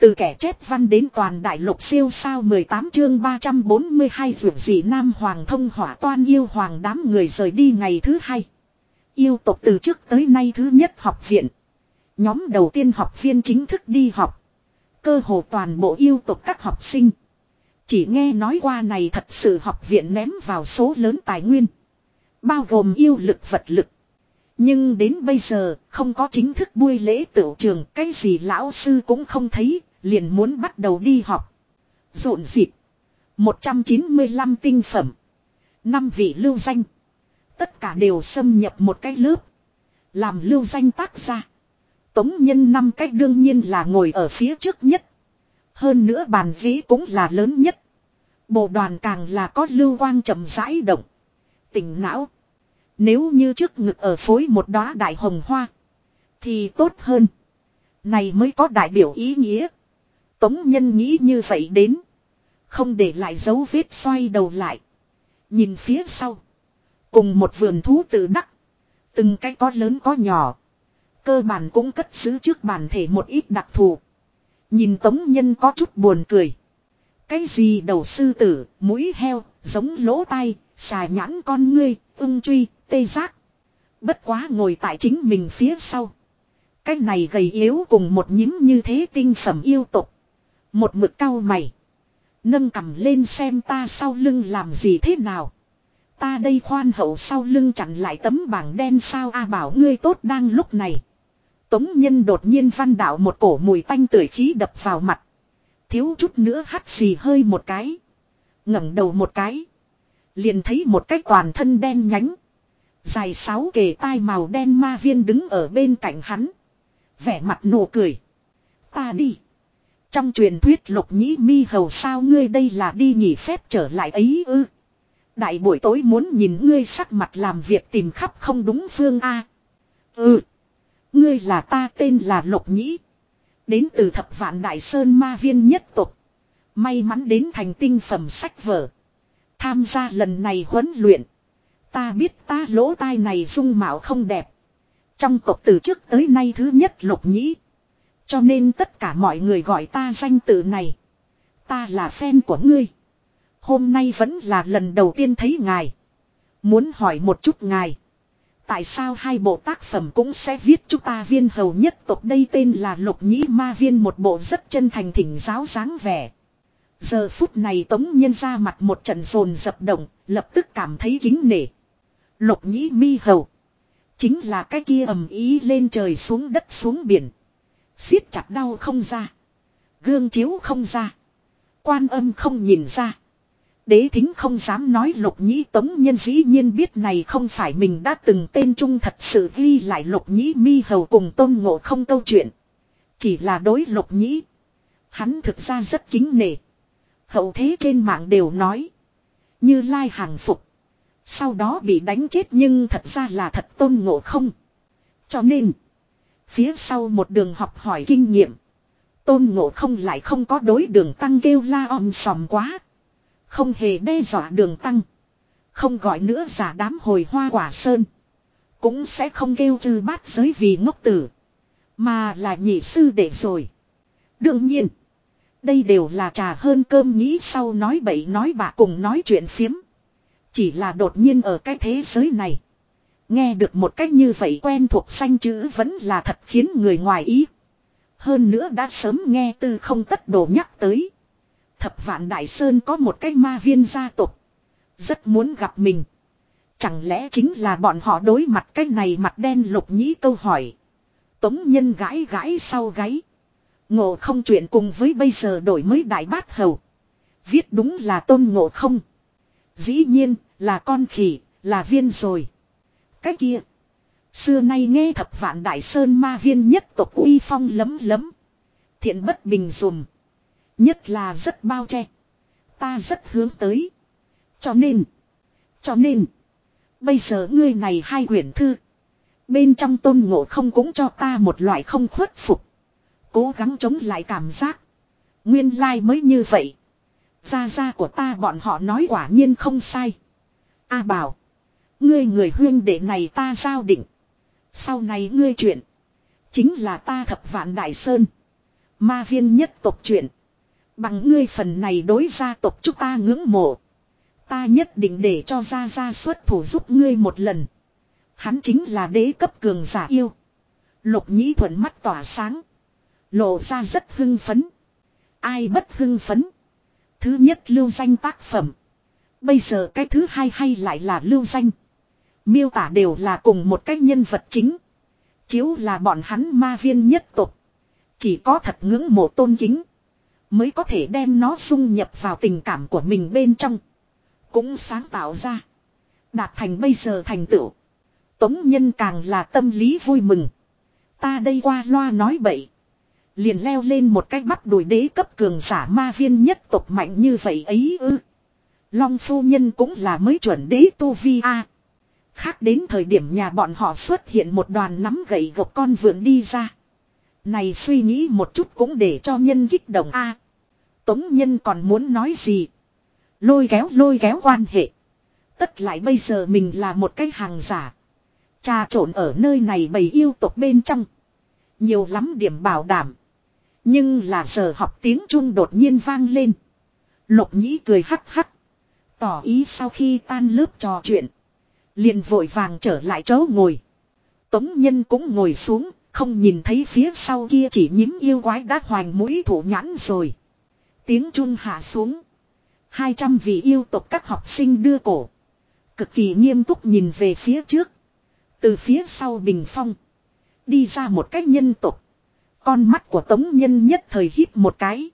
Từ kẻ chép văn đến toàn đại lục siêu sao 18 chương 342 vượt dị Nam Hoàng thông hỏa toan yêu hoàng đám người rời đi ngày thứ hai. Yêu tộc từ trước tới nay thứ nhất học viện. Nhóm đầu tiên học viên chính thức đi học. Cơ hồ toàn bộ yêu tộc các học sinh. Chỉ nghe nói qua này thật sự học viện ném vào số lớn tài nguyên. Bao gồm yêu lực vật lực. Nhưng đến bây giờ, không có chính thức buổi lễ tửu trường, cái gì lão sư cũng không thấy, liền muốn bắt đầu đi học. Rộn dịp. 195 tinh phẩm. năm vị lưu danh. Tất cả đều xâm nhập một cái lớp. Làm lưu danh tác ra. Tống nhân năm cách đương nhiên là ngồi ở phía trước nhất. Hơn nữa bàn ghế cũng là lớn nhất. Bộ đoàn càng là có lưu quang chậm rãi động. Tỉnh não. Nếu như trước ngực ở phối một đóa đại hồng hoa. Thì tốt hơn. Này mới có đại biểu ý nghĩa. Tống nhân nghĩ như vậy đến. Không để lại dấu vết xoay đầu lại. Nhìn phía sau. Cùng một vườn thú tự đắc. Từng cái có lớn có nhỏ. Cơ bản cũng cất giữ trước bản thể một ít đặc thù. Nhìn tống nhân có chút buồn cười. Cái gì đầu sư tử, mũi heo, giống lỗ tai, xà nhãn con ngươi, ưng truy, tê giác. Bất quá ngồi tại chính mình phía sau. Cái này gầy yếu cùng một nhím như thế tinh phẩm yêu tục. Một mực cao mày. Nâng cầm lên xem ta sau lưng làm gì thế nào. Ta đây khoan hậu sau lưng chặn lại tấm bảng đen sao a bảo ngươi tốt đang lúc này. Tống nhân đột nhiên văn đạo một cổ mùi tanh tưởi khí đập vào mặt. Thiếu chút nữa hắt xì hơi một cái. ngẩng đầu một cái. Liền thấy một cái toàn thân đen nhánh. Dài sáu kề tai màu đen ma viên đứng ở bên cạnh hắn. Vẻ mặt nụ cười. Ta đi. Trong truyền thuyết lục nhĩ mi hầu sao ngươi đây là đi nghỉ phép trở lại ấy ư. Đại buổi tối muốn nhìn ngươi sắc mặt làm việc tìm khắp không đúng phương A. Ừ. Ngươi là ta tên là lục nhĩ. Đến từ thập vạn đại sơn ma viên nhất tục. May mắn đến thành tinh phẩm sách vở. Tham gia lần này huấn luyện. Ta biết ta lỗ tai này dung mạo không đẹp. Trong tộc từ trước tới nay thứ nhất lục nhĩ. Cho nên tất cả mọi người gọi ta danh tự này. Ta là fan của ngươi. Hôm nay vẫn là lần đầu tiên thấy ngài. Muốn hỏi một chút ngài. Tại sao hai bộ tác phẩm cũng sẽ viết chúng ta viên hầu nhất tộc đây tên là lục nhĩ ma viên một bộ rất chân thành thỉnh giáo dáng vẻ. Giờ phút này tống nhân ra mặt một trận rồn dập động, lập tức cảm thấy kính nể. Lục nhĩ mi hầu. Chính là cái kia ầm ý lên trời xuống đất xuống biển siết chặt đau không ra. Gương chiếu không ra. Quan âm không nhìn ra. Đế thính không dám nói lục nhĩ tống nhân dĩ nhiên biết này không phải mình đã từng tên trung thật sự ghi lại lục nhĩ mi hầu cùng tôn ngộ không câu chuyện. Chỉ là đối lục nhĩ. Hắn thực ra rất kính nể. Hậu thế trên mạng đều nói. Như lai hàng phục. Sau đó bị đánh chết nhưng thật ra là thật tôn ngộ không. Cho nên. Phía sau một đường học hỏi kinh nghiệm. Tôn ngộ không lại không có đối đường tăng kêu la om sòm quá. Không hề đe dọa đường tăng. Không gọi nữa giả đám hồi hoa quả sơn. Cũng sẽ không kêu trừ bát giới vì ngốc tử. Mà là nhị sư để rồi. Đương nhiên. Đây đều là trà hơn cơm nghĩ sau nói bậy nói bạ cùng nói chuyện phiếm. Chỉ là đột nhiên ở cái thế giới này. Nghe được một cách như vậy quen thuộc xanh chữ vẫn là thật khiến người ngoài ý. Hơn nữa đã sớm nghe tư không tất đồ nhắc tới. Thập vạn Đại Sơn có một cái ma viên gia tộc Rất muốn gặp mình. Chẳng lẽ chính là bọn họ đối mặt cái này mặt đen lục nhĩ câu hỏi. Tống nhân gãi gãi sau gáy. Ngộ không chuyện cùng với bây giờ đổi mới đại bát hầu. Viết đúng là tôn ngộ không. Dĩ nhiên là con khỉ, là viên rồi. Cái kia. Xưa nay nghe thập vạn đại sơn ma viên nhất tộc uy phong lấm lấm. Thiện bất bình dùm. Nhất là rất bao che. Ta rất hướng tới. Cho nên. Cho nên. Bây giờ ngươi này hai quyển thư. Bên trong tôn ngộ không cũng cho ta một loại không khuất phục. Cố gắng chống lại cảm giác. Nguyên lai like mới như vậy. Gia gia của ta bọn họ nói quả nhiên không sai. A bảo. Ngươi người huyên đệ này ta giao định. Sau này ngươi chuyện. Chính là ta thập vạn đại sơn. Ma viên nhất tộc chuyện. Bằng ngươi phần này đối gia tộc chúng ta ngưỡng mộ. Ta nhất định để cho gia gia xuất thủ giúp ngươi một lần. Hắn chính là đế cấp cường giả yêu. Lục nhĩ thuận mắt tỏa sáng. Lộ ra rất hưng phấn. Ai bất hưng phấn. Thứ nhất lưu danh tác phẩm. Bây giờ cái thứ hai hay lại là lưu danh. Miêu tả đều là cùng một cái nhân vật chính. Chiếu là bọn hắn ma viên nhất tục. Chỉ có thật ngưỡng mộ tôn kính. Mới có thể đem nó dung nhập vào tình cảm của mình bên trong. Cũng sáng tạo ra. Đạt thành bây giờ thành tựu. Tống nhân càng là tâm lý vui mừng. Ta đây qua loa nói bậy. Liền leo lên một cái bắp đùi đế cấp cường giả ma viên nhất tộc mạnh như vậy ấy ư. Long phu nhân cũng là mới chuẩn đế tu vi a. Khác đến thời điểm nhà bọn họ xuất hiện một đoàn nắm gậy gộc con vượn đi ra. Này suy nghĩ một chút cũng để cho nhân kích động a. Tống nhân còn muốn nói gì? Lôi kéo lôi kéo quan hệ. Tất lại bây giờ mình là một cái hàng giả. Trà trộn ở nơi này bầy yêu tộc bên trong. Nhiều lắm điểm bảo đảm. Nhưng là giờ học tiếng Trung đột nhiên vang lên. Lục nhĩ cười hắc hắc. Tỏ ý sau khi tan lớp trò chuyện. Liền vội vàng trở lại chỗ ngồi. Tống nhân cũng ngồi xuống. Không nhìn thấy phía sau kia chỉ nhím yêu quái đã hoành mũi thủ nhãn rồi. Tiếng Trung hạ xuống. Hai trăm vị yêu tộc các học sinh đưa cổ. Cực kỳ nghiêm túc nhìn về phía trước. Từ phía sau bình phong. Đi ra một cách nhân tộc. Con mắt của tống nhân nhất thời hít một cái.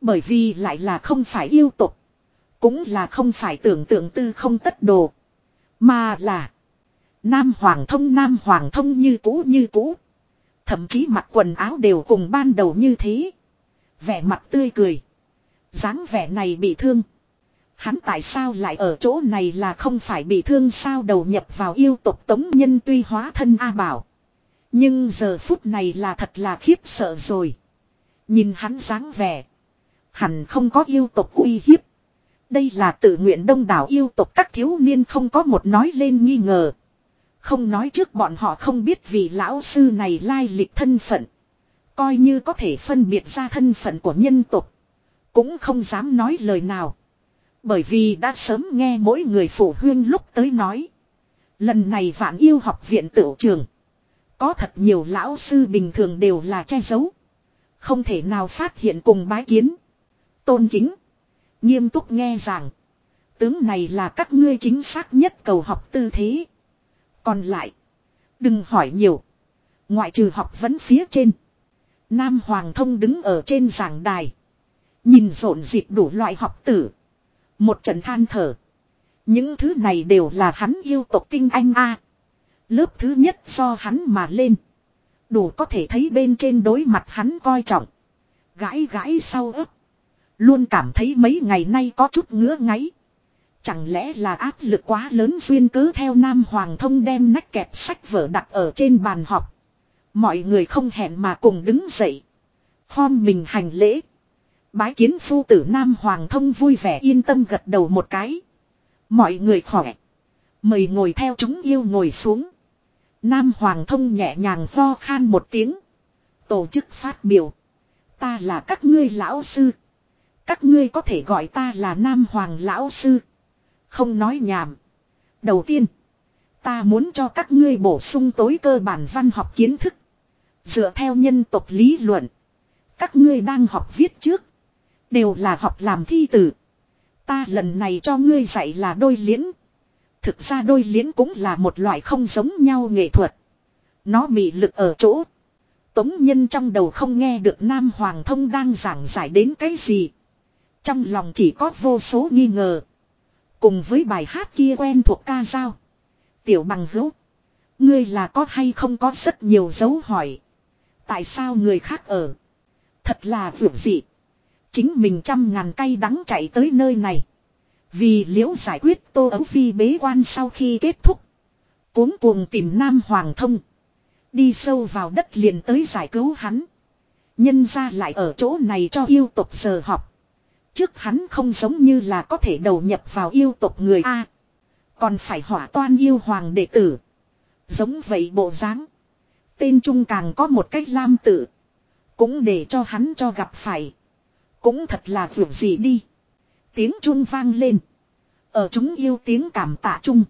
Bởi vì lại là không phải yêu tục. Cũng là không phải tưởng tượng tư không tất đồ. Mà là. Nam Hoàng thông, Nam Hoàng thông như cũ như cũ. Thậm chí mặc quần áo đều cùng ban đầu như thế. Vẻ mặt tươi cười. dáng vẻ này bị thương. Hắn tại sao lại ở chỗ này là không phải bị thương sao đầu nhập vào yêu tục tống nhân tuy hóa thân A Bảo. Nhưng giờ phút này là thật là khiếp sợ rồi. Nhìn hắn dáng vẻ. Hẳn không có yêu tộc uy hiếp. Đây là tự nguyện đông đảo yêu tộc các thiếu niên không có một nói lên nghi ngờ. Không nói trước bọn họ không biết vì lão sư này lai lịch thân phận. Coi như có thể phân biệt ra thân phận của nhân tộc. Cũng không dám nói lời nào. Bởi vì đã sớm nghe mỗi người phụ huynh lúc tới nói. Lần này vạn yêu học viện tự trường. Có thật nhiều lão sư bình thường đều là che giấu. Không thể nào phát hiện cùng bái kiến. Tôn kính. Nghiêm túc nghe rằng. Tướng này là các ngươi chính xác nhất cầu học tư thế. Còn lại. Đừng hỏi nhiều. Ngoại trừ học vẫn phía trên. Nam Hoàng Thông đứng ở trên giảng đài. Nhìn rộn dịp đủ loại học tử. Một trận than thở. Những thứ này đều là hắn yêu tộc tinh anh a. Lớp thứ nhất do hắn mà lên. Đủ có thể thấy bên trên đối mặt hắn coi trọng. Gãi gãi sau ấp. Luôn cảm thấy mấy ngày nay có chút ngứa ngáy. Chẳng lẽ là áp lực quá lớn duyên cứ theo Nam Hoàng thông đem nách kẹp sách vở đặt ở trên bàn họp. Mọi người không hẹn mà cùng đứng dậy. Khom mình hành lễ. Bái kiến phu tử Nam Hoàng thông vui vẻ yên tâm gật đầu một cái. Mọi người khỏe. Mời ngồi theo chúng yêu ngồi xuống. Nam Hoàng thông nhẹ nhàng ho khan một tiếng. Tổ chức phát biểu. Ta là các ngươi lão sư. Các ngươi có thể gọi ta là Nam Hoàng lão sư. Không nói nhảm. Đầu tiên. Ta muốn cho các ngươi bổ sung tối cơ bản văn học kiến thức. Dựa theo nhân tộc lý luận. Các ngươi đang học viết trước. Đều là học làm thi tử. Ta lần này cho ngươi dạy là đôi liễn. Thực ra đôi liễn cũng là một loại không giống nhau nghệ thuật. Nó mị lực ở chỗ. Tống nhân trong đầu không nghe được Nam Hoàng thông đang giảng giải đến cái gì. Trong lòng chỉ có vô số nghi ngờ. Cùng với bài hát kia quen thuộc ca dao. Tiểu bằng hữu. Ngươi là có hay không có rất nhiều dấu hỏi. Tại sao người khác ở? Thật là vượt dị. Chính mình trăm ngàn cây đắng chạy tới nơi này. Vì liễu giải quyết Tô Ấu Phi bế quan sau khi kết thúc. Cuống cuồng tìm Nam Hoàng thông. Đi sâu vào đất liền tới giải cứu hắn. Nhân ra lại ở chỗ này cho yêu tục giờ học. Trước hắn không giống như là có thể đầu nhập vào yêu tục người A. Còn phải hỏa toan yêu hoàng đệ tử. Giống vậy bộ dáng Tên trung càng có một cách lam tử. Cũng để cho hắn cho gặp phải. Cũng thật là vượt gì đi. Tiếng chuông vang lên. Ở chúng yêu tiếng cảm tạ chung.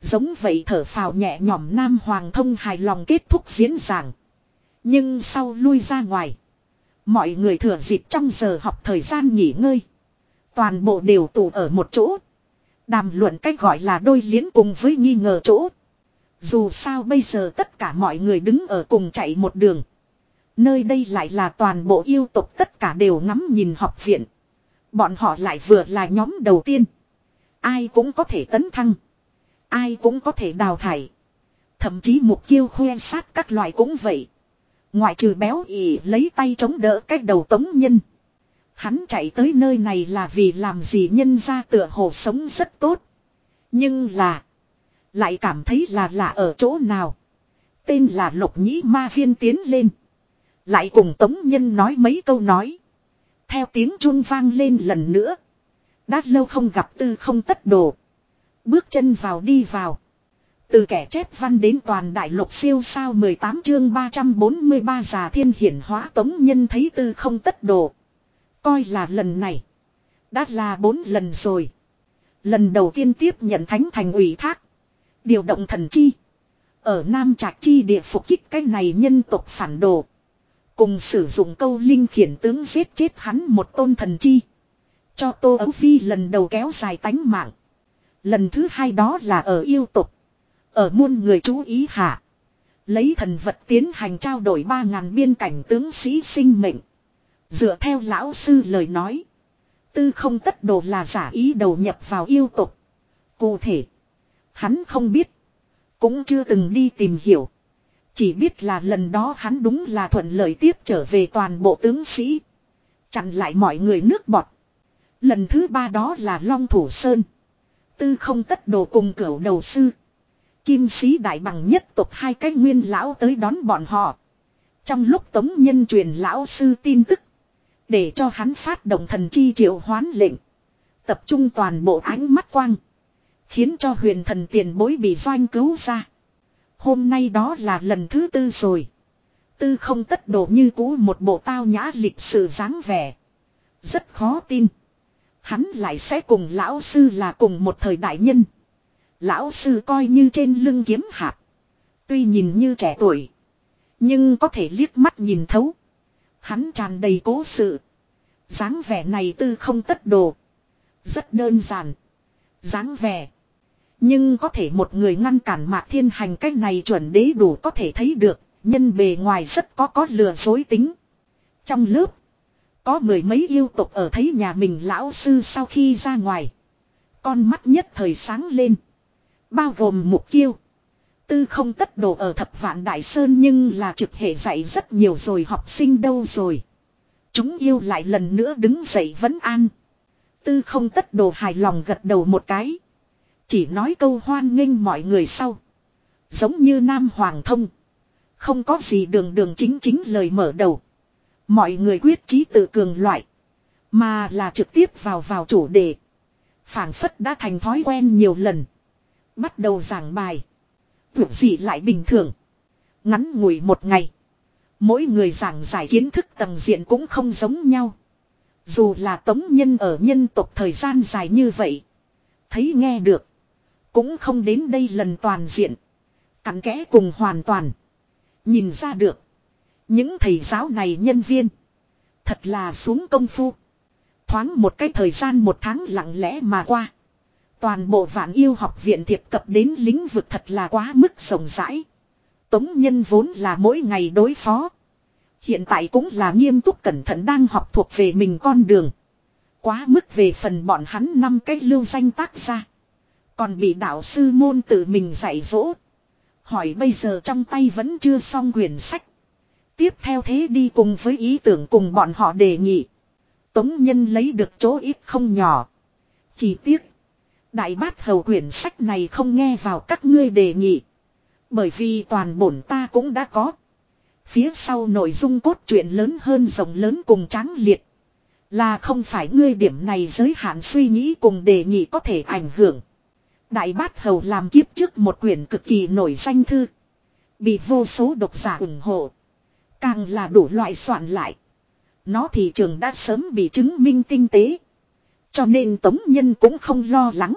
Giống vậy thở phào nhẹ nhõm Nam Hoàng thông hài lòng kết thúc diễn giảng. Nhưng sau lui ra ngoài. Mọi người thừa dịp trong giờ học thời gian nghỉ ngơi. Toàn bộ đều tụ ở một chỗ. Đàm luận cách gọi là đôi liến cùng với nghi ngờ chỗ. Dù sao bây giờ tất cả mọi người đứng ở cùng chạy một đường. Nơi đây lại là toàn bộ yêu tục tất cả đều ngắm nhìn học viện. Bọn họ lại vừa là nhóm đầu tiên. Ai cũng có thể tấn thăng. Ai cũng có thể đào thải. Thậm chí mục kiêu khoe sát các loại cũng vậy. Ngoại trừ béo ỉ lấy tay chống đỡ cái đầu tống nhân. Hắn chạy tới nơi này là vì làm gì nhân ra tựa hồ sống rất tốt. Nhưng là. Lại cảm thấy là lạ ở chỗ nào. Tên là lục nhĩ ma viên tiến lên. Lại cùng tống nhân nói mấy câu nói. Theo tiếng chuông vang lên lần nữa. Đã lâu không gặp tư không tất đồ. Bước chân vào đi vào. Từ kẻ chép văn đến toàn đại lục siêu sao 18 chương 343 già thiên hiển hóa tống nhân thấy tư không tất đồ. Coi là lần này. Đã là bốn lần rồi. Lần đầu tiên tiếp nhận thánh thành ủy thác. Điều động thần chi. Ở Nam Trạc Chi địa phục kích cái này nhân tộc phản đồ. Cùng sử dụng câu linh khiển tướng giết chết hắn một tôn thần chi. Cho Tô Ấu Phi lần đầu kéo dài tánh mạng. Lần thứ hai đó là ở yêu tục. Ở muôn người chú ý hạ. Lấy thần vật tiến hành trao đổi ba ngàn biên cảnh tướng sĩ sinh mệnh. Dựa theo lão sư lời nói. Tư không tất đồ là giả ý đầu nhập vào yêu tục. Cụ thể. Hắn không biết. Cũng chưa từng đi tìm hiểu. Chỉ biết là lần đó hắn đúng là thuận lợi tiếp trở về toàn bộ tướng sĩ. Chặn lại mọi người nước bọt. Lần thứ ba đó là Long Thủ Sơn. Tư không tất đồ cùng cửu đầu sư. Kim sĩ đại bằng nhất tục hai cái nguyên lão tới đón bọn họ. Trong lúc tống nhân truyền lão sư tin tức. Để cho hắn phát động thần chi triệu hoán lệnh. Tập trung toàn bộ ánh mắt quang. Khiến cho huyền thần tiền bối bị doanh cứu ra. Hôm nay đó là lần thứ tư rồi. Tư không tất độ như cũ một bộ tao nhã lịch sự dáng vẻ. Rất khó tin. Hắn lại sẽ cùng lão sư là cùng một thời đại nhân. Lão sư coi như trên lưng kiếm hạt. Tuy nhìn như trẻ tuổi. Nhưng có thể liếc mắt nhìn thấu. Hắn tràn đầy cố sự. dáng vẻ này tư không tất đồ. Rất đơn giản. dáng vẻ. Nhưng có thể một người ngăn cản mạc thiên hành cách này chuẩn đế đủ có thể thấy được. Nhân bề ngoài rất có có lừa dối tính. Trong lớp. Có mười mấy yêu tục ở thấy nhà mình lão sư sau khi ra ngoài. Con mắt nhất thời sáng lên. Bao gồm mục kiêu. Tư không tất đồ ở thập vạn đại sơn nhưng là trực hệ dạy rất nhiều rồi học sinh đâu rồi. Chúng yêu lại lần nữa đứng dậy vấn an. Tư không tất đồ hài lòng gật đầu một cái. Chỉ nói câu hoan nghênh mọi người sau. Giống như Nam Hoàng Thông. Không có gì đường đường chính chính lời mở đầu. Mọi người quyết chí tự cường loại. Mà là trực tiếp vào vào chủ đề. phảng phất đã thành thói quen nhiều lần. Bắt đầu giảng bài. Tưởng gì lại bình thường. Ngắn ngủi một ngày. Mỗi người giảng giải kiến thức tầng diện cũng không giống nhau. Dù là tống nhân ở nhân tộc thời gian dài như vậy. Thấy nghe được. Cũng không đến đây lần toàn diện. Cắn kẽ cùng hoàn toàn. Nhìn ra được. Những thầy giáo này nhân viên. Thật là xuống công phu. Thoáng một cái thời gian một tháng lặng lẽ mà qua. Toàn bộ vạn yêu học viện thiệp cập đến lĩnh vực thật là quá mức rộng rãi. Tống nhân vốn là mỗi ngày đối phó. Hiện tại cũng là nghiêm túc cẩn thận đang học thuộc về mình con đường. Quá mức về phần bọn hắn năm cái lưu danh tác ra. Còn bị đạo sư môn tự mình dạy dỗ. Hỏi bây giờ trong tay vẫn chưa xong quyển sách. Tiếp theo thế đi cùng với ý tưởng cùng bọn họ đề nghị. Tống nhân lấy được chỗ ít không nhỏ. Chỉ tiếc. Đại bát hầu quyển sách này không nghe vào các ngươi đề nghị. Bởi vì toàn bổn ta cũng đã có. Phía sau nội dung cốt truyện lớn hơn rộng lớn cùng tráng liệt. Là không phải ngươi điểm này giới hạn suy nghĩ cùng đề nghị có thể ảnh hưởng. Đại bát hầu làm kiếp trước một quyển cực kỳ nổi danh thư. Bị vô số độc giả ủng hộ. Càng là đủ loại soạn lại. Nó thị trường đã sớm bị chứng minh tinh tế. Cho nên Tống Nhân cũng không lo lắng.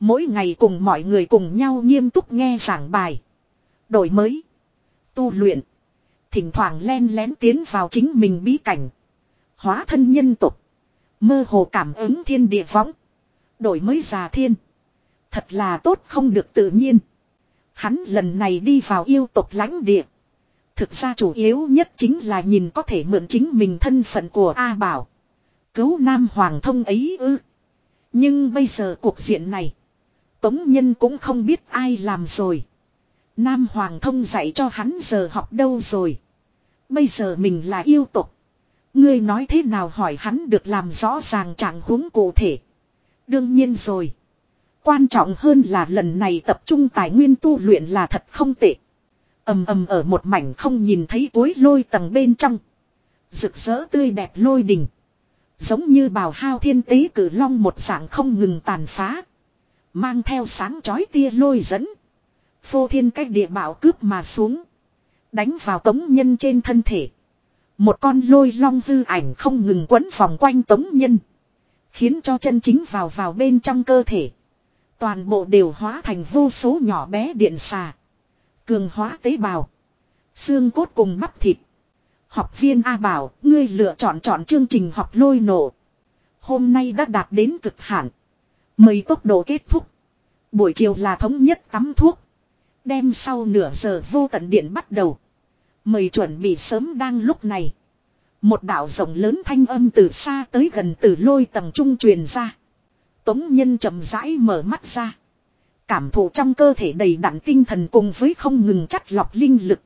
Mỗi ngày cùng mọi người cùng nhau nghiêm túc nghe giảng bài. Đổi mới. Tu luyện. Thỉnh thoảng len lén tiến vào chính mình bí cảnh. Hóa thân nhân tục. Mơ hồ cảm ứng thiên địa võng. Đổi mới già thiên. Thật là tốt không được tự nhiên. Hắn lần này đi vào yêu tộc lãnh địa. Thực ra chủ yếu nhất chính là nhìn có thể mượn chính mình thân phận của A Bảo. Cứu Nam Hoàng thông ấy ư. Nhưng bây giờ cuộc diện này. Tống Nhân cũng không biết ai làm rồi. Nam Hoàng thông dạy cho hắn giờ học đâu rồi. Bây giờ mình là yêu tục. Ngươi nói thế nào hỏi hắn được làm rõ ràng trạng huống cụ thể. Đương nhiên rồi. Quan trọng hơn là lần này tập trung tài nguyên tu luyện là thật không tệ ầm ầm ở một mảnh không nhìn thấy cuối lôi tầng bên trong. Rực rỡ tươi đẹp lôi đỉnh. Giống như bào hao thiên tế cử long một dạng không ngừng tàn phá. Mang theo sáng chói tia lôi dẫn. Phô thiên cách địa bảo cướp mà xuống. Đánh vào tống nhân trên thân thể. Một con lôi long hư ảnh không ngừng quấn vòng quanh tống nhân. Khiến cho chân chính vào vào bên trong cơ thể. Toàn bộ đều hóa thành vô số nhỏ bé điện xà. Cường hóa tế bào. Xương cốt cùng bắp thịt. Học viên A Bảo, ngươi lựa chọn chọn chương trình học lôi nổ. Hôm nay đã đạt đến cực hạn. Mấy tốc độ kết thúc. Buổi chiều là thống nhất tắm thuốc. Đem sau nửa giờ vô tận điện bắt đầu. Mời chuẩn bị sớm đang lúc này. Một đạo rộng lớn thanh âm từ xa tới gần từ lôi tầng trung truyền ra. Tống nhân chậm rãi mở mắt ra. Cảm thụ trong cơ thể đầy đặn tinh thần cùng với không ngừng chắt lọc linh lực.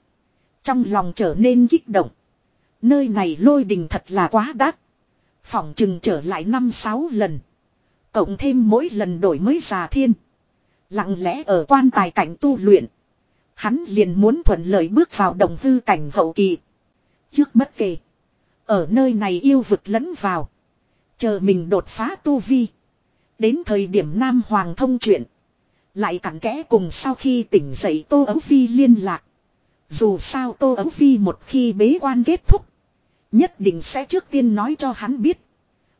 Trong lòng trở nên kích động. Nơi này lôi đình thật là quá đắt. Phỏng chừng trở lại năm sáu lần. Cộng thêm mỗi lần đổi mới già thiên. Lặng lẽ ở quan tài cảnh tu luyện. Hắn liền muốn thuận lợi bước vào đồng hư cảnh hậu kỳ. Trước bất kể. Ở nơi này yêu vực lẫn vào. Chờ mình đột phá tu vi. Đến thời điểm Nam Hoàng thông chuyện. Lại cặn kẽ cùng sau khi tỉnh dậy Tô Ấu Phi liên lạc. Dù sao Tô Ấu Phi một khi bế quan kết thúc. Nhất định sẽ trước tiên nói cho hắn biết.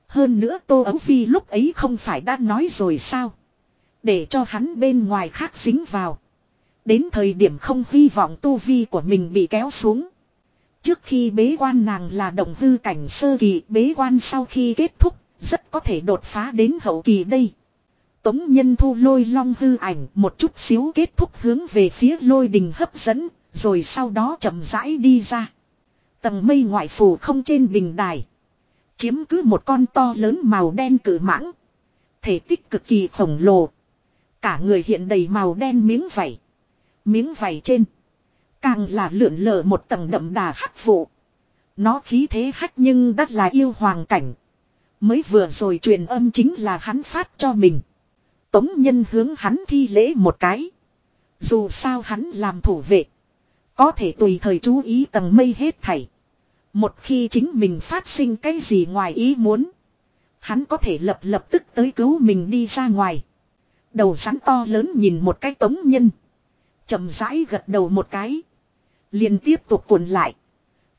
Hơn nữa Tô Ấu Phi lúc ấy không phải đã nói rồi sao. Để cho hắn bên ngoài khác dính vào. Đến thời điểm không hy vọng tu vi của mình bị kéo xuống. Trước khi bế quan nàng là động hư cảnh sơ kỳ bế quan sau khi kết thúc, rất có thể đột phá đến hậu kỳ đây. Tống nhân thu lôi long hư ảnh một chút xíu kết thúc hướng về phía lôi đình hấp dẫn, rồi sau đó chậm rãi đi ra. Tầng mây ngoại phủ không trên bình đài. Chiếm cứ một con to lớn màu đen cử mãng. Thể tích cực kỳ khổng lồ. Cả người hiện đầy màu đen miếng vảy. Miếng vảy trên. Càng là lượn lờ một tầng đậm đà hắc vụ. Nó khí thế hắc nhưng đắt là yêu hoàng cảnh. Mới vừa rồi truyền âm chính là hắn phát cho mình. Tống nhân hướng hắn thi lễ một cái. Dù sao hắn làm thủ vệ. Có thể tùy thời chú ý tầng mây hết thảy. Một khi chính mình phát sinh cái gì ngoài ý muốn. Hắn có thể lập lập tức tới cứu mình đi ra ngoài. Đầu rắn to lớn nhìn một cái tống nhân. chậm rãi gật đầu một cái. liền tiếp tục cuộn lại.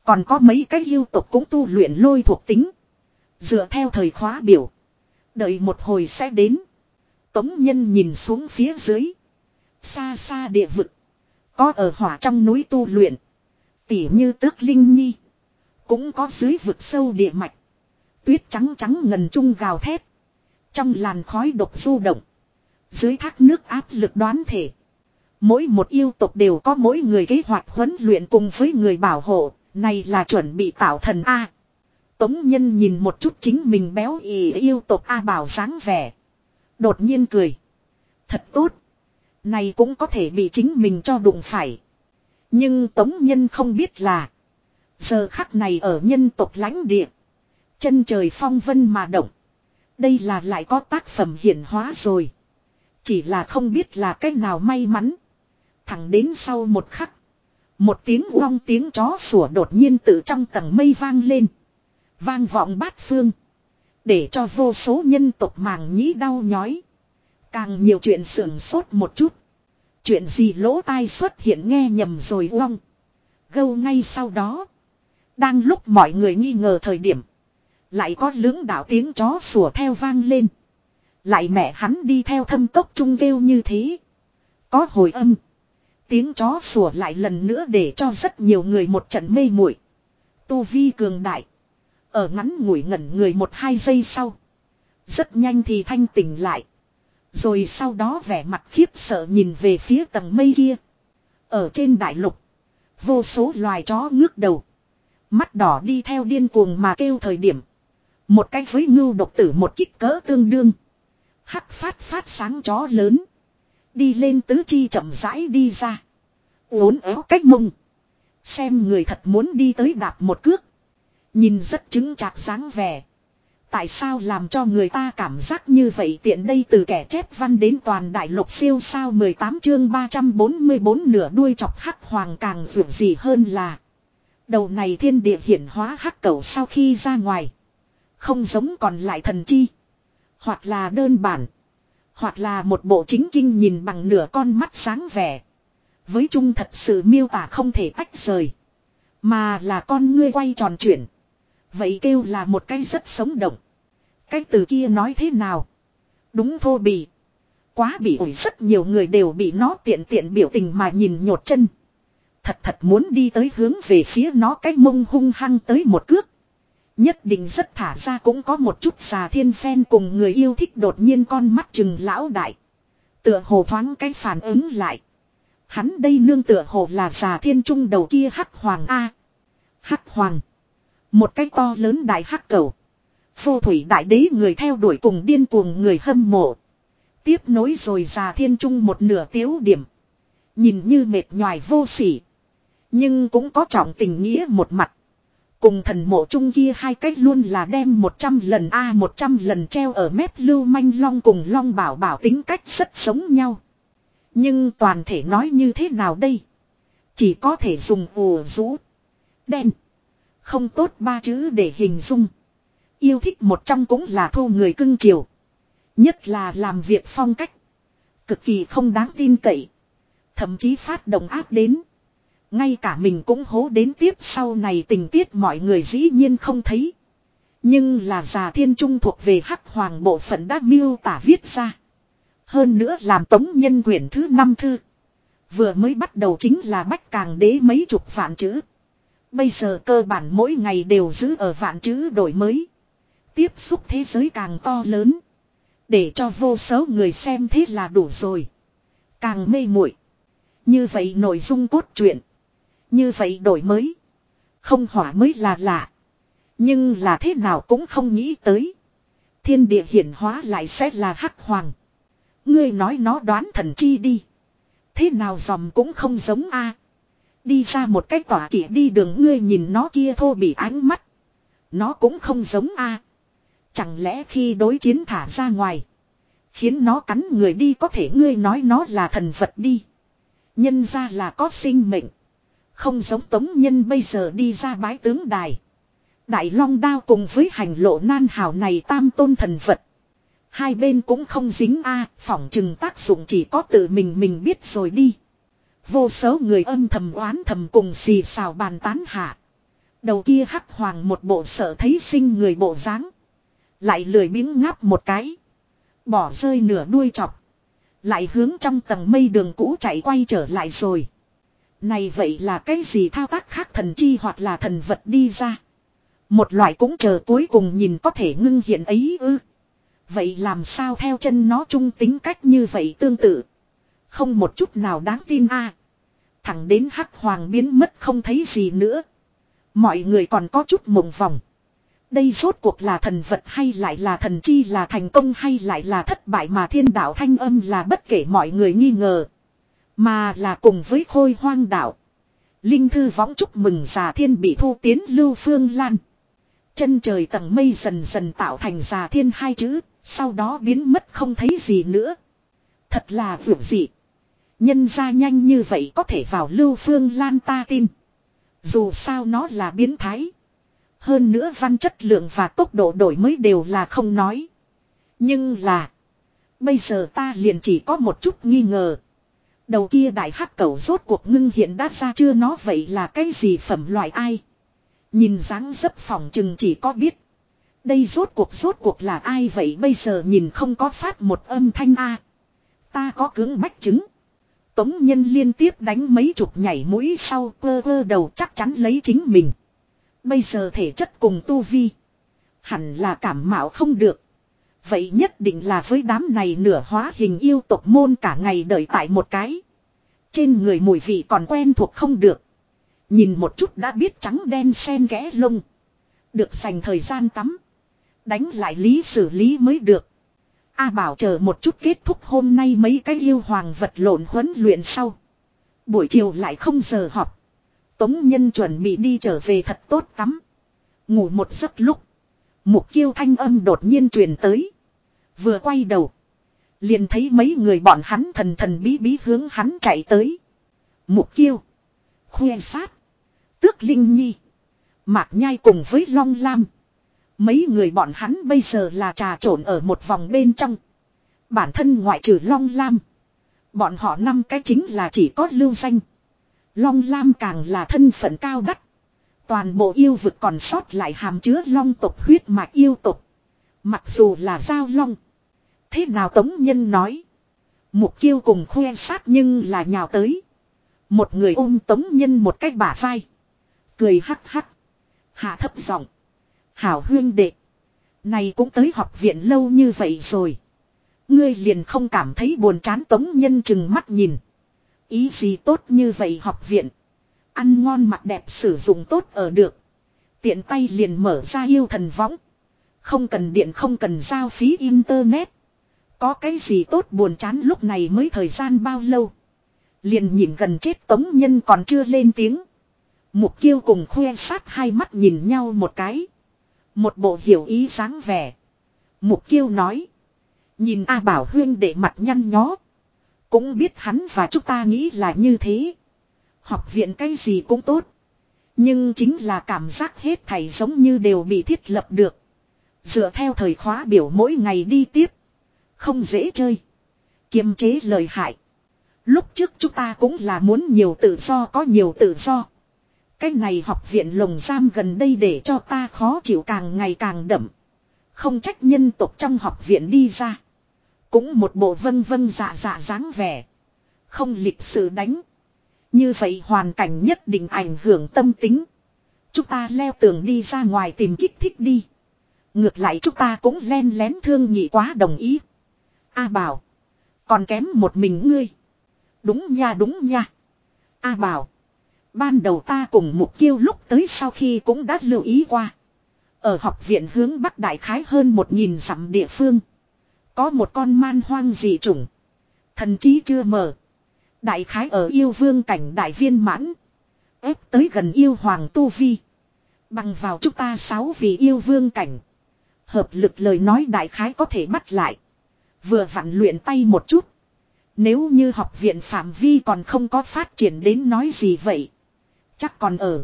Còn có mấy cái yêu tục cũng tu luyện lôi thuộc tính. Dựa theo thời khóa biểu. Đợi một hồi sẽ đến. Tống nhân nhìn xuống phía dưới. Xa xa địa vực. Có ở hỏa trong núi tu luyện. Tỉ như tước linh nhi. Cũng có dưới vực sâu địa mạch. Tuyết trắng trắng ngần trung gào thét. Trong làn khói độc du động. Dưới thác nước áp lực đoán thể. Mỗi một yêu tộc đều có mỗi người kế hoạch huấn luyện cùng với người bảo hộ. Này là chuẩn bị tạo thần A. Tống nhân nhìn một chút chính mình béo ì yêu tộc A bảo dáng vẻ. Đột nhiên cười. Thật tốt. Này cũng có thể bị chính mình cho đụng phải. Nhưng Tống Nhân không biết là. Giờ khắc này ở nhân tộc lãnh địa. Chân trời phong vân mà động. Đây là lại có tác phẩm hiển hóa rồi. Chỉ là không biết là cách nào may mắn. Thẳng đến sau một khắc. Một tiếng long tiếng chó sủa đột nhiên từ trong tầng mây vang lên. Vang vọng bát phương. Để cho vô số nhân tộc màng nhĩ đau nhói. Càng nhiều chuyện sưởng sốt một chút. Chuyện gì lỗ tai xuất hiện nghe nhầm rồi uong. Gâu ngay sau đó. Đang lúc mọi người nghi ngờ thời điểm. Lại có lưỡng đạo tiếng chó sủa theo vang lên. Lại mẹ hắn đi theo thâm tốc trung kêu như thế. Có hồi âm. Tiếng chó sủa lại lần nữa để cho rất nhiều người một trận mê muội. Tu vi cường đại. Ở ngắn ngủi ngẩn người một hai giây sau. Rất nhanh thì thanh tỉnh lại. Rồi sau đó vẻ mặt khiếp sợ nhìn về phía tầng mây kia. Ở trên đại lục. Vô số loài chó ngước đầu. Mắt đỏ đi theo điên cuồng mà kêu thời điểm. Một cách với ngưu độc tử một kích cỡ tương đương. Hắc phát phát sáng chó lớn. Đi lên tứ chi chậm rãi đi ra. Uốn éo cách mông. Xem người thật muốn đi tới đạp một cước. Nhìn rất chứng chạc dáng vẻ. Tại sao làm cho người ta cảm giác như vậy tiện đây từ kẻ chép văn đến toàn đại lục siêu sao 18 chương 344 nửa đuôi chọc hắc hoàng càng vượt gì hơn là. Đầu này thiên địa hiển hóa hắc cầu sau khi ra ngoài. Không giống còn lại thần chi. Hoặc là đơn bản. Hoặc là một bộ chính kinh nhìn bằng nửa con mắt sáng vẻ. Với chung thật sự miêu tả không thể tách rời. Mà là con ngươi quay tròn chuyển. Vậy kêu là một cái rất sống động. Cái từ kia nói thế nào? Đúng thô bỉ. Quá bị ổi rất nhiều người đều bị nó tiện tiện biểu tình mà nhìn nhột chân. Thật thật muốn đi tới hướng về phía nó cái mông hung hăng tới một cước. Nhất định rất thả ra cũng có một chút xà thiên phen cùng người yêu thích đột nhiên con mắt chừng lão đại. Tựa hồ thoáng cái phản ứng lại. Hắn đây nương tựa hồ là xà thiên trung đầu kia hắc hoàng A. Hắc hoàng. Một cái to lớn đại hắc cầu. Phù thủy đại đế người theo đuổi cùng điên cuồng người hâm mộ. Tiếp nối rồi già thiên trung một nửa tiếu điểm. Nhìn như mệt nhoài vô sỉ. Nhưng cũng có trọng tình nghĩa một mặt. Cùng thần mộ trung kia hai cách luôn là đem 100 lần A 100 lần treo ở mép lưu manh long cùng long bảo bảo tính cách rất sống nhau. Nhưng toàn thể nói như thế nào đây? Chỉ có thể dùng ồ rũ. Đen. Không tốt ba chữ để hình dung. Yêu thích một trong cũng là thu người cưng chiều. Nhất là làm việc phong cách. Cực kỳ không đáng tin cậy. Thậm chí phát động áp đến. Ngay cả mình cũng hố đến tiếp sau này tình tiết mọi người dĩ nhiên không thấy. Nhưng là già thiên trung thuộc về hắc hoàng bộ phận đã miêu tả viết ra. Hơn nữa làm tống nhân quyển thứ năm thư. Vừa mới bắt đầu chính là bách càng đế mấy chục vạn chữ. Bây giờ cơ bản mỗi ngày đều giữ ở vạn chữ đổi mới. Tiếp xúc thế giới càng to lớn. Để cho vô số người xem thế là đủ rồi. Càng mê muội Như vậy nội dung cốt truyện. Như vậy đổi mới. Không hỏa mới là lạ. Nhưng là thế nào cũng không nghĩ tới. Thiên địa hiển hóa lại sẽ là hắc hoàng. Ngươi nói nó đoán thần chi đi. Thế nào dòm cũng không giống a. Đi ra một cách tỏa kỷ đi đường ngươi nhìn nó kia thô bị ánh mắt. Nó cũng không giống a. Chẳng lẽ khi đối chiến thả ra ngoài. Khiến nó cắn người đi có thể ngươi nói nó là thần vật đi. Nhân ra là có sinh mệnh. Không giống tống nhân bây giờ đi ra bái tướng đài. Đại long đao cùng với hành lộ nan hào này tam tôn thần vật. Hai bên cũng không dính a, phỏng chừng tác dụng chỉ có tự mình mình biết rồi đi. Vô số người âm thầm oán thầm cùng xì xào bàn tán hạ. Đầu kia hắc hoàng một bộ sợ thấy sinh người bộ dáng Lại lười biếng ngáp một cái. Bỏ rơi nửa đuôi chọc. Lại hướng trong tầng mây đường cũ chạy quay trở lại rồi. Này vậy là cái gì thao tác khác thần chi hoặc là thần vật đi ra. Một loại cũng chờ cuối cùng nhìn có thể ngưng hiện ấy ư. Vậy làm sao theo chân nó trung tính cách như vậy tương tự. Không một chút nào đáng tin a Thẳng đến hắc hoàng biến mất không thấy gì nữa. Mọi người còn có chút mộng vòng. Đây rốt cuộc là thần vật hay lại là thần chi là thành công hay lại là thất bại mà thiên đạo thanh âm là bất kể mọi người nghi ngờ. Mà là cùng với khôi hoang đạo. Linh thư võng chúc mừng già thiên bị thu tiến lưu phương lan. Chân trời tầng mây dần dần tạo thành già thiên hai chữ, sau đó biến mất không thấy gì nữa. Thật là vượt dị. Nhân ra nhanh như vậy có thể vào lưu phương lan ta tin. Dù sao nó là biến thái. Hơn nữa văn chất lượng và tốc độ đổi mới đều là không nói. Nhưng là. Bây giờ ta liền chỉ có một chút nghi ngờ. Đầu kia đại hắc cầu rốt cuộc ngưng hiện đã ra chưa nó vậy là cái gì phẩm loại ai. Nhìn dáng dấp phòng chừng chỉ có biết. Đây rốt cuộc rốt cuộc là ai vậy bây giờ nhìn không có phát một âm thanh a Ta có cứng bách chứng. Tống nhân liên tiếp đánh mấy chục nhảy mũi sau cơ cơ đầu chắc chắn lấy chính mình. Bây giờ thể chất cùng tu vi. Hẳn là cảm mạo không được. Vậy nhất định là với đám này nửa hóa hình yêu tộc môn cả ngày đợi tại một cái. Trên người mùi vị còn quen thuộc không được. Nhìn một chút đã biết trắng đen xen ghẽ lông. Được dành thời gian tắm. Đánh lại lý xử lý mới được. A bảo chờ một chút kết thúc hôm nay mấy cái yêu hoàng vật lộn huấn luyện sau. Buổi chiều lại không giờ họp. Tống nhân chuẩn bị đi trở về thật tốt tắm. Ngủ một giấc lúc. Mục kiêu thanh âm đột nhiên truyền tới. Vừa quay đầu. Liền thấy mấy người bọn hắn thần thần bí bí hướng hắn chạy tới. Mục kiêu. Khuê sát. Tước Linh Nhi. Mạc Nhai cùng với Long Lam. Mấy người bọn hắn bây giờ là trà trộn ở một vòng bên trong. Bản thân ngoại trừ Long Lam. Bọn họ năm cái chính là chỉ có lưu danh. Long Lam càng là thân phận cao đắt. Toàn bộ yêu vực còn sót lại hàm chứa long tộc huyết mạch yêu tộc. Mặc dù là giao long. Thế nào Tống Nhân nói. Mục kiêu cùng khoe sát nhưng là nhào tới. Một người ôm Tống Nhân một cách bả vai. Cười hắc hắc. Hạ thấp giọng. Hảo huyên đệ. Này cũng tới học viện lâu như vậy rồi. Ngươi liền không cảm thấy buồn chán Tống Nhân chừng mắt nhìn. Ý gì tốt như vậy học viện. Ăn ngon mặc đẹp sử dụng tốt ở được. Tiện tay liền mở ra yêu thần võng. Không cần điện, không cần giao phí internet. Có cái gì tốt buồn chán lúc này mới thời gian bao lâu. Liền nhìn gần chết tống nhân còn chưa lên tiếng. Mục kiêu cùng khoe sát hai mắt nhìn nhau một cái. Một bộ hiểu ý dáng vẻ. Mục kiêu nói. Nhìn A Bảo Huyên để mặt nhăn nhó. Cũng biết hắn và chúng ta nghĩ là như thế. Học viện cái gì cũng tốt. Nhưng chính là cảm giác hết thầy giống như đều bị thiết lập được. Dựa theo thời khóa biểu mỗi ngày đi tiếp. Không dễ chơi. Kiềm chế lời hại. Lúc trước chúng ta cũng là muốn nhiều tự do có nhiều tự do. Cái này học viện lồng giam gần đây để cho ta khó chịu càng ngày càng đậm. Không trách nhân tộc trong học viện đi ra. Cũng một bộ vân vân dạ dạ dáng vẻ. Không lịch sự đánh. Như vậy hoàn cảnh nhất định ảnh hưởng tâm tính. Chúng ta leo tường đi ra ngoài tìm kích thích đi. Ngược lại chúng ta cũng len lén thương nhị quá đồng ý. A bảo. Còn kém một mình ngươi. Đúng nha đúng nha. A bảo. Ban đầu ta cùng mục kiêu lúc tới sau khi cũng đã lưu ý qua. Ở học viện hướng bắc đại khái hơn một nghìn dặm địa phương. Có một con man hoang dị chủng. Thần trí chưa mở. Đại khái ở yêu vương cảnh đại viên mãn. ép tới gần yêu hoàng tu vi. Bằng vào chúng ta sáu vị yêu vương cảnh. Hợp lực lời nói đại khái có thể bắt lại. Vừa vặn luyện tay một chút. Nếu như học viện phạm vi còn không có phát triển đến nói gì vậy. Chắc còn ở.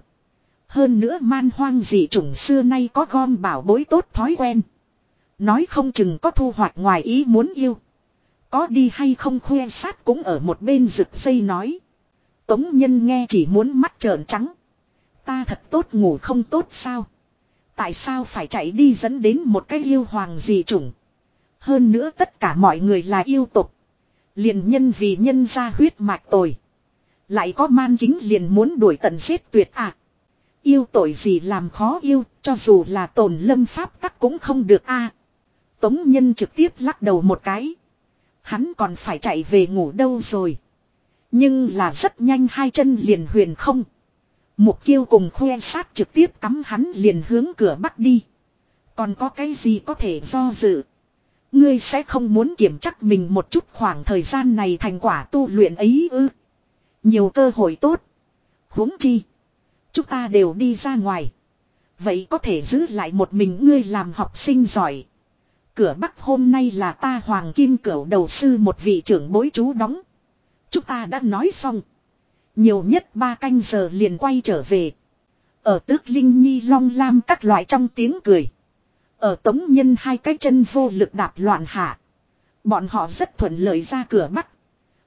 Hơn nữa man hoang dị chủng xưa nay có gom bảo bối tốt thói quen. Nói không chừng có thu hoạch ngoài ý muốn yêu. Có đi hay không khoe sát cũng ở một bên rực xây nói. Tống nhân nghe chỉ muốn mắt trợn trắng. Ta thật tốt ngủ không tốt sao. Tại sao phải chạy đi dẫn đến một cái yêu hoàng dị chủng. Hơn nữa tất cả mọi người là yêu tục. Liền nhân vì nhân ra huyết mạch tồi. Lại có man kính liền muốn đuổi tận giết tuyệt à. Yêu tội gì làm khó yêu, cho dù là tồn lâm pháp tắc cũng không được a. Tống nhân trực tiếp lắc đầu một cái. Hắn còn phải chạy về ngủ đâu rồi. Nhưng là rất nhanh hai chân liền huyền không. Mục kiêu cùng khoe sát trực tiếp cắm hắn liền hướng cửa bắc đi. Còn có cái gì có thể do dự. Ngươi sẽ không muốn kiểm chắc mình một chút khoảng thời gian này thành quả tu luyện ấy ư. Nhiều cơ hội tốt. huống chi. Chúng ta đều đi ra ngoài. Vậy có thể giữ lại một mình ngươi làm học sinh giỏi. Cửa Bắc hôm nay là ta Hoàng Kim Cửu đầu sư một vị trưởng bối chú đóng. Chúng ta đã nói xong. Nhiều nhất ba canh giờ liền quay trở về. Ở tước Linh Nhi long lam các loại trong tiếng cười. Ở tống nhân hai cái chân vô lực đạp loạn hạ. Bọn họ rất thuận lợi ra cửa Bắc.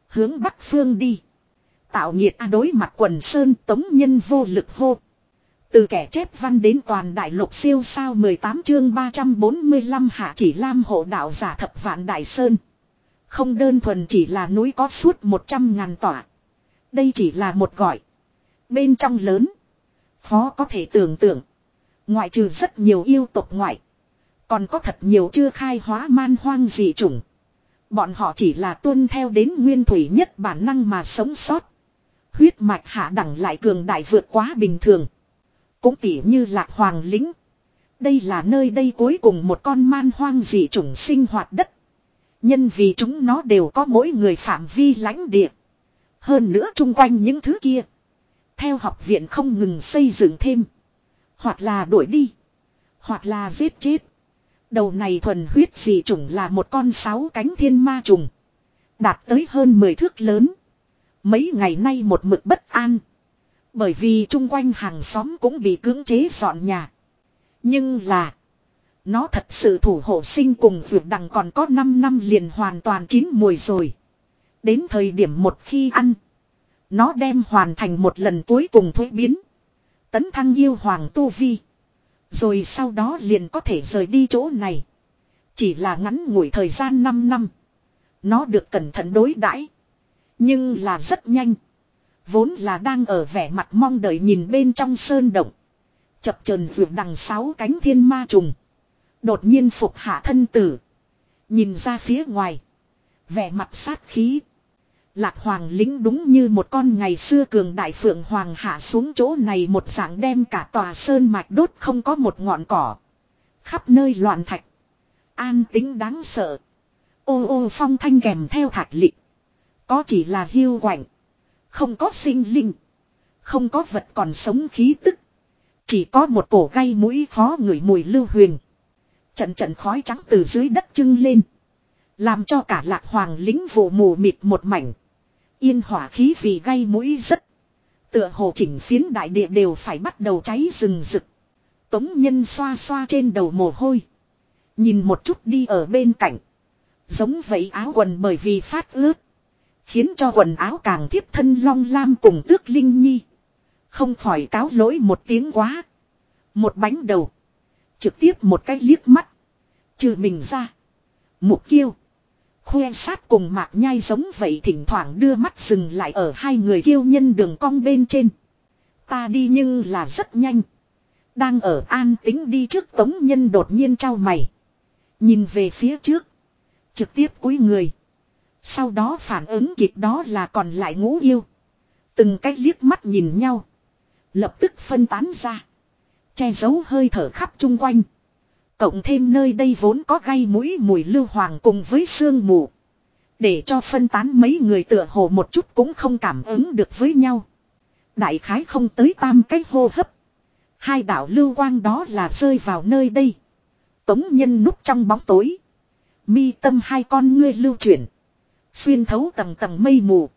Hướng bắc phương đi. Tạo nhiệt a đối mặt quần sơn tống nhân vô lực hô. Từ kẻ chép văn đến toàn đại lục siêu sao 18 chương 345 hạ chỉ lam hộ đạo giả thập vạn đại sơn. Không đơn thuần chỉ là núi có suốt 100 ngàn tỏa. Đây chỉ là một gọi. Bên trong lớn. Khó có thể tưởng tượng. Ngoại trừ rất nhiều yêu tộc ngoại. Còn có thật nhiều chưa khai hóa man hoang dị chủng. Bọn họ chỉ là tuân theo đến nguyên thủy nhất bản năng mà sống sót. Huyết mạch hạ đẳng lại cường đại vượt quá bình thường. Cũng tỉ như lạc hoàng lính. Đây là nơi đây cuối cùng một con man hoang dị chủng sinh hoạt đất. Nhân vì chúng nó đều có mỗi người phạm vi lãnh địa. Hơn nữa chung quanh những thứ kia. Theo học viện không ngừng xây dựng thêm. Hoặc là đuổi đi. Hoặc là giết chết. Đầu này thuần huyết dị chủng là một con sáu cánh thiên ma trùng. Đạt tới hơn 10 thước lớn. Mấy ngày nay một mực bất an. Bởi vì chung quanh hàng xóm cũng bị cưỡng chế dọn nhà. Nhưng là. Nó thật sự thủ hộ sinh cùng vượt đằng còn có 5 năm liền hoàn toàn chín mùi rồi. Đến thời điểm một khi ăn. Nó đem hoàn thành một lần cuối cùng thuế biến. Tấn thăng yêu hoàng tu vi. Rồi sau đó liền có thể rời đi chỗ này. Chỉ là ngắn ngủi thời gian 5 năm. Nó được cẩn thận đối đãi nhưng là rất nhanh. Vốn là đang ở vẻ mặt mong đợi nhìn bên trong sơn động. Chập trần vượt đằng sáu cánh thiên ma trùng. Đột nhiên phục hạ thân tử. Nhìn ra phía ngoài. Vẻ mặt sát khí. Lạc hoàng lính đúng như một con ngày xưa cường đại phượng hoàng hạ xuống chỗ này một dạng đem cả tòa sơn mạch đốt không có một ngọn cỏ. Khắp nơi loạn thạch. An tính đáng sợ. Ô ô phong thanh kèm theo thạch lịch. Có chỉ là hiu quạnh. Không có sinh linh. Không có vật còn sống khí tức. Chỉ có một cổ gây mũi khó người mùi lưu huyền. Trận trận khói trắng từ dưới đất trưng lên. Làm cho cả lạc hoàng lính vụ mù mịt một mảnh. Yên hỏa khí vì gây mũi rất. Tựa hồ chỉnh phiến đại địa đều phải bắt đầu cháy rừng rực. Tống nhân xoa xoa trên đầu mồ hôi. Nhìn một chút đi ở bên cạnh. Giống vậy áo quần bởi vì phát ướt. Khiến cho quần áo càng thiếp thân long lam cùng tước linh nhi. Không khỏi cáo lỗi một tiếng quá. Một bánh đầu. Trực tiếp một cái liếc mắt. Trừ mình ra. Mục kiêu. Khoe sát cùng mạc nhai giống vậy thỉnh thoảng đưa mắt dừng lại ở hai người kiêu nhân đường cong bên trên. Ta đi nhưng là rất nhanh. Đang ở an tính đi trước tống nhân đột nhiên trao mày. Nhìn về phía trước. Trực tiếp cúi người. Sau đó phản ứng kịp đó là còn lại ngũ yêu. Từng cách liếc mắt nhìn nhau. Lập tức phân tán ra. Che giấu hơi thở khắp chung quanh. Cộng thêm nơi đây vốn có gây mũi mùi lưu hoàng cùng với sương mù. Để cho phân tán mấy người tựa hồ một chút cũng không cảm ứng được với nhau. Đại khái không tới tam cách hô hấp. Hai đạo lưu quang đó là rơi vào nơi đây. Tống nhân núp trong bóng tối. Mi tâm hai con ngươi lưu chuyển. Xuyên thấu tầng tầng mây mù.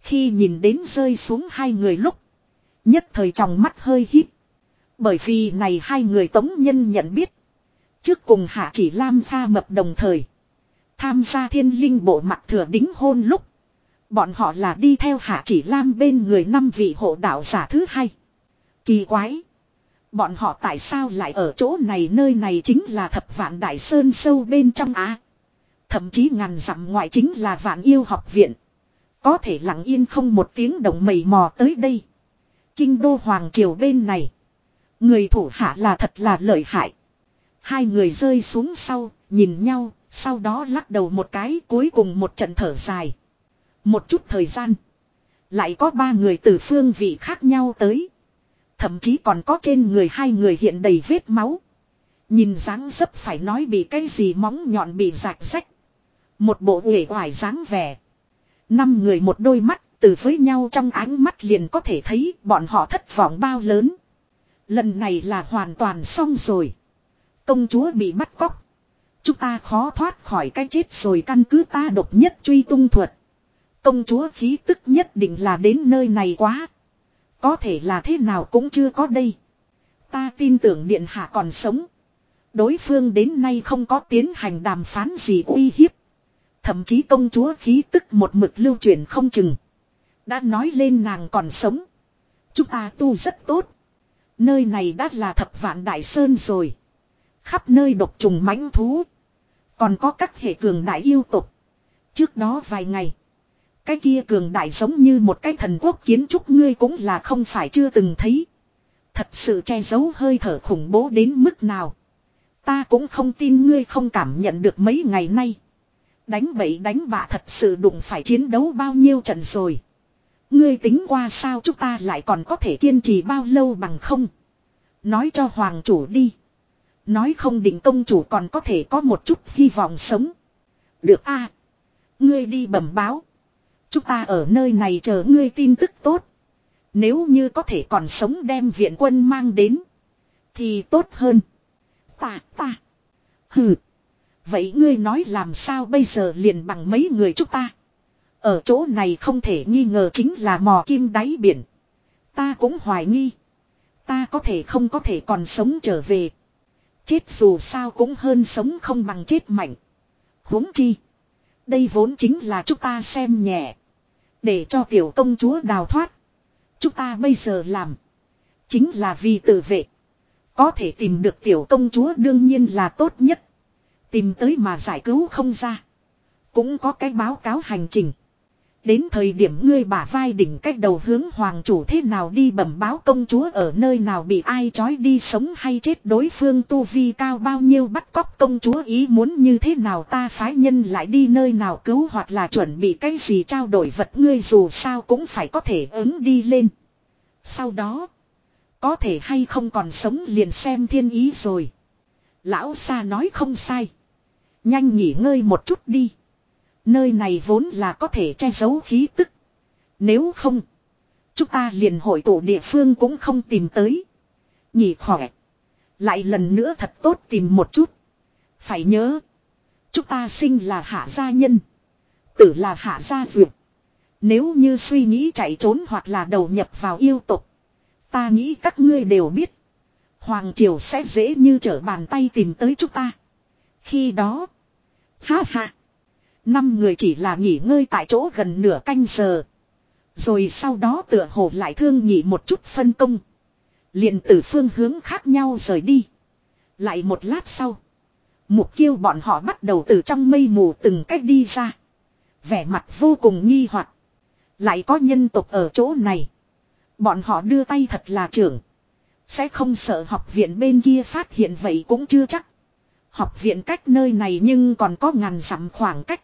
Khi nhìn đến rơi xuống hai người lúc. Nhất thời trong mắt hơi hít. Bởi vì này hai người tống nhân nhận biết. Trước cùng hạ chỉ Lam pha mập đồng thời. Tham gia thiên linh bộ mặt thừa đính hôn lúc. Bọn họ là đi theo hạ chỉ Lam bên người năm vị hộ đạo giả thứ hai. Kỳ quái. Bọn họ tại sao lại ở chỗ này nơi này chính là thập vạn đại sơn sâu bên trong á. Thậm chí ngàn dặm ngoại chính là vạn yêu học viện. Có thể lặng yên không một tiếng động mầy mò tới đây. Kinh đô Hoàng Triều bên này. Người thủ hạ là thật là lợi hại. Hai người rơi xuống sau, nhìn nhau, sau đó lắc đầu một cái cuối cùng một trận thở dài. Một chút thời gian. Lại có ba người từ phương vị khác nhau tới. Thậm chí còn có trên người hai người hiện đầy vết máu. Nhìn dáng dấp phải nói bị cái gì móng nhọn bị rạch rách. Một bộ uể oải dáng vẻ. Năm người một đôi mắt, từ với nhau trong ánh mắt liền có thể thấy bọn họ thất vọng bao lớn. Lần này là hoàn toàn xong rồi. Công chúa bị bắt cóc. Chúng ta khó thoát khỏi cái chết rồi căn cứ ta độc nhất truy tung thuật. Công chúa khí tức nhất định là đến nơi này quá. Có thể là thế nào cũng chưa có đây. Ta tin tưởng điện hạ còn sống. Đối phương đến nay không có tiến hành đàm phán gì uy hiếp. Thậm chí công chúa khí tức một mực lưu truyền không chừng. Đã nói lên nàng còn sống. Chúng ta tu rất tốt. Nơi này đã là thập vạn đại sơn rồi. Khắp nơi độc trùng mãnh thú. Còn có các hệ cường đại yêu tục. Trước đó vài ngày. Cái kia cường đại giống như một cái thần quốc kiến trúc ngươi cũng là không phải chưa từng thấy. Thật sự che giấu hơi thở khủng bố đến mức nào. Ta cũng không tin ngươi không cảm nhận được mấy ngày nay. Đánh bậy đánh bạ thật sự đụng phải chiến đấu bao nhiêu trận rồi. Ngươi tính qua sao chúng ta lại còn có thể kiên trì bao lâu bằng không. Nói cho hoàng chủ đi. Nói không định công chủ còn có thể có một chút hy vọng sống. Được a Ngươi đi bẩm báo. Chúng ta ở nơi này chờ ngươi tin tức tốt. Nếu như có thể còn sống đem viện quân mang đến. Thì tốt hơn. Ta, ta. Hừ. Vậy ngươi nói làm sao bây giờ liền bằng mấy người chúng ta. Ở chỗ này không thể nghi ngờ chính là mò kim đáy biển. Ta cũng hoài nghi. Ta có thể không có thể còn sống trở về. Chết dù sao cũng hơn sống không bằng chết mạnh. huống chi. Đây vốn chính là chúng ta xem nhẹ. Để cho tiểu công chúa đào thoát. Chúng ta bây giờ làm. Chính là vì tự vệ. Có thể tìm được tiểu công chúa đương nhiên là tốt nhất. Tìm tới mà giải cứu không ra. Cũng có cái báo cáo hành trình. Đến thời điểm ngươi bả vai đỉnh cách đầu hướng hoàng chủ thế nào đi bẩm báo công chúa ở nơi nào bị ai trói đi sống hay chết đối phương tu vi cao bao nhiêu bắt cóc công chúa ý muốn như thế nào ta phái nhân lại đi nơi nào cứu hoặc là chuẩn bị cái gì trao đổi vật ngươi dù sao cũng phải có thể ứng đi lên. Sau đó, có thể hay không còn sống liền xem thiên ý rồi. Lão xa nói không sai. Nhanh nghỉ ngơi một chút đi. Nơi này vốn là có thể che giấu khí tức. Nếu không, chúng ta liền hội tụ địa phương cũng không tìm tới. Nhỉ khỏe. Lại lần nữa thật tốt tìm một chút. Phải nhớ. Chúng ta sinh là hạ gia nhân. Tử là hạ gia duyệt. Nếu như suy nghĩ chạy trốn hoặc là đầu nhập vào yêu tục. Ta nghĩ các ngươi đều biết. Hoàng Triều sẽ dễ như trở bàn tay tìm tới chúng ta. Khi đó. Ha ha. Năm người chỉ là nghỉ ngơi tại chỗ gần nửa canh giờ. Rồi sau đó tựa hồ lại thương nhị một chút phân công. liền từ phương hướng khác nhau rời đi. Lại một lát sau. Mục kiêu bọn họ bắt đầu từ trong mây mù từng cách đi ra. Vẻ mặt vô cùng nghi hoặc Lại có nhân tộc ở chỗ này. Bọn họ đưa tay thật là trưởng. Sẽ không sợ học viện bên kia phát hiện vậy cũng chưa chắc. Học viện cách nơi này nhưng còn có ngàn dặm khoảng cách.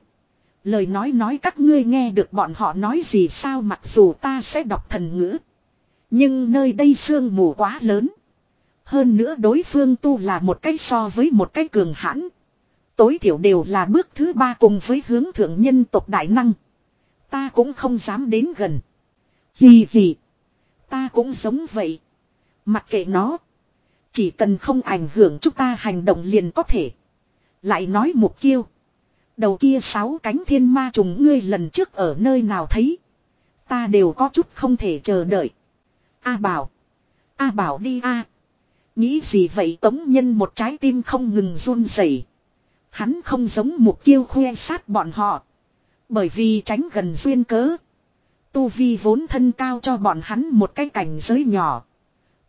Lời nói nói các ngươi nghe được bọn họ nói gì sao mặc dù ta sẽ đọc thần ngữ. Nhưng nơi đây sương mù quá lớn. Hơn nữa đối phương tu là một cái so với một cái cường hãn. Tối thiểu đều là bước thứ ba cùng với hướng thượng nhân tộc đại năng. Ta cũng không dám đến gần. Hì hì. Ta cũng giống vậy. Mặc kệ nó. Chỉ cần không ảnh hưởng chúng ta hành động liền có thể. Lại nói mục kiêu. Đầu kia sáu cánh thiên ma trùng ngươi lần trước ở nơi nào thấy. Ta đều có chút không thể chờ đợi. A bảo. A bảo đi a. Nghĩ gì vậy tống nhân một trái tim không ngừng run rẩy. Hắn không giống mục kiêu khoe sát bọn họ. Bởi vì tránh gần duyên cớ. Tu vi vốn thân cao cho bọn hắn một cái cảnh giới nhỏ.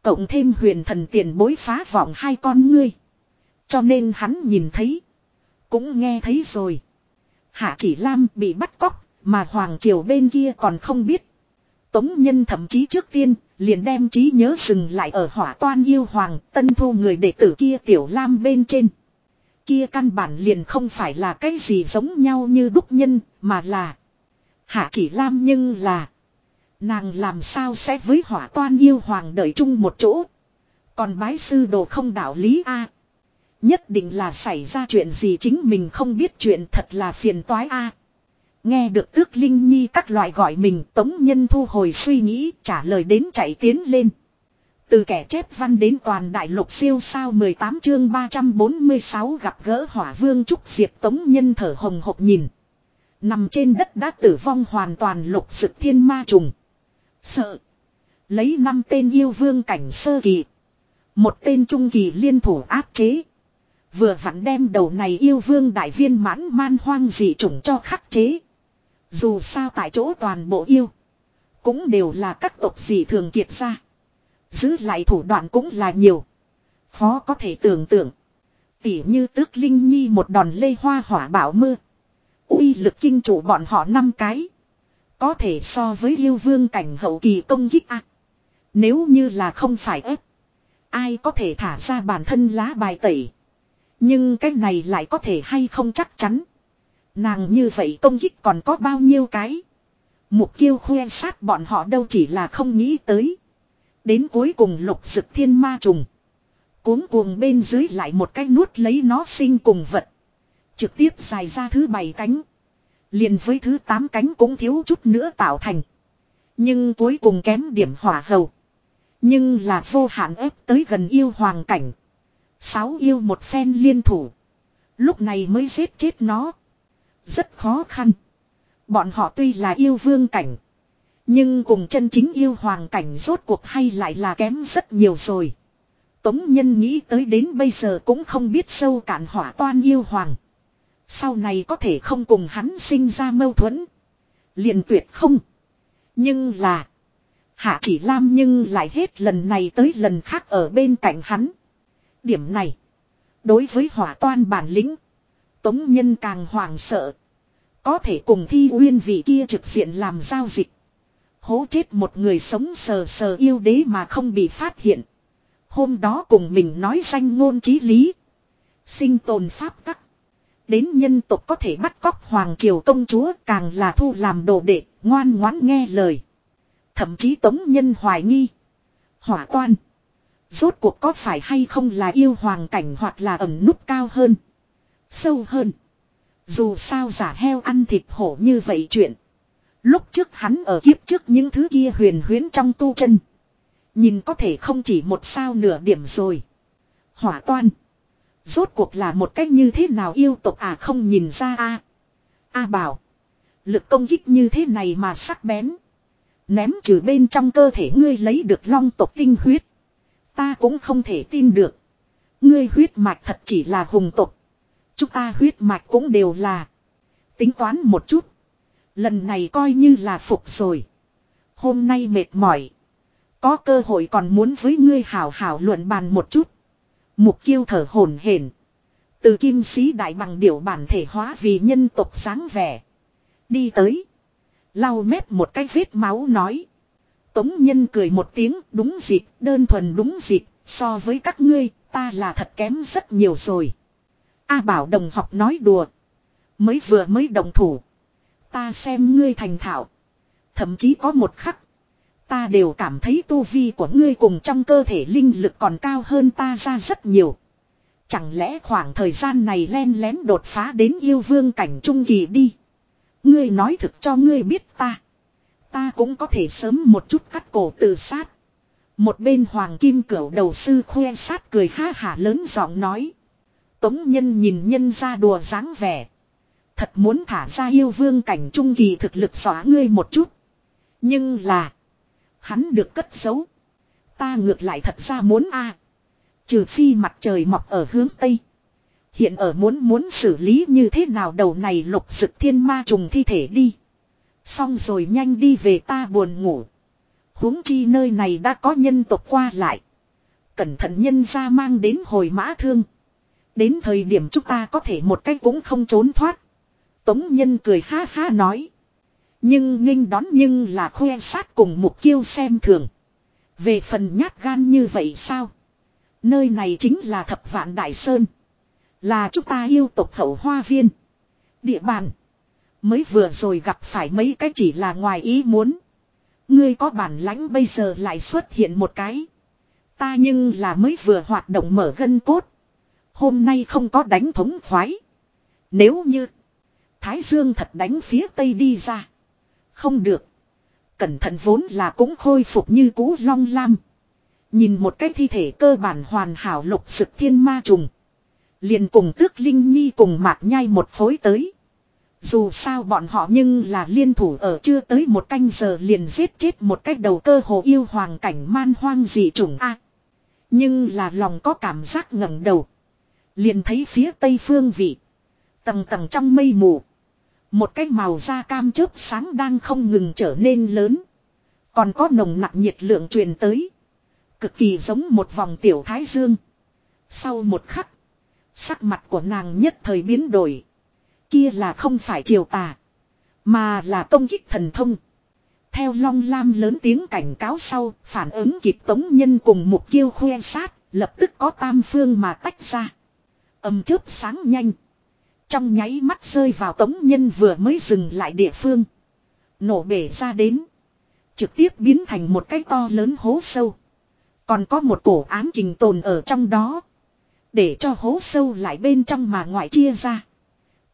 Cộng thêm huyền thần tiền bối phá vọng hai con ngươi. Cho nên hắn nhìn thấy. Cũng nghe thấy rồi. Hạ chỉ Lam bị bắt cóc, mà Hoàng Triều bên kia còn không biết. Tống Nhân thậm chí trước tiên, liền đem trí nhớ dừng lại ở hỏa toan yêu Hoàng, tân thu người đệ tử kia Tiểu Lam bên trên. Kia căn bản liền không phải là cái gì giống nhau như đúc nhân, mà là... Hạ chỉ Lam nhưng là... Nàng làm sao sẽ với hỏa toan yêu Hoàng đợi chung một chỗ. Còn bái sư đồ không đạo lý A. Nhất định là xảy ra chuyện gì chính mình không biết chuyện thật là phiền toái a. Nghe được tước Linh Nhi các loại gọi mình, tống nhân thu hồi suy nghĩ, trả lời đến chạy tiến lên. Từ kẻ chép văn đến toàn đại lục siêu sao 18 chương 346 gặp gỡ hỏa vương trúc diệp tống nhân thở hồng hộc nhìn. Nằm trên đất đã tử vong hoàn toàn lục sự thiên ma trùng. Sợ. Lấy năm tên yêu vương cảnh sơ kỳ. Một tên trung kỳ liên thủ áp chế. Vừa vặn đem đầu này yêu vương đại viên mãn man hoang dị chủng cho khắc chế. Dù sao tại chỗ toàn bộ yêu. Cũng đều là các tộc dị thường kiệt ra. Giữ lại thủ đoạn cũng là nhiều. Khó có thể tưởng tượng. Tỉ như tước linh nhi một đòn lê hoa hỏa bảo mưa. uy lực kinh chủ bọn họ năm cái. Có thể so với yêu vương cảnh hậu kỳ công kích ạ. Nếu như là không phải ép. Ai có thể thả ra bản thân lá bài tẩy. Nhưng cái này lại có thể hay không chắc chắn. Nàng như vậy công kích còn có bao nhiêu cái. Mục kiêu khoe sát bọn họ đâu chỉ là không nghĩ tới. Đến cuối cùng lục dực thiên ma trùng. Cuống cuồng bên dưới lại một cái nuốt lấy nó sinh cùng vật. Trực tiếp dài ra thứ bảy cánh. Liền với thứ tám cánh cũng thiếu chút nữa tạo thành. Nhưng cuối cùng kém điểm hỏa hầu. Nhưng là vô hạn ép tới gần yêu hoàng cảnh. Sáu yêu một phen liên thủ. Lúc này mới giết chết nó. Rất khó khăn. Bọn họ tuy là yêu vương cảnh. Nhưng cùng chân chính yêu hoàng cảnh rốt cuộc hay lại là kém rất nhiều rồi. Tống nhân nghĩ tới đến bây giờ cũng không biết sâu cạn hỏa toan yêu hoàng. Sau này có thể không cùng hắn sinh ra mâu thuẫn. liền tuyệt không. Nhưng là. Hạ chỉ lam nhưng lại hết lần này tới lần khác ở bên cạnh hắn. Điểm này. Đối với hỏa toan bản lĩnh. Tống nhân càng hoàng sợ. Có thể cùng thi uyên vị kia trực diện làm giao dịch. Hố chết một người sống sờ sờ yêu đế mà không bị phát hiện. Hôm đó cùng mình nói danh ngôn trí lý. Sinh tồn pháp tắc. Đến nhân tộc có thể bắt cóc hoàng triều công chúa càng là thu làm đồ đệ, ngoan ngoãn nghe lời. Thậm chí tống nhân hoài nghi. Hỏa toan. Rốt cuộc có phải hay không là yêu hoàng cảnh hoặc là ẩm nút cao hơn. Sâu hơn. Dù sao giả heo ăn thịt hổ như vậy chuyện. Lúc trước hắn ở kiếp trước những thứ kia huyền huyến trong tu chân. Nhìn có thể không chỉ một sao nửa điểm rồi. Hỏa toan. Rốt cuộc là một cách như thế nào yêu tộc à không nhìn ra a A bảo. Lực công kích như thế này mà sắc bén. Ném trừ bên trong cơ thể ngươi lấy được long tộc tinh huyết. Ta cũng không thể tin được. Ngươi huyết mạch thật chỉ là hùng tộc. Chúng ta huyết mạch cũng đều là. Tính toán một chút. Lần này coi như là phục rồi. Hôm nay mệt mỏi. Có cơ hội còn muốn với ngươi hảo hảo luận bàn một chút. Mục kiêu thở hổn hển. Từ kim sĩ đại bằng điểu bản thể hóa vì nhân tộc sáng vẻ. Đi tới. Lau mép một cái vết máu nói. Tống nhân cười một tiếng đúng dịp, đơn thuần đúng dịp, so với các ngươi, ta là thật kém rất nhiều rồi. A bảo đồng học nói đùa. Mới vừa mới đồng thủ. Ta xem ngươi thành thạo. Thậm chí có một khắc. Ta đều cảm thấy tu vi của ngươi cùng trong cơ thể linh lực còn cao hơn ta ra rất nhiều. Chẳng lẽ khoảng thời gian này len lén đột phá đến yêu vương cảnh trung kỳ đi. Ngươi nói thực cho ngươi biết ta. Ta cũng có thể sớm một chút cắt cổ tự sát. Một bên hoàng kim cửu đầu sư khoe sát cười ha hả lớn giọng nói. Tống nhân nhìn nhân ra đùa dáng vẻ. Thật muốn thả ra yêu vương cảnh trung kỳ thực lực xóa ngươi một chút. Nhưng là. Hắn được cất giấu. Ta ngược lại thật ra muốn a Trừ phi mặt trời mọc ở hướng Tây. Hiện ở muốn muốn xử lý như thế nào đầu này lục sực thiên ma trùng thi thể đi. Xong rồi nhanh đi về ta buồn ngủ. huống chi nơi này đã có nhân tộc qua lại. Cẩn thận nhân ra mang đến hồi mã thương. Đến thời điểm chúng ta có thể một cách cũng không trốn thoát. Tống nhân cười ha ha nói. Nhưng nghênh đón nhưng là khoe sát cùng mục kiêu xem thường. Về phần nhát gan như vậy sao? Nơi này chính là thập vạn đại sơn. Là chúng ta yêu tộc hậu hoa viên. Địa bàn. Mới vừa rồi gặp phải mấy cái chỉ là ngoài ý muốn. Ngươi có bản lãnh bây giờ lại xuất hiện một cái. Ta nhưng là mới vừa hoạt động mở gân cốt. Hôm nay không có đánh thống khoái. Nếu như. Thái Dương thật đánh phía tây đi ra. Không được. Cẩn thận vốn là cũng khôi phục như cũ long lam. Nhìn một cái thi thể cơ bản hoàn hảo lục sực thiên ma trùng. Liền cùng tước linh nhi cùng mạc nhai một phối tới. Dù sao bọn họ nhưng là liên thủ ở chưa tới một canh giờ liền giết chết một cách đầu cơ hồ yêu hoàng cảnh man hoang dị trùng A. nhưng là lòng có cảm giác ngẩng đầu. Liền thấy phía tây phương vị. Tầng tầng trong mây mù. Một cái màu da cam chớp sáng đang không ngừng trở nên lớn. Còn có nồng nặng nhiệt lượng truyền tới. Cực kỳ giống một vòng tiểu thái dương. Sau một khắc. Sắc mặt của nàng nhất thời biến đổi. Kia là không phải triều tà. Mà là công kích thần thông. Theo long lam lớn tiếng cảnh cáo sau, phản ứng kịp tống nhân cùng mục kiêu khoe sát, lập tức có tam phương mà tách ra. Âm chớp sáng nhanh. Trong nháy mắt rơi vào tống nhân vừa mới dừng lại địa phương. Nổ bể ra đến. Trực tiếp biến thành một cái to lớn hố sâu. Còn có một cổ ám kình tồn ở trong đó. Để cho hố sâu lại bên trong mà ngoại chia ra.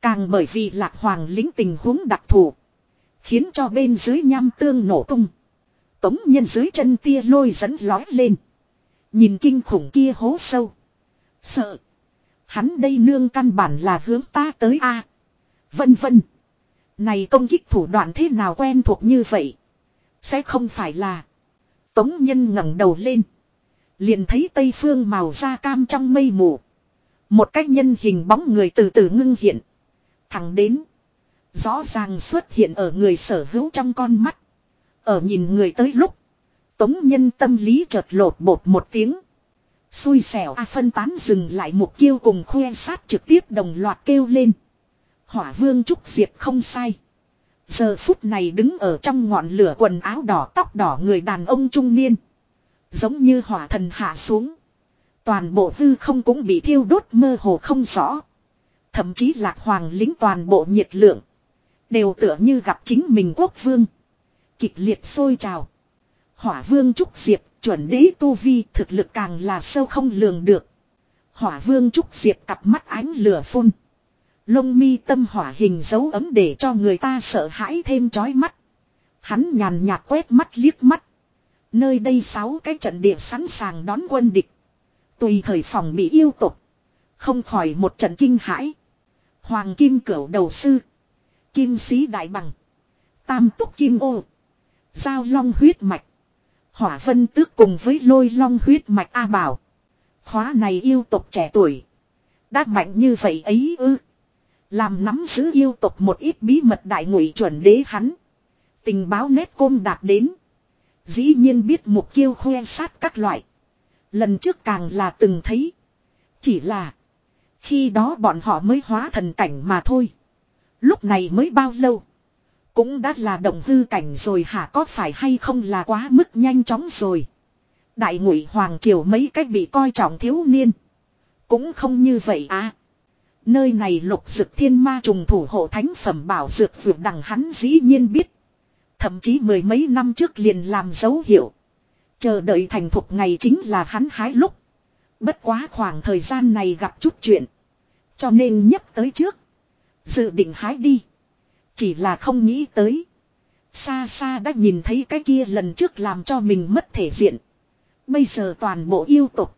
Càng bởi vì lạc hoàng lính tình huống đặc thù. Khiến cho bên dưới nham tương nổ tung. Tống nhân dưới chân tia lôi dẫn lói lên. Nhìn kinh khủng kia hố sâu. Sợ. Hắn đây nương căn bản là hướng ta tới a Vân vân. Này công kích thủ đoạn thế nào quen thuộc như vậy. Sẽ không phải là. Tống nhân ngẩng đầu lên. Liền thấy tây phương màu da cam trong mây mù. Một cách nhân hình bóng người từ từ ngưng hiện. Thẳng đến. Rõ ràng xuất hiện ở người sở hữu trong con mắt. Ở nhìn người tới lúc. Tống nhân tâm lý chợt lột bột một tiếng. Xui xẻo A phân tán dừng lại mục kiêu cùng khoe sát trực tiếp đồng loạt kêu lên. Hỏa vương trúc diệp không sai. Giờ phút này đứng ở trong ngọn lửa quần áo đỏ tóc đỏ người đàn ông trung niên. Giống như hỏa thần hạ xuống. Toàn bộ hư không cũng bị thiêu đốt mơ hồ không rõ. Thậm chí lạc hoàng lính toàn bộ nhiệt lượng. Đều tựa như gặp chính mình quốc vương. Kịch liệt sôi trào. Hỏa vương trúc diệp chuẩn đế tu vi thực lực càng là sâu không lường được. Hỏa vương trúc diệp cặp mắt ánh lửa phun. Lông mi tâm hỏa hình dấu ấm để cho người ta sợ hãi thêm chói mắt. Hắn nhàn nhạt quét mắt liếc mắt. Nơi đây sáu cái trận địa sẵn sàng đón quân địch. Tùy thời phòng bị yêu tục. Không khỏi một trận kinh hãi. Hoàng kim cửu đầu sư. Kim sĩ đại bằng. Tam túc kim ô. Giao long huyết mạch. Hỏa vân tước cùng với lôi long huyết mạch A Bảo. Khóa này yêu tộc trẻ tuổi. Đã mạnh như vậy ấy ư. Làm nắm giữ yêu tộc một ít bí mật đại ngụy chuẩn đế hắn. Tình báo nét côm đạt đến. Dĩ nhiên biết mục kiêu khoe sát các loại. Lần trước càng là từng thấy. Chỉ là. Khi đó bọn họ mới hóa thần cảnh mà thôi. Lúc này mới bao lâu. Cũng đã là động hư cảnh rồi hả, có phải hay không là quá mức nhanh chóng rồi. Đại ngụy Hoàng Triều mấy cách bị coi trọng thiếu niên. Cũng không như vậy à. Nơi này lục dực thiên ma trùng thủ hộ thánh phẩm bảo dược vượt đằng hắn dĩ nhiên biết. Thậm chí mười mấy năm trước liền làm dấu hiệu. Chờ đợi thành thục ngày chính là hắn hái lúc. Bất quá khoảng thời gian này gặp chút chuyện. Cho nên nhấp tới trước. Dự định hái đi. Chỉ là không nghĩ tới. Xa xa đã nhìn thấy cái kia lần trước làm cho mình mất thể diện. Bây giờ toàn bộ yêu tục.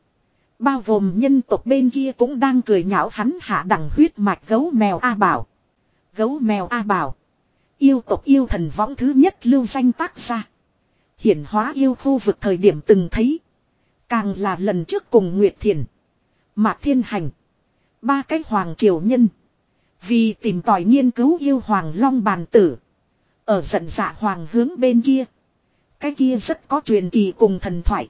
Bao gồm nhân tộc bên kia cũng đang cười nhạo hắn hạ đẳng huyết mạch gấu mèo A Bảo. Gấu mèo A Bảo. Yêu tộc yêu thần võng thứ nhất lưu danh tác ra. Hiển hóa yêu khu vực thời điểm từng thấy. Càng là lần trước cùng Nguyệt Thiền. Mạc Thiên Hành. Ba cái hoàng triều nhân. Vì tìm tòi nghiên cứu yêu hoàng long bàn tử. Ở giận dạ hoàng hướng bên kia. Cái kia rất có truyền kỳ cùng thần thoại.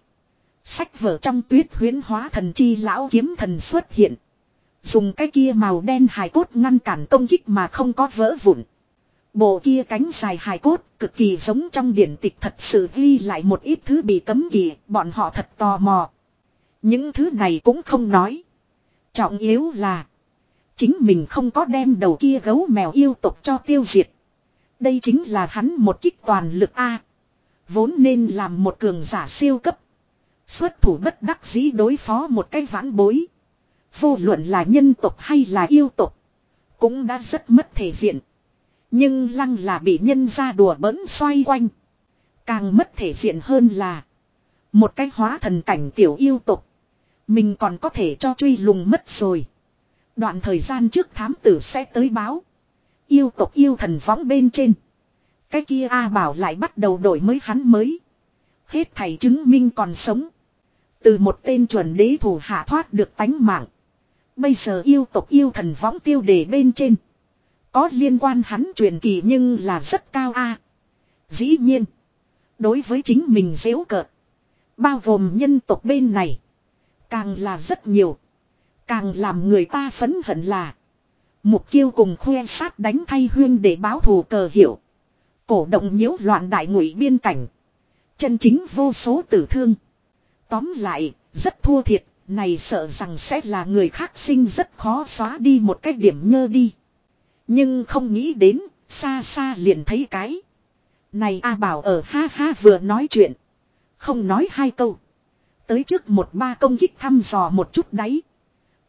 Sách vở trong tuyết huyến hóa thần chi lão kiếm thần xuất hiện. Dùng cái kia màu đen hài cốt ngăn cản công kích mà không có vỡ vụn. Bộ kia cánh dài hài cốt cực kỳ giống trong điển tịch thật sự ghi lại một ít thứ bị cấm kỳ, bọn họ thật tò mò. Những thứ này cũng không nói. Trọng yếu là Chính mình không có đem đầu kia gấu mèo yêu tục cho tiêu diệt. Đây chính là hắn một kích toàn lực A. Vốn nên làm một cường giả siêu cấp. Xuất thủ bất đắc dĩ đối phó một cái vãn bối. Vô luận là nhân tộc hay là yêu tộc. Cũng đã rất mất thể diện. Nhưng lăng là bị nhân ra đùa bỡn xoay quanh. Càng mất thể diện hơn là. Một cái hóa thần cảnh tiểu yêu tục. Mình còn có thể cho truy lùng mất rồi. Đoạn thời gian trước thám tử sẽ tới báo. Yêu tộc yêu thần võng bên trên. Cái kia A bảo lại bắt đầu đổi mới hắn mới. Hết thầy chứng minh còn sống. Từ một tên chuẩn đế thủ hạ thoát được tánh mạng. Bây giờ yêu tộc yêu thần võng tiêu đề bên trên. Có liên quan hắn truyền kỳ nhưng là rất cao a. Dĩ nhiên. Đối với chính mình dễu cợt. Bao gồm nhân tộc bên này. Càng là rất nhiều. Càng làm người ta phấn hận là. Mục kiêu cùng khuê sát đánh thay huyên để báo thù cờ hiệu. Cổ động nhiễu loạn đại ngụy biên cảnh. Chân chính vô số tử thương. Tóm lại, rất thua thiệt, này sợ rằng sẽ là người khác sinh rất khó xóa đi một cách điểm nhơ đi. Nhưng không nghĩ đến, xa xa liền thấy cái. Này A Bảo ở ha ha vừa nói chuyện. Không nói hai câu. Tới trước một ba công kích thăm dò một chút đấy.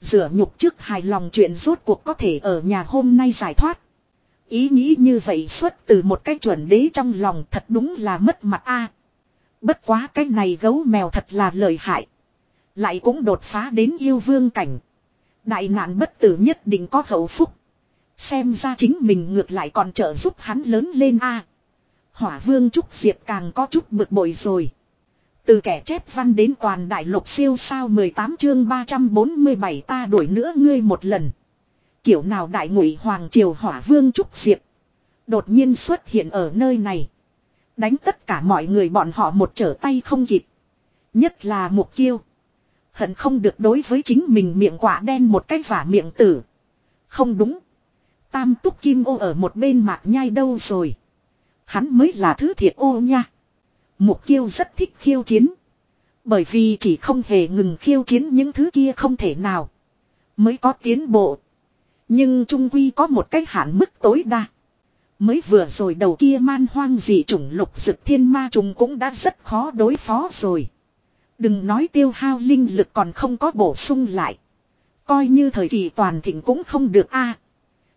Rửa nhục trước hài lòng chuyện rốt cuộc có thể ở nhà hôm nay giải thoát. Ý nghĩ như vậy xuất từ một cái chuẩn đế trong lòng thật đúng là mất mặt a. Bất quá cái này gấu mèo thật là lợi hại. Lại cũng đột phá đến yêu vương cảnh. Đại nạn bất tử nhất định có hậu phúc. Xem ra chính mình ngược lại còn trợ giúp hắn lớn lên a. Hỏa vương Trúc Diệp càng có chút bực bội rồi. Từ kẻ chép văn đến toàn đại lục siêu sao 18 chương 347 ta đuổi nữa ngươi một lần. Kiểu nào đại ngụy Hoàng Triều Hỏa Vương Trúc Diệp. Đột nhiên xuất hiện ở nơi này. Đánh tất cả mọi người bọn họ một trở tay không kịp. Nhất là mục kiêu. Hận không được đối với chính mình miệng quả đen một cách vả miệng tử. Không đúng. Tam túc kim ô ở một bên mạc nhai đâu rồi. Hắn mới là thứ thiệt ô nha. Mục kiêu rất thích khiêu chiến. Bởi vì chỉ không hề ngừng khiêu chiến những thứ kia không thể nào. Mới có tiến bộ. Nhưng trung quy có một cách hạn mức tối đa. Mới vừa rồi đầu kia man hoang dị chủng lục dực thiên ma trùng cũng đã rất khó đối phó rồi. Đừng nói tiêu hao linh lực còn không có bổ sung lại. Coi như thời kỳ toàn thịnh cũng không được a.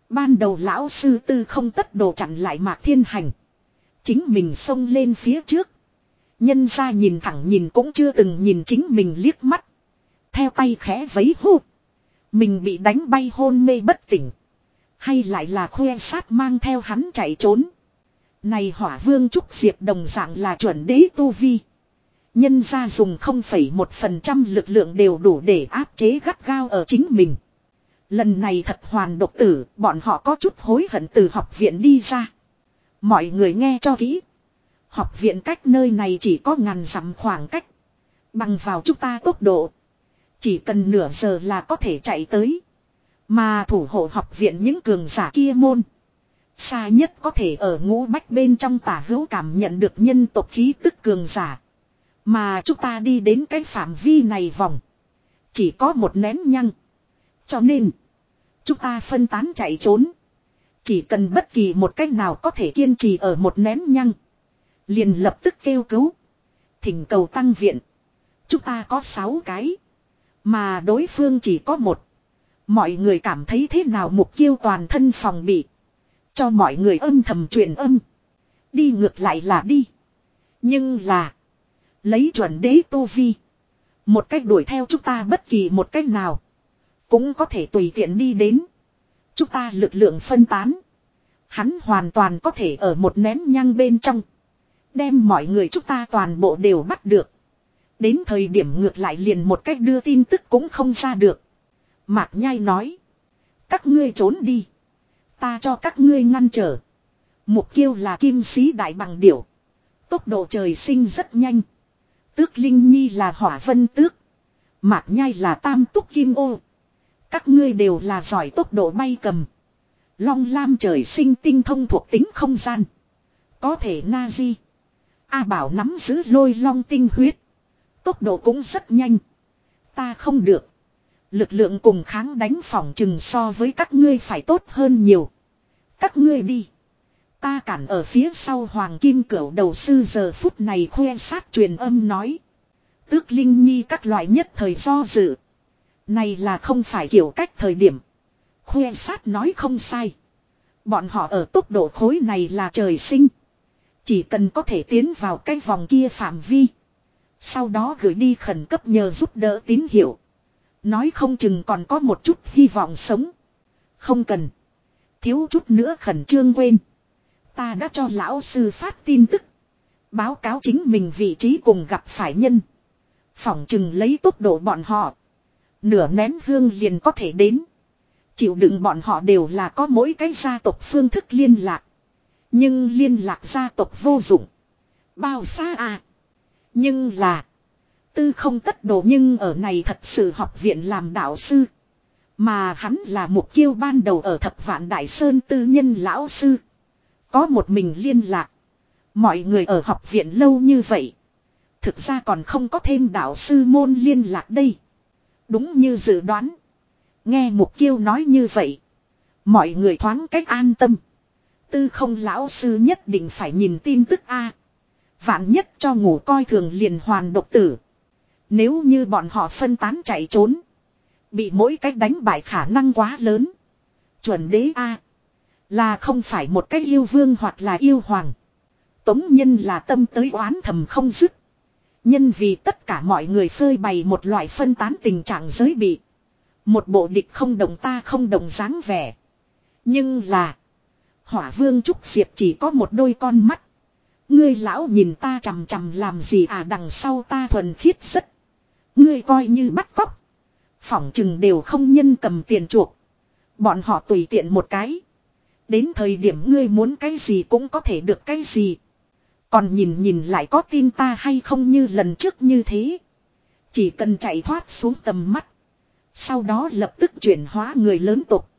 ban đầu lão sư tư không tất đồ chặn lại mạc thiên hành. Chính mình xông lên phía trước. Nhân ra nhìn thẳng nhìn cũng chưa từng nhìn chính mình liếc mắt. Theo tay khẽ vấy hô. Mình bị đánh bay hôn mê bất tỉnh. Hay lại là khoe sát mang theo hắn chạy trốn. Này hỏa vương trúc diệp đồng dạng là chuẩn đế tu vi. Nhân ra dùng 0,1% lực lượng đều đủ để áp chế gắt gao ở chính mình. Lần này thật hoàn độc tử, bọn họ có chút hối hận từ học viện đi ra. Mọi người nghe cho kỹ. Học viện cách nơi này chỉ có ngàn dặm khoảng cách. Bằng vào chúng ta tốc độ. Chỉ cần nửa giờ là có thể chạy tới. Mà thủ hộ học viện những cường giả kia môn. Xa nhất có thể ở ngũ bách bên trong tả hữu cảm nhận được nhân tộc khí tức cường giả. Mà chúng ta đi đến cái phạm vi này vòng. Chỉ có một nén nhăng. Cho nên. Chúng ta phân tán chạy trốn. Chỉ cần bất kỳ một cách nào có thể kiên trì ở một nén nhăng. Liền lập tức kêu cứu. Thỉnh cầu tăng viện. Chúng ta có 6 cái. Mà đối phương chỉ có một. Mọi người cảm thấy thế nào mục kiêu toàn thân phòng bị. Cho mọi người âm thầm truyền âm. Đi ngược lại là đi. Nhưng là. Lấy chuẩn đế tu vi. Một cách đuổi theo chúng ta bất kỳ một cách nào. Cũng có thể tùy tiện đi đến. Chúng ta lực lượng phân tán. Hắn hoàn toàn có thể ở một nén nhang bên trong. Đem mọi người chúng ta toàn bộ đều bắt được. Đến thời điểm ngược lại liền một cách đưa tin tức cũng không ra được. Mạc Nhai nói. Các ngươi trốn đi. Ta cho các ngươi ngăn trở. Mục kiêu là kim sĩ đại bằng điểu. Tốc độ trời sinh rất nhanh. Tước Linh Nhi là hỏa vân tước. Mạc Nhai là tam túc kim ô. Các ngươi đều là giỏi tốc độ bay cầm. Long lam trời sinh tinh thông thuộc tính không gian. Có thể na di. A bảo nắm giữ lôi long tinh huyết. Tốc độ cũng rất nhanh. Ta không được. Lực lượng cùng kháng đánh phòng chừng so với các ngươi phải tốt hơn nhiều. Các ngươi đi. Ta cản ở phía sau hoàng kim cửu đầu sư giờ phút này khoe sát truyền âm nói. Tước Linh Nhi các loại nhất thời do dự. Này là không phải kiểu cách thời điểm. Khoe sát nói không sai. Bọn họ ở tốc độ khối này là trời sinh. Chỉ cần có thể tiến vào cái vòng kia phạm vi. Sau đó gửi đi khẩn cấp nhờ giúp đỡ tín hiệu. Nói không chừng còn có một chút hy vọng sống. Không cần. Thiếu chút nữa khẩn trương quên. Ta đã cho lão sư phát tin tức. Báo cáo chính mình vị trí cùng gặp phải nhân. Phỏng chừng lấy tốc độ bọn họ. Nửa nén hương liền có thể đến. Chịu đựng bọn họ đều là có mỗi cái gia tộc phương thức liên lạc. Nhưng liên lạc gia tộc vô dụng. Bao xa à. Nhưng là. Tư không tất đồ nhưng ở này thật sự học viện làm đạo sư. Mà hắn là mục kiêu ban đầu ở thập vạn đại sơn tư nhân lão sư. Có một mình liên lạc. Mọi người ở học viện lâu như vậy. Thực ra còn không có thêm đạo sư môn liên lạc đây. Đúng như dự đoán. Nghe mục kiêu nói như vậy. Mọi người thoáng cách an tâm. Tư không lão sư nhất định phải nhìn tin tức A. Vạn nhất cho ngủ coi thường liền hoàn độc tử. Nếu như bọn họ phân tán chạy trốn. Bị mỗi cách đánh bại khả năng quá lớn. Chuẩn đế A. Là không phải một cách yêu vương hoặc là yêu hoàng. Tống nhân là tâm tới oán thầm không dứt. Nhân vì tất cả mọi người phơi bày một loại phân tán tình trạng giới bị. Một bộ địch không đồng ta không đồng dáng vẻ. Nhưng là. Hỏa vương trúc diệp chỉ có một đôi con mắt. Ngươi lão nhìn ta chằm chằm làm gì à đằng sau ta thuần khiết rất. Ngươi coi như bắt cóc. Phỏng chừng đều không nhân cầm tiền chuộc. Bọn họ tùy tiện một cái. Đến thời điểm ngươi muốn cái gì cũng có thể được cái gì. Còn nhìn nhìn lại có tin ta hay không như lần trước như thế. Chỉ cần chạy thoát xuống tầm mắt. Sau đó lập tức chuyển hóa người lớn tục.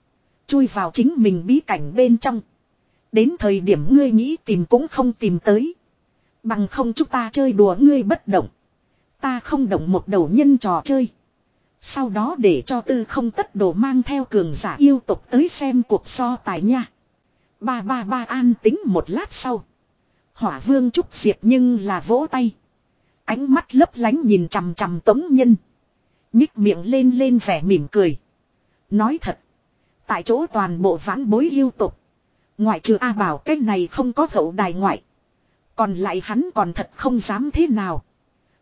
Chui vào chính mình bí cảnh bên trong. Đến thời điểm ngươi nghĩ tìm cũng không tìm tới. Bằng không chúng ta chơi đùa ngươi bất động. Ta không động một đầu nhân trò chơi. Sau đó để cho tư không tất đồ mang theo cường giả yêu tục tới xem cuộc so tài nha. Ba ba ba an tính một lát sau. Hỏa vương trúc diệp nhưng là vỗ tay. Ánh mắt lấp lánh nhìn chằm chằm tống nhân. Nhích miệng lên lên vẻ mỉm cười. Nói thật. Tại chỗ toàn bộ vãn bối yêu tục. Ngoại trừ A bảo cái này không có hậu đài ngoại. Còn lại hắn còn thật không dám thế nào.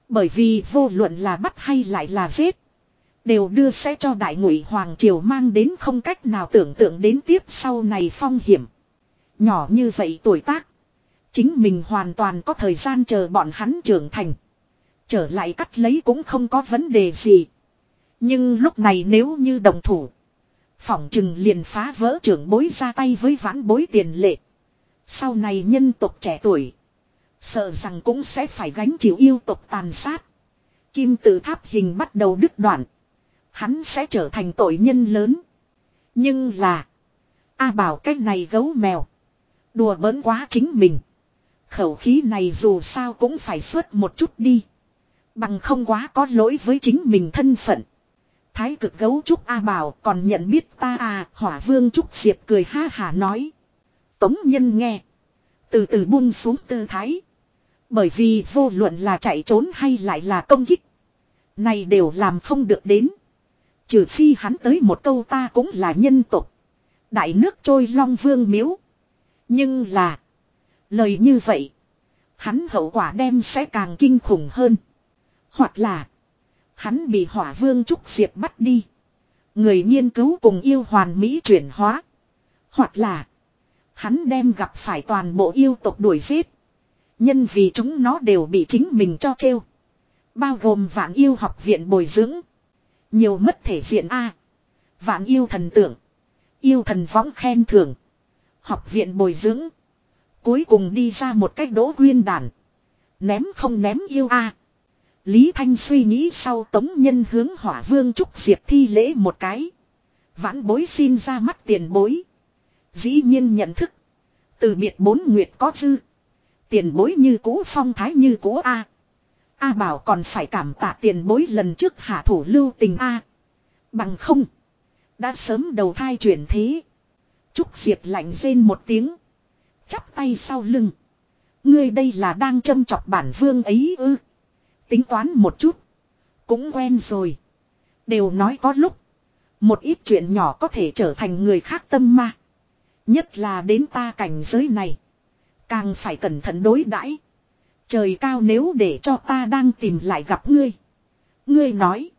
Bởi vì vô luận là bắt hay lại là giết. Đều đưa sẽ cho đại ngụy Hoàng Triều mang đến không cách nào tưởng tượng đến tiếp sau này phong hiểm. Nhỏ như vậy tuổi tác. Chính mình hoàn toàn có thời gian chờ bọn hắn trưởng thành. Trở lại cắt lấy cũng không có vấn đề gì. Nhưng lúc này nếu như đồng thủ. Phỏng chừng liền phá vỡ trưởng bối ra tay với vãn bối tiền lệ. Sau này nhân tộc trẻ tuổi. Sợ rằng cũng sẽ phải gánh chịu yêu tộc tàn sát. Kim tự tháp hình bắt đầu đứt đoạn. Hắn sẽ trở thành tội nhân lớn. Nhưng là. A bảo cái này gấu mèo. Đùa bỡn quá chính mình. Khẩu khí này dù sao cũng phải xuất một chút đi. Bằng không quá có lỗi với chính mình thân phận. Thái cực gấu trúc A Bảo còn nhận biết ta à, hỏa vương trúc diệp cười ha hà nói. Tống nhân nghe. Từ từ buông xuống tư thái. Bởi vì vô luận là chạy trốn hay lại là công kích. Này đều làm không được đến. Trừ phi hắn tới một câu ta cũng là nhân tục. Đại nước trôi long vương miếu. Nhưng là. Lời như vậy. Hắn hậu quả đem sẽ càng kinh khủng hơn. Hoặc là. Hắn bị hỏa vương trúc diệp bắt đi. Người nghiên cứu cùng yêu hoàn mỹ chuyển hóa. Hoặc là. Hắn đem gặp phải toàn bộ yêu tộc đuổi giết. Nhân vì chúng nó đều bị chính mình cho trêu. Bao gồm vạn yêu học viện bồi dưỡng. Nhiều mất thể diện A. Vạn yêu thần tượng. Yêu thần võng khen thưởng. Học viện bồi dưỡng. Cuối cùng đi ra một cách đỗ quyên đàn Ném không ném yêu A. Lý Thanh suy nghĩ sau tống nhân hướng hỏa vương trúc diệp thi lễ một cái. Vãn bối xin ra mắt tiền bối. Dĩ nhiên nhận thức. Từ biệt bốn nguyệt có dư. Tiền bối như cũ, phong thái như cũ A. A bảo còn phải cảm tạ tiền bối lần trước hạ thủ lưu tình A. Bằng không. Đã sớm đầu thai chuyển thế. Trúc Diệp lạnh rên một tiếng. Chắp tay sau lưng. Ngươi đây là đang châm chọc bản vương ấy ư. Tính toán một chút. Cũng quen rồi. Đều nói có lúc. Một ít chuyện nhỏ có thể trở thành người khác tâm ma. Nhất là đến ta cảnh giới này. Càng phải cẩn thận đối đãi. Trời cao nếu để cho ta đang tìm lại gặp ngươi. Ngươi nói.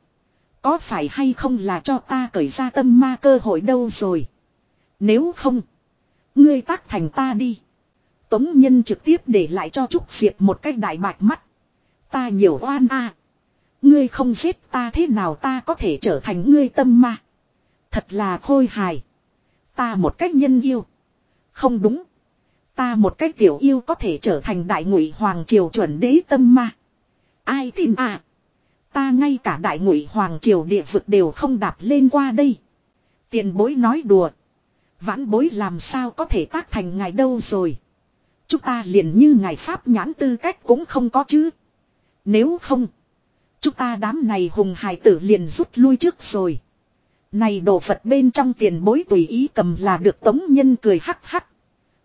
Có phải hay không là cho ta cởi ra tâm ma cơ hội đâu rồi. Nếu không. Ngươi tác thành ta đi. Tống nhân trực tiếp để lại cho Trúc Diệp một cách đại bạch mắt. Ta nhiều oan a. Ngươi không giết ta thế nào ta có thể trở thành ngươi tâm ma. Thật là khôi hài. Ta một cách nhân yêu. Không đúng. Ta một cách tiểu yêu có thể trở thành đại ngụy hoàng triều chuẩn đế tâm ma. Ai tin à? Ta ngay cả đại ngụy hoàng triều địa vực đều không đạp lên qua đây. Tiền bối nói đùa. Vãn bối làm sao có thể tác thành ngài đâu rồi. Chúng ta liền như ngài Pháp nhãn tư cách cũng không có chứ. Nếu không. Chúng ta đám này hùng hải tử liền rút lui trước rồi. Này đồ Phật bên trong tiền bối tùy ý cầm là được tống nhân cười hắc hắc.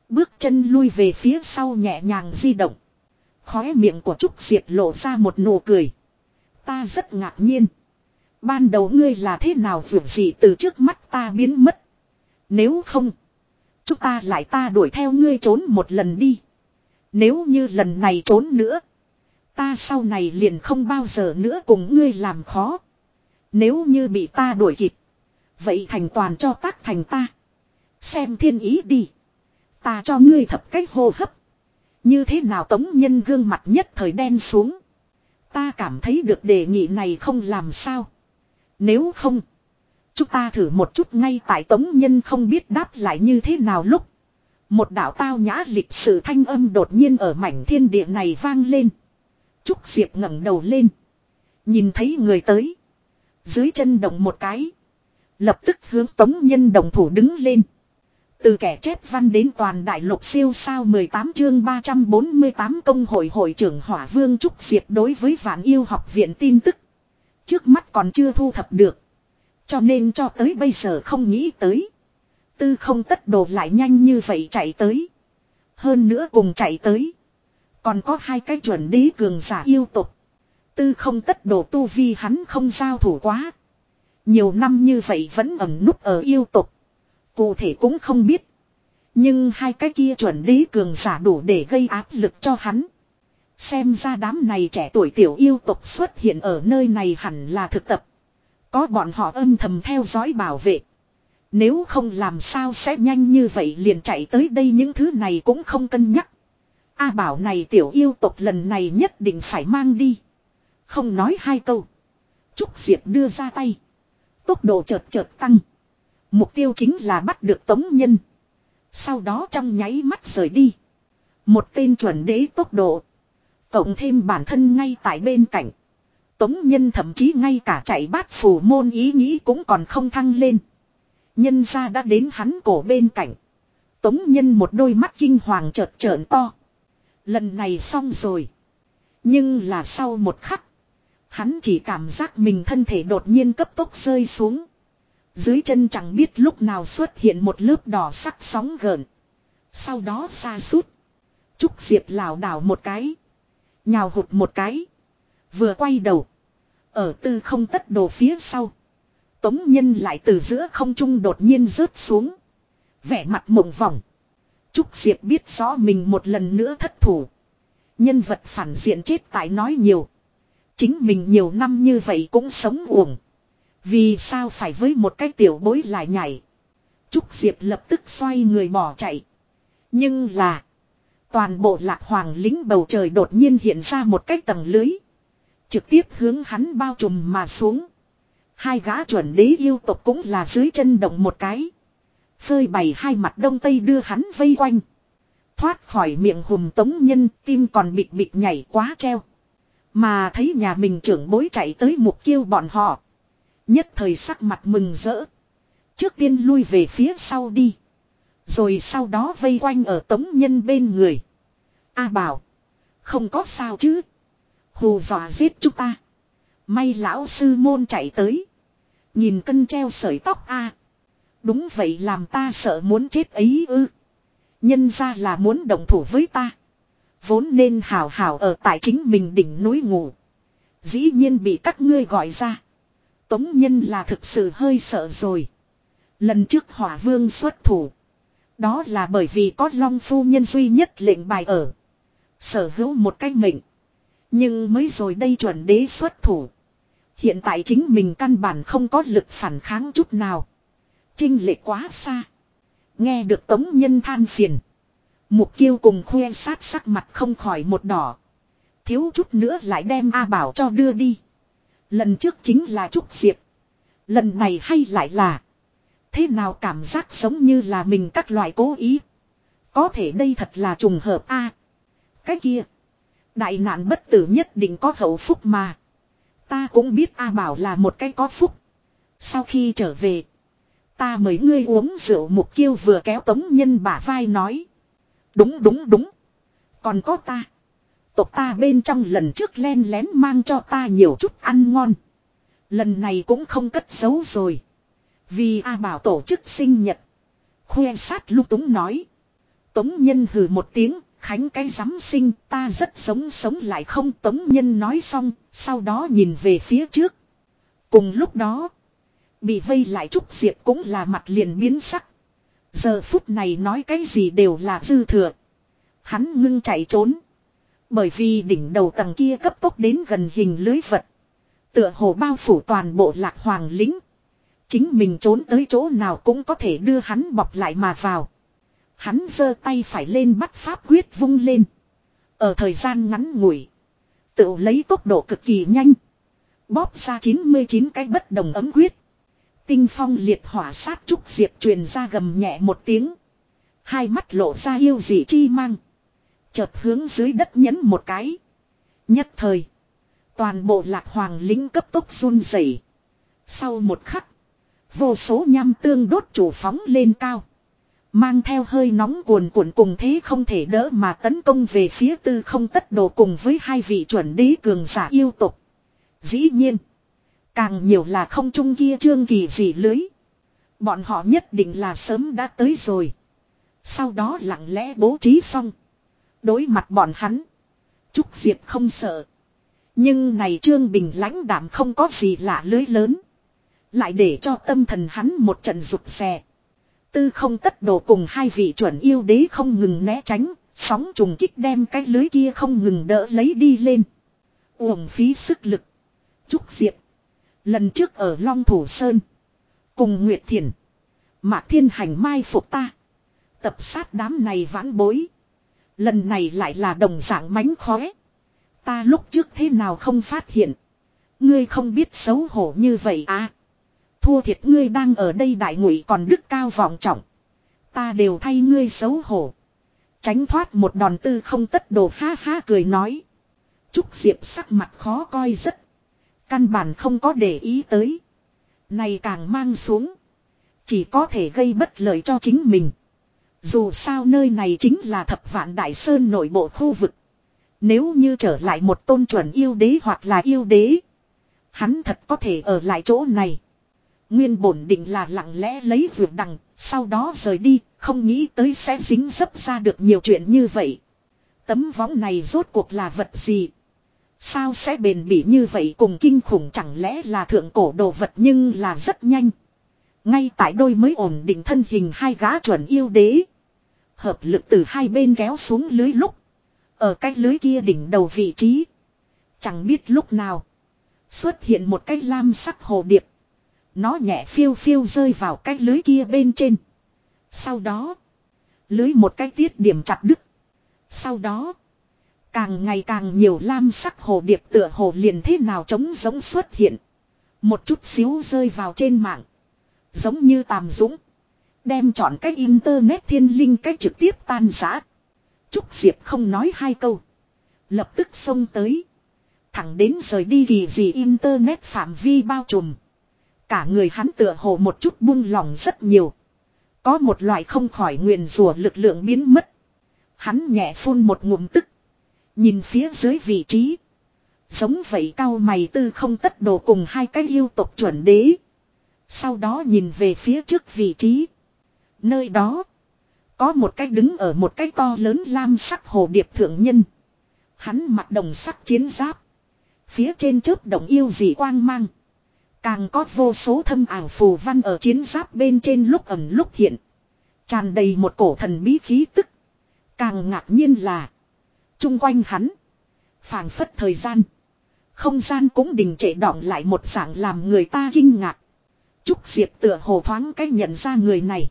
Bước chân lui về phía sau nhẹ nhàng di động. Khóe miệng của Trúc Diệp lộ ra một nụ cười. Ta rất ngạc nhiên. Ban đầu ngươi là thế nào vượt gì từ trước mắt ta biến mất. Nếu không. Chúng ta lại ta đuổi theo ngươi trốn một lần đi. Nếu như lần này trốn nữa. Ta sau này liền không bao giờ nữa cùng ngươi làm khó. Nếu như bị ta đuổi kịp. Vậy thành toàn cho tác thành ta. Xem thiên ý đi. Ta cho ngươi thập cách hô hấp. Như thế nào tống nhân gương mặt nhất thời đen xuống. Ta cảm thấy được đề nghị này không làm sao. Nếu không. Chúng ta thử một chút ngay tại tống nhân không biết đáp lại như thế nào lúc. Một đạo tao nhã lịch sự thanh âm đột nhiên ở mảnh thiên địa này vang lên. Trúc Diệp ngẩng đầu lên. Nhìn thấy người tới. Dưới chân động một cái. Lập tức hướng tống nhân đồng thủ đứng lên. Từ kẻ chép văn đến toàn đại lục siêu sao 18 chương 348 công hội hội trưởng Hỏa Vương Trúc Diệp đối với vạn yêu học viện tin tức. Trước mắt còn chưa thu thập được. Cho nên cho tới bây giờ không nghĩ tới. Tư không tất đồ lại nhanh như vậy chạy tới. Hơn nữa cùng chạy tới. Còn có hai cái chuẩn đế cường giả yêu tục. Tư không tất đồ tu vi hắn không giao thủ quá. Nhiều năm như vậy vẫn ẩn núp ở yêu tục. Cụ thể cũng không biết. Nhưng hai cái kia chuẩn đế cường giả đủ để gây áp lực cho hắn. Xem ra đám này trẻ tuổi tiểu yêu tục xuất hiện ở nơi này hẳn là thực tập. Có bọn họ âm thầm theo dõi bảo vệ. Nếu không làm sao sẽ nhanh như vậy liền chạy tới đây những thứ này cũng không cân nhắc. A bảo này tiểu yêu tộc lần này nhất định phải mang đi. Không nói hai câu. Trúc Diệp đưa ra tay. Tốc độ chợt chợt tăng. Mục tiêu chính là bắt được tống nhân. Sau đó trong nháy mắt rời đi. Một tên chuẩn đế tốc độ. Cộng thêm bản thân ngay tại bên cạnh. Tống nhân thậm chí ngay cả chạy bát phủ môn ý nghĩ cũng còn không thăng lên. Nhân ra đã đến hắn cổ bên cạnh. Tống nhân một đôi mắt kinh hoàng chợt trợn to. Lần này xong rồi. Nhưng là sau một khắc. Hắn chỉ cảm giác mình thân thể đột nhiên cấp tốc rơi xuống. Dưới chân chẳng biết lúc nào xuất hiện một lớp đỏ sắc sóng gợn. Sau đó xa sút Trúc Diệp lảo đảo một cái. Nhào hụt một cái. Vừa quay đầu. Ở tư không tất đồ phía sau. Tống nhân lại từ giữa không trung đột nhiên rớt xuống. Vẻ mặt mộng vòng. Trúc Diệp biết rõ mình một lần nữa thất thủ. Nhân vật phản diện chết tại nói nhiều. Chính mình nhiều năm như vậy cũng sống uổng. Vì sao phải với một cái tiểu bối lại nhảy. Trúc Diệp lập tức xoay người bỏ chạy. Nhưng là. Toàn bộ lạc hoàng lính bầu trời đột nhiên hiện ra một cái tầng lưới. Trực tiếp hướng hắn bao trùm mà xuống. Hai gã chuẩn đế yêu tộc cũng là dưới chân động một cái. Phơi bày hai mặt đông tây đưa hắn vây quanh. Thoát khỏi miệng hùm tống nhân, tim còn bịt bịt nhảy quá treo. Mà thấy nhà mình trưởng bối chạy tới mục kiêu bọn họ. Nhất thời sắc mặt mừng rỡ. Trước tiên lui về phía sau đi. Rồi sau đó vây quanh ở tống nhân bên người. A bảo. Không có sao chứ. Hù dọa giết chúng ta. May lão sư môn chạy tới. Nhìn cân treo sợi tóc a Đúng vậy làm ta sợ muốn chết ấy ư. Nhân ra là muốn đồng thủ với ta. Vốn nên hào hào ở tại chính mình đỉnh núi ngủ. Dĩ nhiên bị các ngươi gọi ra. Tống nhân là thực sự hơi sợ rồi. Lần trước hỏa vương xuất thủ. Đó là bởi vì có long phu nhân duy nhất lệnh bài ở. Sở hữu một cách mệnh. Nhưng mới rồi đây chuẩn đế xuất thủ. Hiện tại chính mình căn bản không có lực phản kháng chút nào. Trinh lệ quá xa. Nghe được tống nhân than phiền. Mục kiêu cùng khuê sát sắc mặt không khỏi một đỏ. Thiếu chút nữa lại đem A Bảo cho đưa đi. Lần trước chính là Trúc Diệp. Lần này hay lại là. Thế nào cảm giác giống như là mình các loại cố ý. Có thể đây thật là trùng hợp a Cái kia. Đại nạn bất tử nhất định có hậu phúc mà. Ta cũng biết A Bảo là một cái có phúc. Sau khi trở về. Ta mời ngươi uống rượu mục kiêu vừa kéo tống nhân bả vai nói. Đúng đúng đúng. Còn có ta. Tộc ta bên trong lần trước len lén mang cho ta nhiều chút ăn ngon. Lần này cũng không cất giấu rồi. Vì A Bảo tổ chức sinh nhật. Khoe sát lúc túng nói. Tống nhân hừ một tiếng, khánh cái giám sinh ta rất sống sống lại không tống nhân nói xong, sau đó nhìn về phía trước. Cùng lúc đó, bị vây lại Trúc Diệp cũng là mặt liền biến sắc. Giờ phút này nói cái gì đều là dư thừa. Hắn ngưng chạy trốn. Bởi vì đỉnh đầu tầng kia cấp tốc đến gần hình lưới vật. Tựa hồ bao phủ toàn bộ lạc hoàng lính. Chính mình trốn tới chỗ nào cũng có thể đưa hắn bọc lại mà vào. Hắn giơ tay phải lên bắt pháp quyết vung lên. Ở thời gian ngắn ngủi. Tự lấy tốc độ cực kỳ nhanh. Bóp ra 99 cái bất đồng ấm quyết. Tinh phong liệt hỏa sát trúc diệp truyền ra gầm nhẹ một tiếng. Hai mắt lộ ra yêu dị chi mang. Chợt hướng dưới đất nhấn một cái. Nhất thời. Toàn bộ lạc hoàng lính cấp tốc run rẩy. Sau một khắc. Vô số nham tương đốt chủ phóng lên cao. Mang theo hơi nóng cuồn cuộn cùng thế không thể đỡ mà tấn công về phía tư không tất đồ cùng với hai vị chuẩn đế cường giả yêu tục. Dĩ nhiên. Càng nhiều là không trung kia trương kỳ dị lưới. Bọn họ nhất định là sớm đã tới rồi. Sau đó lặng lẽ bố trí xong. Đối mặt bọn hắn. Trúc Diệp không sợ. Nhưng này Trương Bình lãnh đảm không có gì lạ lưới lớn. Lại để cho tâm thần hắn một trận rụt xè. Tư không tất đồ cùng hai vị chuẩn yêu đế không ngừng né tránh. Sóng trùng kích đem cái lưới kia không ngừng đỡ lấy đi lên. Uổng phí sức lực. Trúc Diệp. Lần trước ở Long Thủ Sơn. Cùng Nguyệt Thiền. Mạc Thiên Hành mai phục ta. Tập sát đám này vãn bối. Lần này lại là đồng dạng mánh khóe. Ta lúc trước thế nào không phát hiện. Ngươi không biết xấu hổ như vậy à. Thua thiệt ngươi đang ở đây đại ngụy còn đức cao vọng trọng. Ta đều thay ngươi xấu hổ. Tránh thoát một đòn tư không tất đồ ha ha cười nói. Trúc Diệp sắc mặt khó coi rất. Căn bản không có để ý tới. Này càng mang xuống. Chỉ có thể gây bất lợi cho chính mình. Dù sao nơi này chính là thập vạn đại sơn nội bộ khu vực. Nếu như trở lại một tôn chuẩn yêu đế hoặc là yêu đế. Hắn thật có thể ở lại chỗ này. Nguyên bổn định là lặng lẽ lấy vượt đằng, sau đó rời đi, không nghĩ tới sẽ dính dấp ra được nhiều chuyện như vậy. Tấm võng này rốt cuộc là vật gì? Sao sẽ bền bỉ như vậy cùng kinh khủng chẳng lẽ là thượng cổ đồ vật nhưng là rất nhanh. Ngay tại đôi mới ổn định thân hình hai gã chuẩn yêu đế. Hợp lực từ hai bên kéo xuống lưới lúc. Ở cái lưới kia đỉnh đầu vị trí. Chẳng biết lúc nào. Xuất hiện một cái lam sắc hồ điệp. Nó nhẹ phiêu phiêu rơi vào cái lưới kia bên trên. Sau đó. Lưới một cái tiết điểm chặt đứt. Sau đó. Càng ngày càng nhiều lam sắc hồ điệp tựa hồ liền thế nào trống giống xuất hiện. Một chút xíu rơi vào trên mạng. Giống như tàm dũng. Đem chọn cách internet thiên linh cách trực tiếp tan giã. Trúc Diệp không nói hai câu. Lập tức xông tới. Thẳng đến rời đi vì gì internet phạm vi bao trùm. Cả người hắn tựa hồ một chút buông lỏng rất nhiều. Có một loại không khỏi nguyền rủa lực lượng biến mất. Hắn nhẹ phun một ngụm tức. Nhìn phía dưới vị trí. Giống vậy cao mày tư không tất đồ cùng hai cái yêu tộc chuẩn đế. Sau đó nhìn về phía trước vị trí. Nơi đó. Có một cái đứng ở một cái to lớn lam sắc hồ điệp thượng nhân. Hắn mặc đồng sắc chiến giáp. Phía trên chớp động yêu dị quang mang. Càng có vô số thâm ảo phù văn ở chiến giáp bên trên lúc ẩn lúc hiện. Tràn đầy một cổ thần bí khí tức. Càng ngạc nhiên là. Trung quanh hắn. phảng phất thời gian. Không gian cũng đình trệ đọng lại một dạng làm người ta kinh ngạc. Trúc Diệp tựa hồ thoáng cách nhận ra người này.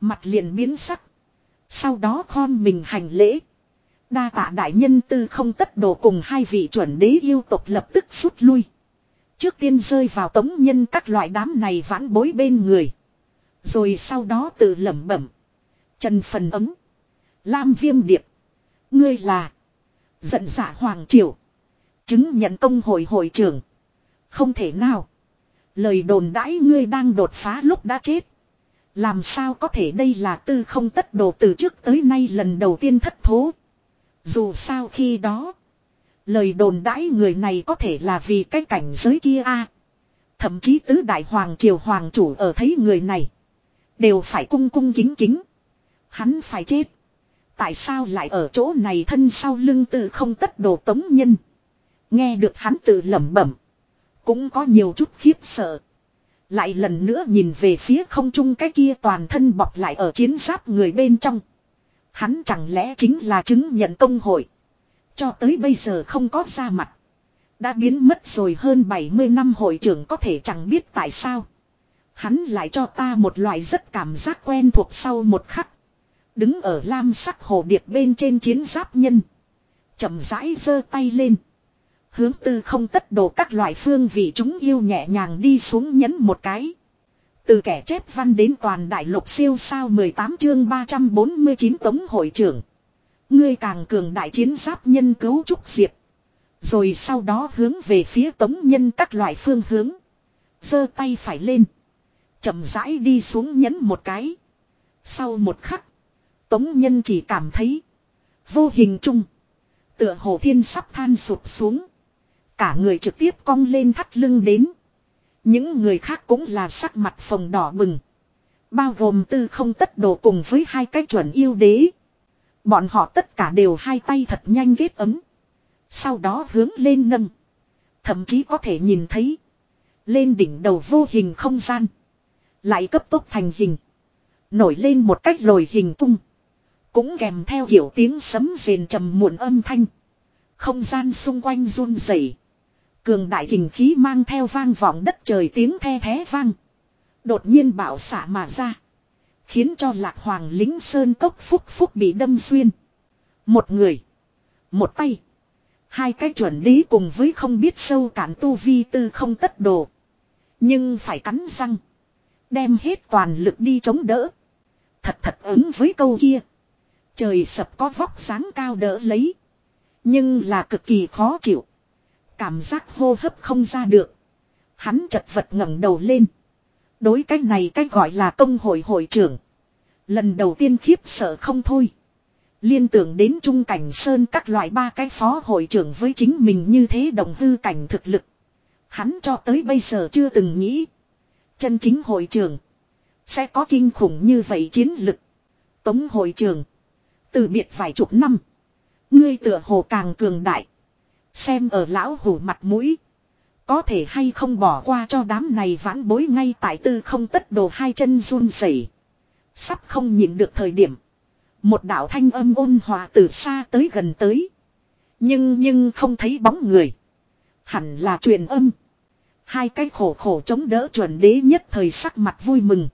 Mặt liền biến sắc. Sau đó khom mình hành lễ. Đa tạ đại nhân tư không tất đồ cùng hai vị chuẩn đế yêu tộc lập tức rút lui. Trước tiên rơi vào tống nhân các loại đám này vãn bối bên người. Rồi sau đó tự lẩm bẩm. Trần phần ấm. Lam viêm điệp. Ngươi là. Giận dạ hoàng triều. Chứng nhận công hội hội trưởng. Không thể nào. Lời đồn đãi ngươi đang đột phá lúc đã chết. Làm sao có thể đây là tư không tất đồ từ trước tới nay lần đầu tiên thất thố. Dù sao khi đó. Lời đồn đãi người này có thể là vì cái cảnh giới kia a Thậm chí tứ đại hoàng triều hoàng chủ ở thấy người này. Đều phải cung cung kính kính. Hắn phải chết. Tại sao lại ở chỗ này thân sau lưng tự không tất đồ tống nhân. Nghe được hắn tự lẩm bẩm. Cũng có nhiều chút khiếp sợ. Lại lần nữa nhìn về phía không trung cái kia toàn thân bọc lại ở chiến giáp người bên trong. Hắn chẳng lẽ chính là chứng nhận công hội. Cho tới bây giờ không có ra mặt. Đã biến mất rồi hơn 70 năm hội trưởng có thể chẳng biết tại sao. Hắn lại cho ta một loại rất cảm giác quen thuộc sau một khắc. Đứng ở lam sắc hồ điệp bên trên chiến giáp nhân. chậm rãi giơ tay lên. Hướng tư không tất đồ các loại phương vị chúng yêu nhẹ nhàng đi xuống nhấn một cái. Từ kẻ chép văn đến toàn đại lục siêu sao 18 chương 349 tống hội trưởng. Ngươi càng cường đại chiến giáp nhân cứu trúc diệp. Rồi sau đó hướng về phía tống nhân các loại phương hướng. giơ tay phải lên. chậm rãi đi xuống nhấn một cái. Sau một khắc. Tống nhân chỉ cảm thấy. Vô hình chung. Tựa hồ thiên sắp than sụp xuống. Cả người trực tiếp cong lên thắt lưng đến. Những người khác cũng là sắc mặt phồng đỏ bừng. Bao gồm tư không tất đồ cùng với hai cái chuẩn yêu đế. Bọn họ tất cả đều hai tay thật nhanh ghét ấm. Sau đó hướng lên nâng. Thậm chí có thể nhìn thấy. Lên đỉnh đầu vô hình không gian. Lại cấp tốc thành hình. Nổi lên một cách lồi hình tung. Cũng kèm theo hiểu tiếng sấm rền trầm muộn âm thanh. Không gian xung quanh run rẩy. Cường đại hình khí mang theo vang vọng đất trời tiếng the thé vang. Đột nhiên bạo xả mà ra. Khiến cho lạc hoàng lính sơn cốc phúc phúc bị đâm xuyên. Một người. Một tay. Hai cái chuẩn lý cùng với không biết sâu cản tu vi tư không tất đồ. Nhưng phải cắn răng. Đem hết toàn lực đi chống đỡ. Thật thật ứng với câu kia. Trời sập có vóc sáng cao đỡ lấy. Nhưng là cực kỳ khó chịu. Cảm giác hô hấp không ra được. Hắn chật vật ngẩng đầu lên. Đối cách này cách gọi là công hội hội trưởng. Lần đầu tiên khiếp sợ không thôi. Liên tưởng đến trung cảnh sơn các loại ba cái phó hội trưởng với chính mình như thế đồng hư cảnh thực lực. Hắn cho tới bây giờ chưa từng nghĩ. Chân chính hội trưởng. Sẽ có kinh khủng như vậy chiến lực. Tống hội trưởng. Từ biệt vài chục năm. Ngươi tựa hồ càng cường đại. Xem ở lão hủ mặt mũi. Có thể hay không bỏ qua cho đám này vãn bối ngay tại tư không tất đồ hai chân run rẩy Sắp không nhìn được thời điểm. Một đạo thanh âm ôn hòa từ xa tới gần tới. Nhưng nhưng không thấy bóng người. Hẳn là truyền âm. Hai cái khổ khổ chống đỡ chuẩn đế nhất thời sắc mặt vui mừng.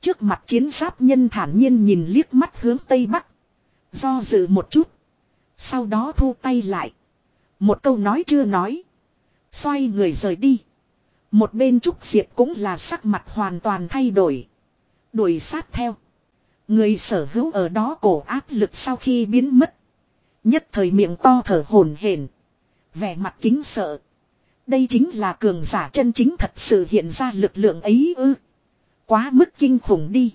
Trước mặt chiến giáp nhân thản nhiên nhìn liếc mắt hướng tây bắc. Do dự một chút. Sau đó thu tay lại. Một câu nói chưa nói. Xoay người rời đi. Một bên Trúc Diệp cũng là sắc mặt hoàn toàn thay đổi. Đuổi sát theo. Người sở hữu ở đó cổ áp lực sau khi biến mất. Nhất thời miệng to thở hổn hển, Vẻ mặt kính sợ. Đây chính là cường giả chân chính thật sự hiện ra lực lượng ấy ư. Quá mức kinh khủng đi.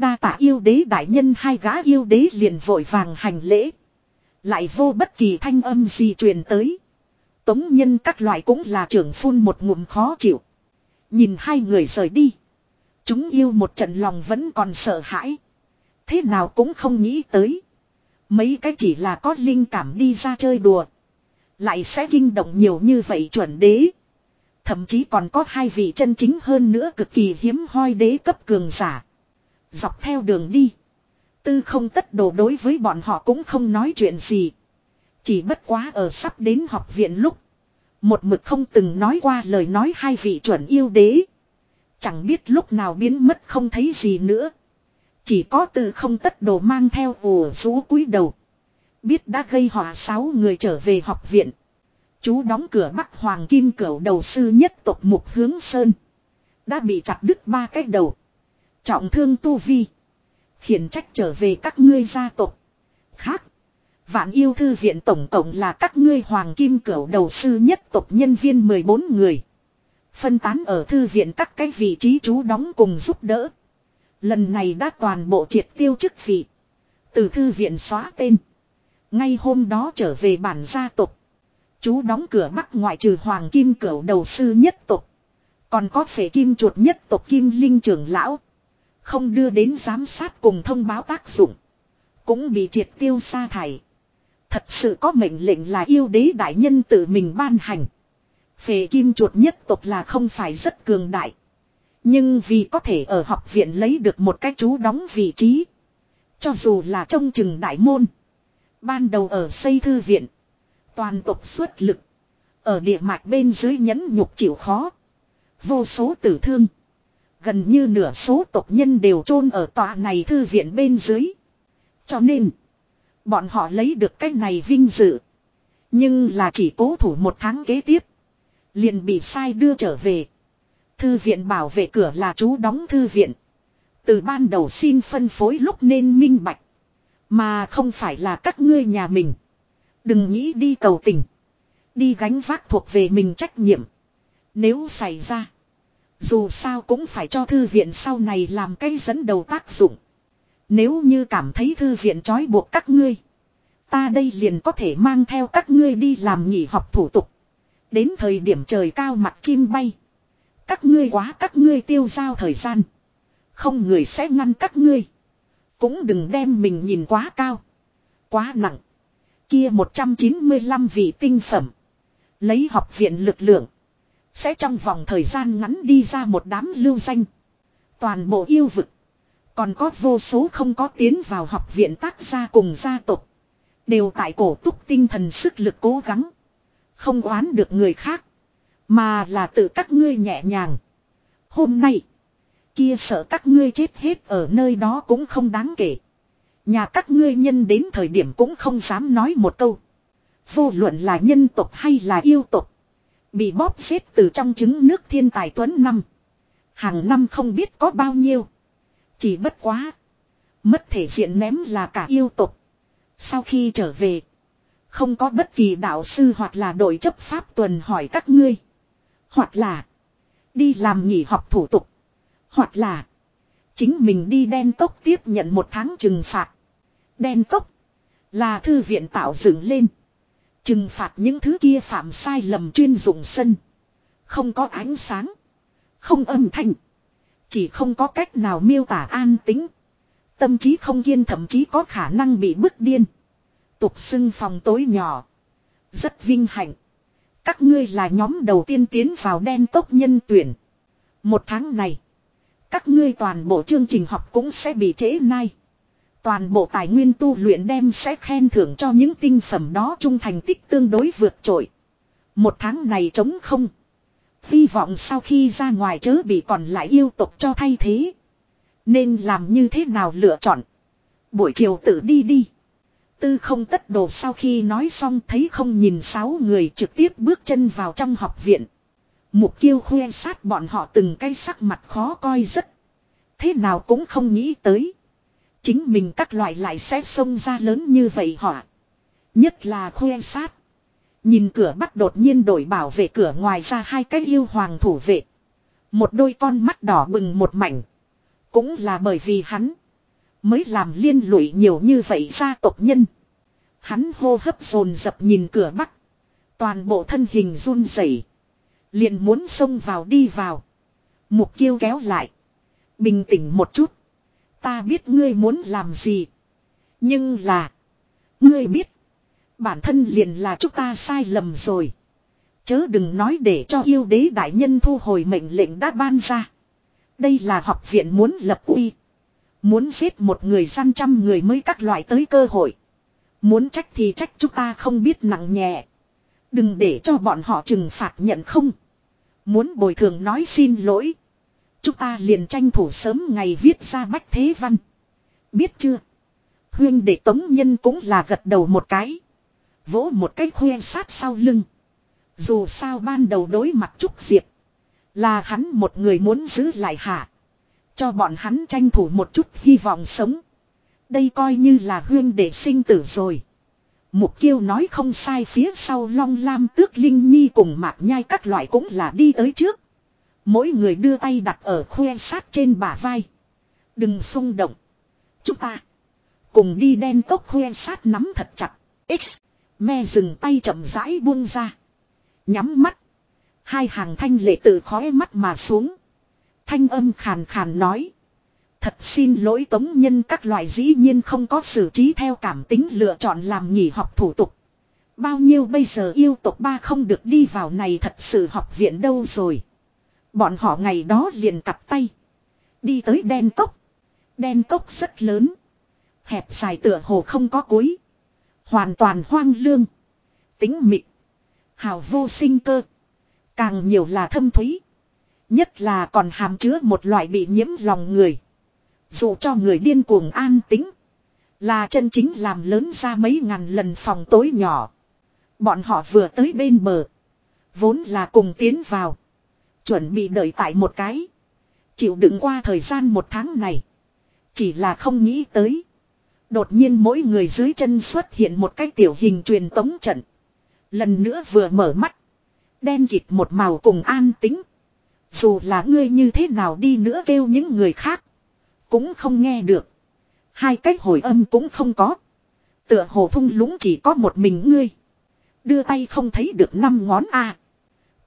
Đa tạ yêu đế đại nhân, hai gã yêu đế liền vội vàng hành lễ. Lại vô bất kỳ thanh âm gì truyền tới. Tống nhân các loại cũng là trưởng phun một ngụm khó chịu. Nhìn hai người rời đi. Chúng yêu một trận lòng vẫn còn sợ hãi. Thế nào cũng không nghĩ tới. Mấy cái chỉ là có linh cảm đi ra chơi đùa. Lại sẽ kinh động nhiều như vậy chuẩn đế. Thậm chí còn có hai vị chân chính hơn nữa cực kỳ hiếm hoi đế cấp cường giả. Dọc theo đường đi. Tư không tất đồ đối với bọn họ cũng không nói chuyện gì. Chỉ bất quá ở sắp đến học viện lúc. Một mực không từng nói qua lời nói hai vị chuẩn yêu đế. Chẳng biết lúc nào biến mất không thấy gì nữa. Chỉ có tư không tất đồ mang theo ủ rũ cúi đầu. Biết đã gây họa sáu người trở về học viện. Chú đóng cửa bắc hoàng kim cửu đầu sư nhất tộc mục hướng sơn. Đã bị chặt đứt ba cái đầu. Trọng thương tu vi. Khiển trách trở về các ngươi gia tộc. Khác. Vạn yêu thư viện tổng cộng là các ngươi hoàng kim cửu đầu sư nhất tộc nhân viên 14 người. Phân tán ở thư viện các cái vị trí chú đóng cùng giúp đỡ. Lần này đã toàn bộ triệt tiêu chức vị. Từ thư viện xóa tên. Ngay hôm đó trở về bản gia tộc. Chú đóng cửa bắc ngoại trừ hoàng kim cửu đầu sư nhất tộc. Còn có phể kim chuột nhất tộc kim linh trưởng lão. Không đưa đến giám sát cùng thông báo tác dụng. Cũng bị triệt tiêu sa thải. Thật sự có mệnh lệnh là yêu đế đại nhân tự mình ban hành. Phệ kim chuột nhất tộc là không phải rất cường đại. Nhưng vì có thể ở học viện lấy được một cái chú đóng vị trí. Cho dù là trong chừng đại môn. Ban đầu ở xây thư viện. Toàn tộc xuất lực. Ở địa mạch bên dưới nhẫn nhục chịu khó. Vô số tử thương. Gần như nửa số tộc nhân đều chôn ở tòa này thư viện bên dưới. Cho nên. Bọn họ lấy được cái này vinh dự. Nhưng là chỉ cố thủ một tháng kế tiếp. Liền bị sai đưa trở về. Thư viện bảo vệ cửa là chú đóng thư viện. Từ ban đầu xin phân phối lúc nên minh bạch. Mà không phải là các ngươi nhà mình. Đừng nghĩ đi cầu tình. Đi gánh vác thuộc về mình trách nhiệm. Nếu xảy ra. Dù sao cũng phải cho thư viện sau này làm cái dẫn đầu tác dụng. Nếu như cảm thấy thư viện trói buộc các ngươi. Ta đây liền có thể mang theo các ngươi đi làm nghỉ học thủ tục. Đến thời điểm trời cao mặt chim bay. Các ngươi quá các ngươi tiêu giao thời gian. Không người sẽ ngăn các ngươi. Cũng đừng đem mình nhìn quá cao. Quá nặng. Kia 195 vị tinh phẩm. Lấy học viện lực lượng. Sẽ trong vòng thời gian ngắn đi ra một đám lưu danh. Toàn bộ yêu vực. Còn có vô số không có tiến vào học viện tác gia cùng gia tộc. Đều tại cổ túc tinh thần sức lực cố gắng. Không oán được người khác. Mà là tự các ngươi nhẹ nhàng. Hôm nay. Kia sợ các ngươi chết hết ở nơi đó cũng không đáng kể. Nhà các ngươi nhân đến thời điểm cũng không dám nói một câu. Vô luận là nhân tộc hay là yêu tộc. Bị bóp xếp từ trong trứng nước thiên tài tuấn năm. Hàng năm không biết có bao nhiêu. Chỉ bất quá. Mất thể diện ném là cả yêu tộc. Sau khi trở về. Không có bất kỳ đạo sư hoặc là đội chấp pháp tuần hỏi các ngươi. Hoặc là. Đi làm nghỉ học thủ tục. Hoặc là. Chính mình đi đen tốc tiếp nhận một tháng trừng phạt. Đen tốc Là thư viện tạo dựng lên. Trừng phạt những thứ kia phạm sai lầm chuyên dụng sân. Không có ánh sáng. Không âm thanh. Chỉ không có cách nào miêu tả an tính. Tâm trí không kiên thậm chí có khả năng bị bức điên. Tục xưng phòng tối nhỏ. Rất vinh hạnh. Các ngươi là nhóm đầu tiên tiến vào đen tốc nhân tuyển. Một tháng này. Các ngươi toàn bộ chương trình học cũng sẽ bị trễ nay. Toàn bộ tài nguyên tu luyện đem sẽ khen thưởng cho những tinh phẩm đó trung thành tích tương đối vượt trội. Một tháng này trống không. Hy vọng sau khi ra ngoài chớ bị còn lại yêu tục cho thay thế. Nên làm như thế nào lựa chọn. Buổi chiều tự đi đi. Tư không tất đồ sau khi nói xong thấy không nhìn sáu người trực tiếp bước chân vào trong học viện. Mục kiêu khoe sát bọn họ từng cái sắc mặt khó coi rất. Thế nào cũng không nghĩ tới. Chính mình các loại lại sẽ xông ra lớn như vậy họa. Nhất là khoe sát. Nhìn cửa bắt đột nhiên đổi bảo vệ cửa ngoài ra hai cái yêu hoàng thủ vệ. Một đôi con mắt đỏ bừng một mảnh. Cũng là bởi vì hắn. Mới làm liên lụy nhiều như vậy gia tộc nhân. Hắn hô hấp dồn dập nhìn cửa bắc. Toàn bộ thân hình run rẩy, liền muốn xông vào đi vào. Mục kiêu kéo lại. Bình tĩnh một chút. Ta biết ngươi muốn làm gì. Nhưng là. Ngươi biết. Bản thân liền là chúng ta sai lầm rồi. Chớ đừng nói để cho yêu đế đại nhân thu hồi mệnh lệnh đã ban ra. Đây là học viện muốn lập uy. Muốn giết một người gian trăm người mới các loại tới cơ hội. Muốn trách thì trách chúng ta không biết nặng nhẹ. Đừng để cho bọn họ trừng phạt nhận không. Muốn bồi thường nói xin lỗi. Chúng ta liền tranh thủ sớm ngày viết ra bách thế văn. Biết chưa? Huyên để tống nhân cũng là gật đầu một cái. Vỗ một cái khuê sát sau lưng. Dù sao ban đầu đối mặt Trúc Diệp. Là hắn một người muốn giữ lại hạ. Cho bọn hắn tranh thủ một chút hy vọng sống. Đây coi như là huyên để sinh tử rồi. Mục kiêu nói không sai phía sau long lam tước linh nhi cùng mạc nhai các loại cũng là đi tới trước. Mỗi người đưa tay đặt ở khuê sát trên bả vai. Đừng xung động. Chúng ta. Cùng đi đen tốc khuê sát nắm thật chặt. X. Me dừng tay chậm rãi buông ra. Nhắm mắt. Hai hàng thanh lệ tự khói mắt mà xuống. Thanh âm khàn khàn nói. Thật xin lỗi tống nhân các loại dĩ nhiên không có xử trí theo cảm tính lựa chọn làm nghỉ học thủ tục. Bao nhiêu bây giờ yêu tộc ba không được đi vào này thật sự học viện đâu rồi. Bọn họ ngày đó liền cặp tay. Đi tới đen cốc. Đen cốc rất lớn. Hẹp dài tựa hồ không có cuối. Hoàn toàn hoang lương. Tính mịt. Hào vô sinh cơ. Càng nhiều là thâm thúy. Nhất là còn hàm chứa một loại bị nhiễm lòng người. Dù cho người điên cuồng an tính. Là chân chính làm lớn ra mấy ngàn lần phòng tối nhỏ. Bọn họ vừa tới bên bờ. Vốn là cùng tiến vào. Chuẩn bị đợi tại một cái. Chịu đựng qua thời gian một tháng này. Chỉ là không nghĩ tới. Đột nhiên mỗi người dưới chân xuất hiện một cái tiểu hình truyền tống trận. Lần nữa vừa mở mắt. Đen kịt một màu cùng an tính. Dù là ngươi như thế nào đi nữa kêu những người khác. Cũng không nghe được. Hai cách hồi âm cũng không có. Tựa hồ thung lũng chỉ có một mình ngươi. Đưa tay không thấy được năm ngón A.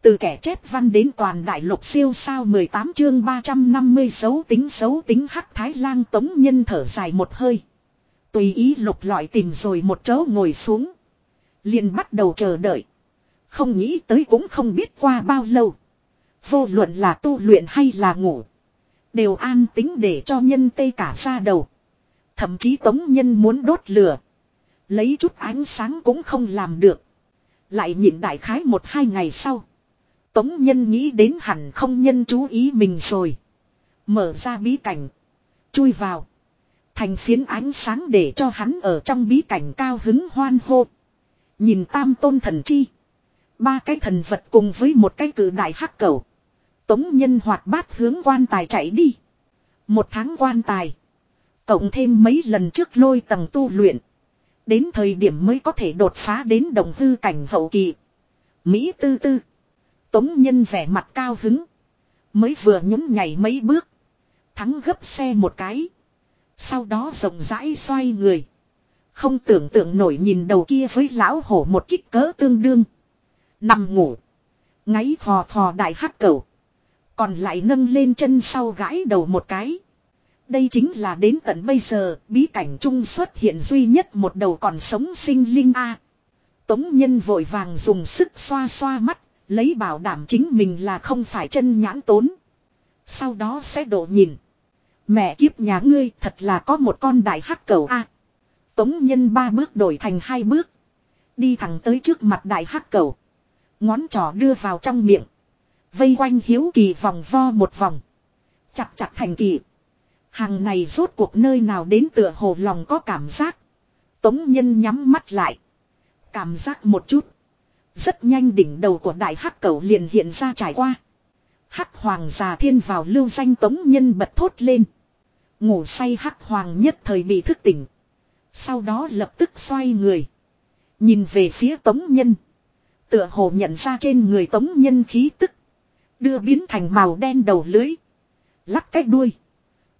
Từ kẻ chép văn đến toàn đại lục siêu sao 18 chương 350 xấu tính xấu tính hắc thái lang tống nhân thở dài một hơi. Tùy ý lục lọi tìm rồi một chỗ ngồi xuống. liền bắt đầu chờ đợi. Không nghĩ tới cũng không biết qua bao lâu. Vô luận là tu luyện hay là ngủ. Đều an tính để cho nhân tê cả ra đầu. Thậm chí tống nhân muốn đốt lửa. Lấy chút ánh sáng cũng không làm được. Lại nhịn đại khái một hai ngày sau. Tống nhân nghĩ đến hẳn không nhân chú ý mình rồi. Mở ra bí cảnh. Chui vào. Thành phiến ánh sáng để cho hắn ở trong bí cảnh cao hứng hoan hô. Nhìn tam tôn thần chi. Ba cái thần vật cùng với một cái cử đại hắc cầu. Tống nhân hoạt bát hướng quan tài chạy đi. Một tháng quan tài. Cộng thêm mấy lần trước lôi tầng tu luyện. Đến thời điểm mới có thể đột phá đến đồng hư cảnh hậu kỳ. Mỹ tư tư. Tống nhân vẻ mặt cao hứng. Mới vừa nhún nhảy mấy bước. Thắng gấp xe một cái. Sau đó rộng rãi xoay người. Không tưởng tượng nổi nhìn đầu kia với lão hổ một kích cỡ tương đương. Nằm ngủ. Ngáy khò khò đại hắc cầu. Còn lại nâng lên chân sau gãi đầu một cái. Đây chính là đến tận bây giờ bí cảnh trung xuất hiện duy nhất một đầu còn sống sinh linh A. Tống nhân vội vàng dùng sức xoa xoa mắt, lấy bảo đảm chính mình là không phải chân nhãn tốn. Sau đó sẽ đổ nhìn. Mẹ kiếp nhà ngươi thật là có một con đại hắc cầu A. Tống nhân ba bước đổi thành hai bước. Đi thẳng tới trước mặt đại hắc cầu. Ngón trỏ đưa vào trong miệng. Vây quanh hiếu kỳ vòng vo một vòng. Chặt chặt thành kỳ. Hàng này rốt cuộc nơi nào đến tựa hồ lòng có cảm giác. Tống nhân nhắm mắt lại. Cảm giác một chút. Rất nhanh đỉnh đầu của đại hắc cầu liền hiện ra trải qua. Hắc hoàng già thiên vào lưu danh tống nhân bật thốt lên. Ngủ say hắc hoàng nhất thời bị thức tỉnh. Sau đó lập tức xoay người. Nhìn về phía tống nhân. Tựa hồ nhận ra trên người tống nhân khí tức. Đưa biến thành màu đen đầu lưới. Lắc cái đuôi.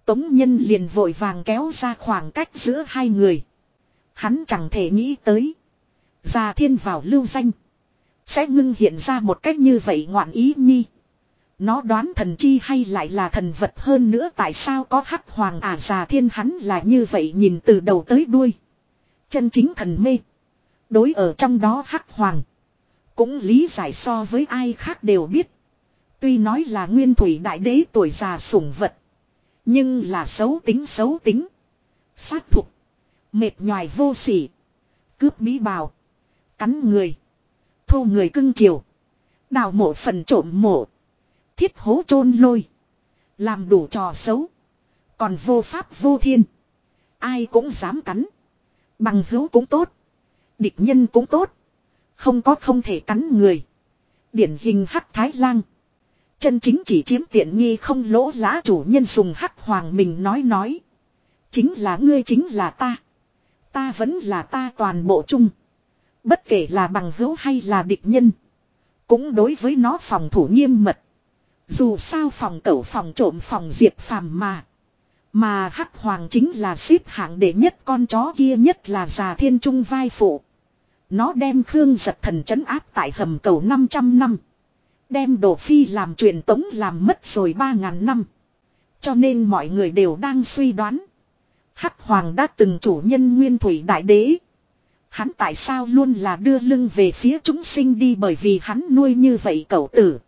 Tống nhân liền vội vàng kéo ra khoảng cách giữa hai người. Hắn chẳng thể nghĩ tới. Già thiên vào lưu danh. Sẽ ngưng hiện ra một cách như vậy ngoạn ý nhi. Nó đoán thần chi hay lại là thần vật hơn nữa tại sao có hắc hoàng à già thiên hắn là như vậy nhìn từ đầu tới đuôi. Chân chính thần mê. Đối ở trong đó hắc hoàng. Cũng lý giải so với ai khác đều biết. Tuy nói là nguyên thủy đại đế tuổi già sủng vật. Nhưng là xấu tính xấu tính. Sát thục. Mệt nhòi vô sỉ. Cướp bí bào. Cắn người. Thu người cưng chiều. Đào mộ phần trộm mộ. Thiết hố chôn lôi. Làm đủ trò xấu. Còn vô pháp vô thiên. Ai cũng dám cắn. Bằng hữu cũng tốt. Địch nhân cũng tốt. Không có không thể cắn người. Điển hình hắc thái lang. Chân chính chỉ chiếm tiện nghi không lỗ lã chủ nhân dùng hắc hoàng mình nói nói. Chính là ngươi chính là ta. Ta vẫn là ta toàn bộ chung. Bất kể là bằng hữu hay là địch nhân. Cũng đối với nó phòng thủ nghiêm mật. Dù sao phòng cẩu phòng trộm phòng diệt phàm mà. Mà hắc hoàng chính là xếp hạng đệ nhất, con chó kia nhất là già thiên trung vai phụ. Nó đem Khương giật thần chấn áp tại hầm cầu 500 năm. Đem đồ phi làm truyền tống làm mất rồi 3.000 năm. Cho nên mọi người đều đang suy đoán. Hắc hoàng đã từng chủ nhân nguyên thủy đại đế. Hắn tại sao luôn là đưa lưng về phía chúng sinh đi bởi vì hắn nuôi như vậy cậu tử.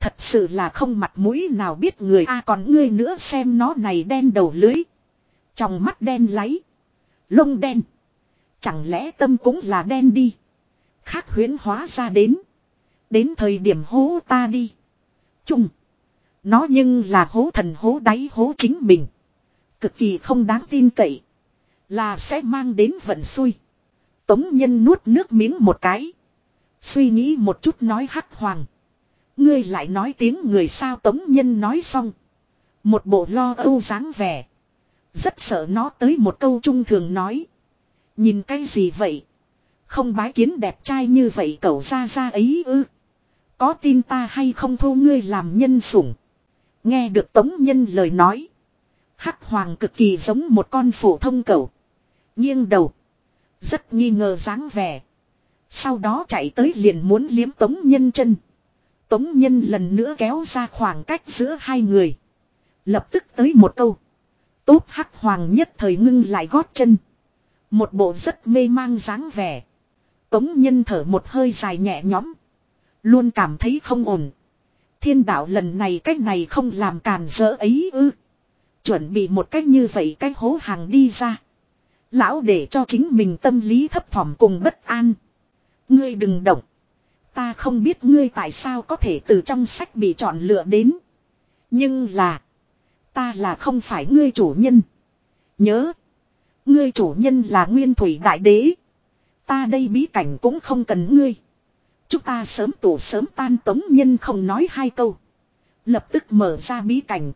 Thật sự là không mặt mũi nào biết người a còn ngươi nữa xem nó này đen đầu lưới. Trong mắt đen láy. Lông đen. Chẳng lẽ tâm cũng là đen đi. Khác huyến hóa ra đến. Đến thời điểm hố ta đi. Chung. Nó nhưng là hố thần hố đáy hố chính mình. Cực kỳ không đáng tin cậy. Là sẽ mang đến vận xui. Tống nhân nuốt nước miếng một cái. Suy nghĩ một chút nói hắc hoàng. Ngươi lại nói tiếng người sao tống nhân nói xong. Một bộ lo âu dáng vẻ. Rất sợ nó tới một câu trung thường nói. Nhìn cái gì vậy? Không bái kiến đẹp trai như vậy cậu ra ra ấy ư. Có tin ta hay không thu ngươi làm nhân sủng. Nghe được tống nhân lời nói. Hắc hoàng cực kỳ giống một con phổ thông cậu. Nghiêng đầu. Rất nghi ngờ dáng vẻ. Sau đó chạy tới liền muốn liếm tống nhân chân. Tống nhân lần nữa kéo ra khoảng cách giữa hai người. Lập tức tới một câu. Tốt hắc hoàng nhất thời ngưng lại gót chân. Một bộ rất mê mang dáng vẻ. Tống nhân thở một hơi dài nhẹ nhõm. Luôn cảm thấy không ổn. Thiên đạo lần này cách này không làm càn dỡ ấy ư. Chuẩn bị một cách như vậy cách hố hàng đi ra. Lão để cho chính mình tâm lý thấp thỏm cùng bất an. Ngươi đừng động. Ta không biết ngươi tại sao có thể từ trong sách bị chọn lựa đến. Nhưng là. Ta là không phải ngươi chủ nhân. Nhớ. Ngươi chủ nhân là nguyên thủy đại đế. Ta đây bí cảnh cũng không cần ngươi. Chúng ta sớm tủ sớm tan tống nhân không nói hai câu. Lập tức mở ra bí cảnh.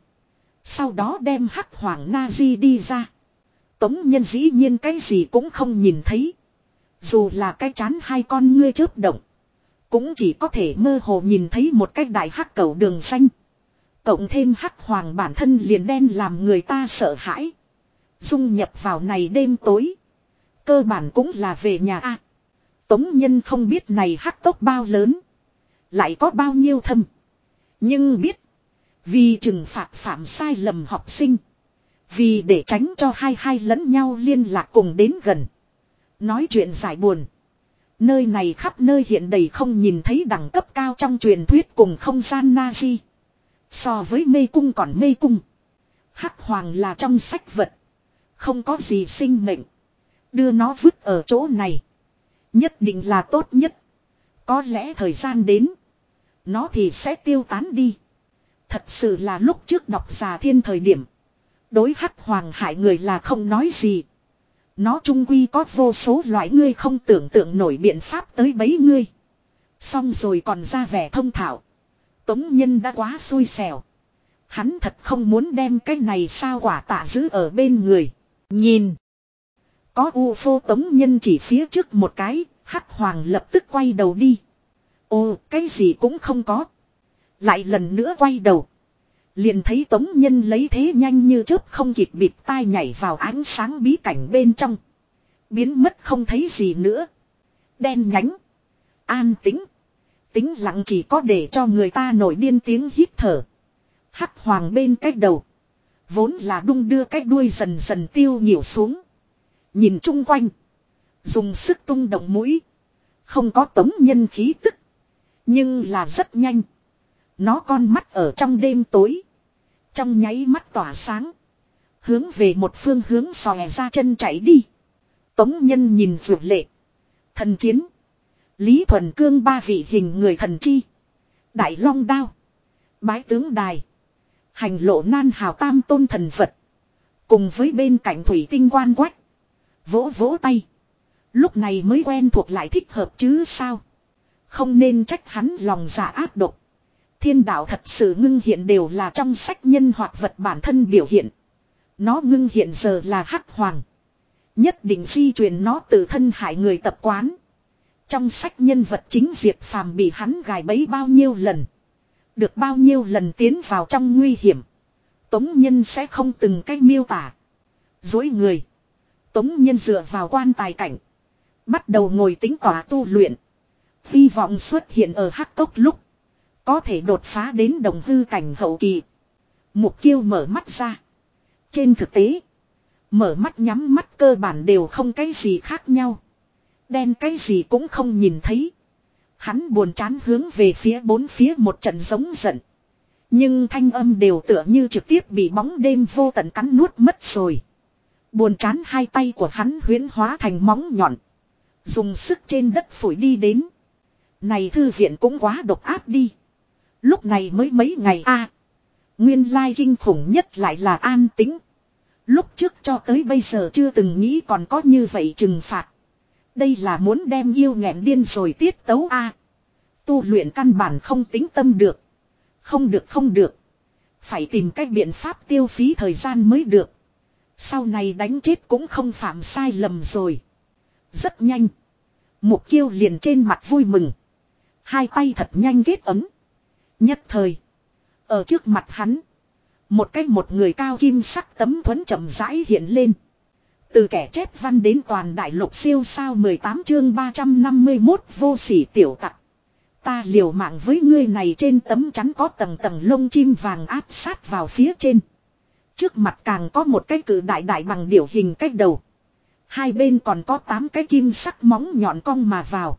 Sau đó đem hắc hoàng na di đi ra. Tống nhân dĩ nhiên cái gì cũng không nhìn thấy. Dù là cái chán hai con ngươi chớp động. Cũng chỉ có thể mơ hồ nhìn thấy một cái đại hắc cầu đường xanh. Cộng thêm hắc hoàng bản thân liền đen làm người ta sợ hãi. Dung nhập vào này đêm tối. Cơ bản cũng là về nhà A. Tống nhân không biết này hắc tốc bao lớn. Lại có bao nhiêu thâm. Nhưng biết. Vì trừng phạt phạm sai lầm học sinh. Vì để tránh cho hai hai lẫn nhau liên lạc cùng đến gần. Nói chuyện giải buồn. Nơi này khắp nơi hiện đầy không nhìn thấy đẳng cấp cao trong truyền thuyết cùng không gian Nazi. So với mê cung còn mê cung. Hắc hoàng là trong sách vật. Không có gì sinh mệnh. Đưa nó vứt ở chỗ này. Nhất định là tốt nhất. Có lẽ thời gian đến. Nó thì sẽ tiêu tán đi. Thật sự là lúc trước đọc già thiên thời điểm. Đối hắc hoàng hại người là không nói gì. Nó trung quy có vô số loại ngươi không tưởng tượng nổi biện pháp tới bấy ngươi. Xong rồi còn ra vẻ thông thạo. Tống nhân đã quá xui xẻo. Hắn thật không muốn đem cái này sao quả tạ giữ ở bên người. Nhìn. Có u phô tống nhân chỉ phía trước một cái, hắc hoàng lập tức quay đầu đi. Ồ, cái gì cũng không có. Lại lần nữa quay đầu. Liền thấy tống nhân lấy thế nhanh như chớp không kịp bịt tai nhảy vào ánh sáng bí cảnh bên trong. Biến mất không thấy gì nữa. Đen nhánh. An tĩnh, Tính lặng chỉ có để cho người ta nổi điên tiếng hít thở. Hắc hoàng bên cách đầu. Vốn là đung đưa cái đuôi dần dần tiêu nhiều xuống. Nhìn chung quanh. Dùng sức tung động mũi. Không có tống nhân khí tức. Nhưng là rất nhanh. Nó con mắt ở trong đêm tối. Trong nháy mắt tỏa sáng. Hướng về một phương hướng xòe ra chân chạy đi. Tống nhân nhìn vượt lệ. Thần chiến. Lý Thuần Cương ba vị hình người thần chi. Đại Long Đao. Bái tướng Đài. Hành lộ nan hào tam tôn thần Phật. Cùng với bên cạnh thủy tinh quan quách. Vỗ vỗ tay. Lúc này mới quen thuộc lại thích hợp chứ sao. Không nên trách hắn lòng giả ác độc. Thiên đạo thật sự ngưng hiện đều là trong sách nhân hoặc vật bản thân biểu hiện. Nó ngưng hiện giờ là hắc hoàng. Nhất định di truyền nó từ thân hại người tập quán. Trong sách nhân vật chính Diệp Phàm bị hắn gài bẫy bao nhiêu lần. Được bao nhiêu lần tiến vào trong nguy hiểm. Tống nhân sẽ không từng cách miêu tả. Dối người. Tống nhân dựa vào quan tài cảnh. Bắt đầu ngồi tính tỏa tu luyện. Hy vọng xuất hiện ở hắc cốc lúc. Có thể đột phá đến đồng hư cảnh hậu kỳ. Mục kiêu mở mắt ra. Trên thực tế. Mở mắt nhắm mắt cơ bản đều không cái gì khác nhau. Đen cái gì cũng không nhìn thấy. Hắn buồn chán hướng về phía bốn phía một trận giống giận. Nhưng thanh âm đều tựa như trực tiếp bị bóng đêm vô tận cắn nuốt mất rồi. Buồn chán hai tay của hắn huyến hóa thành móng nhọn. Dùng sức trên đất phổi đi đến. Này thư viện cũng quá độc áp đi. Lúc này mới mấy ngày a Nguyên lai kinh khủng nhất lại là an tính. Lúc trước cho tới bây giờ chưa từng nghĩ còn có như vậy trừng phạt. Đây là muốn đem yêu nghẹn điên rồi tiết tấu a Tu luyện căn bản không tính tâm được. Không được không được. Phải tìm cách biện pháp tiêu phí thời gian mới được. Sau này đánh chết cũng không phạm sai lầm rồi. Rất nhanh. Mục kiêu liền trên mặt vui mừng. Hai tay thật nhanh ghét ấm. Nhất thời. Ở trước mặt hắn. Một cách một người cao kim sắc tấm thuẫn chậm rãi hiện lên. Từ kẻ chép văn đến toàn đại lục siêu sao 18 chương 351 vô sỉ tiểu tặc. Ta liều mạng với ngươi này trên tấm chắn có tầng tầng lông chim vàng áp sát vào phía trên. Trước mặt càng có một cái cử đại đại bằng điểu hình cách đầu. Hai bên còn có tám cái kim sắc móng nhọn cong mà vào.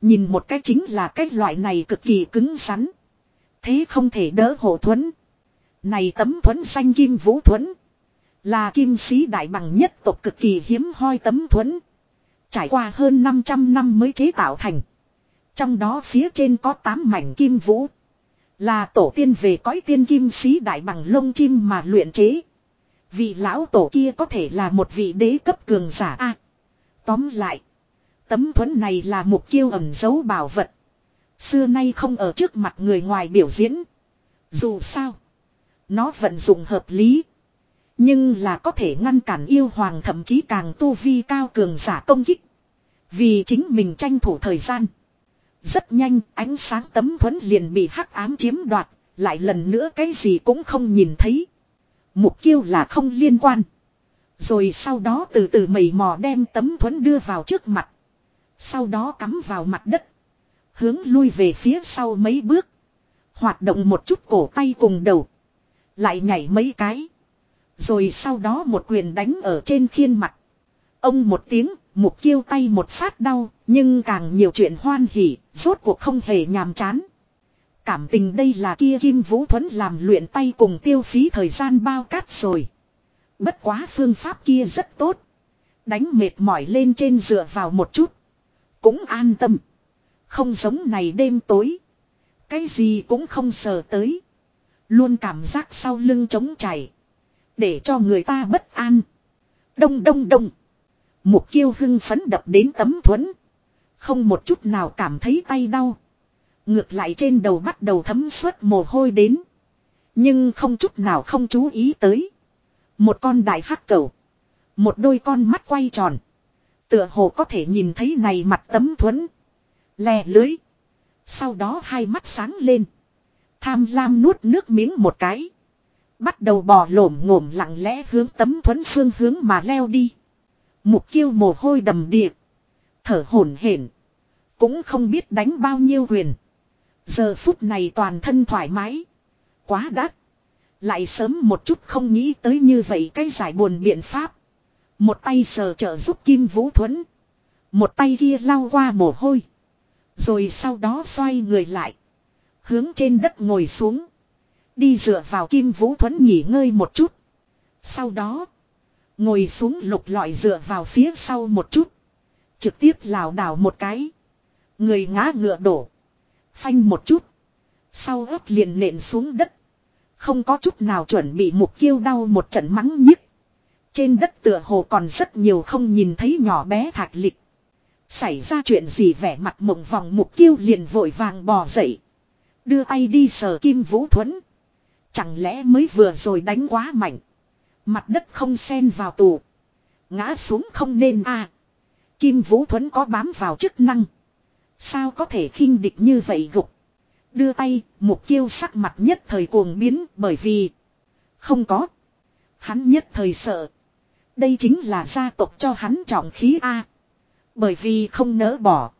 Nhìn một cái chính là cái loại này cực kỳ cứng rắn. Thế không thể đỡ hộ thuẫn. Này tấm thuẫn xanh kim vũ thuẫn. Là kim sĩ đại bằng nhất tộc cực kỳ hiếm hoi tấm thuẫn. Trải qua hơn 500 năm mới chế tạo thành. Trong đó phía trên có 8 mảnh kim vũ. Là tổ tiên về cõi tiên kim sĩ đại bằng lông chim mà luyện chế. Vị lão tổ kia có thể là một vị đế cấp cường giả a. tóm lại. Tấm thuẫn này là mục kiêu ẩn giấu bảo vật. Xưa nay không ở trước mặt người ngoài biểu diễn. Dù sao. Nó vận dụng hợp lý. Nhưng là có thể ngăn cản yêu hoàng thậm chí càng tu vi cao cường giả công kích. Vì chính mình tranh thủ thời gian. Rất nhanh, ánh sáng tấm thuẫn liền bị hắc ám chiếm đoạt. Lại lần nữa cái gì cũng không nhìn thấy. Mục kiêu là không liên quan. Rồi sau đó từ từ mầy mò đem tấm thuẫn đưa vào trước mặt. Sau đó cắm vào mặt đất. Hướng lui về phía sau mấy bước. Hoạt động một chút cổ tay cùng đầu. Lại nhảy mấy cái. Rồi sau đó một quyền đánh ở trên khiên mặt. Ông một tiếng, mục kiêu tay một phát đau, nhưng càng nhiều chuyện hoan hỉ, rốt cuộc không hề nhàm chán. Cảm tình đây là kia Kim Vũ Thuấn làm luyện tay cùng tiêu phí thời gian bao cát rồi. Bất quá phương pháp kia rất tốt. Đánh mệt mỏi lên trên dựa vào một chút. Cũng an tâm. Không giống này đêm tối. Cái gì cũng không sờ tới. Luôn cảm giác sau lưng trống chảy. Để cho người ta bất an. Đông đông đông. Mục kiêu hưng phấn đập đến tấm thuẫn. Không một chút nào cảm thấy tay đau. Ngược lại trên đầu bắt đầu thấm suốt mồ hôi đến. Nhưng không chút nào không chú ý tới. Một con đại hắc cầu. Một đôi con mắt quay tròn. Tựa hồ có thể nhìn thấy này mặt tấm thuẫn. Lè lưới. Sau đó hai mắt sáng lên. Tham lam nuốt nước miếng một cái. Bắt đầu bò lổm ngổm lặng lẽ hướng tấm thuấn phương hướng mà leo đi. Mục kiêu mồ hôi đầm địa. Thở hổn hển. Cũng không biết đánh bao nhiêu huyền. Giờ phút này toàn thân thoải mái. Quá đắt. Lại sớm một chút không nghĩ tới như vậy cái giải buồn biện pháp. Một tay sờ trợ giúp Kim Vũ Thuấn, Một tay kia lau qua mồ hôi. Rồi sau đó xoay người lại. Hướng trên đất ngồi xuống. Đi dựa vào Kim Vũ Thuẫn nghỉ ngơi một chút. Sau đó. Ngồi xuống lục lọi dựa vào phía sau một chút. Trực tiếp lảo đảo một cái. Người ngã ngựa đổ. Phanh một chút. Sau ớt liền nện xuống đất. Không có chút nào chuẩn bị mục kiêu đau một trận mắng nhức. Trên đất tựa hồ còn rất nhiều không nhìn thấy nhỏ bé thạch lịch. Xảy ra chuyện gì vẻ mặt mộng vòng mục kiêu liền vội vàng bò dậy. Đưa tay đi sờ kim vũ thuẫn. Chẳng lẽ mới vừa rồi đánh quá mạnh. Mặt đất không xen vào tù. Ngã xuống không nên a à. Kim vũ thuẫn có bám vào chức năng. Sao có thể khinh địch như vậy gục. Đưa tay, mục kiêu sắc mặt nhất thời cuồng biến bởi vì. Không có. Hắn nhất thời sợ. Đây chính là gia tộc cho hắn trọng khí A. À. Bởi vì không nỡ bỏ.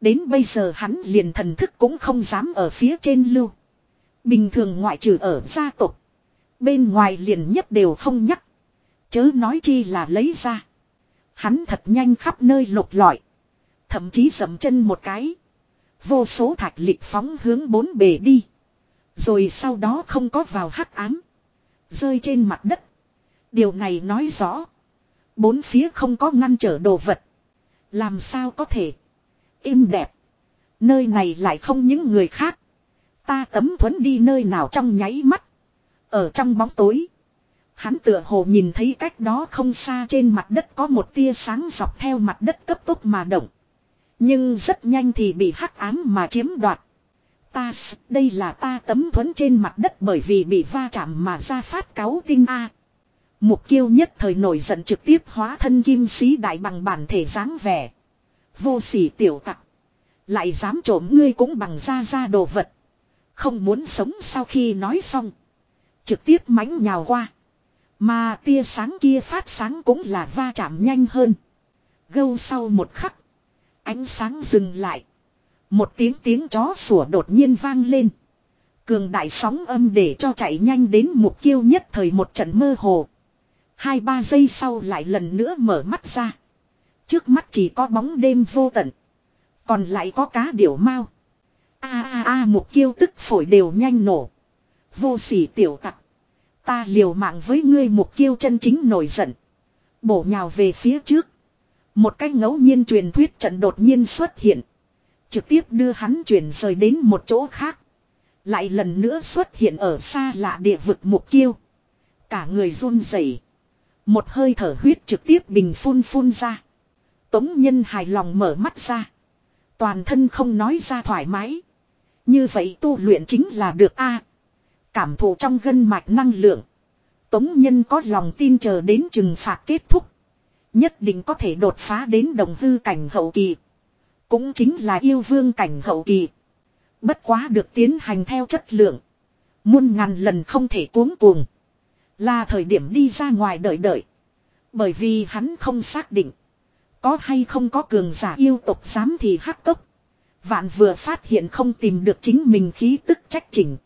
Đến bây giờ hắn liền thần thức cũng không dám ở phía trên lưu. Bình thường ngoại trừ ở gia tộc. Bên ngoài liền nhất đều không nhắc. Chớ nói chi là lấy ra. Hắn thật nhanh khắp nơi lục lọi. Thậm chí dậm chân một cái. Vô số thạch lịch phóng hướng bốn bề đi. Rồi sau đó không có vào hắc ám. Rơi trên mặt đất. Điều này nói rõ. Bốn phía không có ngăn trở đồ vật. Làm sao có thể. Im đẹp. Nơi này lại không những người khác. Ta tấm thuẫn đi nơi nào trong nháy mắt. Ở trong bóng tối. Hắn tựa hồ nhìn thấy cách đó không xa trên mặt đất có một tia sáng dọc theo mặt đất cấp tốc mà động. Nhưng rất nhanh thì bị hắc ám mà chiếm đoạt. Ta, đây là ta tấm thuẫn trên mặt đất bởi vì bị va chạm mà ra phát cáo tinh A. Mục kiêu nhất thời nổi giận trực tiếp hóa thân kim sĩ đại bằng bản thể dáng vẻ. Vô sỉ tiểu tặc. Lại dám trộm ngươi cũng bằng ra ra đồ vật. Không muốn sống sau khi nói xong. Trực tiếp mánh nhào qua. Mà tia sáng kia phát sáng cũng là va chạm nhanh hơn. Gâu sau một khắc. Ánh sáng dừng lại. Một tiếng tiếng chó sủa đột nhiên vang lên. Cường đại sóng âm để cho chạy nhanh đến mục kiêu nhất thời một trận mơ hồ. Hai ba giây sau lại lần nữa mở mắt ra. Trước mắt chỉ có bóng đêm vô tận. Còn lại có cá điểu mau. A a a mục kiêu tức phổi đều nhanh nổ. Vô sỉ tiểu tặc. Ta liều mạng với ngươi mục kiêu chân chính nổi giận. Bổ nhào về phía trước. Một cách ngẫu nhiên truyền thuyết trận đột nhiên xuất hiện. Trực tiếp đưa hắn chuyển rời đến một chỗ khác. Lại lần nữa xuất hiện ở xa lạ địa vực mục kiêu. Cả người run rẩy, một hơi thở huyết trực tiếp bình phun phun ra. Tống nhân hài lòng mở mắt ra. Toàn thân không nói ra thoải mái. Như vậy tu luyện chính là được a Cảm thụ trong gân mạch năng lượng. Tống nhân có lòng tin chờ đến trừng phạt kết thúc. Nhất định có thể đột phá đến đồng hư cảnh hậu kỳ. Cũng chính là yêu vương cảnh hậu kỳ. Bất quá được tiến hành theo chất lượng. Muôn ngàn lần không thể cuống cuồng. Là thời điểm đi ra ngoài đợi đợi. Bởi vì hắn không xác định. Có hay không có cường giả yêu tộc dám thì hắc tốc. Vạn vừa phát hiện không tìm được chính mình khí tức trách chỉnh.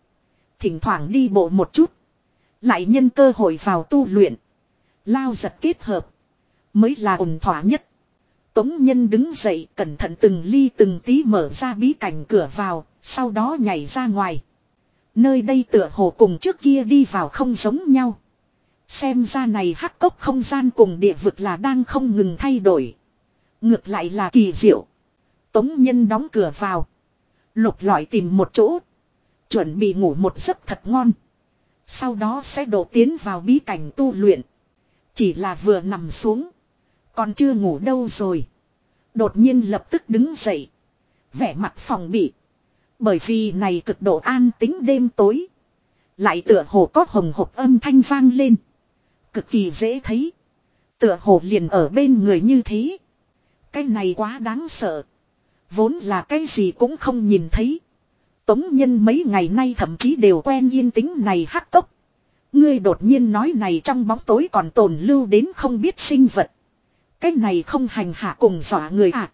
Thỉnh thoảng đi bộ một chút. Lại nhân cơ hội vào tu luyện. Lao giật kết hợp. Mới là ổn thỏa nhất. Tống nhân đứng dậy cẩn thận từng ly từng tí mở ra bí cảnh cửa vào. Sau đó nhảy ra ngoài. Nơi đây tựa hồ cùng trước kia đi vào không giống nhau. Xem ra này hắc cốc không gian cùng địa vực là đang không ngừng thay đổi. Ngược lại là kỳ diệu. Tống nhân đóng cửa vào. Lục lọi tìm một chỗ. Chuẩn bị ngủ một giấc thật ngon. Sau đó sẽ đổ tiến vào bí cảnh tu luyện. Chỉ là vừa nằm xuống. Còn chưa ngủ đâu rồi. Đột nhiên lập tức đứng dậy. Vẻ mặt phòng bị. Bởi vì này cực độ an tính đêm tối. Lại tựa hồ có hồng hộp âm thanh vang lên. Cực kỳ dễ thấy. Tựa hồ liền ở bên người như thế. Cái này quá đáng sợ. Vốn là cái gì cũng không nhìn thấy. Tống nhân mấy ngày nay thậm chí đều quen yên tĩnh này hắc tốc. Ngươi đột nhiên nói này trong bóng tối còn tồn lưu đến không biết sinh vật. Cái này không hành hạ cùng dọa người ạ. À.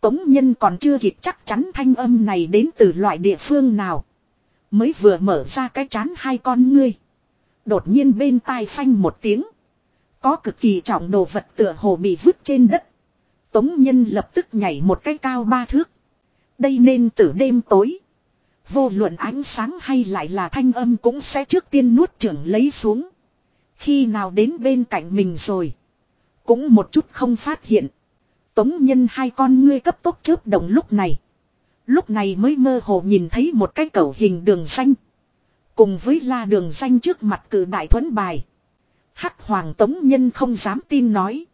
Tống nhân còn chưa kịp chắc chắn thanh âm này đến từ loại địa phương nào. Mới vừa mở ra cái chán hai con ngươi. Đột nhiên bên tai phanh một tiếng. Có cực kỳ trọng đồ vật tựa hồ bị vứt trên đất. Tống nhân lập tức nhảy một cái cao ba thước. Đây nên từ đêm tối. Vô luận ánh sáng hay lại là thanh âm cũng sẽ trước tiên nuốt trưởng lấy xuống. Khi nào đến bên cạnh mình rồi. Cũng một chút không phát hiện. Tống nhân hai con ngươi cấp tốc chớp động lúc này. Lúc này mới mơ hồ nhìn thấy một cái cầu hình đường xanh. Cùng với la đường xanh trước mặt cử đại thuẫn bài. Hắc hoàng tống nhân không dám tin nói.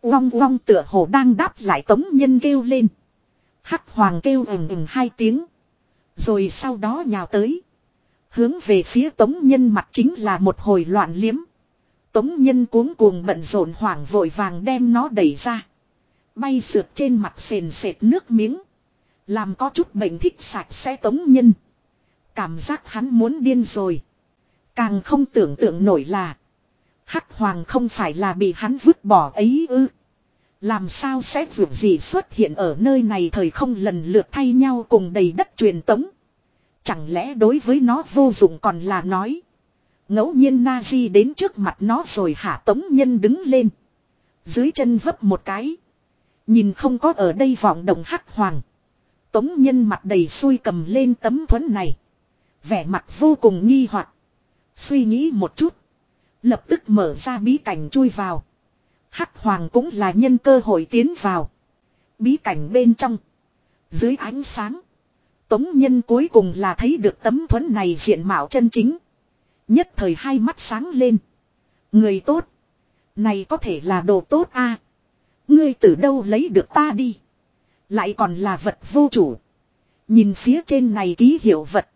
Uong uong tựa hồ đang đáp lại tống nhân kêu lên. Hắc hoàng kêu ừng ừng hai tiếng. Rồi sau đó nhào tới. Hướng về phía tống nhân mặt chính là một hồi loạn liếm. Tống nhân cuống cuồng bận rộn hoảng vội vàng đem nó đẩy ra. Bay sượt trên mặt sền sệt nước miếng. Làm có chút bệnh thích sạch sẽ tống nhân. Cảm giác hắn muốn điên rồi. Càng không tưởng tượng nổi là. Hắc hoàng không phải là bị hắn vứt bỏ ấy ư. Làm sao sẽ vượt gì xuất hiện ở nơi này thời không lần lượt thay nhau cùng đầy đất truyền tống. Chẳng lẽ đối với nó vô dụng còn là nói. ngẫu nhiên Nazi đến trước mặt nó rồi hạ tống nhân đứng lên. Dưới chân vấp một cái. Nhìn không có ở đây vọng đồng hắc hoàng. Tống nhân mặt đầy xui cầm lên tấm thuẫn này. Vẻ mặt vô cùng nghi hoặc Suy nghĩ một chút. Lập tức mở ra bí cảnh chui vào. Hắc hoàng cũng là nhân cơ hội tiến vào. Bí cảnh bên trong. Dưới ánh sáng. Tống nhân cuối cùng là thấy được tấm thuẫn này diện mạo chân chính. Nhất thời hai mắt sáng lên. Người tốt. Này có thể là đồ tốt a Ngươi từ đâu lấy được ta đi. Lại còn là vật vô chủ. Nhìn phía trên này ký hiệu vật.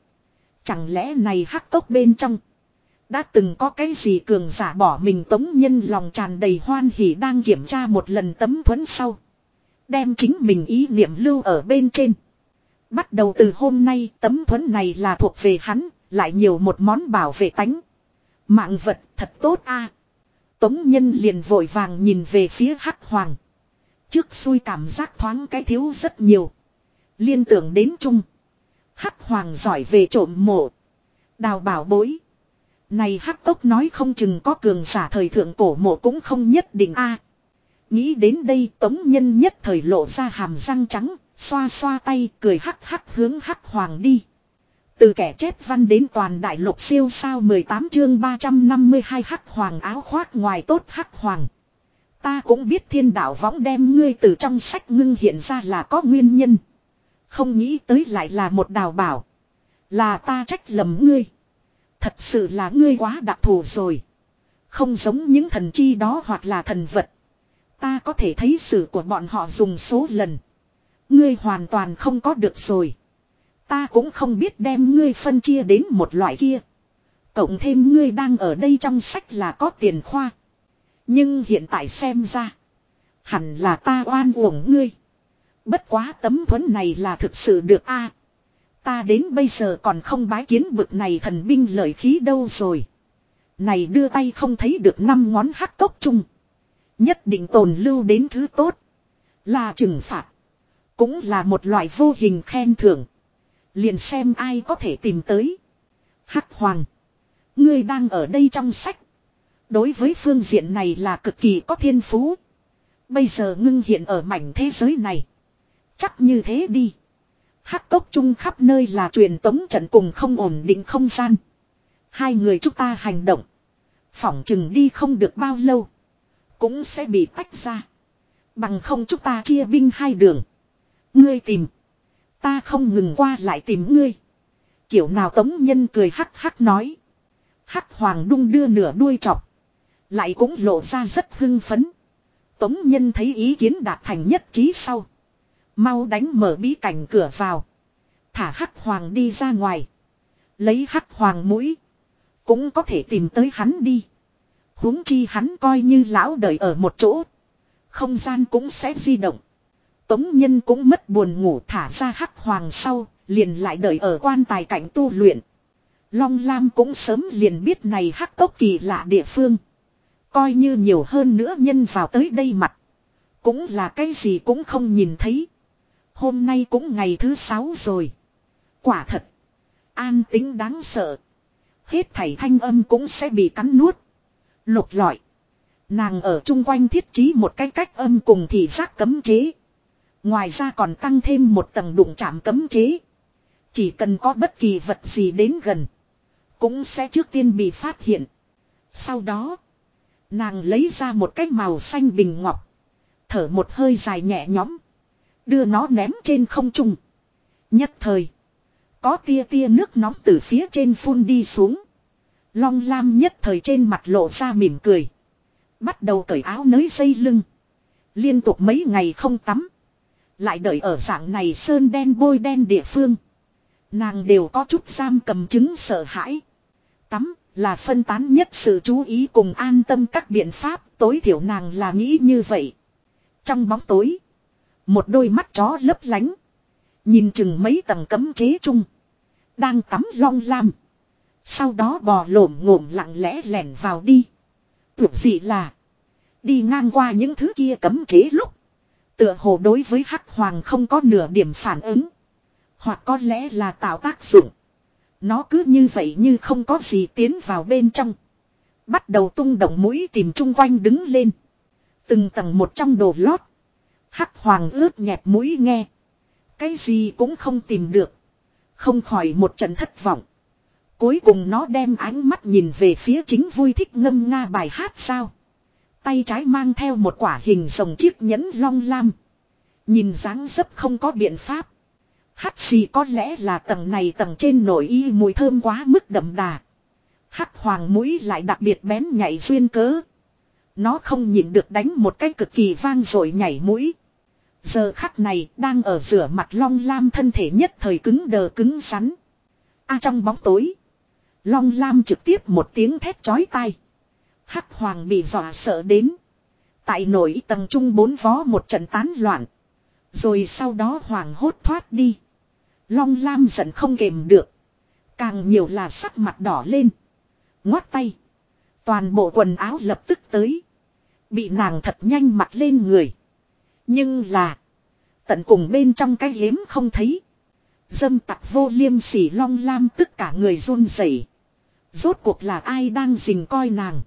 Chẳng lẽ này hắc cốc bên trong. Đã từng có cái gì cường giả bỏ mình tống nhân lòng tràn đầy hoan hỉ đang kiểm tra một lần tấm thuẫn sau. Đem chính mình ý niệm lưu ở bên trên. Bắt đầu từ hôm nay tấm thuẫn này là thuộc về hắn, lại nhiều một món bảo vệ tánh. Mạng vật thật tốt a. Tống nhân liền vội vàng nhìn về phía hắc hoàng. Trước xui cảm giác thoáng cái thiếu rất nhiều. Liên tưởng đến chung. Hắc hoàng giỏi về trộm mộ. Đào bảo bối. Này hắc tốc nói không chừng có cường giả thời thượng cổ mộ cũng không nhất định a. Nghĩ đến đây tống nhân nhất thời lộ ra hàm răng trắng, xoa xoa tay cười hắc hắc hướng hắc hoàng đi. Từ kẻ chép văn đến toàn đại lục siêu sao 18 chương 352 hắc hoàng áo khoác ngoài tốt hắc hoàng. Ta cũng biết thiên đạo võng đem ngươi từ trong sách ngưng hiện ra là có nguyên nhân. Không nghĩ tới lại là một đào bảo. Là ta trách lầm ngươi. Thật sự là ngươi quá đặc thù rồi. Không giống những thần chi đó hoặc là thần vật. Ta có thể thấy sự của bọn họ dùng số lần. Ngươi hoàn toàn không có được rồi. Ta cũng không biết đem ngươi phân chia đến một loại kia. Cộng thêm ngươi đang ở đây trong sách là có tiền khoa. Nhưng hiện tại xem ra. Hẳn là ta oan uổng ngươi. Bất quá tấm thuẫn này là thực sự được a Ta đến bây giờ còn không bái kiến bực này thần binh lợi khí đâu rồi. Này đưa tay không thấy được năm ngón hắc tốc chung. Nhất định tồn lưu đến thứ tốt. Là trừng phạt. Cũng là một loại vô hình khen thưởng. Liền xem ai có thể tìm tới. Hắc hoàng. Ngươi đang ở đây trong sách. Đối với phương diện này là cực kỳ có thiên phú. Bây giờ ngưng hiện ở mảnh thế giới này. Chắc như thế đi. Hắc cốc chung khắp nơi là truyền tống trận cùng không ổn định không gian. Hai người chúng ta hành động. Phỏng chừng đi không được bao lâu. Cũng sẽ bị tách ra. Bằng không chúng ta chia binh hai đường. Ngươi tìm. Ta không ngừng qua lại tìm ngươi. Kiểu nào tống nhân cười hắc hắc nói. Hắc hoàng đung đưa nửa đuôi chọc. Lại cũng lộ ra rất hưng phấn. Tống nhân thấy ý kiến đạt thành nhất trí sau. Mau đánh mở bí cảnh cửa vào. Thả hắc hoàng đi ra ngoài. Lấy hắc hoàng mũi. Cũng có thể tìm tới hắn đi. huống chi hắn coi như lão đời ở một chỗ. Không gian cũng sẽ di động. Tống nhân cũng mất buồn ngủ thả ra hắc hoàng sau. Liền lại đợi ở quan tài cảnh tu luyện. Long Lam cũng sớm liền biết này hắc tốc kỳ lạ địa phương. Coi như nhiều hơn nữa nhân vào tới đây mặt. Cũng là cái gì cũng không nhìn thấy. Hôm nay cũng ngày thứ sáu rồi. Quả thật. An tính đáng sợ. Hết thảy thanh âm cũng sẽ bị cắn nuốt. Lục lọi. Nàng ở chung quanh thiết trí một cái cách âm cùng thị giác cấm chế. Ngoài ra còn tăng thêm một tầng đụng chạm cấm chế. Chỉ cần có bất kỳ vật gì đến gần. Cũng sẽ trước tiên bị phát hiện. Sau đó. Nàng lấy ra một cái màu xanh bình ngọc. Thở một hơi dài nhẹ nhõm. Đưa nó ném trên không trung. Nhất thời. Có tia tia nước nóng từ phía trên phun đi xuống. Long Lam nhất thời trên mặt lộ ra mỉm cười. Bắt đầu cởi áo nới dây lưng. Liên tục mấy ngày không tắm. Lại đợi ở dạng này sơn đen bôi đen địa phương. Nàng đều có chút giam cầm chứng sợ hãi. Tắm là phân tán nhất sự chú ý cùng an tâm các biện pháp, tối thiểu nàng là nghĩ như vậy. Trong bóng tối. Một đôi mắt chó lấp lánh. Nhìn chừng mấy tầng cấm chế chung. Đang tắm long lam. Sau đó bò lổm ngổm lặng lẽ lẻn vào đi. Tưởng gì là. Đi ngang qua những thứ kia cấm chế lúc. Tựa hồ đối với hắc hoàng không có nửa điểm phản ứng. Hoặc có lẽ là tạo tác dụng. Nó cứ như vậy như không có gì tiến vào bên trong. Bắt đầu tung động mũi tìm chung quanh đứng lên. Từng tầng một trong đồ lót. Hắc hoàng ướt nhẹp mũi nghe. Cái gì cũng không tìm được. Không khỏi một trận thất vọng. Cuối cùng nó đem ánh mắt nhìn về phía chính vui thích ngâm nga bài hát sao. Tay trái mang theo một quả hình rồng chiếc nhẫn long lam. Nhìn dáng dấp không có biện pháp. Hắc xì có lẽ là tầng này tầng trên nổi y mùi thơm quá mức đậm đà. Hắc hoàng mũi lại đặc biệt bén nhảy duyên cớ. Nó không nhịn được đánh một cái cực kỳ vang rồi nhảy mũi. Giờ khắc này đang ở rửa mặt long lam thân thể nhất thời cứng đờ cứng rắn. A trong bóng tối. Long lam trực tiếp một tiếng thét chói tai. Hắc hoàng bị dọa sợ đến. Tại nổi tầng trung bốn vó một trận tán loạn. Rồi sau đó hoàng hốt thoát đi. Long lam giận không kềm được. Càng nhiều là sắc mặt đỏ lên. Ngoát tay. Toàn bộ quần áo lập tức tới. Bị nàng thật nhanh mặc lên người. Nhưng là. Tận cùng bên trong cái hiếm không thấy. Dâm tặc vô liêm sỉ long lam tất cả người run rẩy. Rốt cuộc là ai đang dình coi nàng.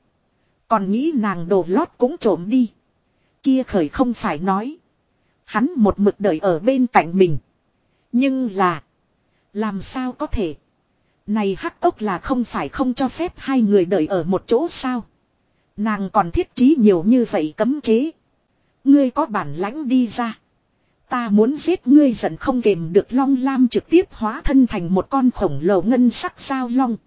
Còn nghĩ nàng đồ lót cũng trộm đi. Kia khởi không phải nói. Hắn một mực đợi ở bên cạnh mình. Nhưng là. Làm sao có thể. Này hắc ốc là không phải không cho phép hai người đợi ở một chỗ sao. Nàng còn thiết trí nhiều như vậy cấm chế. Ngươi có bản lãnh đi ra. Ta muốn giết ngươi giận không kềm được long lam trực tiếp hóa thân thành một con khổng lồ ngân sắc sao long.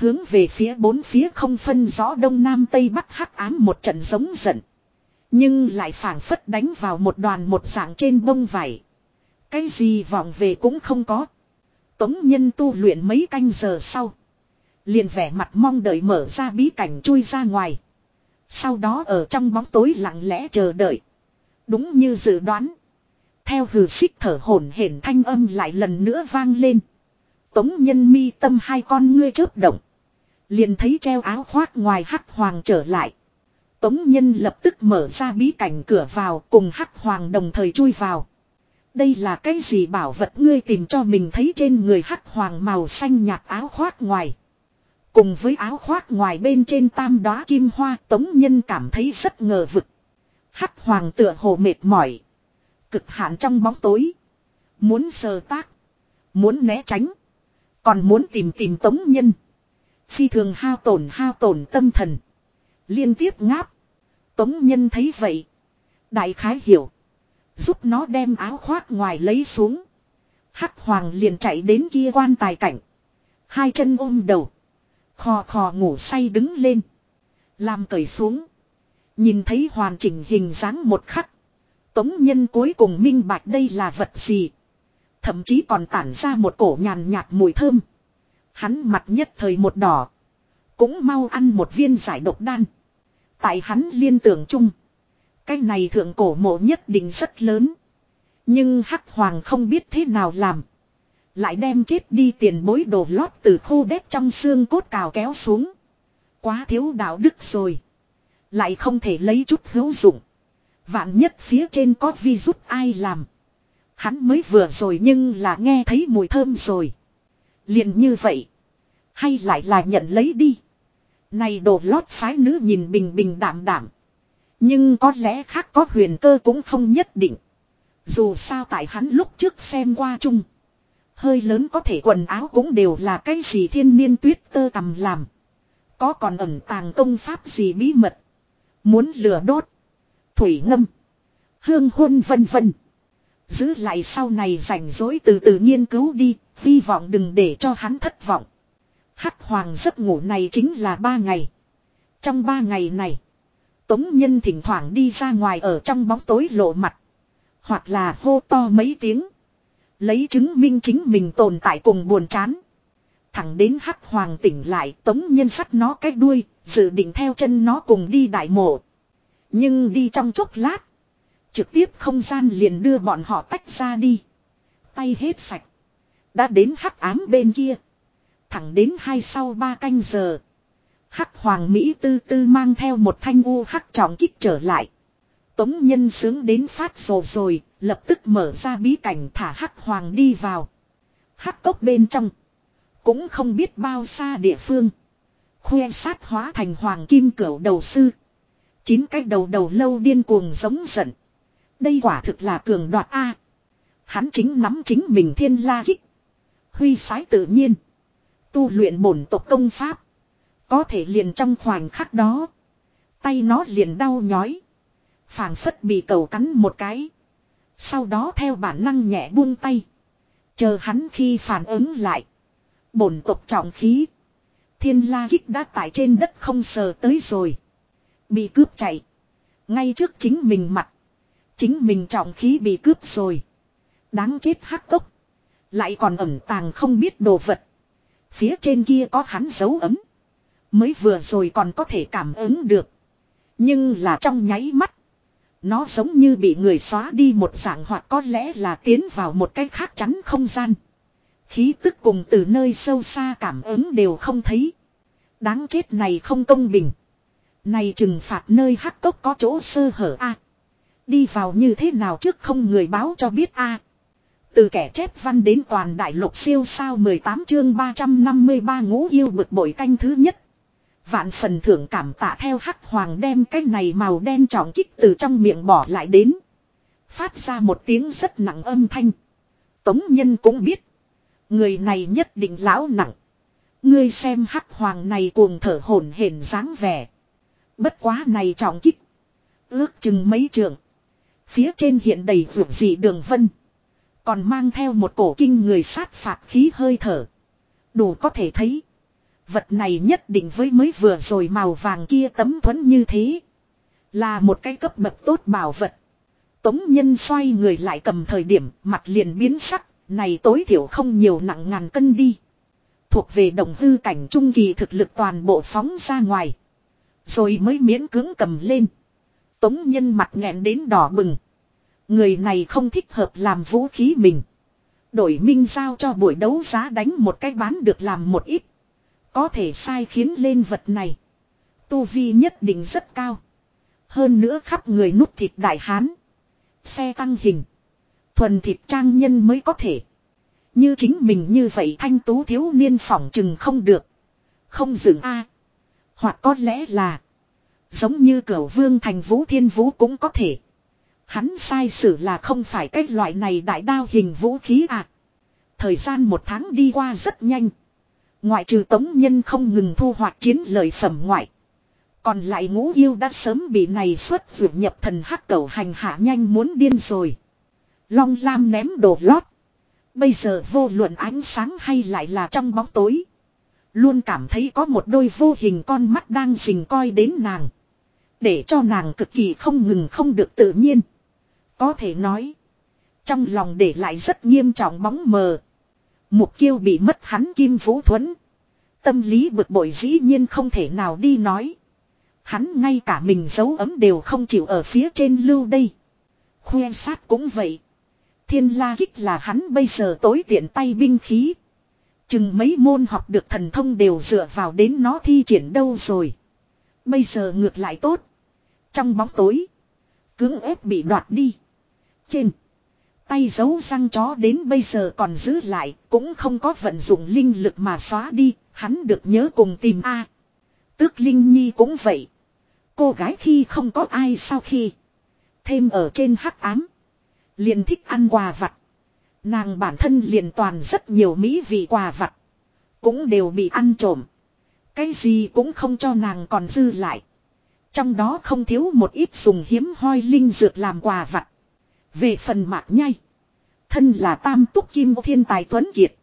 Hướng về phía bốn phía không phân rõ đông nam tây bắc hắc ám một trận giống giận. Nhưng lại phảng phất đánh vào một đoàn một dạng trên bông vải. Cái gì vọng về cũng không có. Tống nhân tu luyện mấy canh giờ sau. Liền vẻ mặt mong đợi mở ra bí cảnh chui ra ngoài. Sau đó ở trong bóng tối lặng lẽ chờ đợi. Đúng như dự đoán. Theo hừ xích thở hổn hển thanh âm lại lần nữa vang lên. Tống nhân mi tâm hai con ngươi chớp động. Liền thấy treo áo khoác ngoài hắc hoàng trở lại. Tống nhân lập tức mở ra bí cảnh cửa vào cùng hắc hoàng đồng thời chui vào. Đây là cái gì bảo vật ngươi tìm cho mình thấy trên người hắc hoàng màu xanh nhạt áo khoác ngoài. Cùng với áo khoác ngoài bên trên tam đóa kim hoa, tống nhân cảm thấy rất ngờ vực. Hắc hoàng tựa hồ mệt mỏi. Cực hạn trong bóng tối. Muốn sờ tác. Muốn né tránh. Còn muốn tìm tìm tống nhân. Phi thường hao tổn hao tổn tâm thần. Liên tiếp ngáp. Tống nhân thấy vậy. Đại khái hiểu. Giúp nó đem áo khoác ngoài lấy xuống. Hắc hoàng liền chạy đến kia quan tài cảnh. Hai chân ôm đầu. Khò khò ngủ say đứng lên. Làm cởi xuống. Nhìn thấy hoàn chỉnh hình dáng một khắc. Tống nhân cuối cùng minh bạch đây là vật gì. Thậm chí còn tản ra một cổ nhàn nhạt mùi thơm. Hắn mặt nhất thời một đỏ. Cũng mau ăn một viên giải độc đan. Tại hắn liên tưởng chung. Cái này thượng cổ mộ nhất định rất lớn. Nhưng hắc hoàng không biết thế nào làm. Lại đem chết đi tiền bối đồ lót từ khô đét trong xương cốt cào kéo xuống. Quá thiếu đạo đức rồi. Lại không thể lấy chút hữu dụng. Vạn nhất phía trên có vi rút ai làm. Hắn mới vừa rồi nhưng là nghe thấy mùi thơm rồi liền như vậy. Hay lại là nhận lấy đi. Này đồ lót phái nữ nhìn bình bình đảm đảm. Nhưng có lẽ khác có huyền cơ cũng không nhất định. Dù sao tại hắn lúc trước xem qua chung. Hơi lớn có thể quần áo cũng đều là cái gì thiên niên tuyết tơ tầm làm. Có còn ẩn tàng công pháp gì bí mật. Muốn lửa đốt. Thủy ngâm. Hương hôn vân vân. Giữ lại sau này rảnh rỗi từ từ nghiên cứu đi. Hy vọng đừng để cho hắn thất vọng. Hắc hoàng giấc ngủ này chính là ba ngày. Trong ba ngày này. Tống Nhân thỉnh thoảng đi ra ngoài ở trong bóng tối lộ mặt. Hoặc là hô to mấy tiếng. Lấy chứng minh chính mình tồn tại cùng buồn chán. Thẳng đến hắc hoàng tỉnh lại tống nhân sắt nó cái đuôi, dự định theo chân nó cùng đi đại mộ. Nhưng đi trong chốc lát. Trực tiếp không gian liền đưa bọn họ tách ra đi. Tay hết sạch. Đã đến hắc ám bên kia. Thẳng đến hai sau ba canh giờ. Hắc hoàng Mỹ tư tư mang theo một thanh u hắc trọng kích trở lại. Tống nhân sướng đến phát rồ rồi, lập tức mở ra bí cảnh thả hắc hoàng đi vào. Hắc cốc bên trong. Cũng không biết bao xa địa phương. Khoe sát hóa thành hoàng kim cửu đầu sư. Chín cái đầu đầu lâu điên cuồng giống giận. Đây quả thực là cường đoạt A. Hắn chính nắm chính mình thiên la kích. Huy sái tự nhiên. Tu luyện bổn tộc công pháp. Có thể liền trong khoảnh khắc đó. Tay nó liền đau nhói. phảng phất bị cầu cắn một cái. Sau đó theo bản năng nhẹ buông tay. Chờ hắn khi phản ứng lại. Bổn tộc trọng khí. Thiên la kích đã tại trên đất không sờ tới rồi. Bị cướp chạy. Ngay trước chính mình mặt. Chính mình trọng khí bị cướp rồi. Đáng chết hắc cốc. Lại còn ẩn tàng không biết đồ vật. Phía trên kia có hắn dấu ấm. Mới vừa rồi còn có thể cảm ứng được. Nhưng là trong nháy mắt. Nó giống như bị người xóa đi một dạng hoặc có lẽ là tiến vào một cái khác chắn không gian. Khí tức cùng từ nơi sâu xa cảm ứng đều không thấy. Đáng chết này không công bình. Này trừng phạt nơi hắc cốc có chỗ sơ hở a Đi vào như thế nào trước không người báo cho biết a Từ kẻ chép văn đến toàn đại lục siêu sao 18 chương 353 ngũ yêu bực bội canh thứ nhất. Vạn phần thưởng cảm tạ theo hắc hoàng đem cái này màu đen trọng kích từ trong miệng bỏ lại đến. Phát ra một tiếng rất nặng âm thanh. Tống nhân cũng biết. Người này nhất định lão nặng. Ngươi xem hắc hoàng này cuồng thở hổn hển dáng vẻ. Bất quá này trọng kích. Ước chừng mấy trường. Phía trên hiện đầy vượt dị đường vân. Còn mang theo một cổ kinh người sát phạt khí hơi thở. Đủ có thể thấy. Vật này nhất định với mới vừa rồi màu vàng kia tấm thuẫn như thế. Là một cái cấp bậc tốt bảo vật. Tống nhân xoay người lại cầm thời điểm, mặt liền biến sắc. Này tối thiểu không nhiều nặng ngàn cân đi. Thuộc về đồng hư cảnh trung kỳ thực lực toàn bộ phóng ra ngoài. Rồi mới miễn cưỡng cầm lên. Tống nhân mặt nghẹn đến đỏ bừng. Người này không thích hợp làm vũ khí mình. Đổi minh giao cho buổi đấu giá đánh một cái bán được làm một ít. Có thể sai khiến lên vật này. Tu vi nhất định rất cao. Hơn nữa khắp người nút thịt đại hán. Xe tăng hình. Thuần thịt trang nhân mới có thể. Như chính mình như vậy thanh tú thiếu niên phỏng chừng không được. Không dừng A. Hoặc có lẽ là. Giống như cửu vương thành vũ thiên vũ cũng có thể. Hắn sai sử là không phải cái loại này đại đao hình vũ khí à. Thời gian một tháng đi qua rất nhanh. Ngoại trừ tống nhân không ngừng thu hoạch chiến lợi phẩm ngoại. Còn lại ngũ yêu đã sớm bị này xuất vượt nhập thần hắc cầu hành hạ nhanh muốn điên rồi. Long Lam ném đồ lót. Bây giờ vô luận ánh sáng hay lại là trong bóng tối. Luôn cảm thấy có một đôi vô hình con mắt đang dình coi đến nàng. Để cho nàng cực kỳ không ngừng không được tự nhiên. Có thể nói. Trong lòng để lại rất nghiêm trọng bóng mờ. Mục kiêu bị mất hắn kim vũ thuẫn. Tâm lý bực bội dĩ nhiên không thể nào đi nói. Hắn ngay cả mình giấu ấm đều không chịu ở phía trên lưu đây. Khoe sát cũng vậy. Thiên la kích là hắn bây giờ tối tiện tay binh khí. Chừng mấy môn học được thần thông đều dựa vào đến nó thi triển đâu rồi. Bây giờ ngược lại tốt. Trong bóng tối. Cưỡng ép bị đoạt đi. Trên. Tay giấu răng chó đến bây giờ còn giữ lại. Cũng không có vận dụng linh lực mà xóa đi. Hắn được nhớ cùng tìm A. Tước Linh Nhi cũng vậy. Cô gái khi không có ai sau khi. Thêm ở trên hắc ám. Liền thích ăn quà vặt. Nàng bản thân liền toàn rất nhiều mỹ vị quà vặt. Cũng đều bị ăn trộm. Cái gì cũng không cho nàng còn dư lại. Trong đó không thiếu một ít dùng hiếm hoi linh dược làm quà vặt. Về phần mạc nhai. Thân là tam túc kim thiên tài tuấn kiệt.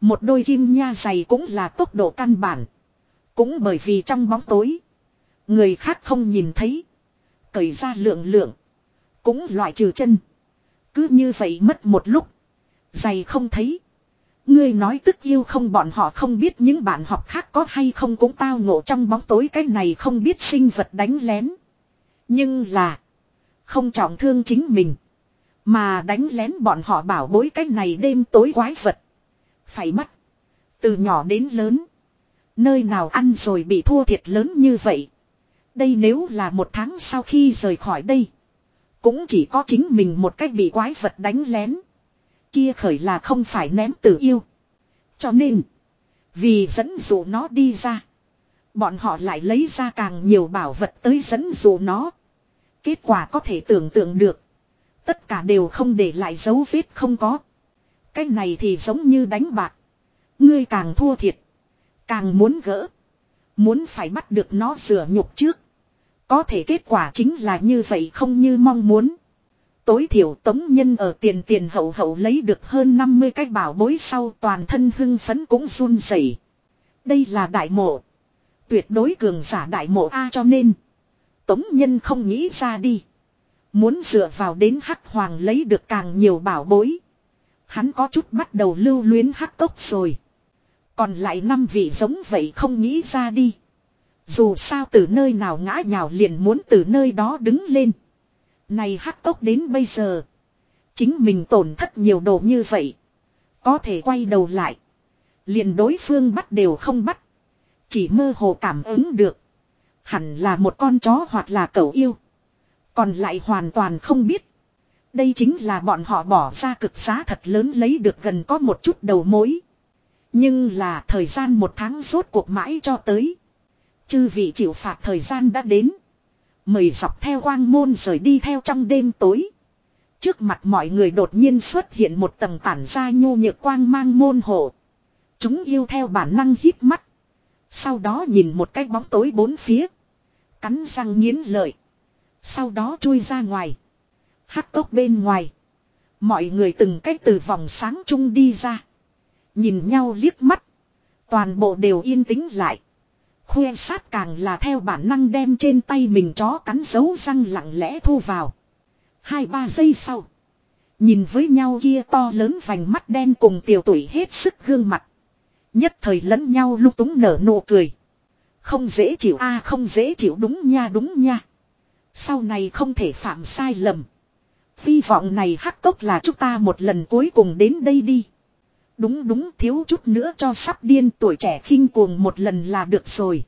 Một đôi kim nha dày cũng là tốc độ căn bản. Cũng bởi vì trong bóng tối. Người khác không nhìn thấy. Cởi ra lượng lượng. Cũng loại trừ chân. Cứ như vậy mất một lúc. Dày không thấy. Ngươi nói tức yêu không bọn họ không biết những bạn học khác có hay không cũng tao ngộ trong bóng tối cái này không biết sinh vật đánh lén. Nhưng là. Không trọng thương chính mình. Mà đánh lén bọn họ bảo bối cái này đêm tối quái vật. Phải mất, Từ nhỏ đến lớn. Nơi nào ăn rồi bị thua thiệt lớn như vậy. Đây nếu là một tháng sau khi rời khỏi đây. Cũng chỉ có chính mình một cách bị quái vật đánh lén. Kia khởi là không phải ném tử yêu. Cho nên. Vì dẫn dụ nó đi ra. Bọn họ lại lấy ra càng nhiều bảo vật tới dẫn dụ nó. Kết quả có thể tưởng tượng được. Tất cả đều không để lại dấu vết không có. Cái này thì giống như đánh bạc. Ngươi càng thua thiệt. Càng muốn gỡ. Muốn phải bắt được nó sửa nhục trước. Có thể kết quả chính là như vậy không như mong muốn. Tối thiểu tống nhân ở tiền tiền hậu hậu lấy được hơn 50 cái bảo bối sau toàn thân hưng phấn cũng run rẩy. Đây là đại mộ. Tuyệt đối cường giả đại mộ A cho nên. Tống nhân không nghĩ ra đi. Muốn dựa vào đến hắc hoàng lấy được càng nhiều bảo bối. Hắn có chút bắt đầu lưu luyến hắc cốc rồi. Còn lại năm vị giống vậy không nghĩ ra đi. Dù sao từ nơi nào ngã nhào liền muốn từ nơi đó đứng lên. Này hắc tốc đến bây giờ. Chính mình tổn thất nhiều đồ như vậy. Có thể quay đầu lại. Liền đối phương bắt đều không bắt. Chỉ mơ hồ cảm ứng được. Hẳn là một con chó hoặc là cậu yêu. Còn lại hoàn toàn không biết. Đây chính là bọn họ bỏ ra cực giá thật lớn lấy được gần có một chút đầu mối. Nhưng là thời gian một tháng rốt cuộc mãi cho tới. Chư vị chịu phạt thời gian đã đến. Mời dọc theo quang môn rời đi theo trong đêm tối. Trước mặt mọi người đột nhiên xuất hiện một tầng tản ra nhô nhược quang mang môn hộ. Chúng yêu theo bản năng hít mắt. Sau đó nhìn một cái bóng tối bốn phía. Cắn răng nghiến lợi. Sau đó chui ra ngoài. Hắc cốc bên ngoài. Mọi người từng cách từ vòng sáng chung đi ra. Nhìn nhau liếc mắt. Toàn bộ đều yên tĩnh lại khuê sát càng là theo bản năng đem trên tay mình chó cắn dấu răng lặng lẽ thu vào. Hai ba giây sau. Nhìn với nhau kia to lớn vành mắt đen cùng tiểu tuổi hết sức gương mặt. Nhất thời lẫn nhau lúc túng nở nụ cười. Không dễ chịu a, không dễ chịu, đúng nha đúng nha. Sau này không thể phạm sai lầm. Hy vọng này hắc cốc là chúng ta một lần cuối cùng đến đây đi. Đúng đúng thiếu chút nữa cho sắp điên tuổi trẻ khinh cuồng một lần là được rồi.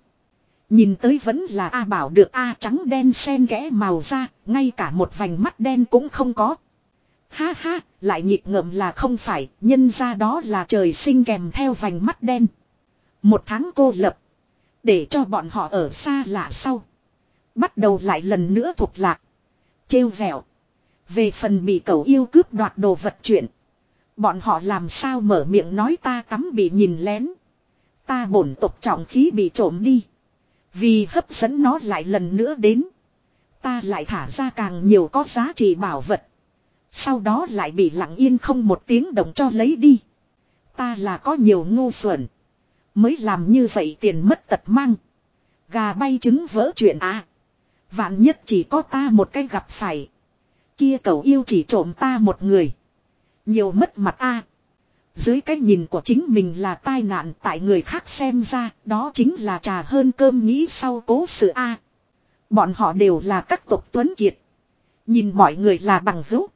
Nhìn tới vẫn là A bảo được A trắng đen sen kẽ màu da, ngay cả một vành mắt đen cũng không có. Ha ha, lại nhịp ngậm là không phải, nhân ra đó là trời sinh kèm theo vành mắt đen. Một tháng cô lập, để cho bọn họ ở xa lạ sau. Bắt đầu lại lần nữa thuộc lạc. Trêu dẻo. Về phần bị cầu yêu cướp đoạt đồ vật chuyện. Bọn họ làm sao mở miệng nói ta cắm bị nhìn lén. Ta bổn tộc trọng khí bị trộm đi. Vì hấp dẫn nó lại lần nữa đến. Ta lại thả ra càng nhiều có giá trị bảo vật. Sau đó lại bị lặng yên không một tiếng động cho lấy đi. Ta là có nhiều ngu xuẩn. Mới làm như vậy tiền mất tật mang. Gà bay trứng vỡ chuyện à. Vạn nhất chỉ có ta một cái gặp phải. Kia cậu yêu chỉ trộm ta một người. Nhiều mất mặt a. Dưới cái nhìn của chính mình là tai nạn tại người khác xem ra, đó chính là trà hơn cơm nghĩ sau cố sự a. Bọn họ đều là các tộc tuấn kiệt. Nhìn mọi người là bằng hữu.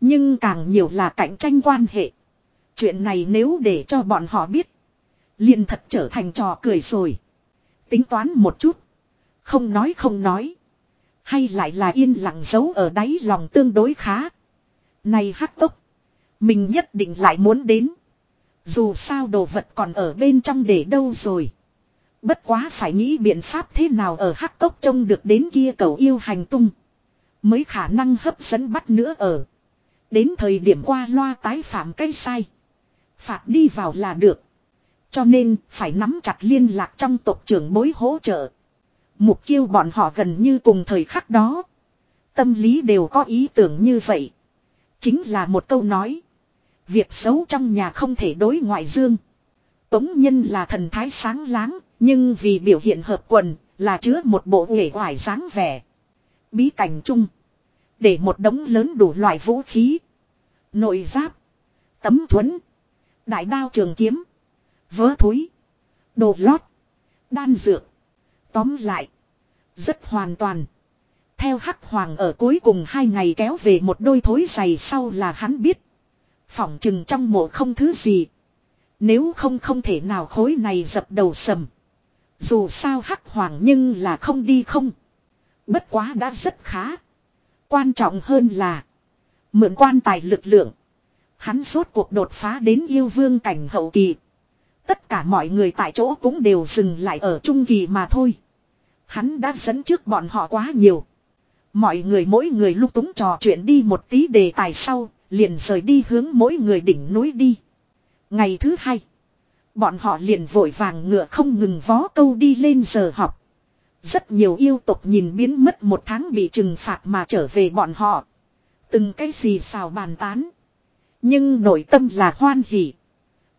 Nhưng càng nhiều là cạnh tranh quan hệ. Chuyện này nếu để cho bọn họ biết. liền thật trở thành trò cười rồi. Tính toán một chút. Không nói không nói. Hay lại là yên lặng giấu ở đáy lòng tương đối khá. Này hắc tốc. Mình nhất định lại muốn đến. Dù sao đồ vật còn ở bên trong để đâu rồi. Bất quá phải nghĩ biện pháp thế nào ở hắc tốc trông được đến kia cầu yêu hành tung. Mới khả năng hấp dẫn bắt nữa ở. Đến thời điểm qua loa tái phạm cái sai. Phạt đi vào là được. Cho nên phải nắm chặt liên lạc trong tộc trưởng bối hỗ trợ. Mục kiêu bọn họ gần như cùng thời khắc đó. Tâm lý đều có ý tưởng như vậy. Chính là một câu nói. Việc xấu trong nhà không thể đối ngoại dương. Tống nhân là thần thái sáng láng, nhưng vì biểu hiện hợp quần, là chứa một bộ nghệ hoài dáng vẻ. Bí cảnh chung. Để một đống lớn đủ loại vũ khí. Nội giáp. Tấm thuẫn. Đại đao trường kiếm. Vớ thúi. Đồ lót. Đan dược. Tóm lại. Rất hoàn toàn. Theo hắc hoàng ở cuối cùng hai ngày kéo về một đôi thối giày sau là hắn biết. Phỏng chừng trong mộ không thứ gì. Nếu không không thể nào khối này dập đầu sầm. Dù sao hắc hoàng nhưng là không đi không. Bất quá đã rất khá. Quan trọng hơn là. Mượn quan tài lực lượng. Hắn suốt cuộc đột phá đến yêu vương cảnh hậu kỳ. Tất cả mọi người tại chỗ cũng đều dừng lại ở trung kỳ mà thôi. Hắn đã dẫn trước bọn họ quá nhiều. Mọi người mỗi người lúc túng trò chuyện đi một tí đề tài sau, liền rời đi hướng mỗi người đỉnh núi đi. Ngày thứ hai, bọn họ liền vội vàng ngựa không ngừng vó câu đi lên giờ học. Rất nhiều yêu tục nhìn biến mất một tháng bị trừng phạt mà trở về bọn họ. Từng cái gì xào bàn tán. Nhưng nội tâm là hoan hỉ.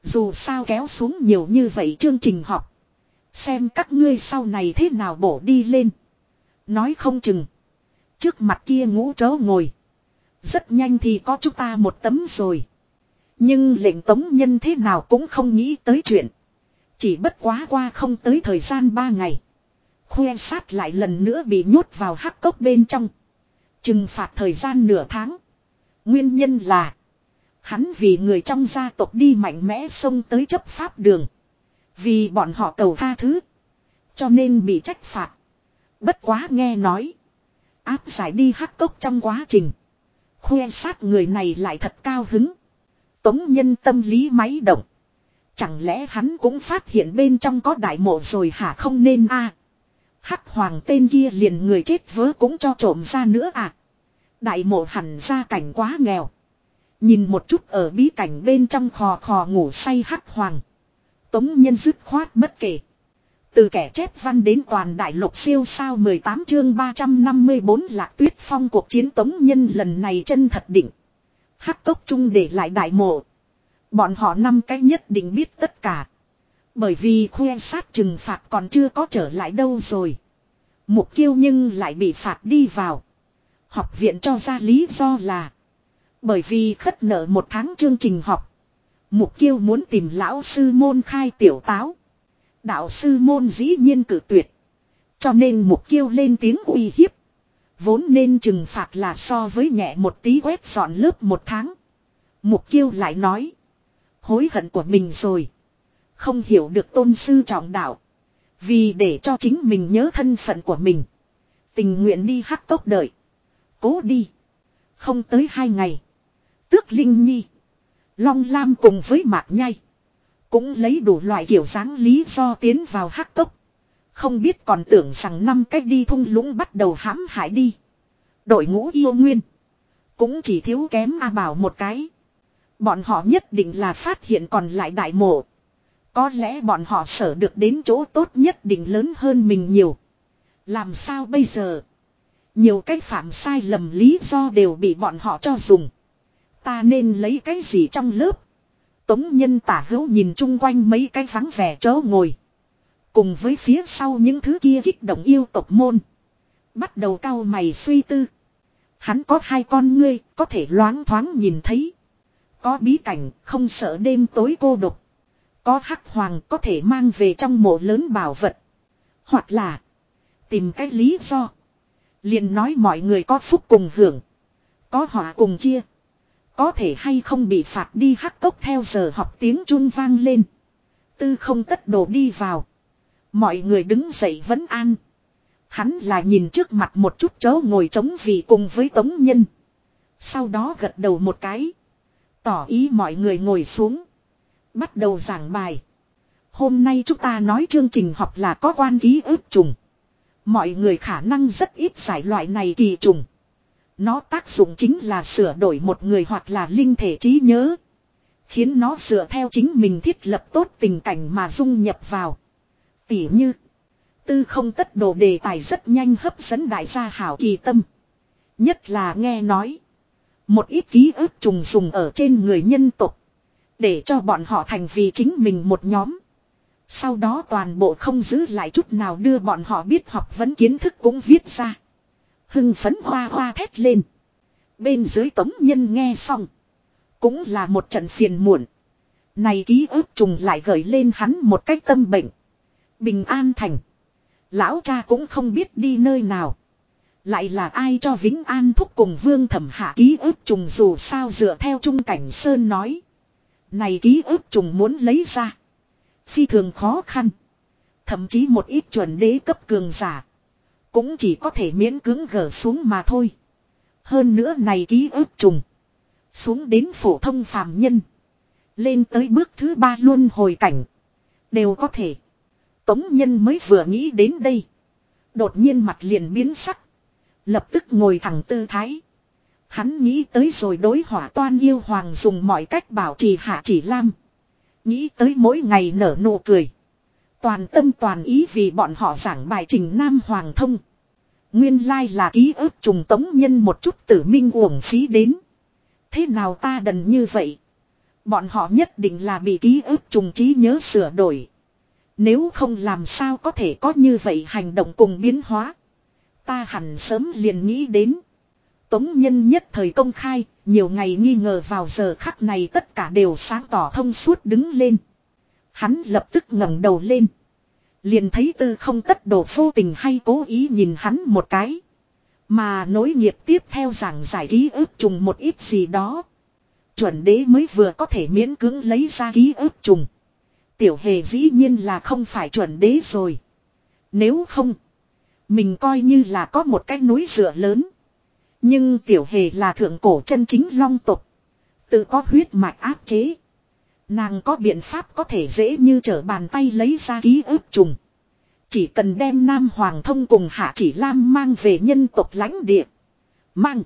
Dù sao kéo xuống nhiều như vậy chương trình học. Xem các ngươi sau này thế nào bổ đi lên. Nói không chừng. Trước mặt kia ngũ chó ngồi. Rất nhanh thì có chúng ta một tấm rồi. Nhưng lệnh tống nhân thế nào cũng không nghĩ tới chuyện. Chỉ bất quá qua không tới thời gian ba ngày. Khoe sát lại lần nữa bị nhốt vào hắc cốc bên trong. Trừng phạt thời gian nửa tháng. Nguyên nhân là. Hắn vì người trong gia tộc đi mạnh mẽ xông tới chấp pháp đường. Vì bọn họ cầu tha thứ. Cho nên bị trách phạt. Bất quá nghe nói. Áp giải đi hắc cốc trong quá trình. Khoe sát người này lại thật cao hứng. Tống nhân tâm lý máy động. Chẳng lẽ hắn cũng phát hiện bên trong có đại mộ rồi hả không nên a Hắc hoàng tên kia liền người chết vớ cũng cho trộm ra nữa à. Đại mộ hẳn ra cảnh quá nghèo. Nhìn một chút ở bí cảnh bên trong khò khò ngủ say hắc hoàng. Tống nhân dứt khoát bất kể. Từ kẻ chép văn đến toàn đại lục siêu sao 18 chương 354 lạc tuyết phong cuộc chiến tống nhân lần này chân thật định. Hắc cốc chung để lại đại mộ. Bọn họ năm cái nhất định biết tất cả. Bởi vì khoe sát trừng phạt còn chưa có trở lại đâu rồi. Mục kiêu nhưng lại bị phạt đi vào. Học viện cho ra lý do là. Bởi vì khất nợ một tháng chương trình học. Mục kiêu muốn tìm lão sư môn khai tiểu táo. Đạo sư môn dĩ nhiên cử tuyệt. Cho nên mục kiêu lên tiếng uy hiếp. Vốn nên trừng phạt là so với nhẹ một tí quét dọn lớp một tháng. Mục kiêu lại nói. Hối hận của mình rồi. Không hiểu được tôn sư trọng đạo. Vì để cho chính mình nhớ thân phận của mình. Tình nguyện đi hắc tốc đợi. Cố đi. Không tới hai ngày. Tước Linh Nhi. Long Lam cùng với Mạc Nhai. Cũng lấy đủ loại kiểu dáng lý do tiến vào hắc cốc. Không biết còn tưởng rằng năm cách đi thung lũng bắt đầu hãm hại đi. Đội ngũ yêu nguyên. Cũng chỉ thiếu kém A Bảo một cái. Bọn họ nhất định là phát hiện còn lại đại mộ. Có lẽ bọn họ sở được đến chỗ tốt nhất định lớn hơn mình nhiều. Làm sao bây giờ? Nhiều cách phạm sai lầm lý do đều bị bọn họ cho dùng. Ta nên lấy cái gì trong lớp? Tống nhân tả hữu nhìn chung quanh mấy cái vắng vẻ chỗ ngồi. Cùng với phía sau những thứ kia kích động yêu tộc môn. Bắt đầu cao mày suy tư. Hắn có hai con ngươi, có thể loáng thoáng nhìn thấy. Có bí cảnh, không sợ đêm tối cô độc. Có hắc hoàng có thể mang về trong mộ lớn bảo vật. Hoặc là tìm cách lý do. liền nói mọi người có phúc cùng hưởng. Có họa cùng chia. Có thể hay không bị phạt đi hắc cốc theo giờ học tiếng chun vang lên. Tư không tất đồ đi vào. Mọi người đứng dậy vẫn an. Hắn là nhìn trước mặt một chút chớ ngồi chống vì cùng với tống nhân. Sau đó gật đầu một cái. Tỏ ý mọi người ngồi xuống. Bắt đầu giảng bài. Hôm nay chúng ta nói chương trình học là có quan ký ức trùng. Mọi người khả năng rất ít giải loại này kỳ trùng. Nó tác dụng chính là sửa đổi một người hoặc là linh thể trí nhớ. Khiến nó dựa theo chính mình thiết lập tốt tình cảnh mà dung nhập vào. Tỉ như. Tư không tất đồ đề tài rất nhanh hấp dẫn đại gia hảo kỳ tâm. Nhất là nghe nói. Một ít ký ức trùng dùng ở trên người nhân tục. Để cho bọn họ thành vì chính mình một nhóm. Sau đó toàn bộ không giữ lại chút nào đưa bọn họ biết học vấn kiến thức cũng viết ra. Hưng phấn hoa hoa thét lên. Bên dưới tống nhân nghe xong. Cũng là một trận phiền muộn. Này ký ức trùng lại gợi lên hắn một cách tâm bệnh. Bình an thành. Lão cha cũng không biết đi nơi nào. Lại là ai cho Vĩnh An thúc cùng vương thẩm hạ ký ức trùng dù sao dựa theo trung cảnh Sơn nói. Này ký ức trùng muốn lấy ra. Phi thường khó khăn. Thậm chí một ít chuẩn đế cấp cường giả. Cũng chỉ có thể miễn cưỡng gỡ xuống mà thôi. Hơn nữa này ký ức trùng. Xuống đến phổ thông phàm nhân. Lên tới bước thứ ba luôn hồi cảnh. Đều có thể. Tống nhân mới vừa nghĩ đến đây. Đột nhiên mặt liền biến sắc. Lập tức ngồi thẳng tư thái. Hắn nghĩ tới rồi đối hỏa toan yêu hoàng dùng mọi cách bảo trì hạ chỉ lam. Nghĩ tới mỗi ngày nở nụ cười. Toàn tâm toàn ý vì bọn họ giảng bài trình Nam Hoàng thông. Nguyên lai là ký ức trùng tống nhân một chút tử minh uổng phí đến. Thế nào ta đần như vậy? Bọn họ nhất định là bị ký ức trùng trí nhớ sửa đổi. Nếu không làm sao có thể có như vậy hành động cùng biến hóa. Ta hẳn sớm liền nghĩ đến. Tống nhân nhất thời công khai, nhiều ngày nghi ngờ vào giờ khắc này tất cả đều sáng tỏ thông suốt đứng lên. Hắn lập tức ngẩng đầu lên. Liền thấy tư không tất đồ vô tình hay cố ý nhìn hắn một cái. Mà nối nghiệp tiếp theo giảng giải ký ức trùng một ít gì đó. Chuẩn đế mới vừa có thể miễn cưỡng lấy ra ký ức trùng. Tiểu hề dĩ nhiên là không phải chuẩn đế rồi. Nếu không, mình coi như là có một cái núi dựa lớn. Nhưng tiểu hề là thượng cổ chân chính long tục. Tự có huyết mạch áp chế. Nàng có biện pháp có thể dễ như trở bàn tay lấy ra ký ức trùng. Chỉ cần đem Nam Hoàng thông cùng Hạ Chỉ Lam mang về nhân tộc lãnh địa. Mang.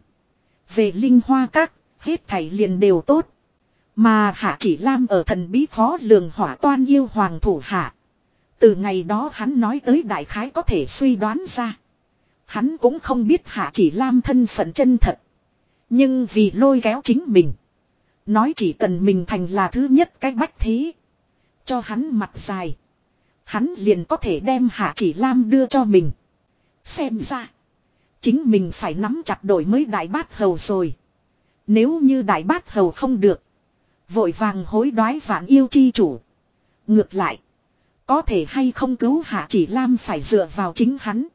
Về linh hoa các, hết thảy liền đều tốt. Mà Hạ Chỉ Lam ở thần bí phó lường hỏa toan yêu hoàng thủ hạ. Từ ngày đó hắn nói tới đại khái có thể suy đoán ra. Hắn cũng không biết Hạ Chỉ Lam thân phận chân thật. Nhưng vì lôi kéo chính mình. Nói chỉ cần mình thành là thứ nhất cái bách thí Cho hắn mặt dài. Hắn liền có thể đem Hạ Chỉ Lam đưa cho mình. Xem ra. Chính mình phải nắm chặt đổi mới đại bát hầu rồi. Nếu như đại bát hầu không được. Vội vàng hối đoái vạn yêu chi chủ. Ngược lại. Có thể hay không cứu Hạ Chỉ Lam phải dựa vào chính hắn.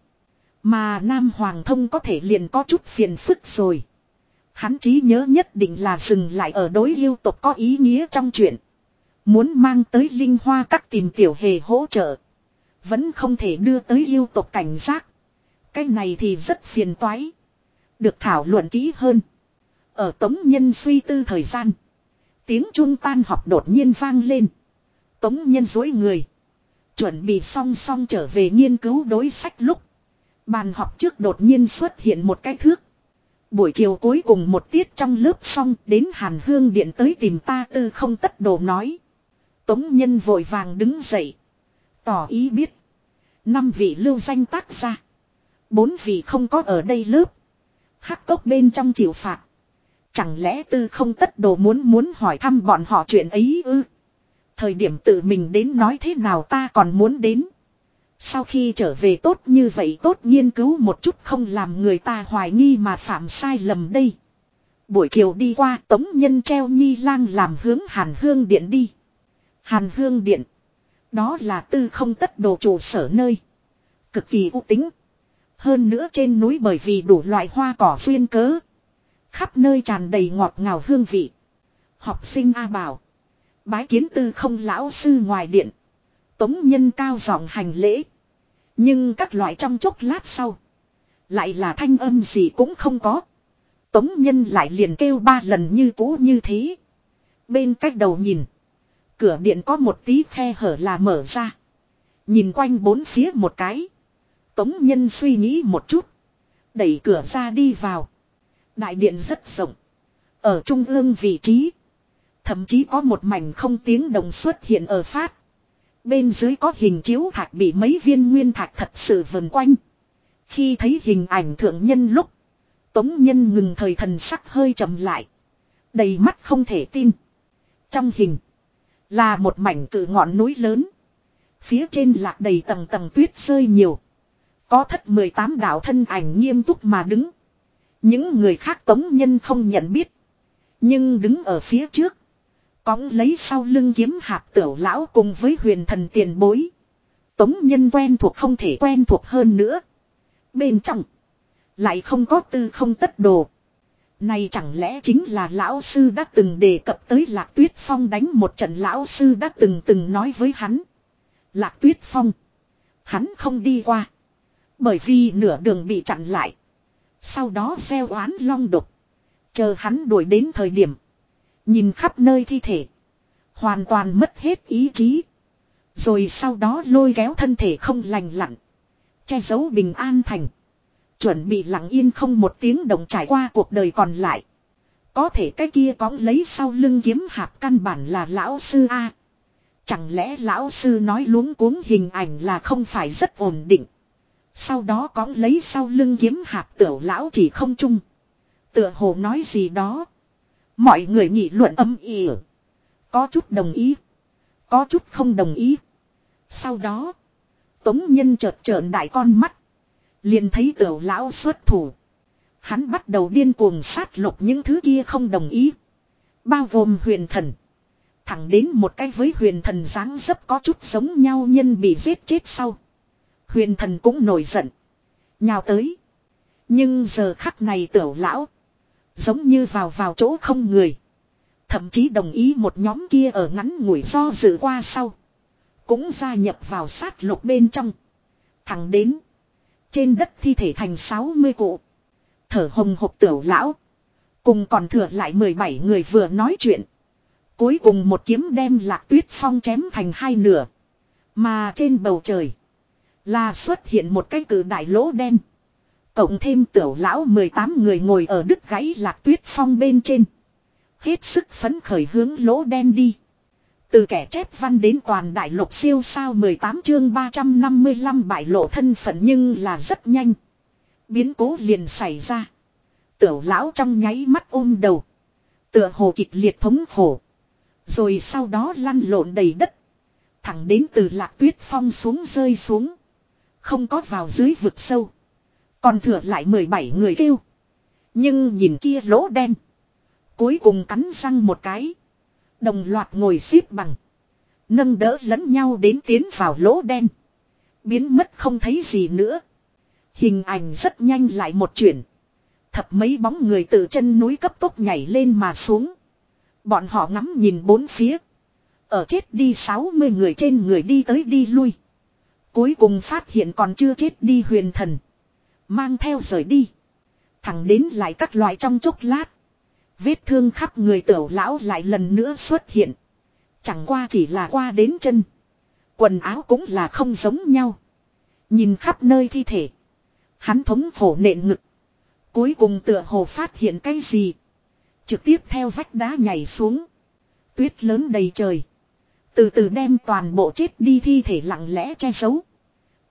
Mà Nam Hoàng Thông có thể liền có chút phiền phức rồi. Hắn trí nhớ nhất định là dừng lại ở đối yêu tộc có ý nghĩa trong chuyện. Muốn mang tới linh hoa các tìm tiểu hề hỗ trợ. Vẫn không thể đưa tới yêu tộc cảnh giác. Cái này thì rất phiền toái. Được thảo luận kỹ hơn. Ở tống nhân suy tư thời gian. Tiếng trung tan học đột nhiên vang lên. Tống nhân dối người. Chuẩn bị song song trở về nghiên cứu đối sách lúc. Bàn học trước đột nhiên xuất hiện một cái thước. Buổi chiều cuối cùng một tiết trong lớp xong, đến Hàn Hương Điện tới tìm ta tư không tất đồ nói. Tống nhân vội vàng đứng dậy. Tỏ ý biết. Năm vị lưu danh tác ra Bốn vị không có ở đây lớp. Hắc cốc bên trong chịu phạt. Chẳng lẽ tư không tất đồ muốn muốn hỏi thăm bọn họ chuyện ấy ư? Thời điểm tự mình đến nói thế nào ta còn muốn đến. Sau khi trở về tốt như vậy tốt nghiên cứu một chút không làm người ta hoài nghi mà phạm sai lầm đây. Buổi chiều đi qua, tống nhân treo nhi lang làm hướng hàn hương điện đi. Hàn hương điện. Đó là tư không tất đồ trụ sở nơi. Cực kỳ u tính. Hơn nữa trên núi bởi vì đủ loại hoa cỏ xuyên cớ. Khắp nơi tràn đầy ngọt ngào hương vị. Học sinh A Bảo. Bái kiến tư không lão sư ngoài điện. Tống nhân cao giọng hành lễ. Nhưng các loại trong chốc lát sau. Lại là thanh âm gì cũng không có. Tống nhân lại liền kêu ba lần như cũ như thế. Bên cách đầu nhìn. Cửa điện có một tí khe hở là mở ra. Nhìn quanh bốn phía một cái. Tống nhân suy nghĩ một chút. Đẩy cửa ra đi vào. Đại điện rất rộng. Ở trung ương vị trí. Thậm chí có một mảnh không tiếng đồng xuất hiện ở phát. Bên dưới có hình chiếu thạch bị mấy viên nguyên thạch thật sự vần quanh. Khi thấy hình ảnh thượng nhân lúc. Tống nhân ngừng thời thần sắc hơi chậm lại. Đầy mắt không thể tin. Trong hình. Là một mảnh cự ngọn núi lớn. Phía trên lạc đầy tầng tầng tuyết rơi nhiều. Có thất 18 đạo thân ảnh nghiêm túc mà đứng. Những người khác tống nhân không nhận biết. Nhưng đứng ở phía trước. Cóng lấy sau lưng kiếm hạp tiểu lão cùng với huyền thần tiền bối. Tống nhân quen thuộc không thể quen thuộc hơn nữa. Bên trong. Lại không có tư không tất đồ. Này chẳng lẽ chính là lão sư đã từng đề cập tới Lạc Tuyết Phong đánh một trận lão sư đã từng từng nói với hắn. Lạc Tuyết Phong. Hắn không đi qua. Bởi vì nửa đường bị chặn lại. Sau đó gieo oán long độc. Chờ hắn đuổi đến thời điểm. Nhìn khắp nơi thi thể. Hoàn toàn mất hết ý chí. Rồi sau đó lôi kéo thân thể không lành lặn. Che giấu bình an thành. Chuẩn bị lặng yên không một tiếng động trải qua cuộc đời còn lại. Có thể cái kia có lấy sau lưng kiếm hạp căn bản là lão sư A. Chẳng lẽ lão sư nói luống cuống hình ảnh là không phải rất ổn định. Sau đó có lấy sau lưng kiếm hạp tiểu lão chỉ không chung. Tựa hồ nói gì đó. Mọi người nghị luận âm ỉ. Có chút đồng ý. Có chút không đồng ý. Sau đó. Tống nhân chợt trợn đại con mắt. Liền thấy tiểu lão xuất thủ. Hắn bắt đầu điên cuồng sát lục những thứ kia không đồng ý. Bao gồm huyền thần. Thẳng đến một cái với huyền thần dáng dấp có chút giống nhau nhân bị giết chết sau. Huyền thần cũng nổi giận. Nhào tới. Nhưng giờ khắc này tiểu lão. Giống như vào vào chỗ không người. Thậm chí đồng ý một nhóm kia ở ngắn ngủi do dự qua sau. Cũng gia nhập vào sát lục bên trong. Thẳng đến. Trên đất thi thể thành 60 cụ. Thở hồng hộc tiểu lão. Cùng còn thừa lại 17 người vừa nói chuyện. Cuối cùng một kiếm đem lạc tuyết phong chém thành hai nửa. Mà trên bầu trời. Là xuất hiện một cái cử đại lỗ đen. Cộng thêm tiểu lão 18 người ngồi ở đứt gãy lạc tuyết phong bên trên. Hết sức phấn khởi hướng lỗ đen đi. Từ kẻ chép văn đến toàn đại lục siêu sao 18 chương 355 bại lộ thân phận nhưng là rất nhanh. Biến cố liền xảy ra. Tiểu lão trong nháy mắt ôm đầu. Tựa hồ kịch liệt thống khổ. Rồi sau đó lăn lộn đầy đất. Thẳng đến từ lạc tuyết phong xuống rơi xuống. Không có vào dưới vực sâu. Còn thừa lại 17 người kêu. Nhưng nhìn kia lỗ đen. Cuối cùng cắn răng một cái. Đồng loạt ngồi xếp bằng. Nâng đỡ lẫn nhau đến tiến vào lỗ đen. Biến mất không thấy gì nữa. Hình ảnh rất nhanh lại một chuyển. Thập mấy bóng người từ chân núi cấp tốc nhảy lên mà xuống. Bọn họ ngắm nhìn bốn phía. Ở chết đi 60 người trên người đi tới đi lui. Cuối cùng phát hiện còn chưa chết đi huyền thần. Mang theo rời đi. Thẳng đến lại các loại trong chốc lát. Vết thương khắp người tiểu lão lại lần nữa xuất hiện. Chẳng qua chỉ là qua đến chân. Quần áo cũng là không giống nhau. Nhìn khắp nơi thi thể. Hắn thống phổ nện ngực. Cuối cùng tựa hồ phát hiện cái gì. Trực tiếp theo vách đá nhảy xuống. Tuyết lớn đầy trời. Từ từ đem toàn bộ chết đi thi thể lặng lẽ che giấu.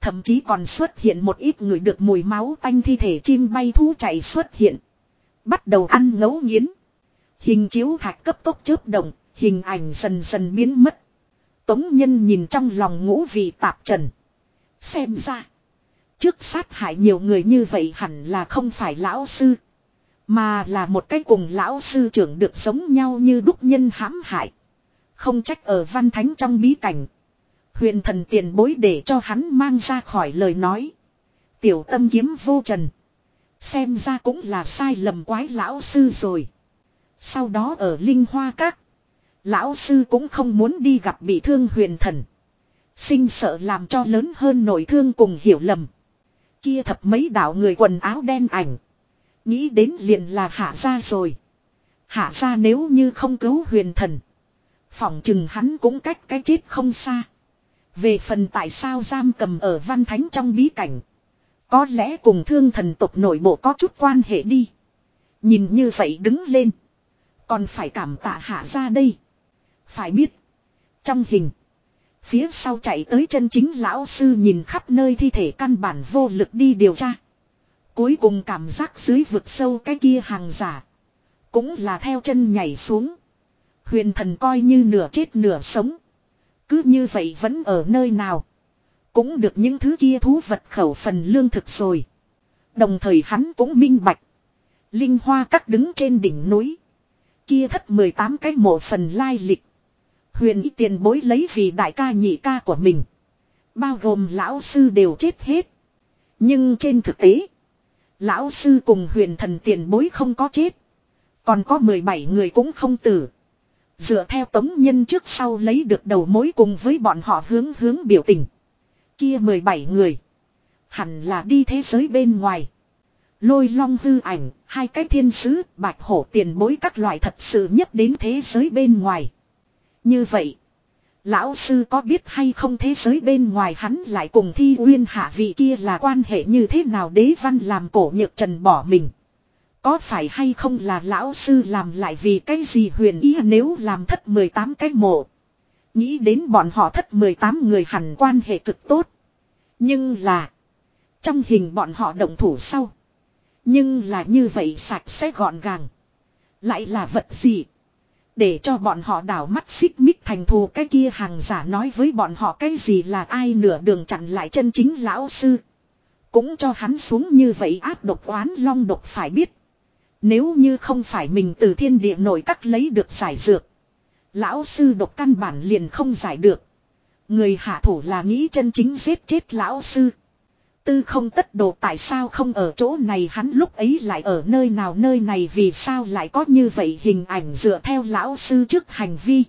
Thậm chí còn xuất hiện một ít người được mùi máu tanh thi thể chim bay thú chạy xuất hiện. Bắt đầu ăn ngấu nghiến. Hình chiếu thạch cấp tốc chớp động, hình ảnh dần dần biến mất. Tống nhân nhìn trong lòng ngũ vị tạp trần. Xem ra. Trước sát hại nhiều người như vậy hẳn là không phải lão sư. Mà là một cái cùng lão sư trưởng được sống nhau như đúc nhân hãm hại. Không trách ở văn thánh trong bí cảnh. Huyền thần tiền bối để cho hắn mang ra khỏi lời nói. Tiểu tâm kiếm vô trần. Xem ra cũng là sai lầm quái lão sư rồi. Sau đó ở Linh Hoa Các. Lão sư cũng không muốn đi gặp bị thương huyền thần. Sinh sợ làm cho lớn hơn nổi thương cùng hiểu lầm. Kia thập mấy đạo người quần áo đen ảnh. Nghĩ đến liền là hạ ra rồi. Hạ ra nếu như không cứu huyền thần. Phỏng chừng hắn cũng cách cái chết không xa. Về phần tại sao giam cầm ở văn thánh trong bí cảnh. Có lẽ cùng thương thần tộc nội bộ có chút quan hệ đi. Nhìn như vậy đứng lên. Còn phải cảm tạ hạ ra đây. Phải biết. Trong hình. Phía sau chạy tới chân chính lão sư nhìn khắp nơi thi thể căn bản vô lực đi điều tra. Cuối cùng cảm giác dưới vực sâu cái kia hàng giả. Cũng là theo chân nhảy xuống. Huyền thần coi như nửa chết nửa sống. Cứ như vậy vẫn ở nơi nào. Cũng được những thứ kia thú vật khẩu phần lương thực rồi. Đồng thời hắn cũng minh bạch. Linh hoa các đứng trên đỉnh núi. Kia thất 18 cái mộ phần lai lịch. Huyền ý tiền bối lấy vì đại ca nhị ca của mình. Bao gồm lão sư đều chết hết. Nhưng trên thực tế. Lão sư cùng huyền thần tiền bối không có chết. Còn có 17 người cũng không tử. Dựa theo tống nhân trước sau lấy được đầu mối cùng với bọn họ hướng hướng biểu tình. Kia 17 người. Hẳn là đi thế giới bên ngoài. Lôi long hư ảnh, hai cái thiên sứ, bạch hổ tiền bối các loại thật sự nhất đến thế giới bên ngoài. Như vậy, lão sư có biết hay không thế giới bên ngoài hắn lại cùng thi uyên hạ vị kia là quan hệ như thế nào đế văn làm cổ nhược trần bỏ mình. Có phải hay không là lão sư làm lại vì cái gì huyền ý nếu làm thất 18 cái mộ. Nghĩ đến bọn họ thất 18 người hẳn quan hệ cực tốt. Nhưng là. Trong hình bọn họ động thủ sau. Nhưng là như vậy sạch sẽ gọn gàng. Lại là vật gì? Để cho bọn họ đảo mắt xích mích thành thù cái kia hàng giả nói với bọn họ cái gì là ai nửa đường chặn lại chân chính lão sư. Cũng cho hắn xuống như vậy áp độc oán long độc phải biết. Nếu như không phải mình từ thiên địa nội các lấy được giải dược. Lão sư độc căn bản liền không giải được. Người hạ thủ là nghĩ chân chính giết chết lão sư. Tư không tất đồ tại sao không ở chỗ này hắn lúc ấy lại ở nơi nào nơi này vì sao lại có như vậy hình ảnh dựa theo lão sư trước hành vi.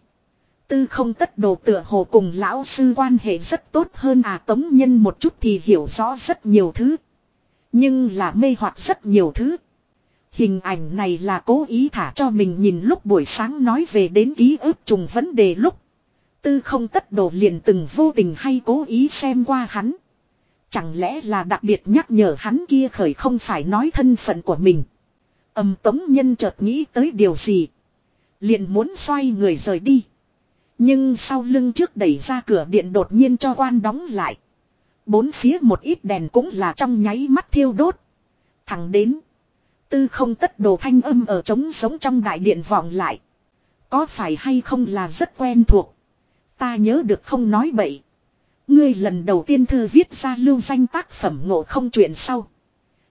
Tư không tất đồ tựa hồ cùng lão sư quan hệ rất tốt hơn à tống nhân một chút thì hiểu rõ rất nhiều thứ. Nhưng là mê hoặc rất nhiều thứ. Hình ảnh này là cố ý thả cho mình nhìn lúc buổi sáng nói về đến ký ức trùng vấn đề lúc. Tư không tất đồ liền từng vô tình hay cố ý xem qua hắn. Chẳng lẽ là đặc biệt nhắc nhở hắn kia khởi không phải nói thân phận của mình. Âm tống nhân chợt nghĩ tới điều gì. Liền muốn xoay người rời đi. Nhưng sau lưng trước đẩy ra cửa điện đột nhiên cho quan đóng lại. Bốn phía một ít đèn cũng là trong nháy mắt thiêu đốt. Thẳng đến. Tư không tất đồ thanh âm ở trống sống trong đại điện vọng lại. Có phải hay không là rất quen thuộc. Ta nhớ được không nói bậy. Ngươi lần đầu tiên thư viết ra lưu danh tác phẩm ngộ không chuyện sau.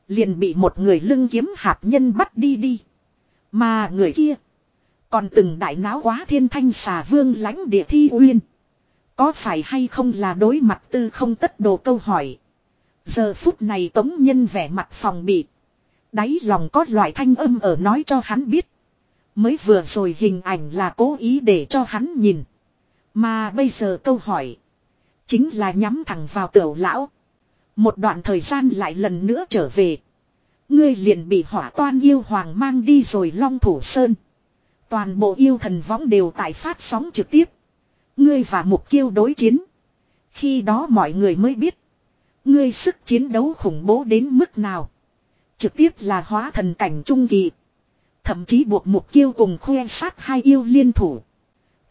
Liền bị một người lưng kiếm hạt nhân bắt đi đi. Mà người kia. Còn từng đại náo quá thiên thanh xà vương lãnh địa thi uyên. Có phải hay không là đối mặt tư không tất đồ câu hỏi. Giờ phút này tống nhân vẻ mặt phòng bị. Đáy lòng có loại thanh âm ở nói cho hắn biết. Mới vừa rồi hình ảnh là cố ý để cho hắn nhìn. Mà bây giờ câu hỏi. Chính là nhắm thẳng vào tiểu lão. Một đoạn thời gian lại lần nữa trở về. Ngươi liền bị hỏa toan yêu hoàng mang đi rồi long thủ sơn. Toàn bộ yêu thần võng đều tại phát sóng trực tiếp. Ngươi và mục kiêu đối chiến. Khi đó mọi người mới biết. Ngươi sức chiến đấu khủng bố đến mức nào. Trực tiếp là hóa thần cảnh trung kỳ. Thậm chí buộc mục kiêu cùng khoe sát hai yêu liên thủ.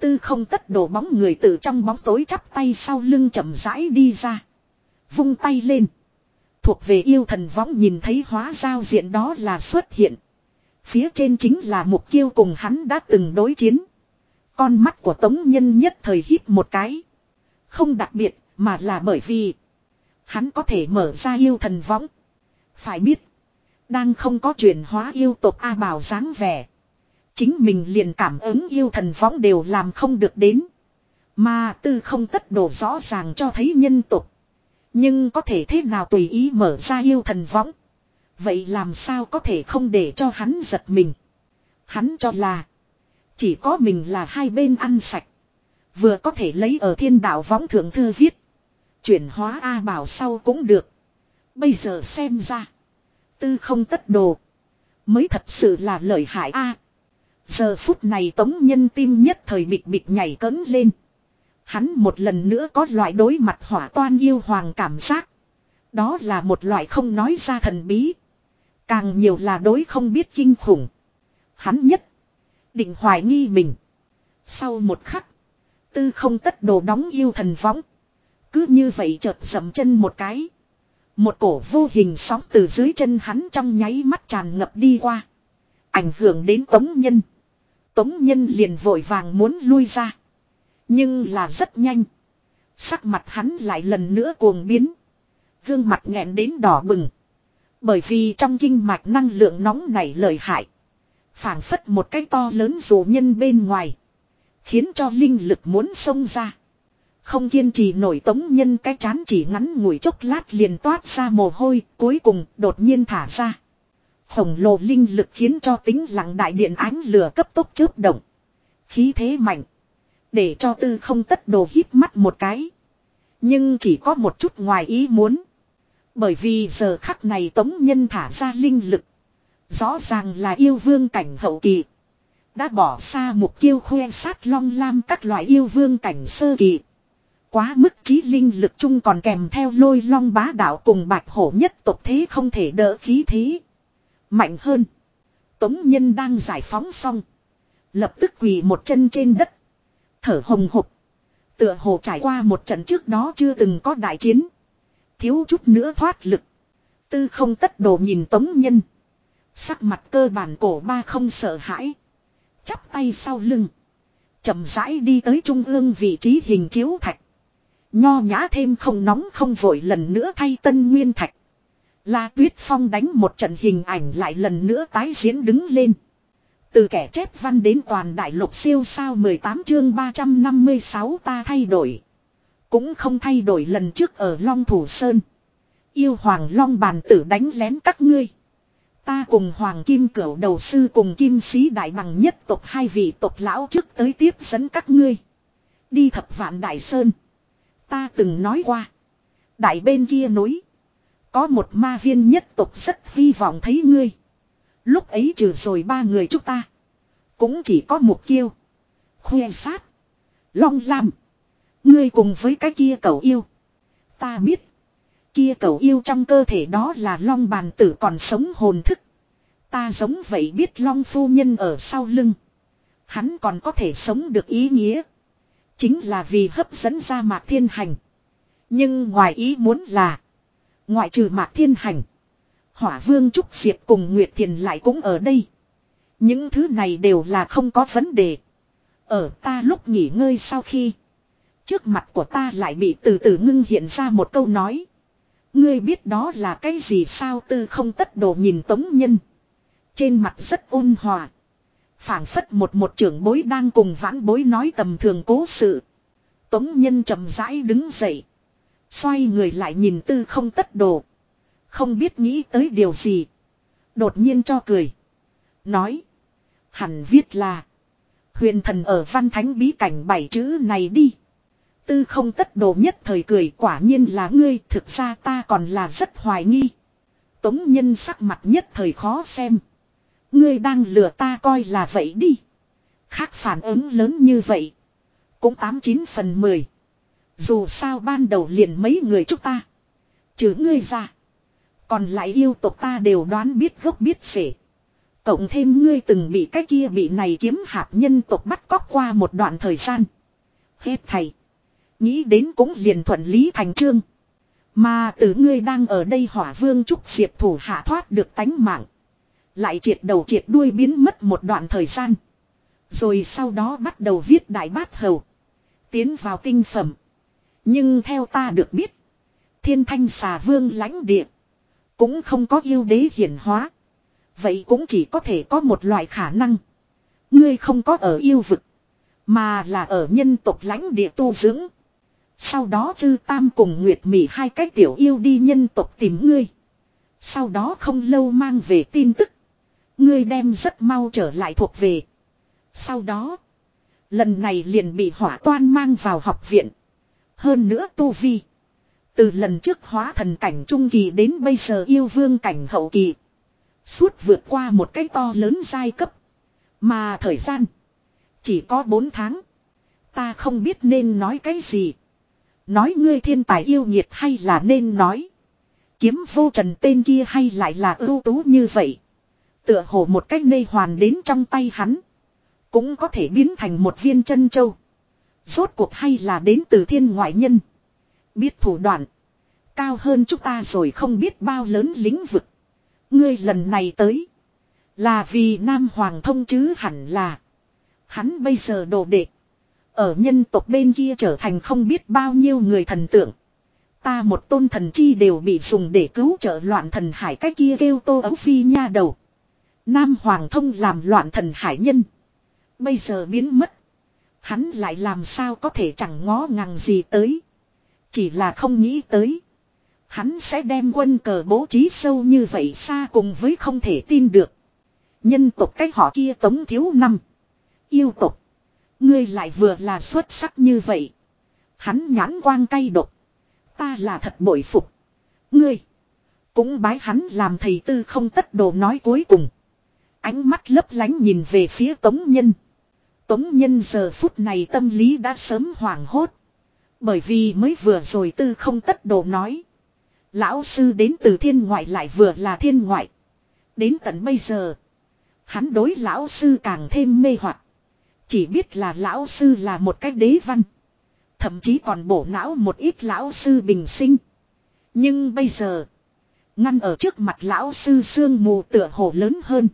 Tư không tất đổ bóng người từ trong bóng tối chắp tay sau lưng chậm rãi đi ra. Vung tay lên. Thuộc về yêu thần võng nhìn thấy hóa giao diện đó là xuất hiện. Phía trên chính là mục kiêu cùng hắn đã từng đối chiến. Con mắt của tống nhân nhất thời hít một cái. Không đặc biệt, mà là bởi vì hắn có thể mở ra yêu thần võng. Phải biết. Đang không có chuyển hóa yêu tộc A Bảo dáng vẻ. Chính mình liền cảm ứng yêu thần võng đều làm không được đến. Mà tư không tất đổ rõ ràng cho thấy nhân tục. Nhưng có thể thế nào tùy ý mở ra yêu thần võng. Vậy làm sao có thể không để cho hắn giật mình. Hắn cho là. Chỉ có mình là hai bên ăn sạch. Vừa có thể lấy ở thiên đạo võng thượng thư viết. Chuyển hóa A bảo sau cũng được. Bây giờ xem ra. Tư không tất đồ. Mới thật sự là lợi hại A. Giờ phút này tống nhân tim nhất thời bịch bịch nhảy cấn lên. Hắn một lần nữa có loại đối mặt hỏa toan yêu hoàng cảm giác. Đó là một loại không nói ra thần bí. Càng nhiều là đối không biết kinh khủng. Hắn nhất. Định hoài nghi mình. Sau một khắc. Tư không tất đồ đóng yêu thần võng. Cứ như vậy chợt dầm chân một cái. Một cổ vô hình sóng từ dưới chân hắn trong nháy mắt tràn ngập đi qua. Ảnh hưởng đến tống nhân. Tống nhân liền vội vàng muốn lui ra. Nhưng là rất nhanh. Sắc mặt hắn lại lần nữa cuồng biến. Gương mặt nghẹn đến đỏ bừng. Bởi vì trong kinh mạch năng lượng nóng nảy lợi hại. phảng phất một cái to lớn dù nhân bên ngoài. Khiến cho linh lực muốn xông ra. Không kiên trì nổi tống nhân cái chán chỉ ngắn ngủi chốc lát liền toát ra mồ hôi, cuối cùng đột nhiên thả ra. Khổng lồ linh lực khiến cho tính lặng đại điện ánh lửa cấp tốc chớp động. Khí thế mạnh. Để cho tư không tất đồ hít mắt một cái. Nhưng chỉ có một chút ngoài ý muốn. Bởi vì giờ khắc này tống nhân thả ra linh lực. Rõ ràng là yêu vương cảnh hậu kỳ. Đã bỏ xa mục kiêu khoe sát long lam các loại yêu vương cảnh sơ kỳ. Quá mức trí linh lực chung còn kèm theo lôi long bá đạo cùng bạch hổ nhất tộc thế không thể đỡ khí thế. Mạnh hơn. Tống nhân đang giải phóng xong. Lập tức quỳ một chân trên đất. Thở hồng hộc. Tựa hồ trải qua một trận trước đó chưa từng có đại chiến. Thiếu chút nữa thoát lực. Tư không tất đồ nhìn tống nhân. Sắc mặt cơ bản cổ ba không sợ hãi. Chắp tay sau lưng. chậm rãi đi tới trung ương vị trí hình chiếu thạch. Nho nhã thêm không nóng không vội lần nữa thay tân nguyên thạch. La Tuyết Phong đánh một trận hình ảnh lại lần nữa tái diễn đứng lên. Từ kẻ chép văn đến toàn đại lục siêu sao 18 chương 356 ta thay đổi. Cũng không thay đổi lần trước ở Long Thủ Sơn. Yêu Hoàng Long bàn tử đánh lén các ngươi. Ta cùng Hoàng Kim Cửu đầu sư cùng Kim Sĩ Đại Bằng nhất tộc hai vị tộc lão trước tới tiếp dẫn các ngươi. Đi thập vạn Đại Sơn. Ta từng nói qua. Đại bên kia núi. Có một ma viên nhất tộc rất hy vọng thấy ngươi. Lúc ấy trừ rồi ba người chúng ta. Cũng chỉ có một kiêu. Khuê sát. Long lam. Ngươi cùng với cái kia cầu yêu. Ta biết. Kia cầu yêu trong cơ thể đó là long bàn tử còn sống hồn thức. Ta giống vậy biết long phu nhân ở sau lưng. Hắn còn có thể sống được ý nghĩa. Chính là vì hấp dẫn ra mạc thiên hành. Nhưng ngoài ý muốn là. Ngoại trừ mạc thiên hành. Hỏa vương Trúc Diệp cùng Nguyệt Thiền lại cũng ở đây. Những thứ này đều là không có vấn đề. Ở ta lúc nghỉ ngơi sau khi. Trước mặt của ta lại bị từ từ ngưng hiện ra một câu nói. Ngươi biết đó là cái gì sao tư không tất đồ nhìn tống nhân. Trên mặt rất ôn hòa phảng phất một một trưởng bối đang cùng vãn bối nói tầm thường cố sự. Tống nhân chậm rãi đứng dậy. Xoay người lại nhìn tư không tất đồ. Không biết nghĩ tới điều gì. Đột nhiên cho cười. Nói. Hẳn viết là. Huyền thần ở văn thánh bí cảnh bảy chữ này đi. Tư không tất đồ nhất thời cười, quả nhiên là ngươi, thực ra ta còn là rất hoài nghi. Tống nhân sắc mặt nhất thời khó xem. Ngươi đang lừa ta coi là vậy đi. Khác phản ứng lớn như vậy. Cũng tám chín phần mười. Dù sao ban đầu liền mấy người chúng ta. Chứ ngươi ra. Còn lại yêu tộc ta đều đoán biết gốc biết sể. Cộng thêm ngươi từng bị cái kia bị này kiếm hạt nhân tộc bắt cóc qua một đoạn thời gian. Hết thầy. Nghĩ đến cũng liền thuận lý thành trương. Mà từ ngươi đang ở đây hỏa vương trúc diệp thủ hạ thoát được tánh mạng. Lại triệt đầu triệt đuôi biến mất một đoạn thời gian. Rồi sau đó bắt đầu viết đại bát hầu. Tiến vào tinh phẩm. Nhưng theo ta được biết. Thiên thanh xà vương lãnh địa. Cũng không có yêu đế hiển hóa. Vậy cũng chỉ có thể có một loại khả năng. Ngươi không có ở yêu vực. Mà là ở nhân tộc lãnh địa tu dưỡng. Sau đó chư tam cùng Nguyệt Mỹ hai cái tiểu yêu đi nhân tộc tìm ngươi. Sau đó không lâu mang về tin tức. Ngươi đem rất mau trở lại thuộc về. Sau đó. Lần này liền bị hỏa toan mang vào học viện. Hơn nữa tu vi. Từ lần trước hóa thần cảnh trung kỳ đến bây giờ yêu vương cảnh hậu kỳ. Suốt vượt qua một cái to lớn giai cấp. Mà thời gian. Chỉ có 4 tháng. Ta không biết nên nói cái gì. Nói ngươi thiên tài yêu nhiệt hay là nên nói. Kiếm vô trần tên kia hay lại là ưu tú như vậy. Tựa hồ một cách nê hoàn đến trong tay hắn. Cũng có thể biến thành một viên chân châu. Rốt cuộc hay là đến từ thiên ngoại nhân. Biết thủ đoạn. Cao hơn chúng ta rồi không biết bao lớn lĩnh vực. Ngươi lần này tới. Là vì Nam Hoàng thông chứ hẳn là. Hắn bây giờ đồ đệ. Ở nhân tộc bên kia trở thành không biết bao nhiêu người thần tượng. Ta một tôn thần chi đều bị dùng để cứu trợ loạn thần hải cái kia kêu tô ấu phi nha đầu. Nam Hoàng thông làm loạn thần hải nhân. Bây giờ biến mất. Hắn lại làm sao có thể chẳng ngó ngàng gì tới. Chỉ là không nghĩ tới. Hắn sẽ đem quân cờ bố trí sâu như vậy xa cùng với không thể tin được. Nhân tộc cái họ kia tống thiếu năm. Yêu tộc. Ngươi lại vừa là xuất sắc như vậy. Hắn nhãn quang cay độc. Ta là thật bội phục. Ngươi. Cũng bái hắn làm thầy tư không tất đồ nói cuối cùng. Ánh mắt lấp lánh nhìn về phía tống nhân. Tống nhân giờ phút này tâm lý đã sớm hoảng hốt. Bởi vì mới vừa rồi tư không tất đồ nói. Lão sư đến từ thiên ngoại lại vừa là thiên ngoại. Đến tận bây giờ. Hắn đối lão sư càng thêm mê hoặc Chỉ biết là lão sư là một cách đế văn. Thậm chí còn bổ não một ít lão sư bình sinh. Nhưng bây giờ. Ngăn ở trước mặt lão sư sương mù tựa hồ lớn hơn.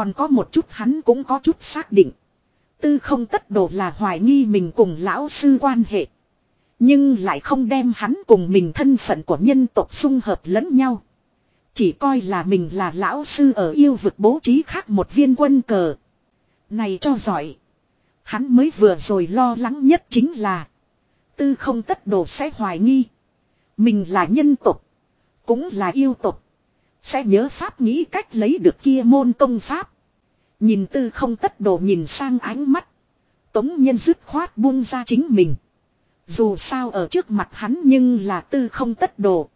Còn có một chút hắn cũng có chút xác định. Tư không tất đồ là hoài nghi mình cùng lão sư quan hệ. Nhưng lại không đem hắn cùng mình thân phận của nhân tộc xung hợp lẫn nhau. Chỉ coi là mình là lão sư ở yêu vực bố trí khác một viên quân cờ. Này cho giỏi. Hắn mới vừa rồi lo lắng nhất chính là. Tư không tất đồ sẽ hoài nghi. Mình là nhân tộc. Cũng là yêu tộc. Sẽ nhớ pháp nghĩ cách lấy được kia môn công pháp. Nhìn tư không tất đồ nhìn sang ánh mắt. Tống nhân dứt khoát buông ra chính mình. Dù sao ở trước mặt hắn nhưng là tư không tất đồ.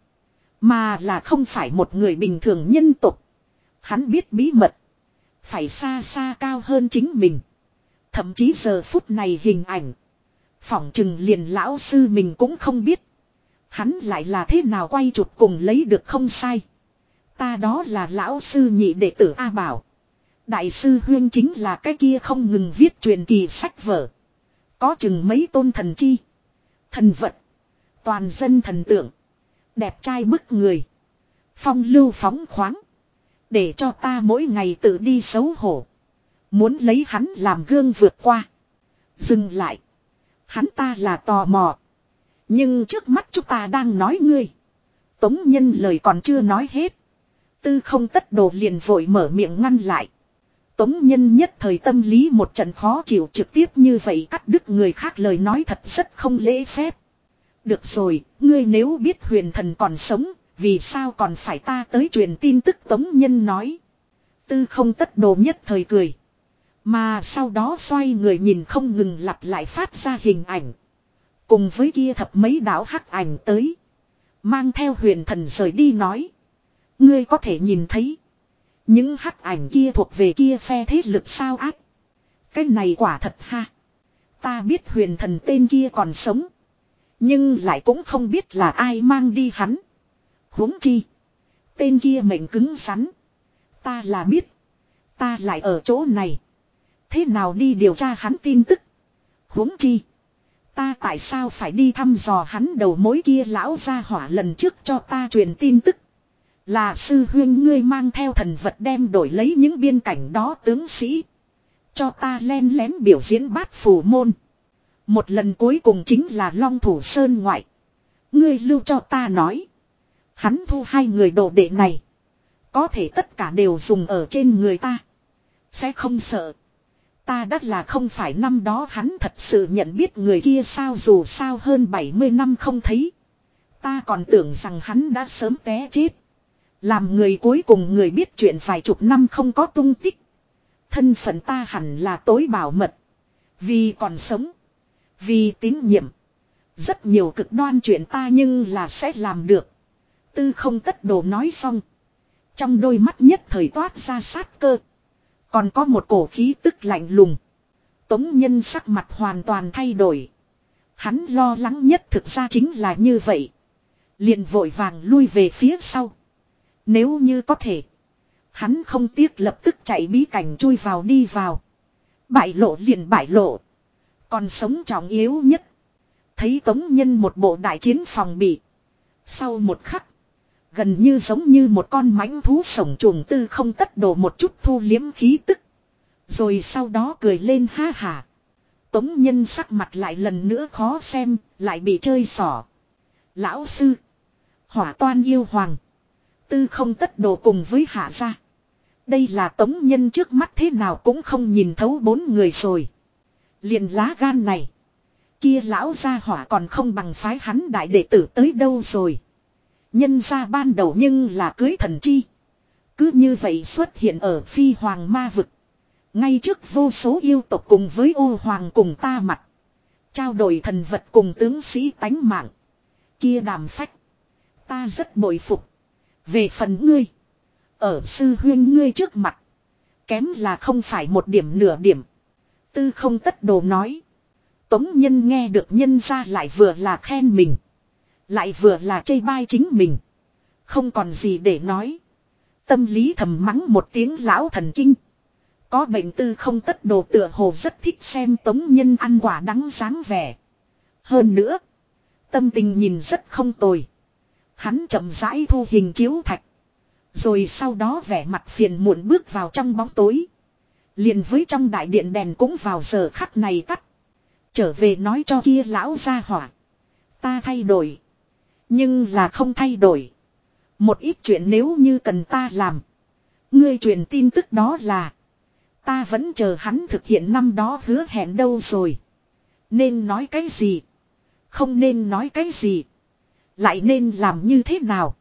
Mà là không phải một người bình thường nhân tục. Hắn biết bí mật. Phải xa xa cao hơn chính mình. Thậm chí giờ phút này hình ảnh. Phỏng chừng liền lão sư mình cũng không biết. Hắn lại là thế nào quay chụp cùng lấy được không sai. Ta đó là lão sư nhị đệ tử A Bảo. Đại sư Huyên chính là cái kia không ngừng viết truyền kỳ sách vở. Có chừng mấy tôn thần chi. Thần vật. Toàn dân thần tượng. Đẹp trai bức người. Phong lưu phóng khoáng. Để cho ta mỗi ngày tự đi xấu hổ. Muốn lấy hắn làm gương vượt qua. Dừng lại. Hắn ta là tò mò. Nhưng trước mắt chúng ta đang nói ngươi. Tống nhân lời còn chưa nói hết. Tư không tất đồ liền vội mở miệng ngăn lại. Tống nhân nhất thời tâm lý một trận khó chịu trực tiếp như vậy cắt đứt người khác lời nói thật rất không lễ phép. Được rồi, ngươi nếu biết huyền thần còn sống, vì sao còn phải ta tới truyền tin tức tống nhân nói. Tư không tất đồ nhất thời cười. Mà sau đó xoay người nhìn không ngừng lặp lại phát ra hình ảnh. Cùng với kia thập mấy đảo hắc ảnh tới. Mang theo huyền thần rời đi nói. Ngươi có thể nhìn thấy. Những hắc ảnh kia thuộc về kia phe thế lực sao ác. Cái này quả thật ha. Ta biết huyền thần tên kia còn sống. Nhưng lại cũng không biết là ai mang đi hắn. huống chi. Tên kia mệnh cứng rắn. Ta là biết. Ta lại ở chỗ này. Thế nào đi điều tra hắn tin tức. huống chi. Ta tại sao phải đi thăm dò hắn đầu mối kia lão ra hỏa lần trước cho ta truyền tin tức. Là sư huyên ngươi mang theo thần vật đem đổi lấy những biên cảnh đó tướng sĩ. Cho ta len lén biểu diễn bát phù môn. Một lần cuối cùng chính là Long Thủ Sơn ngoại. Ngươi lưu cho ta nói. Hắn thu hai người đồ đệ này. Có thể tất cả đều dùng ở trên người ta. Sẽ không sợ. Ta đắt là không phải năm đó hắn thật sự nhận biết người kia sao dù sao hơn 70 năm không thấy. Ta còn tưởng rằng hắn đã sớm té chết. Làm người cuối cùng người biết chuyện vài chục năm không có tung tích. Thân phận ta hẳn là tối bảo mật. Vì còn sống. Vì tín nhiệm. Rất nhiều cực đoan chuyện ta nhưng là sẽ làm được. Tư không tất đồ nói xong. Trong đôi mắt nhất thời toát ra sát cơ. Còn có một cổ khí tức lạnh lùng. Tống nhân sắc mặt hoàn toàn thay đổi. Hắn lo lắng nhất thực ra chính là như vậy. liền vội vàng lui về phía sau. Nếu như có thể. Hắn không tiếc lập tức chạy bí cảnh chui vào đi vào. Bại lộ liền bại lộ. Còn sống trọng yếu nhất. Thấy tống nhân một bộ đại chiến phòng bị. Sau một khắc. Gần như giống như một con mãnh thú sổng chuồng tư không tất đổ một chút thu liếm khí tức. Rồi sau đó cười lên ha hà. Tống nhân sắc mặt lại lần nữa khó xem, lại bị chơi xỏ. Lão sư. Hỏa toan yêu hoàng. Tư không tất đồ cùng với hạ gia. Đây là tống nhân trước mắt thế nào cũng không nhìn thấu bốn người rồi. Liền lá gan này. Kia lão gia hỏa còn không bằng phái hắn đại đệ tử tới đâu rồi. Nhân ra ban đầu nhưng là cưới thần chi. Cứ như vậy xuất hiện ở phi hoàng ma vực. Ngay trước vô số yêu tộc cùng với ô hoàng cùng ta mặt. Trao đổi thần vật cùng tướng sĩ tánh mạng. Kia đàm phách. Ta rất bội phục. Về phần ngươi. Ở sư huyên ngươi trước mặt. Kém là không phải một điểm nửa điểm. Tư không tất đồ nói. Tống nhân nghe được nhân ra lại vừa là khen mình. Lại vừa là chê bai chính mình. Không còn gì để nói. Tâm lý thầm mắng một tiếng lão thần kinh. Có bệnh tư không tất đồ tựa hồ rất thích xem tống nhân ăn quả đắng dáng vẻ. Hơn nữa. Tâm tình nhìn rất không tồi. Hắn chậm rãi thu hình chiếu thạch. Rồi sau đó vẻ mặt phiền muộn bước vào trong bóng tối. Liền với trong đại điện đèn cũng vào giờ khắc này tắt. Trở về nói cho kia lão ra hỏa. Ta thay đổi. Nhưng là không thay đổi. Một ít chuyện nếu như cần ta làm. Ngươi truyền tin tức đó là. Ta vẫn chờ hắn thực hiện năm đó hứa hẹn đâu rồi. Nên nói cái gì? Không nên nói cái gì? Lại nên làm như thế nào?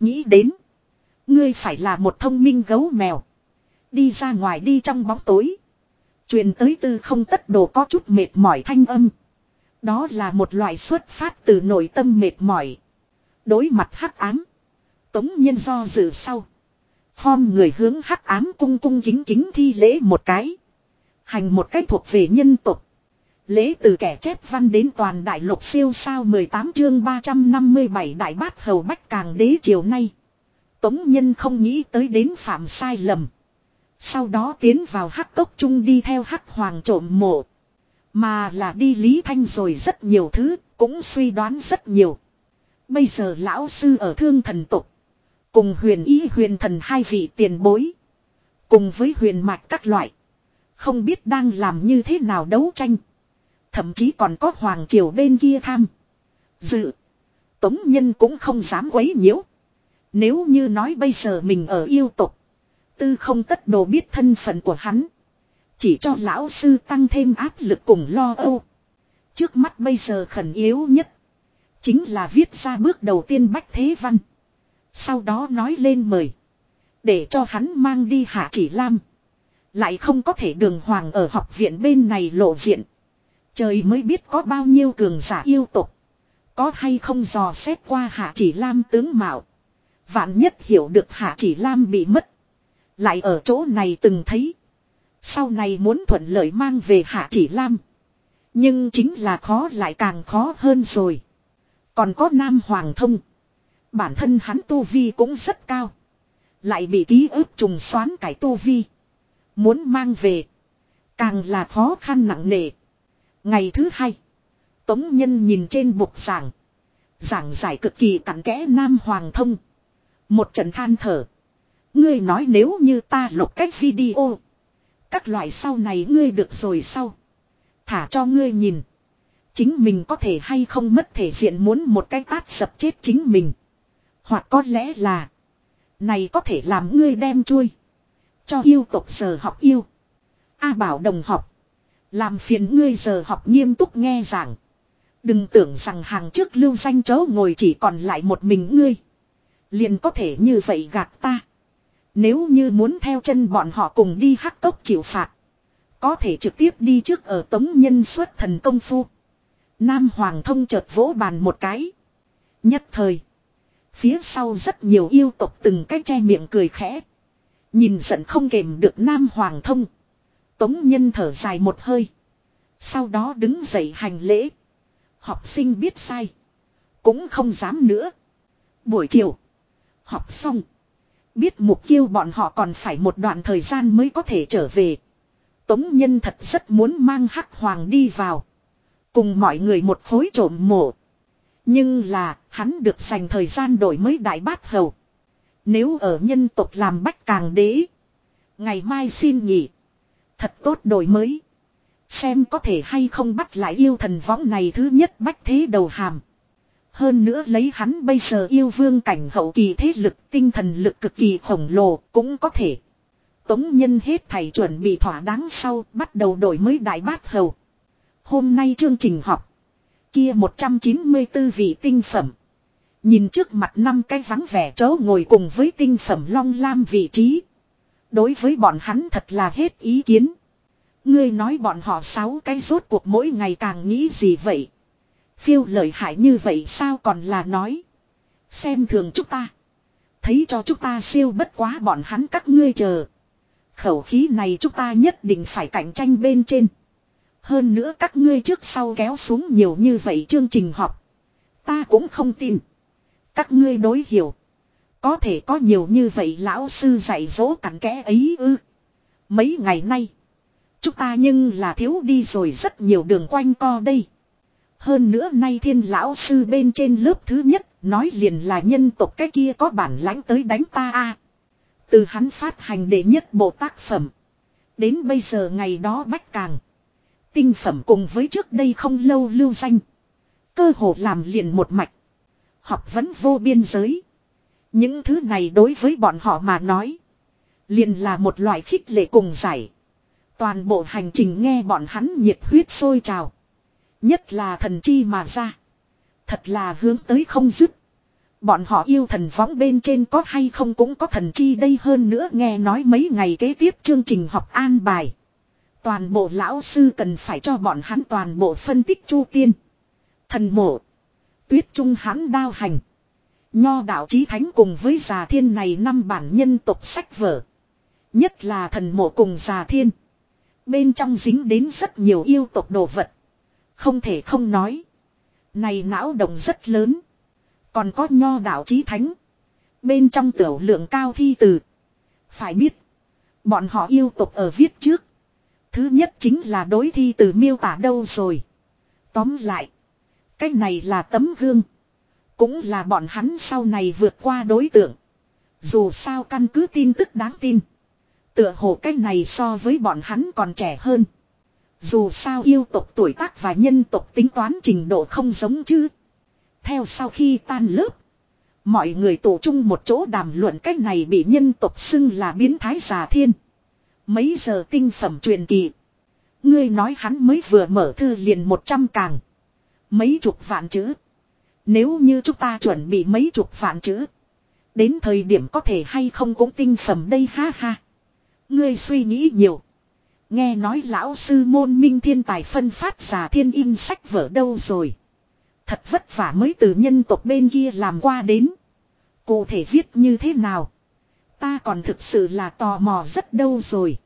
Nghĩ đến. Ngươi phải là một thông minh gấu mèo. Đi ra ngoài đi trong bóng tối. Truyền tới tư không tất đồ có chút mệt mỏi thanh âm. Đó là một loại xuất phát từ nội tâm mệt mỏi. Đối mặt hắc ám. Tống nhân do dự sau. Form người hướng hắc ám cung cung kính kính thi lễ một cái. Hành một cách thuộc về nhân tục. Lễ từ kẻ chép văn đến toàn đại lục siêu sao 18 chương 357 đại bát hầu bách càng đế chiều nay. Tống nhân không nghĩ tới đến phạm sai lầm. Sau đó tiến vào hắc cốc chung đi theo hắc hoàng trộm mộ. Mà là đi Lý Thanh rồi rất nhiều thứ, cũng suy đoán rất nhiều. Bây giờ lão sư ở thương thần tục. Cùng huyền ý huyền thần hai vị tiền bối. Cùng với huyền mạch các loại. Không biết đang làm như thế nào đấu tranh. Thậm chí còn có hoàng triều bên kia tham. Dự. Tống nhân cũng không dám quấy nhiễu. Nếu như nói bây giờ mình ở yêu tục. Tư không tất đồ biết thân phận của hắn. Chỉ cho lão sư tăng thêm áp lực cùng lo âu. Trước mắt bây giờ khẩn yếu nhất. Chính là viết ra bước đầu tiên bách thế văn. Sau đó nói lên mời. Để cho hắn mang đi hạ chỉ lam. Lại không có thể đường hoàng ở học viện bên này lộ diện. Trời mới biết có bao nhiêu cường giả yêu tục. Có hay không dò xét qua hạ chỉ lam tướng mạo. Vạn nhất hiểu được hạ chỉ lam bị mất. Lại ở chỗ này từng thấy. Sau này muốn thuận lợi mang về hạ chỉ lam. Nhưng chính là khó lại càng khó hơn rồi. Còn có Nam Hoàng Thông. Bản thân hắn tu vi cũng rất cao. Lại bị ký ức trùng xoán cải tu vi. Muốn mang về. Càng là khó khăn nặng nề. Ngày thứ hai. Tống Nhân nhìn trên bục giảng. Giảng giải cực kỳ cặn kẽ Nam Hoàng Thông. Một trận than thở. Ngươi nói nếu như ta lục cách video. Các loại sau này ngươi được rồi sau. Thả cho ngươi nhìn. Chính mình có thể hay không mất thể diện muốn một cái tát sập chết chính mình. Hoặc có lẽ là. Này có thể làm ngươi đem chui. Cho yêu tộc sở học yêu. A bảo đồng học. Làm phiền ngươi giờ học nghiêm túc nghe giảng. Đừng tưởng rằng hàng trước lưu danh chớ ngồi chỉ còn lại một mình ngươi. Liền có thể như vậy gạt ta. Nếu như muốn theo chân bọn họ cùng đi hắc tốc chịu phạt. Có thể trực tiếp đi trước ở tống nhân xuất thần công phu. Nam Hoàng thông chợt vỗ bàn một cái. Nhất thời. Phía sau rất nhiều yêu tộc từng cái che miệng cười khẽ. Nhìn giận không kềm được Nam Hoàng thông. Tống nhân thở dài một hơi. Sau đó đứng dậy hành lễ. Học sinh biết sai. Cũng không dám nữa. Buổi chiều. Học xong. Biết mục tiêu bọn họ còn phải một đoạn thời gian mới có thể trở về. Tống nhân thật rất muốn mang hắc hoàng đi vào. Cùng mọi người một khối trộm mộ. Nhưng là, hắn được dành thời gian đổi mới đại bát hầu. Nếu ở nhân tộc làm bách càng đế. Ngày mai xin nghỉ. Thật tốt đổi mới. Xem có thể hay không bắt lại yêu thần võng này thứ nhất bách thế đầu hàm. Hơn nữa lấy hắn bây giờ yêu vương cảnh hậu kỳ thế lực, tinh thần lực cực kỳ khổng lồ, cũng có thể. Tống nhân hết thầy chuẩn bị thỏa đáng sau, bắt đầu đổi mới đại bát hầu. Hôm nay chương trình học. Kia 194 vị tinh phẩm. Nhìn trước mặt năm cái vắng vẻ chỗ ngồi cùng với tinh phẩm long lam vị trí. Đối với bọn hắn thật là hết ý kiến. Ngươi nói bọn họ sáu cái rốt cuộc mỗi ngày càng nghĩ gì vậy? Phiêu lợi hại như vậy sao còn là nói. Xem thường chúng ta. Thấy cho chúng ta siêu bất quá bọn hắn các ngươi chờ. Khẩu khí này chúng ta nhất định phải cạnh tranh bên trên. Hơn nữa các ngươi trước sau kéo xuống nhiều như vậy chương trình học. Ta cũng không tin. Các ngươi đối hiểu. Có thể có nhiều như vậy lão sư dạy dỗ cặn kẽ ấy ư. Mấy ngày nay. Chúng ta nhưng là thiếu đi rồi rất nhiều đường quanh co đây. Hơn nữa nay thiên lão sư bên trên lớp thứ nhất nói liền là nhân tộc cái kia có bản lãnh tới đánh ta a Từ hắn phát hành đệ nhất bộ tác phẩm. Đến bây giờ ngày đó bách càng. Tinh phẩm cùng với trước đây không lâu lưu danh. Cơ hồ làm liền một mạch. Học vẫn vô biên giới. Những thứ này đối với bọn họ mà nói. Liền là một loại khích lệ cùng giải. Toàn bộ hành trình nghe bọn hắn nhiệt huyết sôi trào. Nhất là thần chi mà ra. Thật là hướng tới không dứt. Bọn họ yêu thần võng bên trên có hay không cũng có thần chi đây hơn nữa nghe nói mấy ngày kế tiếp chương trình học an bài. Toàn bộ lão sư cần phải cho bọn hắn toàn bộ phân tích chu tiên. Thần mộ. Tuyết trung hắn đao hành. Nho đạo chí thánh cùng với già thiên này năm bản nhân tục sách vở. Nhất là thần mộ cùng già thiên. Bên trong dính đến rất nhiều yêu tộc đồ vật. Không thể không nói. Này não động rất lớn. Còn có nho đạo chí thánh. Bên trong tiểu lượng cao thi từ. Phải biết. Bọn họ yêu tục ở viết trước. Thứ nhất chính là đối thi từ miêu tả đâu rồi. Tóm lại. Cái này là tấm gương. Cũng là bọn hắn sau này vượt qua đối tượng. Dù sao căn cứ tin tức đáng tin. Tựa hồ cách này so với bọn hắn còn trẻ hơn. Dù sao yêu tộc tuổi tác và nhân tộc tính toán trình độ không giống chứ. Theo sau khi tan lớp. Mọi người tổ chung một chỗ đàm luận cách này bị nhân tộc xưng là biến thái giả thiên. Mấy giờ tinh phẩm truyền kỳ. Ngươi nói hắn mới vừa mở thư liền một trăm càng. Mấy chục vạn chữ. Nếu như chúng ta chuẩn bị mấy chục vạn chữ. Đến thời điểm có thể hay không cũng tinh phẩm đây ha ha. Ngươi suy nghĩ nhiều. Nghe nói lão sư môn minh thiên tài phân phát giả thiên in sách vở đâu rồi. Thật vất vả mới từ nhân tộc bên kia làm qua đến. Cụ thể viết như thế nào? Ta còn thực sự là tò mò rất đâu rồi.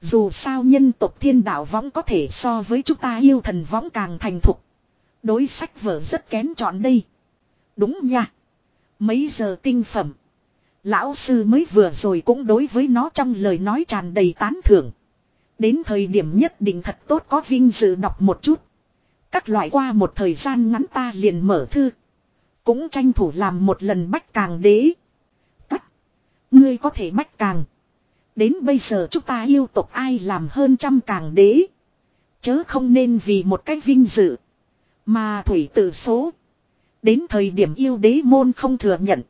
Dù sao nhân tộc thiên đạo võng có thể so với chúng ta yêu thần võng càng thành thục. Đối sách vở rất kén chọn đây. Đúng nha. Mấy giờ tinh phẩm. Lão sư mới vừa rồi cũng đối với nó trong lời nói tràn đầy tán thưởng. Đến thời điểm nhất định thật tốt có vinh dự đọc một chút. Các loại qua một thời gian ngắn ta liền mở thư. Cũng tranh thủ làm một lần bách càng đế. Cắt. Ngươi có thể bách càng. Đến bây giờ chúng ta yêu tộc ai làm hơn trăm càng đế. Chớ không nên vì một cách vinh dự. Mà thủy tự số. Đến thời điểm yêu đế môn không thừa nhận.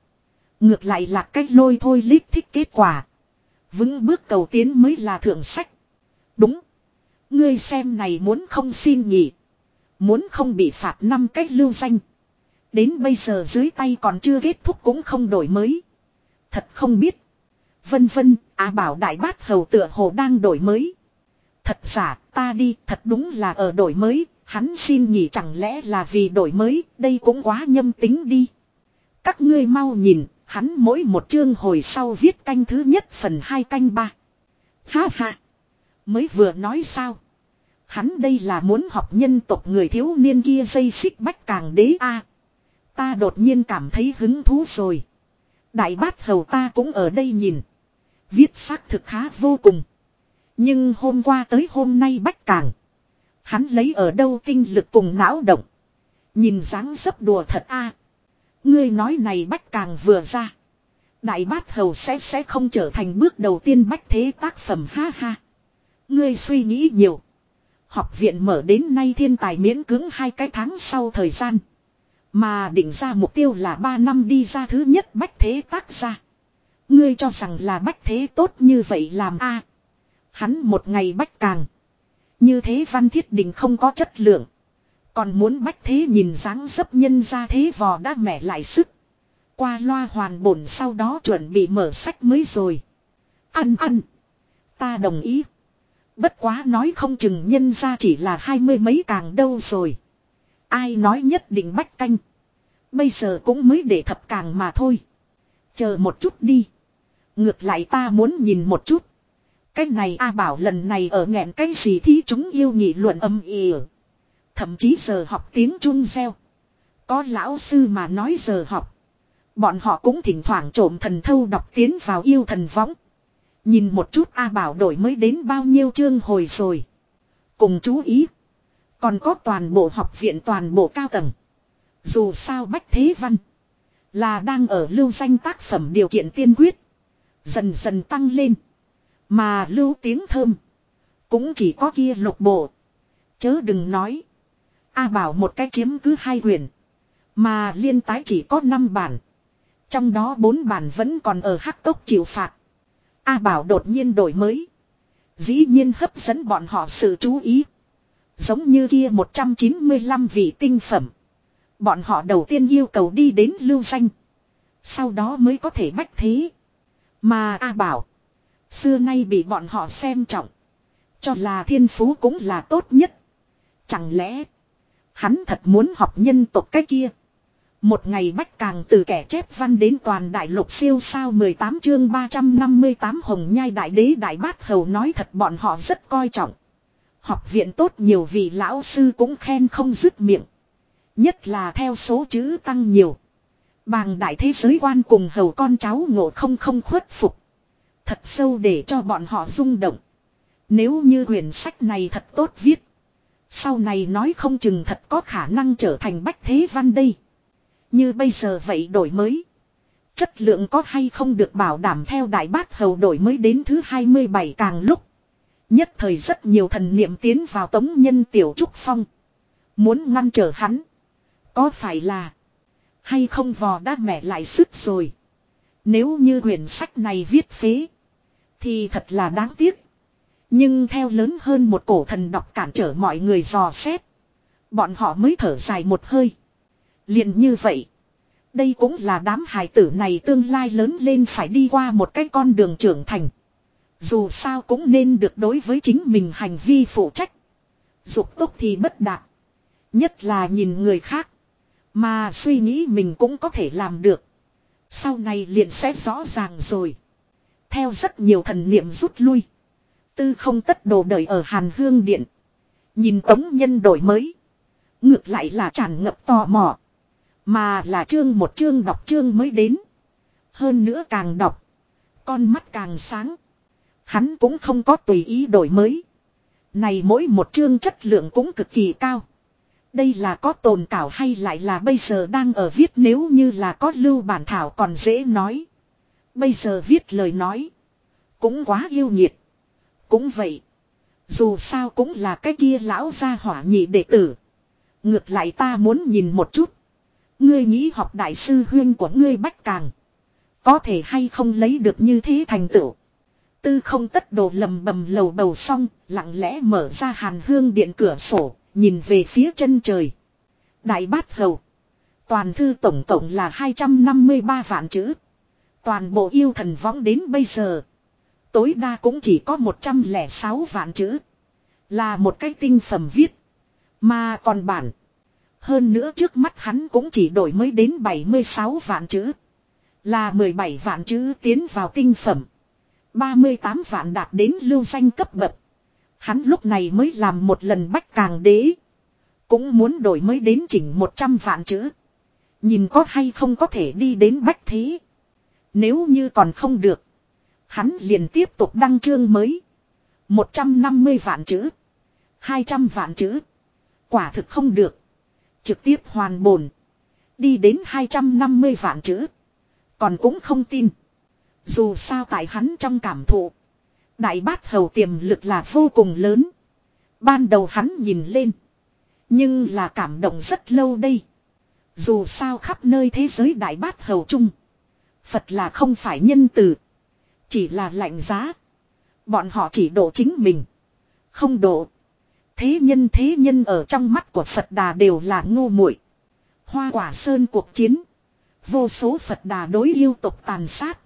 Ngược lại là cách lôi thôi lít thích kết quả. Vững bước cầu tiến mới là thượng sách. Đúng. Ngươi xem này muốn không xin nhỉ. Muốn không bị phạt năm cách lưu danh. Đến bây giờ dưới tay còn chưa kết thúc cũng không đổi mới. Thật không biết. Vân vân, á bảo đại bát hầu tựa hồ đang đổi mới. Thật giả, ta đi, thật đúng là ở đổi mới, hắn xin nhỉ chẳng lẽ là vì đổi mới, đây cũng quá nhâm tính đi. Các ngươi mau nhìn, hắn mỗi một chương hồi sau viết canh thứ nhất phần hai canh ba. Ha ha. Mới vừa nói sao. Hắn đây là muốn học nhân tộc người thiếu niên kia dây xích bách càng đế a. Ta đột nhiên cảm thấy hứng thú rồi. Đại bát hầu ta cũng ở đây nhìn. Viết xác thực khá vô cùng. Nhưng hôm qua tới hôm nay bách càng. Hắn lấy ở đâu tinh lực cùng não động. Nhìn dáng dấp đùa thật a. Ngươi nói này bách càng vừa ra. Đại bát hầu sẽ sẽ không trở thành bước đầu tiên bách thế tác phẩm, ha ha. Ngươi suy nghĩ nhiều. Học viện mở đến nay thiên tài miễn cứng hai cái tháng sau thời gian. Mà định ra mục tiêu là 3 năm đi ra thứ nhất bách thế tác ra. Ngươi cho rằng là bách thế tốt như vậy làm a Hắn một ngày bách càng. Như thế văn thiết định không có chất lượng. Còn muốn bách thế nhìn dáng dấp nhân ra thế vò đã mẻ lại sức. Qua loa hoàn bổn sau đó chuẩn bị mở sách mới rồi. Ăn ăn. Ta đồng ý. Bất quá nói không chừng nhân ra chỉ là hai mươi mấy càng đâu rồi. Ai nói nhất định bách canh. Bây giờ cũng mới để thập càng mà thôi. Chờ một chút đi. Ngược lại ta muốn nhìn một chút. Cái này A bảo lần này ở nghẹn cái gì thì chúng yêu nghị luận âm ỉ. Thậm chí giờ học tiếng Trung reo. Có lão sư mà nói giờ học. Bọn họ cũng thỉnh thoảng trộm thần thâu đọc tiến vào yêu thần võng. Nhìn một chút A Bảo đổi mới đến bao nhiêu chương hồi rồi. Cùng chú ý. Còn có toàn bộ học viện toàn bộ cao tầng. Dù sao Bách Thế Văn. Là đang ở lưu danh tác phẩm điều kiện tiên quyết. Dần dần tăng lên. Mà lưu tiếng thơm. Cũng chỉ có kia lục bộ. Chớ đừng nói. A bảo một cái chiếm cứ hai quyền. Mà liên tái chỉ có năm bản. Trong đó bốn bản vẫn còn ở hắc tốc chịu phạt. A bảo đột nhiên đổi mới. Dĩ nhiên hấp dẫn bọn họ sự chú ý. Giống như kia 195 vị tinh phẩm. Bọn họ đầu tiên yêu cầu đi đến lưu danh. Sau đó mới có thể bách thế. Mà A bảo. Xưa nay bị bọn họ xem trọng. Cho là thiên phú cũng là tốt nhất. Chẳng lẽ. Hắn thật muốn học nhân tộc cái kia. Một ngày bách càng từ kẻ chép văn đến toàn đại lục siêu sao 18 chương 358 hồng nhai đại đế đại bát hầu nói thật bọn họ rất coi trọng. Học viện tốt nhiều vị lão sư cũng khen không dứt miệng. Nhất là theo số chữ tăng nhiều. Bàng đại thế giới quan cùng hầu con cháu ngộ không không khuất phục. Thật sâu để cho bọn họ rung động. Nếu như quyển sách này thật tốt viết. Sau này nói không chừng thật có khả năng trở thành bách thế văn đây. Như bây giờ vậy đổi mới. Chất lượng có hay không được bảo đảm theo đại bát hầu đổi mới đến thứ 27 càng lúc. Nhất thời rất nhiều thần niệm tiến vào tống nhân tiểu trúc phong. Muốn ngăn trở hắn. Có phải là. Hay không vò đã mẹ lại sức rồi. Nếu như quyển sách này viết phế. Thì thật là đáng tiếc. Nhưng theo lớn hơn một cổ thần đọc cản trở mọi người dò xét. Bọn họ mới thở dài một hơi. liền như vậy. Đây cũng là đám hài tử này tương lai lớn lên phải đi qua một cái con đường trưởng thành. Dù sao cũng nên được đối với chính mình hành vi phụ trách. Dục tốt thì bất đạt. Nhất là nhìn người khác. Mà suy nghĩ mình cũng có thể làm được. Sau này liền sẽ rõ ràng rồi. Theo rất nhiều thần niệm rút lui. Tư không tất đồ đời ở Hàn Hương Điện. Nhìn tống nhân đổi mới. Ngược lại là tràn ngập tò mò. Mà là chương một chương đọc chương mới đến. Hơn nữa càng đọc. Con mắt càng sáng. Hắn cũng không có tùy ý đổi mới. Này mỗi một chương chất lượng cũng cực kỳ cao. Đây là có tồn cảo hay lại là bây giờ đang ở viết nếu như là có lưu bản thảo còn dễ nói. Bây giờ viết lời nói. Cũng quá yêu nhiệt. Cũng vậy. Dù sao cũng là cái kia lão gia hỏa nhị đệ tử. Ngược lại ta muốn nhìn một chút. Ngươi nghĩ học đại sư huyên của ngươi bách càng. Có thể hay không lấy được như thế thành tựu. Tư không tất đồ lầm bầm lầu bầu xong, lặng lẽ mở ra hàn hương điện cửa sổ, nhìn về phía chân trời. Đại bát hầu. Toàn thư tổng cộng là 253 vạn chữ. Toàn bộ yêu thần võng đến bây giờ. Tối đa cũng chỉ có 106 vạn chữ. Là một cái tinh phẩm viết. Mà còn bản. Hơn nữa trước mắt hắn cũng chỉ đổi mới đến 76 vạn chữ. Là 17 vạn chữ tiến vào tinh phẩm. 38 vạn đạt đến lưu danh cấp bậc. Hắn lúc này mới làm một lần bách càng đế. Cũng muốn đổi mới đến chỉnh 100 vạn chữ. Nhìn có hay không có thể đi đến bách thế. Nếu như còn không được. Hắn liền tiếp tục đăng chương mới. 150 vạn chữ. 200 vạn chữ. Quả thực không được. Trực tiếp hoàn bổn. Đi đến 250 vạn chữ. Còn cũng không tin. Dù sao tại hắn trong cảm thụ. Đại bát hầu tiềm lực là vô cùng lớn. Ban đầu hắn nhìn lên. Nhưng là cảm động rất lâu đây. Dù sao khắp nơi thế giới đại bát hầu chung. Phật là không phải nhân từ. Chỉ là lạnh giá. Bọn họ chỉ độ chính mình. Không độ. Thế nhân thế nhân ở trong mắt của Phật đà đều là ngu muội. Hoa quả sơn cuộc chiến. Vô số Phật đà đối yêu tục tàn sát.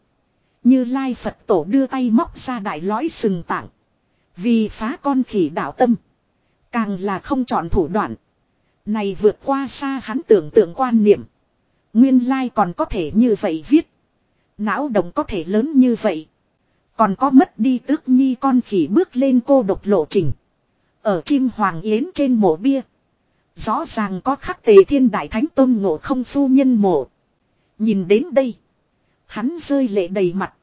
Như Lai Phật tổ đưa tay móc ra đại lõi sừng tạng. Vì phá con khỉ đạo tâm. Càng là không chọn thủ đoạn. Này vượt qua xa hắn tưởng tượng quan niệm. Nguyên lai còn có thể như vậy viết. Não động có thể lớn như vậy. Còn có mất đi tước nhi con khỉ bước lên cô độc lộ trình. Ở chim hoàng yến trên mộ bia. Rõ ràng có khắc tề thiên đại thánh tôn ngộ không phu nhân mộ. Nhìn đến đây. Hắn rơi lệ đầy mặt.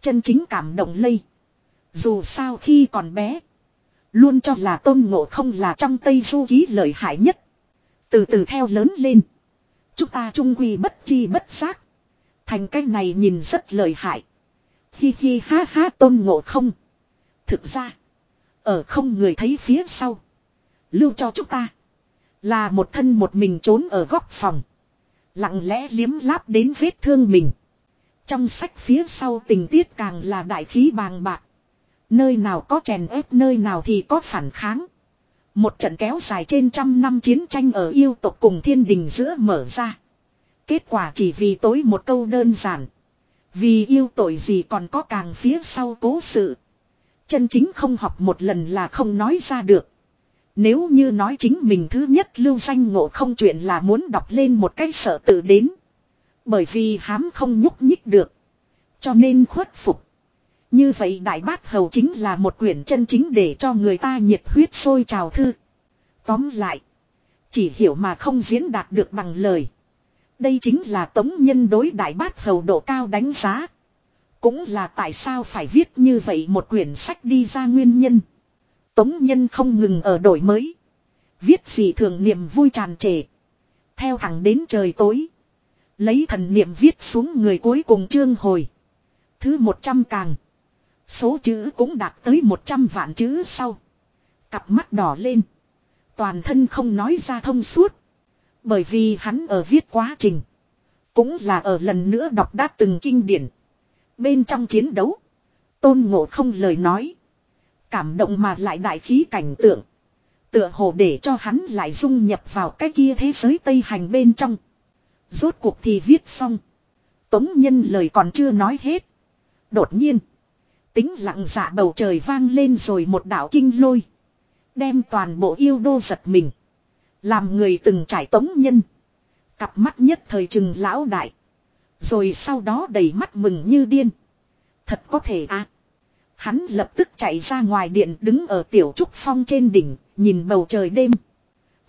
Chân chính cảm động lây. Dù sao khi còn bé. Luôn cho là tôn ngộ không là trong Tây Du ký lợi hại nhất. Từ từ theo lớn lên. Chúng ta trung quy bất chi bất giác. Thành cái này nhìn rất lợi hại. Hi hi ha ha tôn ngộ không. Thực ra. Ở không người thấy phía sau. Lưu cho chúng ta. Là một thân một mình trốn ở góc phòng. Lặng lẽ liếm láp đến vết thương mình. Trong sách phía sau tình tiết càng là đại khí bàng bạc. Nơi nào có chèn ép, nơi nào thì có phản kháng. Một trận kéo dài trên trăm năm chiến tranh ở yêu tộc cùng thiên đình giữa mở ra. Kết quả chỉ vì tối một câu đơn giản. Vì yêu tội gì còn có càng phía sau cố sự. Chân chính không học một lần là không nói ra được. Nếu như nói chính mình thứ nhất lưu danh ngộ không chuyện là muốn đọc lên một cái sợ tự đến. Bởi vì hám không nhúc nhích được. Cho nên khuất phục. Như vậy Đại Bát Hầu chính là một quyển chân chính để cho người ta nhiệt huyết sôi trào thư. Tóm lại. Chỉ hiểu mà không diễn đạt được bằng lời. Đây chính là tống nhân đối Đại Bát Hầu độ cao đánh giá. Cũng là tại sao phải viết như vậy một quyển sách đi ra nguyên nhân. Tống nhân không ngừng ở đổi mới. Viết gì thường niềm vui tràn trề. Theo thẳng đến trời tối. Lấy thần niệm viết xuống người cuối cùng chương hồi. Thứ 100 càng. Số chữ cũng đạt tới 100 vạn chữ sau. Cặp mắt đỏ lên. Toàn thân không nói ra thông suốt. Bởi vì hắn ở viết quá trình. Cũng là ở lần nữa đọc đã từng kinh điển. Bên trong chiến đấu. Tôn ngộ không lời nói. Cảm động mà lại đại khí cảnh tượng. Tựa hồ để cho hắn lại dung nhập vào cái kia thế giới Tây Hành bên trong. Rốt cuộc thì viết xong. Tống nhân lời còn chưa nói hết. Đột nhiên. Tính lặng dạ bầu trời vang lên rồi một đạo kinh lôi. Đem toàn bộ yêu đô giật mình. Làm người từng trải tống nhân. Cặp mắt nhất thời trừng lão đại. Rồi sau đó đầy mắt mừng như điên. Thật có thể à. Hắn lập tức chạy ra ngoài điện đứng ở tiểu trúc phong trên đỉnh, nhìn bầu trời đêm.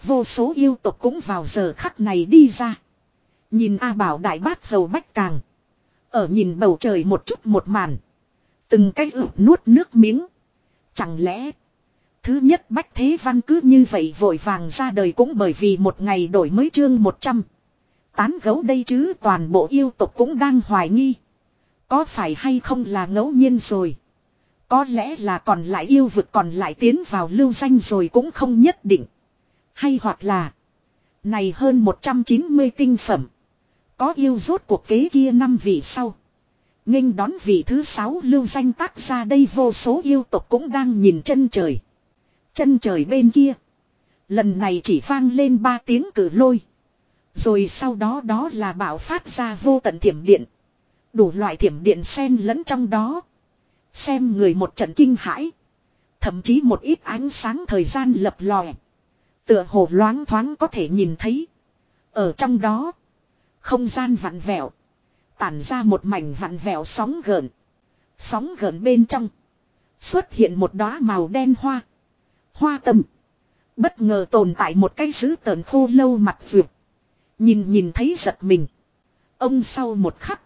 Vô số yêu tộc cũng vào giờ khắc này đi ra. Nhìn A Bảo Đại Bát Hầu Bách Càng. Ở nhìn bầu trời một chút một màn. Từng cái ướp nuốt nước miếng. Chẳng lẽ. Thứ nhất Bách Thế Văn cứ như vậy vội vàng ra đời cũng bởi vì một ngày đổi mới chương 100. Tán gấu đây chứ, toàn bộ yêu tộc cũng đang hoài nghi. Có phải hay không là ngẫu nhiên rồi. Có lẽ là còn lại yêu vực còn lại tiến vào lưu danh rồi cũng không nhất định. Hay hoặc là. Này hơn 190 tinh phẩm. Có yêu rốt cuộc kế kia năm vị sau. nghênh đón vị thứ sáu lưu danh tác ra đây vô số yêu tộc cũng đang nhìn chân trời. Chân trời bên kia. Lần này chỉ vang lên ba tiếng cử lôi. Rồi sau đó đó là bảo phát ra vô tận thiểm điện. Đủ loại thiểm điện xen lẫn trong đó. Xem người một trận kinh hãi. Thậm chí một ít ánh sáng thời gian lập lòe. Tựa hồ loáng thoáng có thể nhìn thấy. Ở trong đó. Không gian vặn vẹo. Tản ra một mảnh vặn vẹo sóng gợn. Sóng gợn bên trong. Xuất hiện một đóa màu đen hoa. Hoa tâm Bất ngờ tồn tại một cái dữ tờn khô lâu mặt vượt. Nhìn nhìn thấy giật mình. Ông sau một khắc.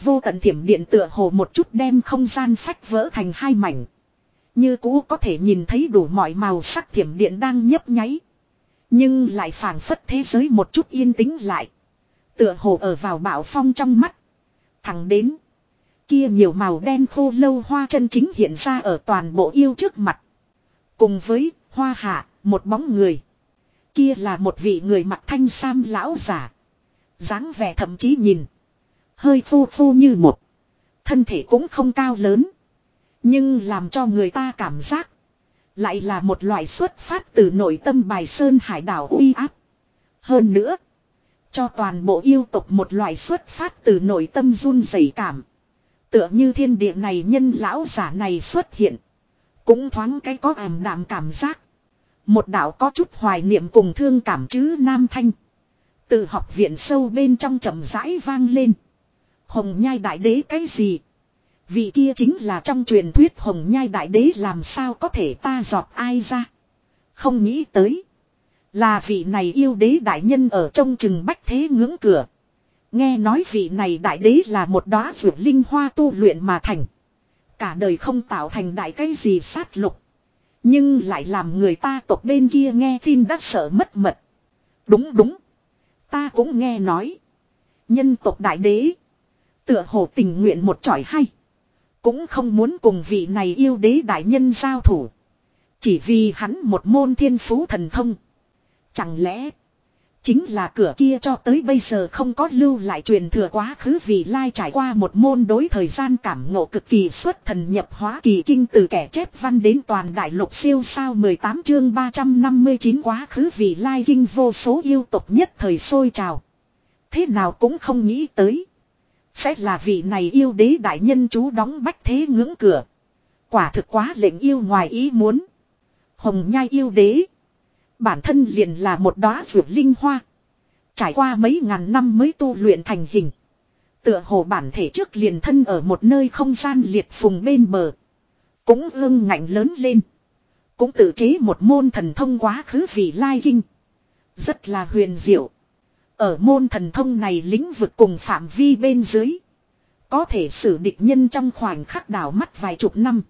Vô tận thiểm điện tựa hồ một chút đem không gian phách vỡ thành hai mảnh. Như cũ có thể nhìn thấy đủ mọi màu sắc thiểm điện đang nhấp nháy. Nhưng lại phảng phất thế giới một chút yên tĩnh lại. Tựa hồ ở vào bão phong trong mắt. Thẳng đến. Kia nhiều màu đen khô lâu hoa chân chính hiện ra ở toàn bộ yêu trước mặt. Cùng với Hoa hạ, một bóng người. Kia là một vị người mặt thanh sam lão giả. dáng vẻ thậm chí nhìn. Hơi phô phô như một. Thân thể cũng không cao lớn. Nhưng làm cho người ta cảm giác. Lại là một loại xuất phát từ nội tâm bài sơn hải đảo uy áp. Hơn nữa. Cho toàn bộ yêu tục một loại xuất phát từ nội tâm run rẩy cảm. Tựa như thiên địa này nhân lão giả này xuất hiện. Cũng thoáng cái có ảm đạm cảm giác. Một đạo có chút hoài niệm cùng thương cảm chứ nam thanh. Từ học viện sâu bên trong chậm rãi vang lên. Hồng nhai đại đế cái gì? Vị kia chính là trong truyền thuyết hồng nhai đại đế làm sao có thể ta giọt ai ra. Không nghĩ tới. Là vị này yêu đế đại nhân ở trong chừng bách thế ngưỡng cửa. Nghe nói vị này đại đế là một đóa vượt linh hoa tu luyện mà thành. Cả đời không tạo thành đại cái gì sát lục. Nhưng lại làm người ta tộc bên kia nghe tin đã sợ mất mật. Đúng đúng. Ta cũng nghe nói. Nhân tộc đại đế. Tựa hồ tình nguyện một tròi hay. Cũng không muốn cùng vị này yêu đế đại nhân giao thủ. Chỉ vì hắn một môn thiên phú thần thông. Chẳng lẽ. Chính là cửa kia cho tới bây giờ không có lưu lại truyền thừa quá khứ vì lai trải qua một môn đối thời gian cảm ngộ cực kỳ xuất thần nhập hóa kỳ kinh từ kẻ chép văn đến toàn đại lục siêu sao 18 chương 359 quá khứ vì lai kinh vô số yêu tục nhất thời sôi trào. Thế nào cũng không nghĩ tới. Sẽ là vị này yêu đế đại nhân chú đóng bách thế ngưỡng cửa. Quả thực quá lệnh yêu ngoài ý muốn. Hồng nhai yêu đế. Bản thân liền là một đóa rượu linh hoa. Trải qua mấy ngàn năm mới tu luyện thành hình. Tựa hồ bản thể trước liền thân ở một nơi không gian liệt phùng bên bờ. Cũng ương ngạnh lớn lên. Cũng tự chế một môn thần thông quá khứ vì lai kinh. Rất là huyền diệu. Ở môn thần thông này lĩnh vực cùng phạm vi bên dưới. Có thể xử địch nhân trong khoảnh khắc đảo mắt vài chục năm.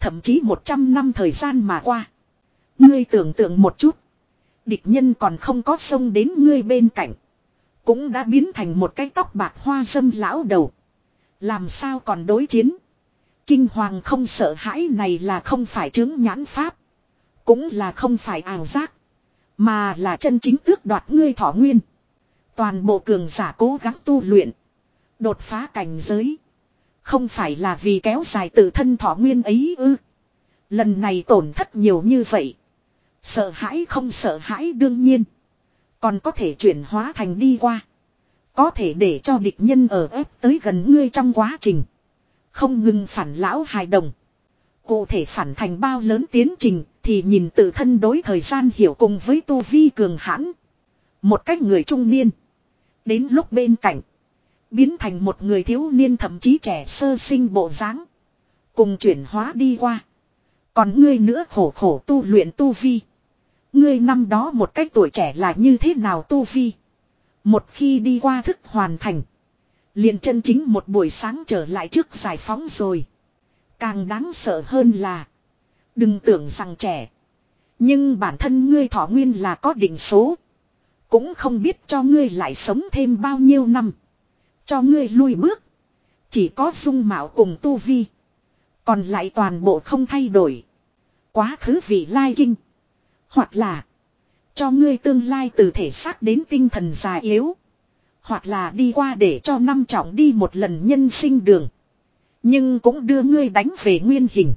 Thậm chí một trăm năm thời gian mà qua. Ngươi tưởng tượng một chút. Địch nhân còn không có sông đến ngươi bên cạnh. Cũng đã biến thành một cái tóc bạc hoa dâm lão đầu. Làm sao còn đối chiến. Kinh hoàng không sợ hãi này là không phải chứng nhãn pháp. Cũng là không phải ảo giác. Mà là chân chính tước đoạt ngươi thọ nguyên. Toàn bộ cường giả cố gắng tu luyện. Đột phá cảnh giới. Không phải là vì kéo dài tự thân thọ nguyên ấy ư. Lần này tổn thất nhiều như vậy. Sợ hãi không sợ hãi đương nhiên. Còn có thể chuyển hóa thành đi qua. Có thể để cho địch nhân ở ép tới gần ngươi trong quá trình. Không ngừng phản lão hài đồng. Cụ thể phản thành bao lớn tiến trình thì nhìn tự thân đối thời gian hiểu cùng với tu vi cường hãn. Một cách người trung niên. Đến lúc bên cạnh. Biến thành một người thiếu niên thậm chí trẻ sơ sinh bộ dáng Cùng chuyển hóa đi qua. Còn ngươi nữa khổ khổ tu luyện tu vi. Ngươi năm đó một cách tuổi trẻ là như thế nào tu vi. Một khi đi qua thức hoàn thành. liền chân chính một buổi sáng trở lại trước giải phóng rồi. Càng đáng sợ hơn là. Đừng tưởng rằng trẻ. Nhưng bản thân ngươi thọ nguyên là có định số. Cũng không biết cho ngươi lại sống thêm bao nhiêu năm. Cho ngươi lui bước. Chỉ có dung mạo cùng tu vi. Còn lại toàn bộ không thay đổi. Quá khứ vị lai kinh. Hoặc là. Cho ngươi tương lai từ thể xác đến tinh thần già yếu. Hoặc là đi qua để cho năm trọng đi một lần nhân sinh đường. Nhưng cũng đưa ngươi đánh về nguyên hình.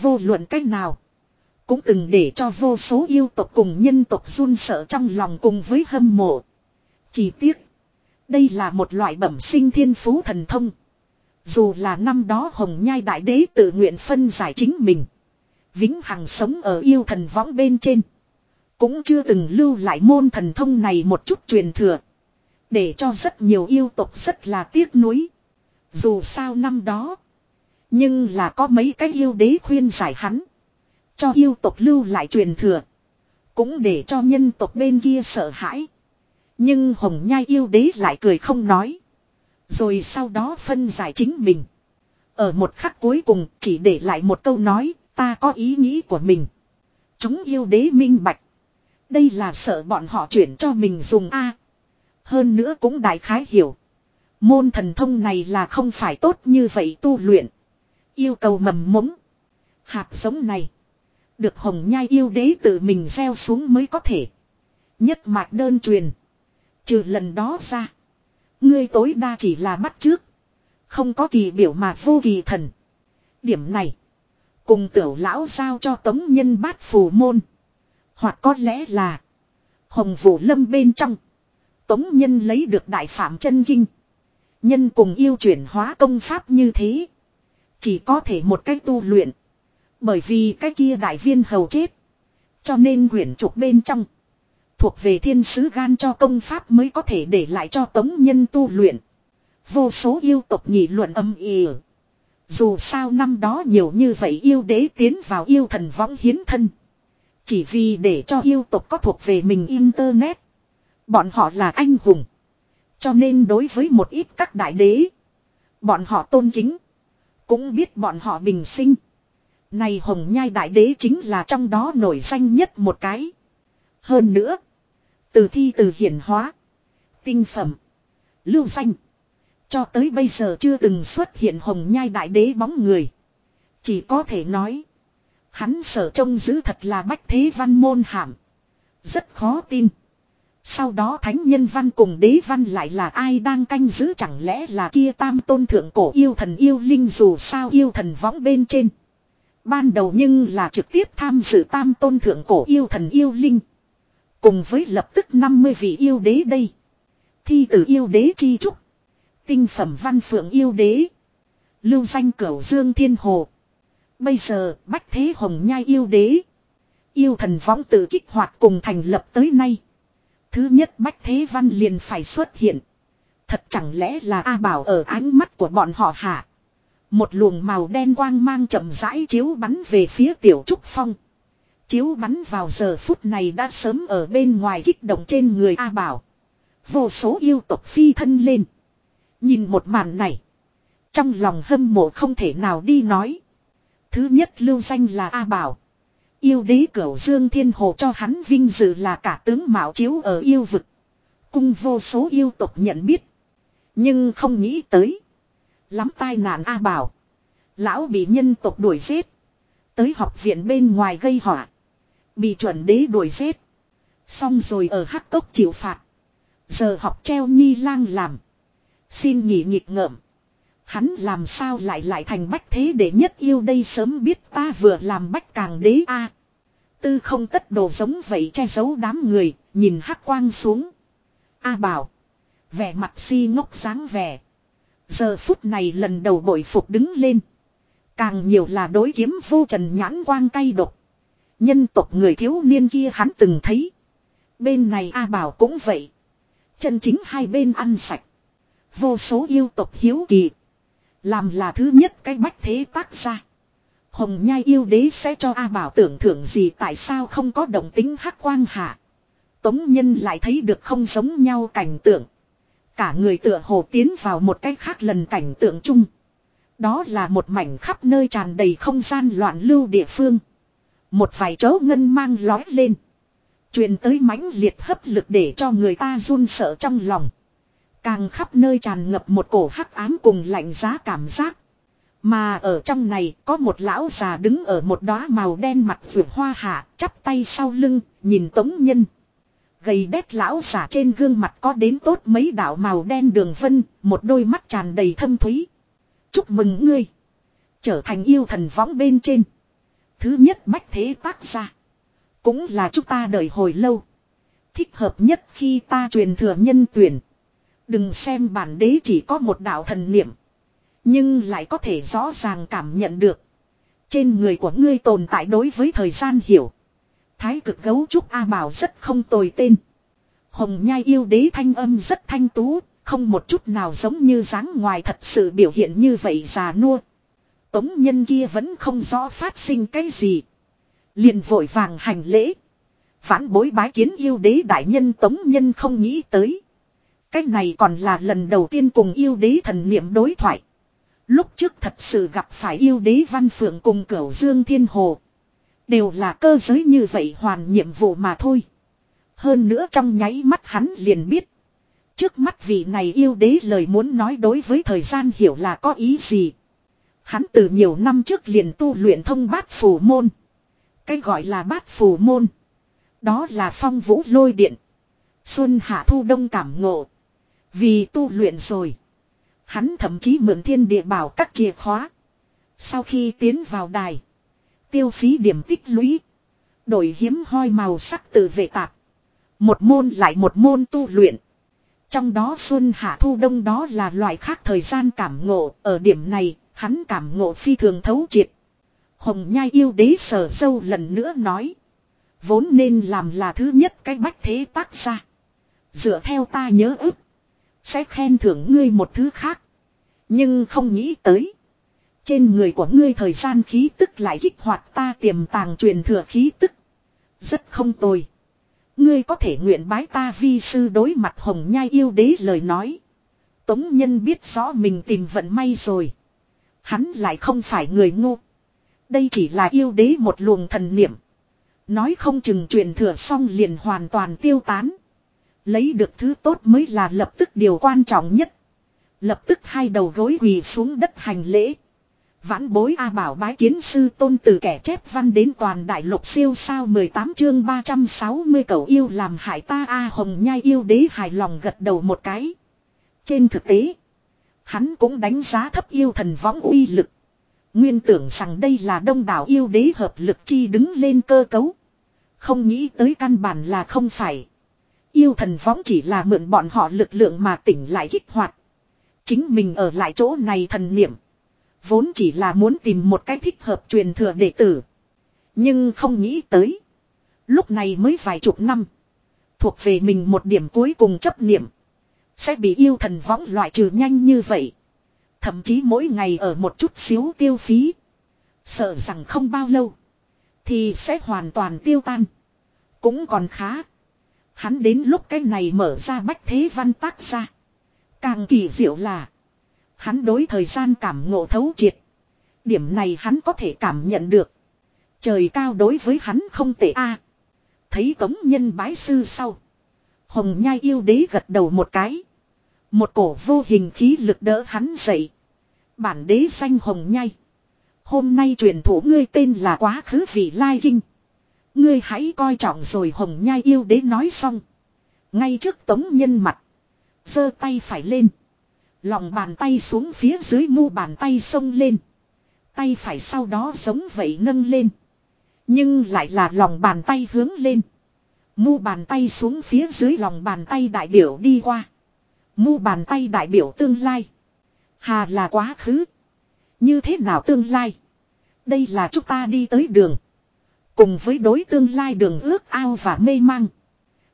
Vô luận cách nào. Cũng từng để cho vô số yêu tộc cùng nhân tộc run sợ trong lòng cùng với hâm mộ. Chỉ tiếc. Đây là một loại bẩm sinh thiên phú thần thông. Dù là năm đó hồng nhai đại đế tự nguyện phân giải chính mình. Vĩnh hằng sống ở yêu thần võng bên trên. Cũng chưa từng lưu lại môn thần thông này một chút truyền thừa. Để cho rất nhiều yêu tộc rất là tiếc nuối. Dù sao năm đó. Nhưng là có mấy cái yêu đế khuyên giải hắn. Cho yêu tộc lưu lại truyền thừa. Cũng để cho nhân tộc bên kia sợ hãi. Nhưng hồng nhai yêu đế lại cười không nói. Rồi sau đó phân giải chính mình. Ở một khắc cuối cùng chỉ để lại một câu nói ta có ý nghĩ của mình. Chúng yêu đế minh bạch. Đây là sợ bọn họ chuyển cho mình dùng A. Hơn nữa cũng đại khái hiểu. Môn thần thông này là không phải tốt như vậy tu luyện. Yêu cầu mầm mống. Hạt giống này. được hồng nhai yêu đế tự mình gieo xuống mới có thể. Nhất mạch đơn truyền. Trừ lần đó ra. Ngươi tối đa chỉ là bắt trước. Không có kỳ biểu mà vô kỳ thần. Điểm này. Cùng tiểu lão giao cho tống nhân bát phù môn. Hoặc có lẽ là. Hồng vũ lâm bên trong. Tống nhân lấy được đại phạm chân kinh. Nhân cùng yêu chuyển hóa công pháp như thế. Chỉ có thể một cách tu luyện. Bởi vì cái kia đại viên hầu chết. Cho nên quyển trục bên trong. Thuộc về thiên sứ gan cho công pháp mới có thể để lại cho tống nhân tu luyện. Vô số yêu tộc nhị luận âm ỉ. Dù sao năm đó nhiều như vậy yêu đế tiến vào yêu thần võng hiến thân. Chỉ vì để cho yêu tộc có thuộc về mình internet. Bọn họ là anh hùng. Cho nên đối với một ít các đại đế. Bọn họ tôn kính. Cũng biết bọn họ bình sinh. Này hồng nhai đại đế chính là trong đó nổi danh nhất một cái. Hơn nữa. Từ thi từ hiển hóa. Tinh phẩm. Lưu danh. Cho tới bây giờ chưa từng xuất hiện hồng nhai đại đế bóng người. Chỉ có thể nói. Hắn sở trông giữ thật là bách thế văn môn hàm. Rất khó tin. Sau đó thánh nhân văn cùng đế văn lại là ai đang canh giữ chẳng lẽ là kia tam tôn thượng cổ yêu thần yêu linh dù sao yêu thần võng bên trên. Ban đầu nhưng là trực tiếp tham dự tam tôn thượng cổ yêu thần yêu linh. Cùng với lập tức 50 vị yêu đế đây. Thi tử yêu đế chi trúc. Tinh phẩm văn phượng yêu đế. Lưu danh cửu dương thiên hồ. Bây giờ, bách thế hồng nhai yêu đế. Yêu thần võng tự kích hoạt cùng thành lập tới nay. Thứ nhất bách thế văn liền phải xuất hiện. Thật chẳng lẽ là A Bảo ở ánh mắt của bọn họ hả? Một luồng màu đen quang mang chậm rãi chiếu bắn về phía tiểu trúc phong. Chiếu bắn vào giờ phút này đã sớm ở bên ngoài kích động trên người A Bảo. Vô số yêu tộc phi thân lên. Nhìn một màn này. Trong lòng hâm mộ không thể nào đi nói. Thứ nhất lưu danh là A Bảo. Yêu đế cửu dương thiên hồ cho hắn vinh dự là cả tướng mạo chiếu ở yêu vực. Cung vô số yêu tộc nhận biết. Nhưng không nghĩ tới. Lắm tai nạn A Bảo. Lão bị nhân tộc đuổi giết. Tới học viện bên ngoài gây họa. Bị chuẩn đế đuổi giết. Xong rồi ở hắc cốc chịu phạt. Giờ học treo nhi lang làm. Xin nghỉ nghịch ngợm. Hắn làm sao lại lại thành bách thế để nhất yêu đây sớm biết ta vừa làm bách càng đế a Tư không tất đồ giống vậy che giấu đám người, nhìn hắc quang xuống. A bảo. Vẻ mặt si ngốc sáng vẻ. Giờ phút này lần đầu bội phục đứng lên. Càng nhiều là đối kiếm vô trần nhãn quang cay độc. Nhân tộc người thiếu niên kia hắn từng thấy. Bên này A Bảo cũng vậy. Chân chính hai bên ăn sạch. Vô số yêu tộc hiếu kỳ. Làm là thứ nhất cái bách thế tác ra. Hồng nhai yêu đế sẽ cho A Bảo tưởng thưởng gì tại sao không có động tính hắc quang hạ. Tống nhân lại thấy được không giống nhau cảnh tượng. Cả người tựa hồ tiến vào một cách khác lần cảnh tượng chung. Đó là một mảnh khắp nơi tràn đầy không gian loạn lưu địa phương. Một vài chấu ngân mang lói lên. truyền tới mãnh liệt hấp lực để cho người ta run sợ trong lòng. Càng khắp nơi tràn ngập một cổ hắc ám cùng lạnh giá cảm giác. Mà ở trong này có một lão già đứng ở một đóa màu đen mặt vượt hoa hạ, chắp tay sau lưng, nhìn tống nhân. Gầy đét lão già trên gương mặt có đến tốt mấy đạo màu đen đường vân, một đôi mắt tràn đầy thâm thúy. Chúc mừng ngươi. Trở thành yêu thần võng bên trên. Thứ nhất bách thế tác ra. Cũng là chúng ta đợi hồi lâu. Thích hợp nhất khi ta truyền thừa nhân tuyển. Đừng xem bản đế chỉ có một đạo thần niệm. Nhưng lại có thể rõ ràng cảm nhận được. Trên người của ngươi tồn tại đối với thời gian hiểu. Thái cực gấu trúc A Bảo rất không tồi tên. Hồng nhai yêu đế thanh âm rất thanh tú, không một chút nào giống như dáng ngoài thật sự biểu hiện như vậy già nua. Tống nhân kia vẫn không rõ phát sinh cái gì. liền vội vàng hành lễ. Phản bối bái kiến yêu đế đại nhân tống nhân không nghĩ tới. Cái này còn là lần đầu tiên cùng yêu đế thần niệm đối thoại. Lúc trước thật sự gặp phải yêu đế văn phượng cùng cửu dương thiên hồ. Đều là cơ giới như vậy hoàn nhiệm vụ mà thôi. Hơn nữa trong nháy mắt hắn liền biết. Trước mắt vị này yêu đế lời muốn nói đối với thời gian hiểu là có ý gì. Hắn từ nhiều năm trước liền tu luyện thông bát phù môn. Cái gọi là bát phù môn. Đó là phong vũ lôi điện. Xuân hạ thu đông cảm ngộ. Vì tu luyện rồi. Hắn thậm chí mượn thiên địa bảo các chìa khóa. Sau khi tiến vào đài. Tiêu phí điểm tích lũy. Đổi hiếm hoi màu sắc từ vệ tạp. Một môn lại một môn tu luyện. Trong đó xuân hạ thu đông đó là loại khác thời gian cảm ngộ. Ở điểm này, hắn cảm ngộ phi thường thấu triệt. Hồng nhai yêu đế sở sâu lần nữa nói. Vốn nên làm là thứ nhất cái bách thế tác ra. Dựa theo ta nhớ ức. Sẽ khen thưởng ngươi một thứ khác. Nhưng không nghĩ tới. Trên người của ngươi thời gian khí tức lại kích hoạt ta tiềm tàng truyền thừa khí tức. Rất không tồi. Ngươi có thể nguyện bái ta vi sư đối mặt hồng nhai yêu đế lời nói. Tống nhân biết rõ mình tìm vận may rồi. Hắn lại không phải người ngu. Đây chỉ là yêu đế một luồng thần niệm. Nói không chừng truyền thừa xong liền hoàn toàn tiêu tán. Lấy được thứ tốt mới là lập tức điều quan trọng nhất. Lập tức hai đầu gối quỳ xuống đất hành lễ. Vãn bối A bảo bái kiến sư tôn từ kẻ chép văn đến toàn đại lục siêu sao 18 chương 360 cầu yêu làm hại ta A hồng nhai yêu đế hài lòng gật đầu một cái. Trên thực tế, hắn cũng đánh giá thấp yêu thần võng uy lực. Nguyên tưởng rằng đây là đông đảo yêu đế hợp lực chi đứng lên cơ cấu. Không nghĩ tới căn bản là không phải. Yêu thần võng chỉ là mượn bọn họ lực lượng mà tỉnh lại kích hoạt. Chính mình ở lại chỗ này thần niệm. Vốn chỉ là muốn tìm một cách thích hợp truyền thừa đệ tử. Nhưng không nghĩ tới. Lúc này mới vài chục năm. Thuộc về mình một điểm cuối cùng chấp niệm. Sẽ bị yêu thần võng loại trừ nhanh như vậy. Thậm chí mỗi ngày ở một chút xíu tiêu phí. Sợ rằng không bao lâu. Thì sẽ hoàn toàn tiêu tan. Cũng còn khá. Hắn đến lúc cái này mở ra bách thế văn tác ra. Càng kỳ diệu là. Hắn đối thời gian cảm ngộ thấu triệt. Điểm này hắn có thể cảm nhận được. Trời cao đối với hắn không tệ a. Thấy tống nhân bái sư sau. Hồng nhai yêu đế gật đầu một cái. Một cổ vô hình khí lực đỡ hắn dậy. Bản đế danh hồng nhai. Hôm nay truyền thủ ngươi tên là quá khứ vị lai kinh. Ngươi hãy coi trọng rồi hồng nhai yêu đế nói xong. Ngay trước tống nhân mặt. giơ tay phải lên. Lòng bàn tay xuống phía dưới mu bàn tay sông lên. Tay phải sau đó giống vậy nâng lên. Nhưng lại là lòng bàn tay hướng lên. Mu bàn tay xuống phía dưới lòng bàn tay đại biểu đi qua. Mu bàn tay đại biểu tương lai. Hà là quá khứ. Như thế nào tương lai? Đây là chúng ta đi tới đường. Cùng với đối tương lai đường ước ao và mê mang.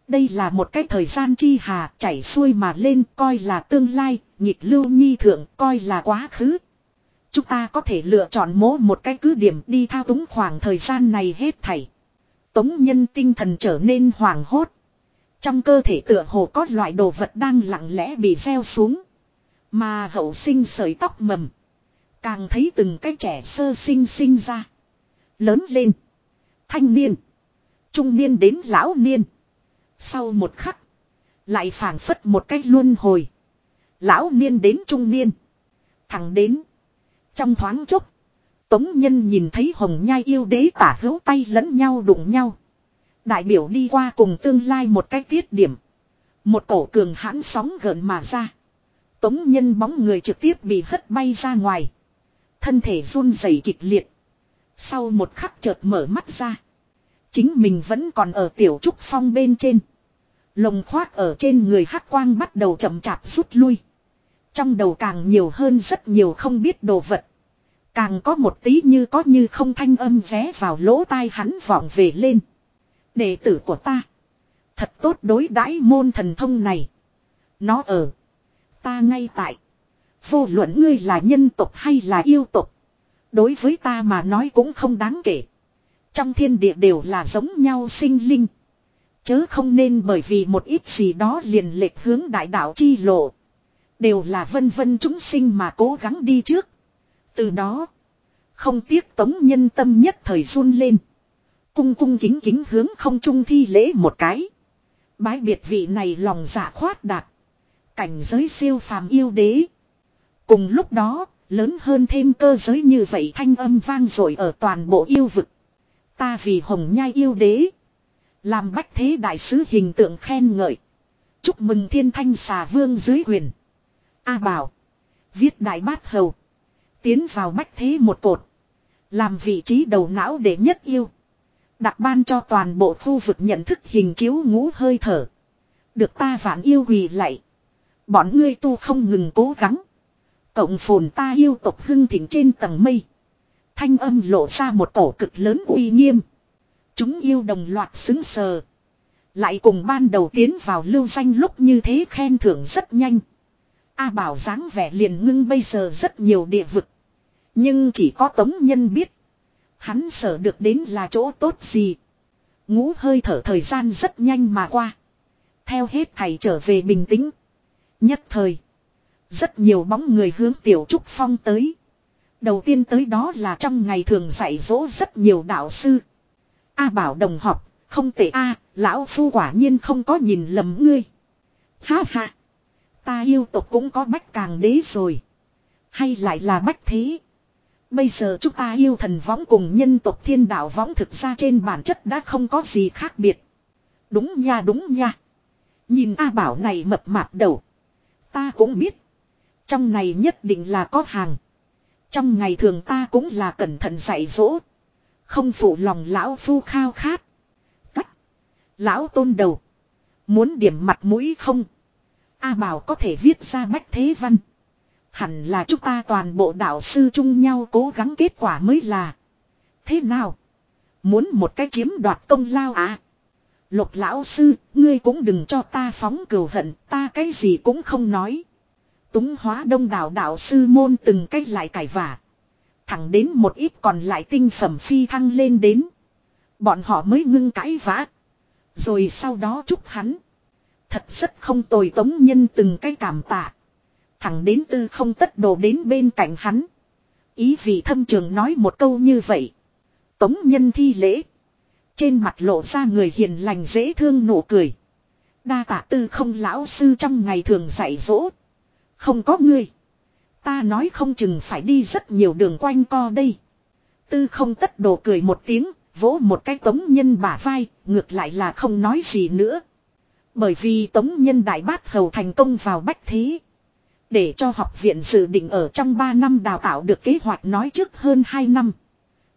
Đây là một cái thời gian chi hà chảy xuôi mà lên coi là tương lai, nhịp lưu nhi thượng coi là quá khứ. Chúng ta có thể lựa chọn mố một cái cứ điểm đi thao túng khoảng thời gian này hết thảy. Tống nhân tinh thần trở nên hoảng hốt. Trong cơ thể tựa hồ có loại đồ vật đang lặng lẽ bị gieo xuống. Mà hậu sinh sợi tóc mầm. Càng thấy từng cái trẻ sơ sinh sinh ra. Lớn lên. Thanh niên. Trung niên đến lão niên. Sau một khắc. Lại phảng phất một cách luân hồi. Lão niên đến trung niên. Thẳng đến. Trong thoáng chốc. Tống nhân nhìn thấy hồng nhai yêu đế tả hữu tay lẫn nhau đụng nhau. Đại biểu đi qua cùng tương lai một cách tiết điểm. Một cổ cường hãn sóng gợn mà ra. Tống nhân bóng người trực tiếp bị hất bay ra ngoài. Thân thể run rẩy kịch liệt. Sau một khắc chợt mở mắt ra. Chính mình vẫn còn ở tiểu trúc phong bên trên. Lồng khoác ở trên người hắc quang bắt đầu chậm chạp rút lui. Trong đầu càng nhiều hơn rất nhiều không biết đồ vật. Càng có một tí như có như không thanh âm ré vào lỗ tai hắn vọng về lên. Đệ tử của ta. Thật tốt đối đãi môn thần thông này. Nó ở. Ta ngay tại. Vô luận ngươi là nhân tộc hay là yêu tộc. Đối với ta mà nói cũng không đáng kể. Trong thiên địa đều là giống nhau sinh linh. Chớ không nên bởi vì một ít gì đó liền lệch hướng đại đạo chi lộ. Đều là vân vân chúng sinh mà cố gắng đi trước. Từ đó. Không tiếc tống nhân tâm nhất thời run lên. Cung cung kính kính hướng không trung thi lễ một cái. Bái biệt vị này lòng dạ khoát đạt. Cảnh giới siêu phàm yêu đế. Cùng lúc đó, lớn hơn thêm cơ giới như vậy thanh âm vang rồi ở toàn bộ yêu vực. Ta vì hồng nhai yêu đế. Làm bách thế đại sứ hình tượng khen ngợi. Chúc mừng thiên thanh xà vương dưới quyền. A bảo. Viết đại bát hầu. Tiến vào bách thế một cột. Làm vị trí đầu não để nhất yêu. Đặc ban cho toàn bộ khu vực nhận thức hình chiếu ngũ hơi thở. Được ta vạn yêu quỳ lạy. Bọn ngươi tu không ngừng cố gắng. Cộng phồn ta yêu tộc hưng thỉnh trên tầng mây. Thanh âm lộ ra một cổ cực lớn uy nghiêm. Chúng yêu đồng loạt xứng sờ. Lại cùng ban đầu tiến vào lưu danh lúc như thế khen thưởng rất nhanh. A bảo dáng vẻ liền ngưng bây giờ rất nhiều địa vực. Nhưng chỉ có tống nhân biết. Hắn sợ được đến là chỗ tốt gì. Ngũ hơi thở thời gian rất nhanh mà qua. Theo hết thầy trở về bình tĩnh. Nhất thời. Rất nhiều bóng người hướng tiểu trúc phong tới. Đầu tiên tới đó là trong ngày thường dạy dỗ rất nhiều đạo sư. A bảo đồng học, không tệ A, lão phu quả nhiên không có nhìn lầm ngươi. Ha ha. Ta yêu tộc cũng có bách càng đế rồi. Hay lại là bách thế. Bây giờ chúng ta yêu thần võng cùng nhân tộc thiên đạo võng thực ra trên bản chất đã không có gì khác biệt. Đúng nha đúng nha. Nhìn A Bảo này mập mạp đầu. Ta cũng biết. Trong này nhất định là có hàng. Trong ngày thường ta cũng là cẩn thận dạy dỗ. Không phụ lòng lão phu khao khát. Cắt. Lão tôn đầu. Muốn điểm mặt mũi không? A Bảo có thể viết ra bách thế văn. Hẳn là chúng ta toàn bộ đạo sư chung nhau cố gắng kết quả mới là. Thế nào? Muốn một cái chiếm đoạt công lao à? Lục lão sư, ngươi cũng đừng cho ta phóng cừu hận, ta cái gì cũng không nói. Túng hóa đông đảo đạo sư môn từng cách lại cải vả. Thẳng đến một ít còn lại tinh phẩm phi thăng lên đến. Bọn họ mới ngưng cãi vã. Rồi sau đó chúc hắn. Thật rất không tồi tống nhân từng cái cảm tạ. Thẳng đến tư không tất đồ đến bên cạnh hắn. Ý vị thâm trường nói một câu như vậy. Tống nhân thi lễ. Trên mặt lộ ra người hiền lành dễ thương nụ cười. Đa tạ tư không lão sư trong ngày thường dạy dỗ. Không có ngươi. Ta nói không chừng phải đi rất nhiều đường quanh co đây. Tư không tất đồ cười một tiếng, vỗ một cái tống nhân bả vai, ngược lại là không nói gì nữa. Bởi vì tống nhân đại bát hầu thành công vào bách thế. Để cho học viện dự định ở trong 3 năm đào tạo được kế hoạch nói trước hơn 2 năm.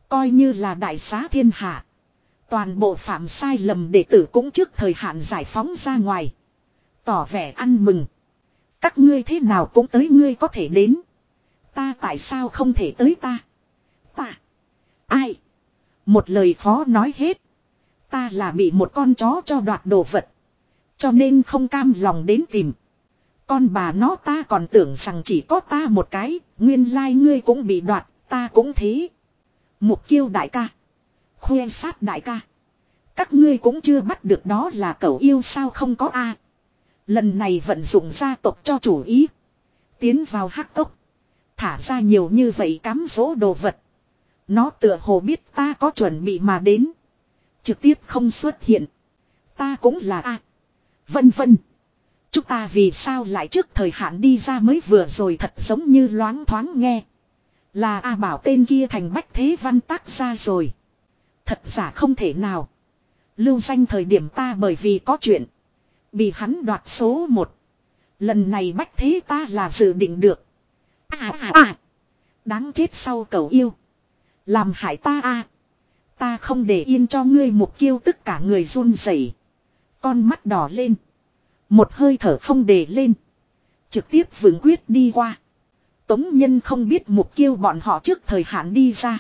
Coi như là đại xá thiên hạ. Toàn bộ phạm sai lầm đệ tử cũng trước thời hạn giải phóng ra ngoài. Tỏ vẻ ăn mừng. Các ngươi thế nào cũng tới ngươi có thể đến. Ta tại sao không thể tới ta? Ta. Ai? Một lời khó nói hết. Ta là bị một con chó cho đoạt đồ vật. Cho nên không cam lòng đến tìm. Con bà nó ta còn tưởng rằng chỉ có ta một cái, nguyên lai like ngươi cũng bị đoạt, ta cũng thế. Mục kiêu đại ca. Khuê sát đại ca. Các ngươi cũng chưa bắt được đó là cậu yêu sao không có a Lần này vận dụng gia tộc cho chủ ý. Tiến vào hắc cốc. Thả ra nhiều như vậy cám dỗ đồ vật. Nó tựa hồ biết ta có chuẩn bị mà đến. Trực tiếp không xuất hiện. Ta cũng là a Vân vân. Chúng ta vì sao lại trước thời hạn đi ra mới vừa rồi thật giống như loáng thoáng nghe. Là A bảo tên kia thành bách thế văn tác ra rồi. Thật giả không thể nào. Lưu danh thời điểm ta bởi vì có chuyện. Bị hắn đoạt số một. Lần này bách thế ta là dự định được. À à à. Đáng chết sau cầu yêu. Làm hại ta a Ta không để yên cho ngươi mục kiêu tất cả người run rẩy Con mắt đỏ lên. Một hơi thở không để lên. Trực tiếp vững quyết đi qua. Tống nhân không biết mục kiêu bọn họ trước thời hạn đi ra.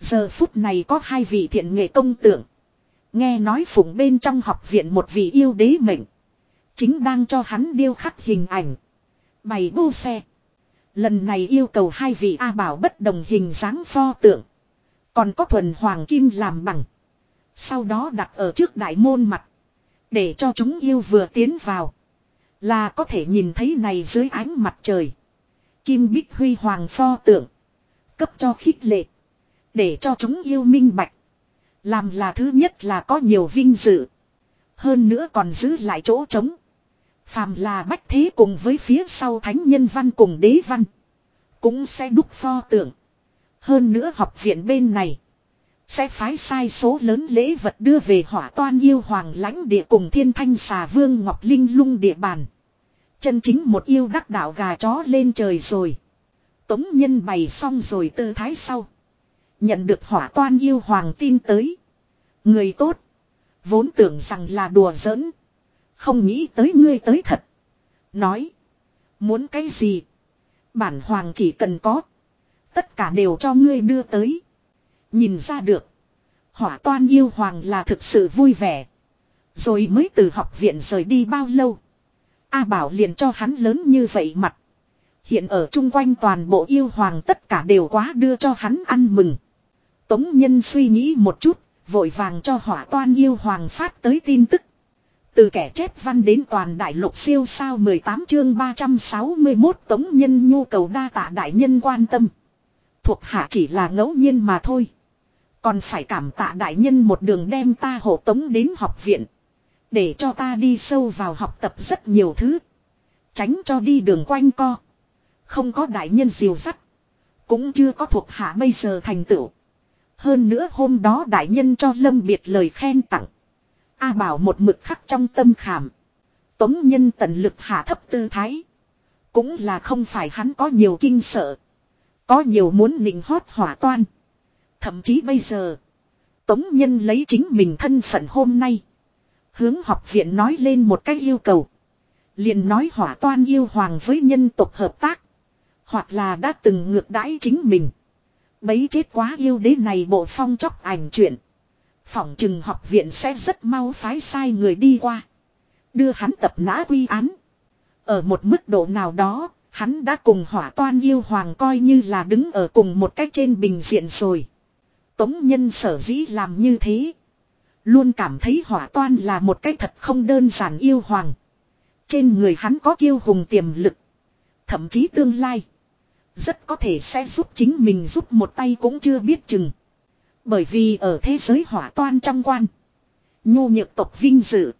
Giờ phút này có hai vị thiện nghệ công tượng. Nghe nói phụng bên trong học viện một vị yêu đế mệnh. Chính đang cho hắn điêu khắc hình ảnh. Bày bô xe. Lần này yêu cầu hai vị A bảo bất đồng hình dáng pho tượng. Còn có thuần hoàng kim làm bằng. Sau đó đặt ở trước đại môn mặt. Để cho chúng yêu vừa tiến vào. Là có thể nhìn thấy này dưới ánh mặt trời. Kim Bích Huy Hoàng pho tượng. Cấp cho khích lệ. Để cho chúng yêu minh bạch. Làm là thứ nhất là có nhiều vinh dự. Hơn nữa còn giữ lại chỗ trống. Phàm là bách thế cùng với phía sau thánh nhân văn cùng đế văn. Cũng sẽ đúc pho tượng. Hơn nữa học viện bên này. Sẽ phái sai số lớn lễ vật đưa về hỏa toan yêu hoàng lãnh địa cùng thiên thanh xà vương Ngọc Linh lung địa bàn. Chân chính một yêu đắc đạo gà chó lên trời rồi. Tống nhân bày xong rồi tư thái sau. Nhận được hỏa toan yêu hoàng tin tới. Người tốt. Vốn tưởng rằng là đùa giỡn. Không nghĩ tới ngươi tới thật. Nói. Muốn cái gì? Bản hoàng chỉ cần có. Tất cả đều cho ngươi đưa tới. Nhìn ra được. Hỏa toan yêu hoàng là thực sự vui vẻ. Rồi mới từ học viện rời đi bao lâu. A bảo liền cho hắn lớn như vậy mặt. Hiện ở chung quanh toàn bộ yêu hoàng tất cả đều quá đưa cho hắn ăn mừng. Tống nhân suy nghĩ một chút, vội vàng cho hỏa toan yêu hoàng phát tới tin tức. Từ kẻ chép văn đến toàn đại lục siêu sao 18 chương 361 tống nhân nhu cầu đa tạ đại nhân quan tâm. Thuộc hạ chỉ là ngẫu nhiên mà thôi. Còn phải cảm tạ đại nhân một đường đem ta hộ tống đến học viện. Để cho ta đi sâu vào học tập rất nhiều thứ. Tránh cho đi đường quanh co. Không có đại nhân diều sắt. Cũng chưa có thuộc hạ bây giờ thành tựu. Hơn nữa hôm đó đại nhân cho Lâm Biệt lời khen tặng. A bảo một mực khắc trong tâm khảm. Tống nhân tận lực hạ thấp tư thái. Cũng là không phải hắn có nhiều kinh sợ. Có nhiều muốn nịnh hót hỏa toan. Thậm chí bây giờ. Tống nhân lấy chính mình thân phận hôm nay. Hướng học viện nói lên một cái yêu cầu. liền nói hỏa toan yêu hoàng với nhân tộc hợp tác. Hoặc là đã từng ngược đãi chính mình. Bấy chết quá yêu đế này bộ phong chóc ảnh chuyện. Phỏng trừng học viện sẽ rất mau phái sai người đi qua. Đưa hắn tập nã quy án. Ở một mức độ nào đó, hắn đã cùng hỏa toan yêu hoàng coi như là đứng ở cùng một cách trên bình diện rồi. Tống nhân sở dĩ làm như thế. Luôn cảm thấy hỏa toan là một cái thật không đơn giản yêu hoàng. Trên người hắn có kiêu hùng tiềm lực. Thậm chí tương lai. Rất có thể sẽ giúp chính mình giúp một tay cũng chưa biết chừng. Bởi vì ở thế giới hỏa toan trong quan. Nhu nhược tộc vinh dự.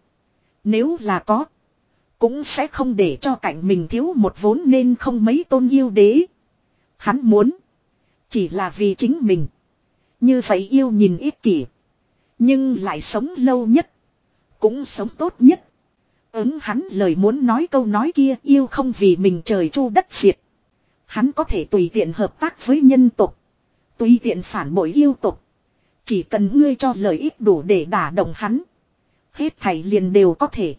Nếu là có. Cũng sẽ không để cho cảnh mình thiếu một vốn nên không mấy tôn yêu đế. Hắn muốn. Chỉ là vì chính mình. Như vậy yêu nhìn ít kỷ. Nhưng lại sống lâu nhất. Cũng sống tốt nhất. Ứng hắn lời muốn nói câu nói kia, yêu không vì mình trời chu đất diệt. Hắn có thể tùy tiện hợp tác với nhân tục. Tùy tiện phản bội yêu tục. Chỉ cần ngươi cho lợi ích đủ để đả động hắn. Hết thảy liền đều có thể.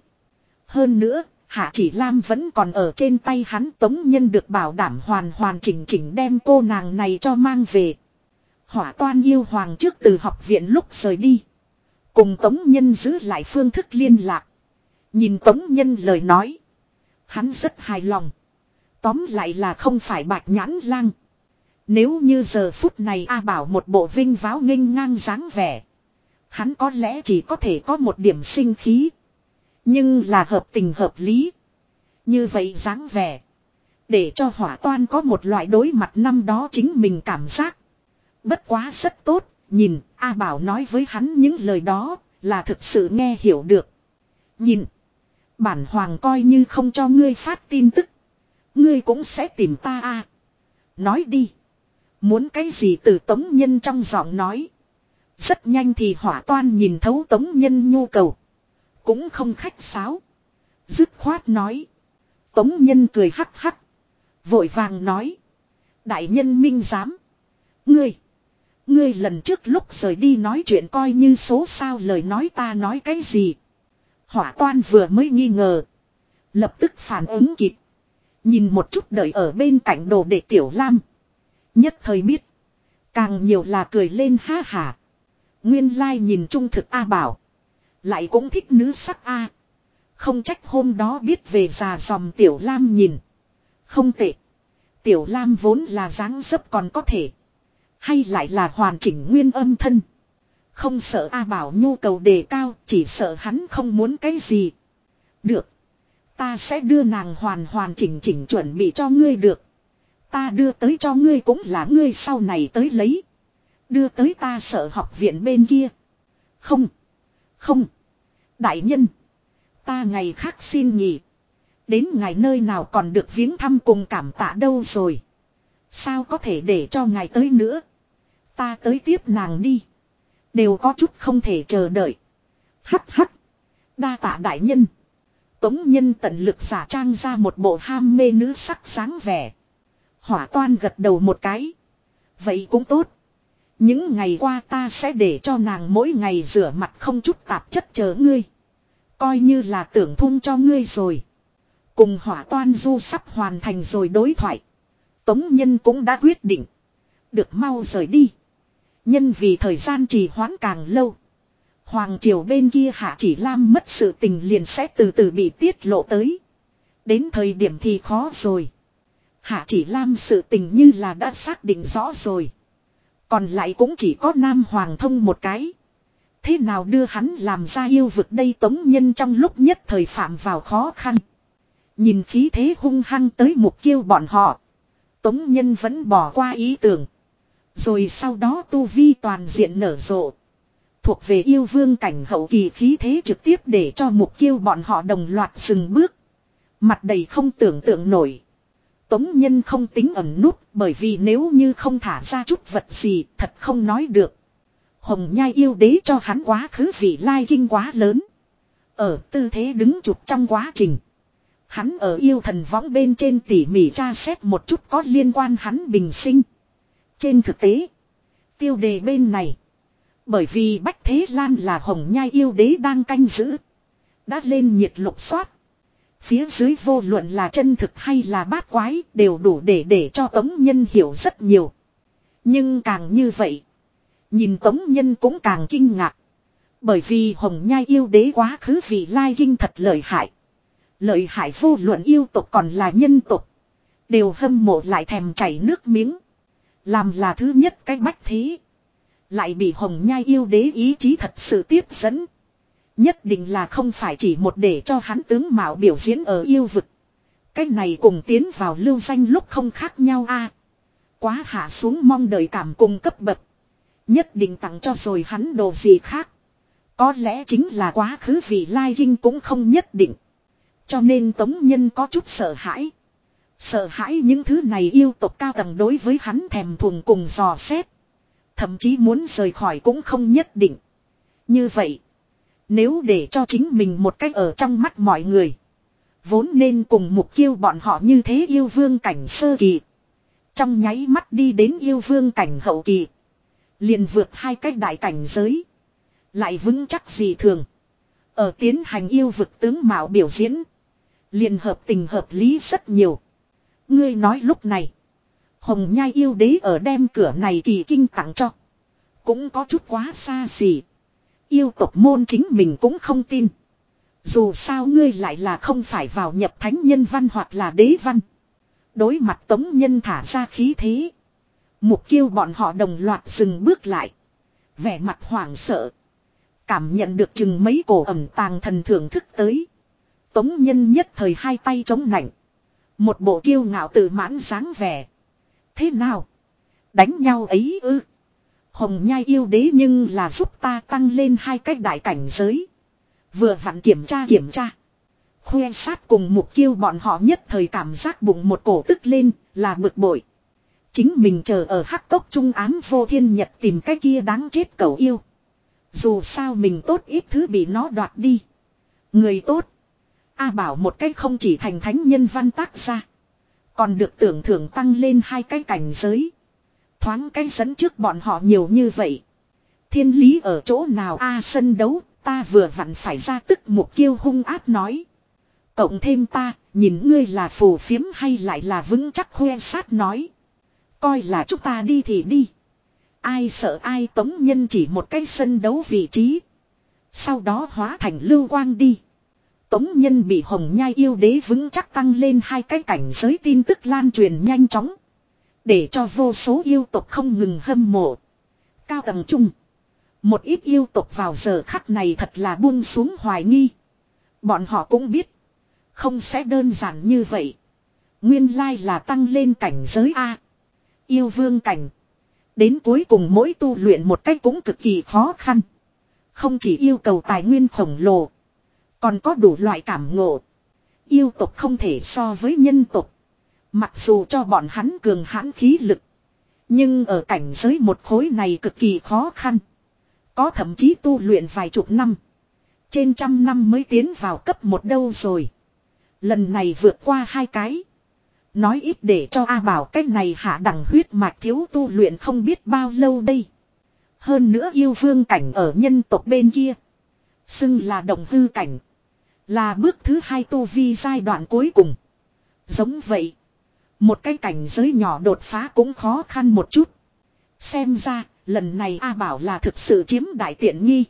Hơn nữa, Hạ Chỉ Lam vẫn còn ở trên tay hắn tống nhân được bảo đảm hoàn hoàn chỉnh chỉnh đem cô nàng này cho mang về. Hỏa toan yêu hoàng trước từ học viện lúc rời đi. Cùng tống nhân giữ lại phương thức liên lạc. Nhìn tống nhân lời nói. Hắn rất hài lòng. Tóm lại là không phải bạch nhãn lang. Nếu như giờ phút này A Bảo một bộ vinh váo nghênh ngang dáng vẻ. Hắn có lẽ chỉ có thể có một điểm sinh khí. Nhưng là hợp tình hợp lý. Như vậy dáng vẻ. Để cho hỏa toan có một loại đối mặt năm đó chính mình cảm giác. Bất quá rất tốt, nhìn, A Bảo nói với hắn những lời đó, là thực sự nghe hiểu được. Nhìn, bản hoàng coi như không cho ngươi phát tin tức. Ngươi cũng sẽ tìm ta a Nói đi. Muốn cái gì từ tống nhân trong giọng nói. Rất nhanh thì hỏa toan nhìn thấu tống nhân nhu cầu. Cũng không khách sáo. Dứt khoát nói. Tống nhân cười hắc hắc. Vội vàng nói. Đại nhân minh giám. Ngươi. Ngươi lần trước lúc rời đi nói chuyện coi như số sao lời nói ta nói cái gì. Hỏa toan vừa mới nghi ngờ. Lập tức phản ứng kịp. Nhìn một chút đợi ở bên cạnh đồ đệ tiểu lam. Nhất thời biết. Càng nhiều là cười lên ha hả. Nguyên lai nhìn trung thực A bảo. Lại cũng thích nữ sắc A. Không trách hôm đó biết về già dòng tiểu lam nhìn. Không tệ. Tiểu lam vốn là dáng dấp còn có thể. Hay lại là hoàn chỉnh nguyên âm thân. Không sợ A Bảo nhu cầu đề cao, chỉ sợ hắn không muốn cái gì. Được. Ta sẽ đưa nàng hoàn hoàn chỉnh chỉnh chuẩn bị cho ngươi được. Ta đưa tới cho ngươi cũng là ngươi sau này tới lấy. Đưa tới ta sợ học viện bên kia. Không. Không. Đại nhân. Ta ngày khác xin nghỉ. Đến ngày nơi nào còn được viếng thăm cùng cảm tạ đâu rồi. Sao có thể để cho ngài tới nữa. Ta tới tiếp nàng đi. Đều có chút không thể chờ đợi. Hắt hắt. Đa tạ đại nhân. Tống nhân tận lực giả trang ra một bộ ham mê nữ sắc sáng vẻ. Hỏa toan gật đầu một cái. Vậy cũng tốt. Những ngày qua ta sẽ để cho nàng mỗi ngày rửa mặt không chút tạp chất chờ ngươi. Coi như là tưởng thung cho ngươi rồi. Cùng hỏa toan du sắp hoàn thành rồi đối thoại. Tống nhân cũng đã quyết định. Được mau rời đi. Nhân vì thời gian trì hoãn càng lâu. Hoàng triều bên kia hạ chỉ lam mất sự tình liền sẽ từ từ bị tiết lộ tới. Đến thời điểm thì khó rồi. Hạ chỉ lam sự tình như là đã xác định rõ rồi. Còn lại cũng chỉ có nam hoàng thông một cái. Thế nào đưa hắn làm ra yêu vực đây tống nhân trong lúc nhất thời phạm vào khó khăn. Nhìn khí thế hung hăng tới mục tiêu bọn họ. Tống nhân vẫn bỏ qua ý tưởng. Rồi sau đó tu vi toàn diện nở rộ. Thuộc về yêu vương cảnh hậu kỳ khí thế trực tiếp để cho mục tiêu bọn họ đồng loạt dừng bước. Mặt đầy không tưởng tượng nổi. Tống nhân không tính ẩn nút bởi vì nếu như không thả ra chút vật gì thật không nói được. Hồng nhai yêu đế cho hắn quá khứ vì lai kinh quá lớn. Ở tư thế đứng chụp trong quá trình. Hắn ở yêu thần võng bên trên tỉ mỉ tra xét một chút có liên quan hắn bình sinh. Trên thực tế, tiêu đề bên này. Bởi vì Bách Thế Lan là hồng nhai yêu đế đang canh giữ. Đã lên nhiệt lục xoát, Phía dưới vô luận là chân thực hay là bát quái đều đủ để để cho Tống Nhân hiểu rất nhiều. Nhưng càng như vậy. Nhìn Tống Nhân cũng càng kinh ngạc. Bởi vì hồng nhai yêu đế quá khứ vì lai kinh thật lợi hại. Lợi hại vô luận yêu tục còn là nhân tục. Đều hâm mộ lại thèm chảy nước miếng. Làm là thứ nhất cái bách thí. Lại bị hồng nhai yêu đế ý chí thật sự tiếp dẫn. Nhất định là không phải chỉ một để cho hắn tướng mạo biểu diễn ở yêu vực. Cái này cùng tiến vào lưu danh lúc không khác nhau a. quá hạ xuống mong đợi cảm cùng cấp bậc. Nhất định tặng cho rồi hắn đồ gì khác. Có lẽ chính là quá khứ vì lai kinh cũng không nhất định. Cho nên Tống Nhân có chút sợ hãi. Sợ hãi những thứ này yêu tộc cao tầng đối với hắn thèm thuồng cùng dò xét. Thậm chí muốn rời khỏi cũng không nhất định. Như vậy. Nếu để cho chính mình một cách ở trong mắt mọi người. Vốn nên cùng mục tiêu bọn họ như thế yêu vương cảnh sơ kỳ. Trong nháy mắt đi đến yêu vương cảnh hậu kỳ. Liền vượt hai cách đại cảnh giới. Lại vững chắc gì thường. Ở tiến hành yêu vực tướng mạo biểu diễn. Liền hợp tình hợp lý rất nhiều. Ngươi nói lúc này. Hồng nhai yêu đế ở đem cửa này kỳ kinh tặng cho. Cũng có chút quá xa xỉ. Yêu tộc môn chính mình cũng không tin. Dù sao ngươi lại là không phải vào nhập thánh nhân văn hoặc là đế văn. Đối mặt tống nhân thả ra khí thế. Mục kiêu bọn họ đồng loạt dừng bước lại. Vẻ mặt hoảng sợ. Cảm nhận được chừng mấy cổ ẩm tàng thần thưởng thức tới. Tống nhân nhất thời hai tay chống nạnh. Một bộ kiêu ngạo tự mãn dáng vẻ. Thế nào? Đánh nhau ấy ư? Hồng nhai yêu đế nhưng là giúp ta tăng lên hai cách đại cảnh giới. Vừa vặn kiểm tra kiểm tra. khuê sát cùng mục kiêu bọn họ nhất thời cảm giác bụng một cổ tức lên là bực bội. Chính mình chờ ở hắc cốc trung án vô thiên nhật tìm cái kia đáng chết cầu yêu. Dù sao mình tốt ít thứ bị nó đoạt đi. Người tốt. A bảo một cách không chỉ thành thánh nhân văn tác ra. Còn được tưởng thưởng tăng lên hai cái cảnh giới. Thoáng cái dẫn trước bọn họ nhiều như vậy. Thiên lý ở chỗ nào a sân đấu, ta vừa vặn phải ra tức một kiêu hung ác nói. Cộng thêm ta, nhìn ngươi là phù phiếm hay lại là vững chắc hoe sát nói. Coi là chúng ta đi thì đi. Ai sợ ai tống nhân chỉ một cái sân đấu vị trí. Sau đó hóa thành lưu quang đi. Tống nhân bị hồng nhai yêu đế vững chắc tăng lên hai cái cảnh giới tin tức lan truyền nhanh chóng. Để cho vô số yêu tộc không ngừng hâm mộ. Cao tầng trung. Một ít yêu tộc vào giờ khắc này thật là buông xuống hoài nghi. Bọn họ cũng biết. Không sẽ đơn giản như vậy. Nguyên lai là tăng lên cảnh giới A. Yêu vương cảnh. Đến cuối cùng mỗi tu luyện một cách cũng cực kỳ khó khăn. Không chỉ yêu cầu tài nguyên khổng lồ. Còn có đủ loại cảm ngộ. Yêu tộc không thể so với nhân tộc. Mặc dù cho bọn hắn cường hãn khí lực. Nhưng ở cảnh giới một khối này cực kỳ khó khăn. Có thậm chí tu luyện vài chục năm. Trên trăm năm mới tiến vào cấp một đâu rồi. Lần này vượt qua hai cái. Nói ít để cho A Bảo cách này hạ đẳng huyết mạch thiếu tu luyện không biết bao lâu đây. Hơn nữa yêu vương cảnh ở nhân tộc bên kia. Xưng là đồng hư cảnh. Là bước thứ hai tu vi giai đoạn cuối cùng. Giống vậy. Một cái cảnh giới nhỏ đột phá cũng khó khăn một chút. Xem ra, lần này A Bảo là thực sự chiếm đại tiện nghi.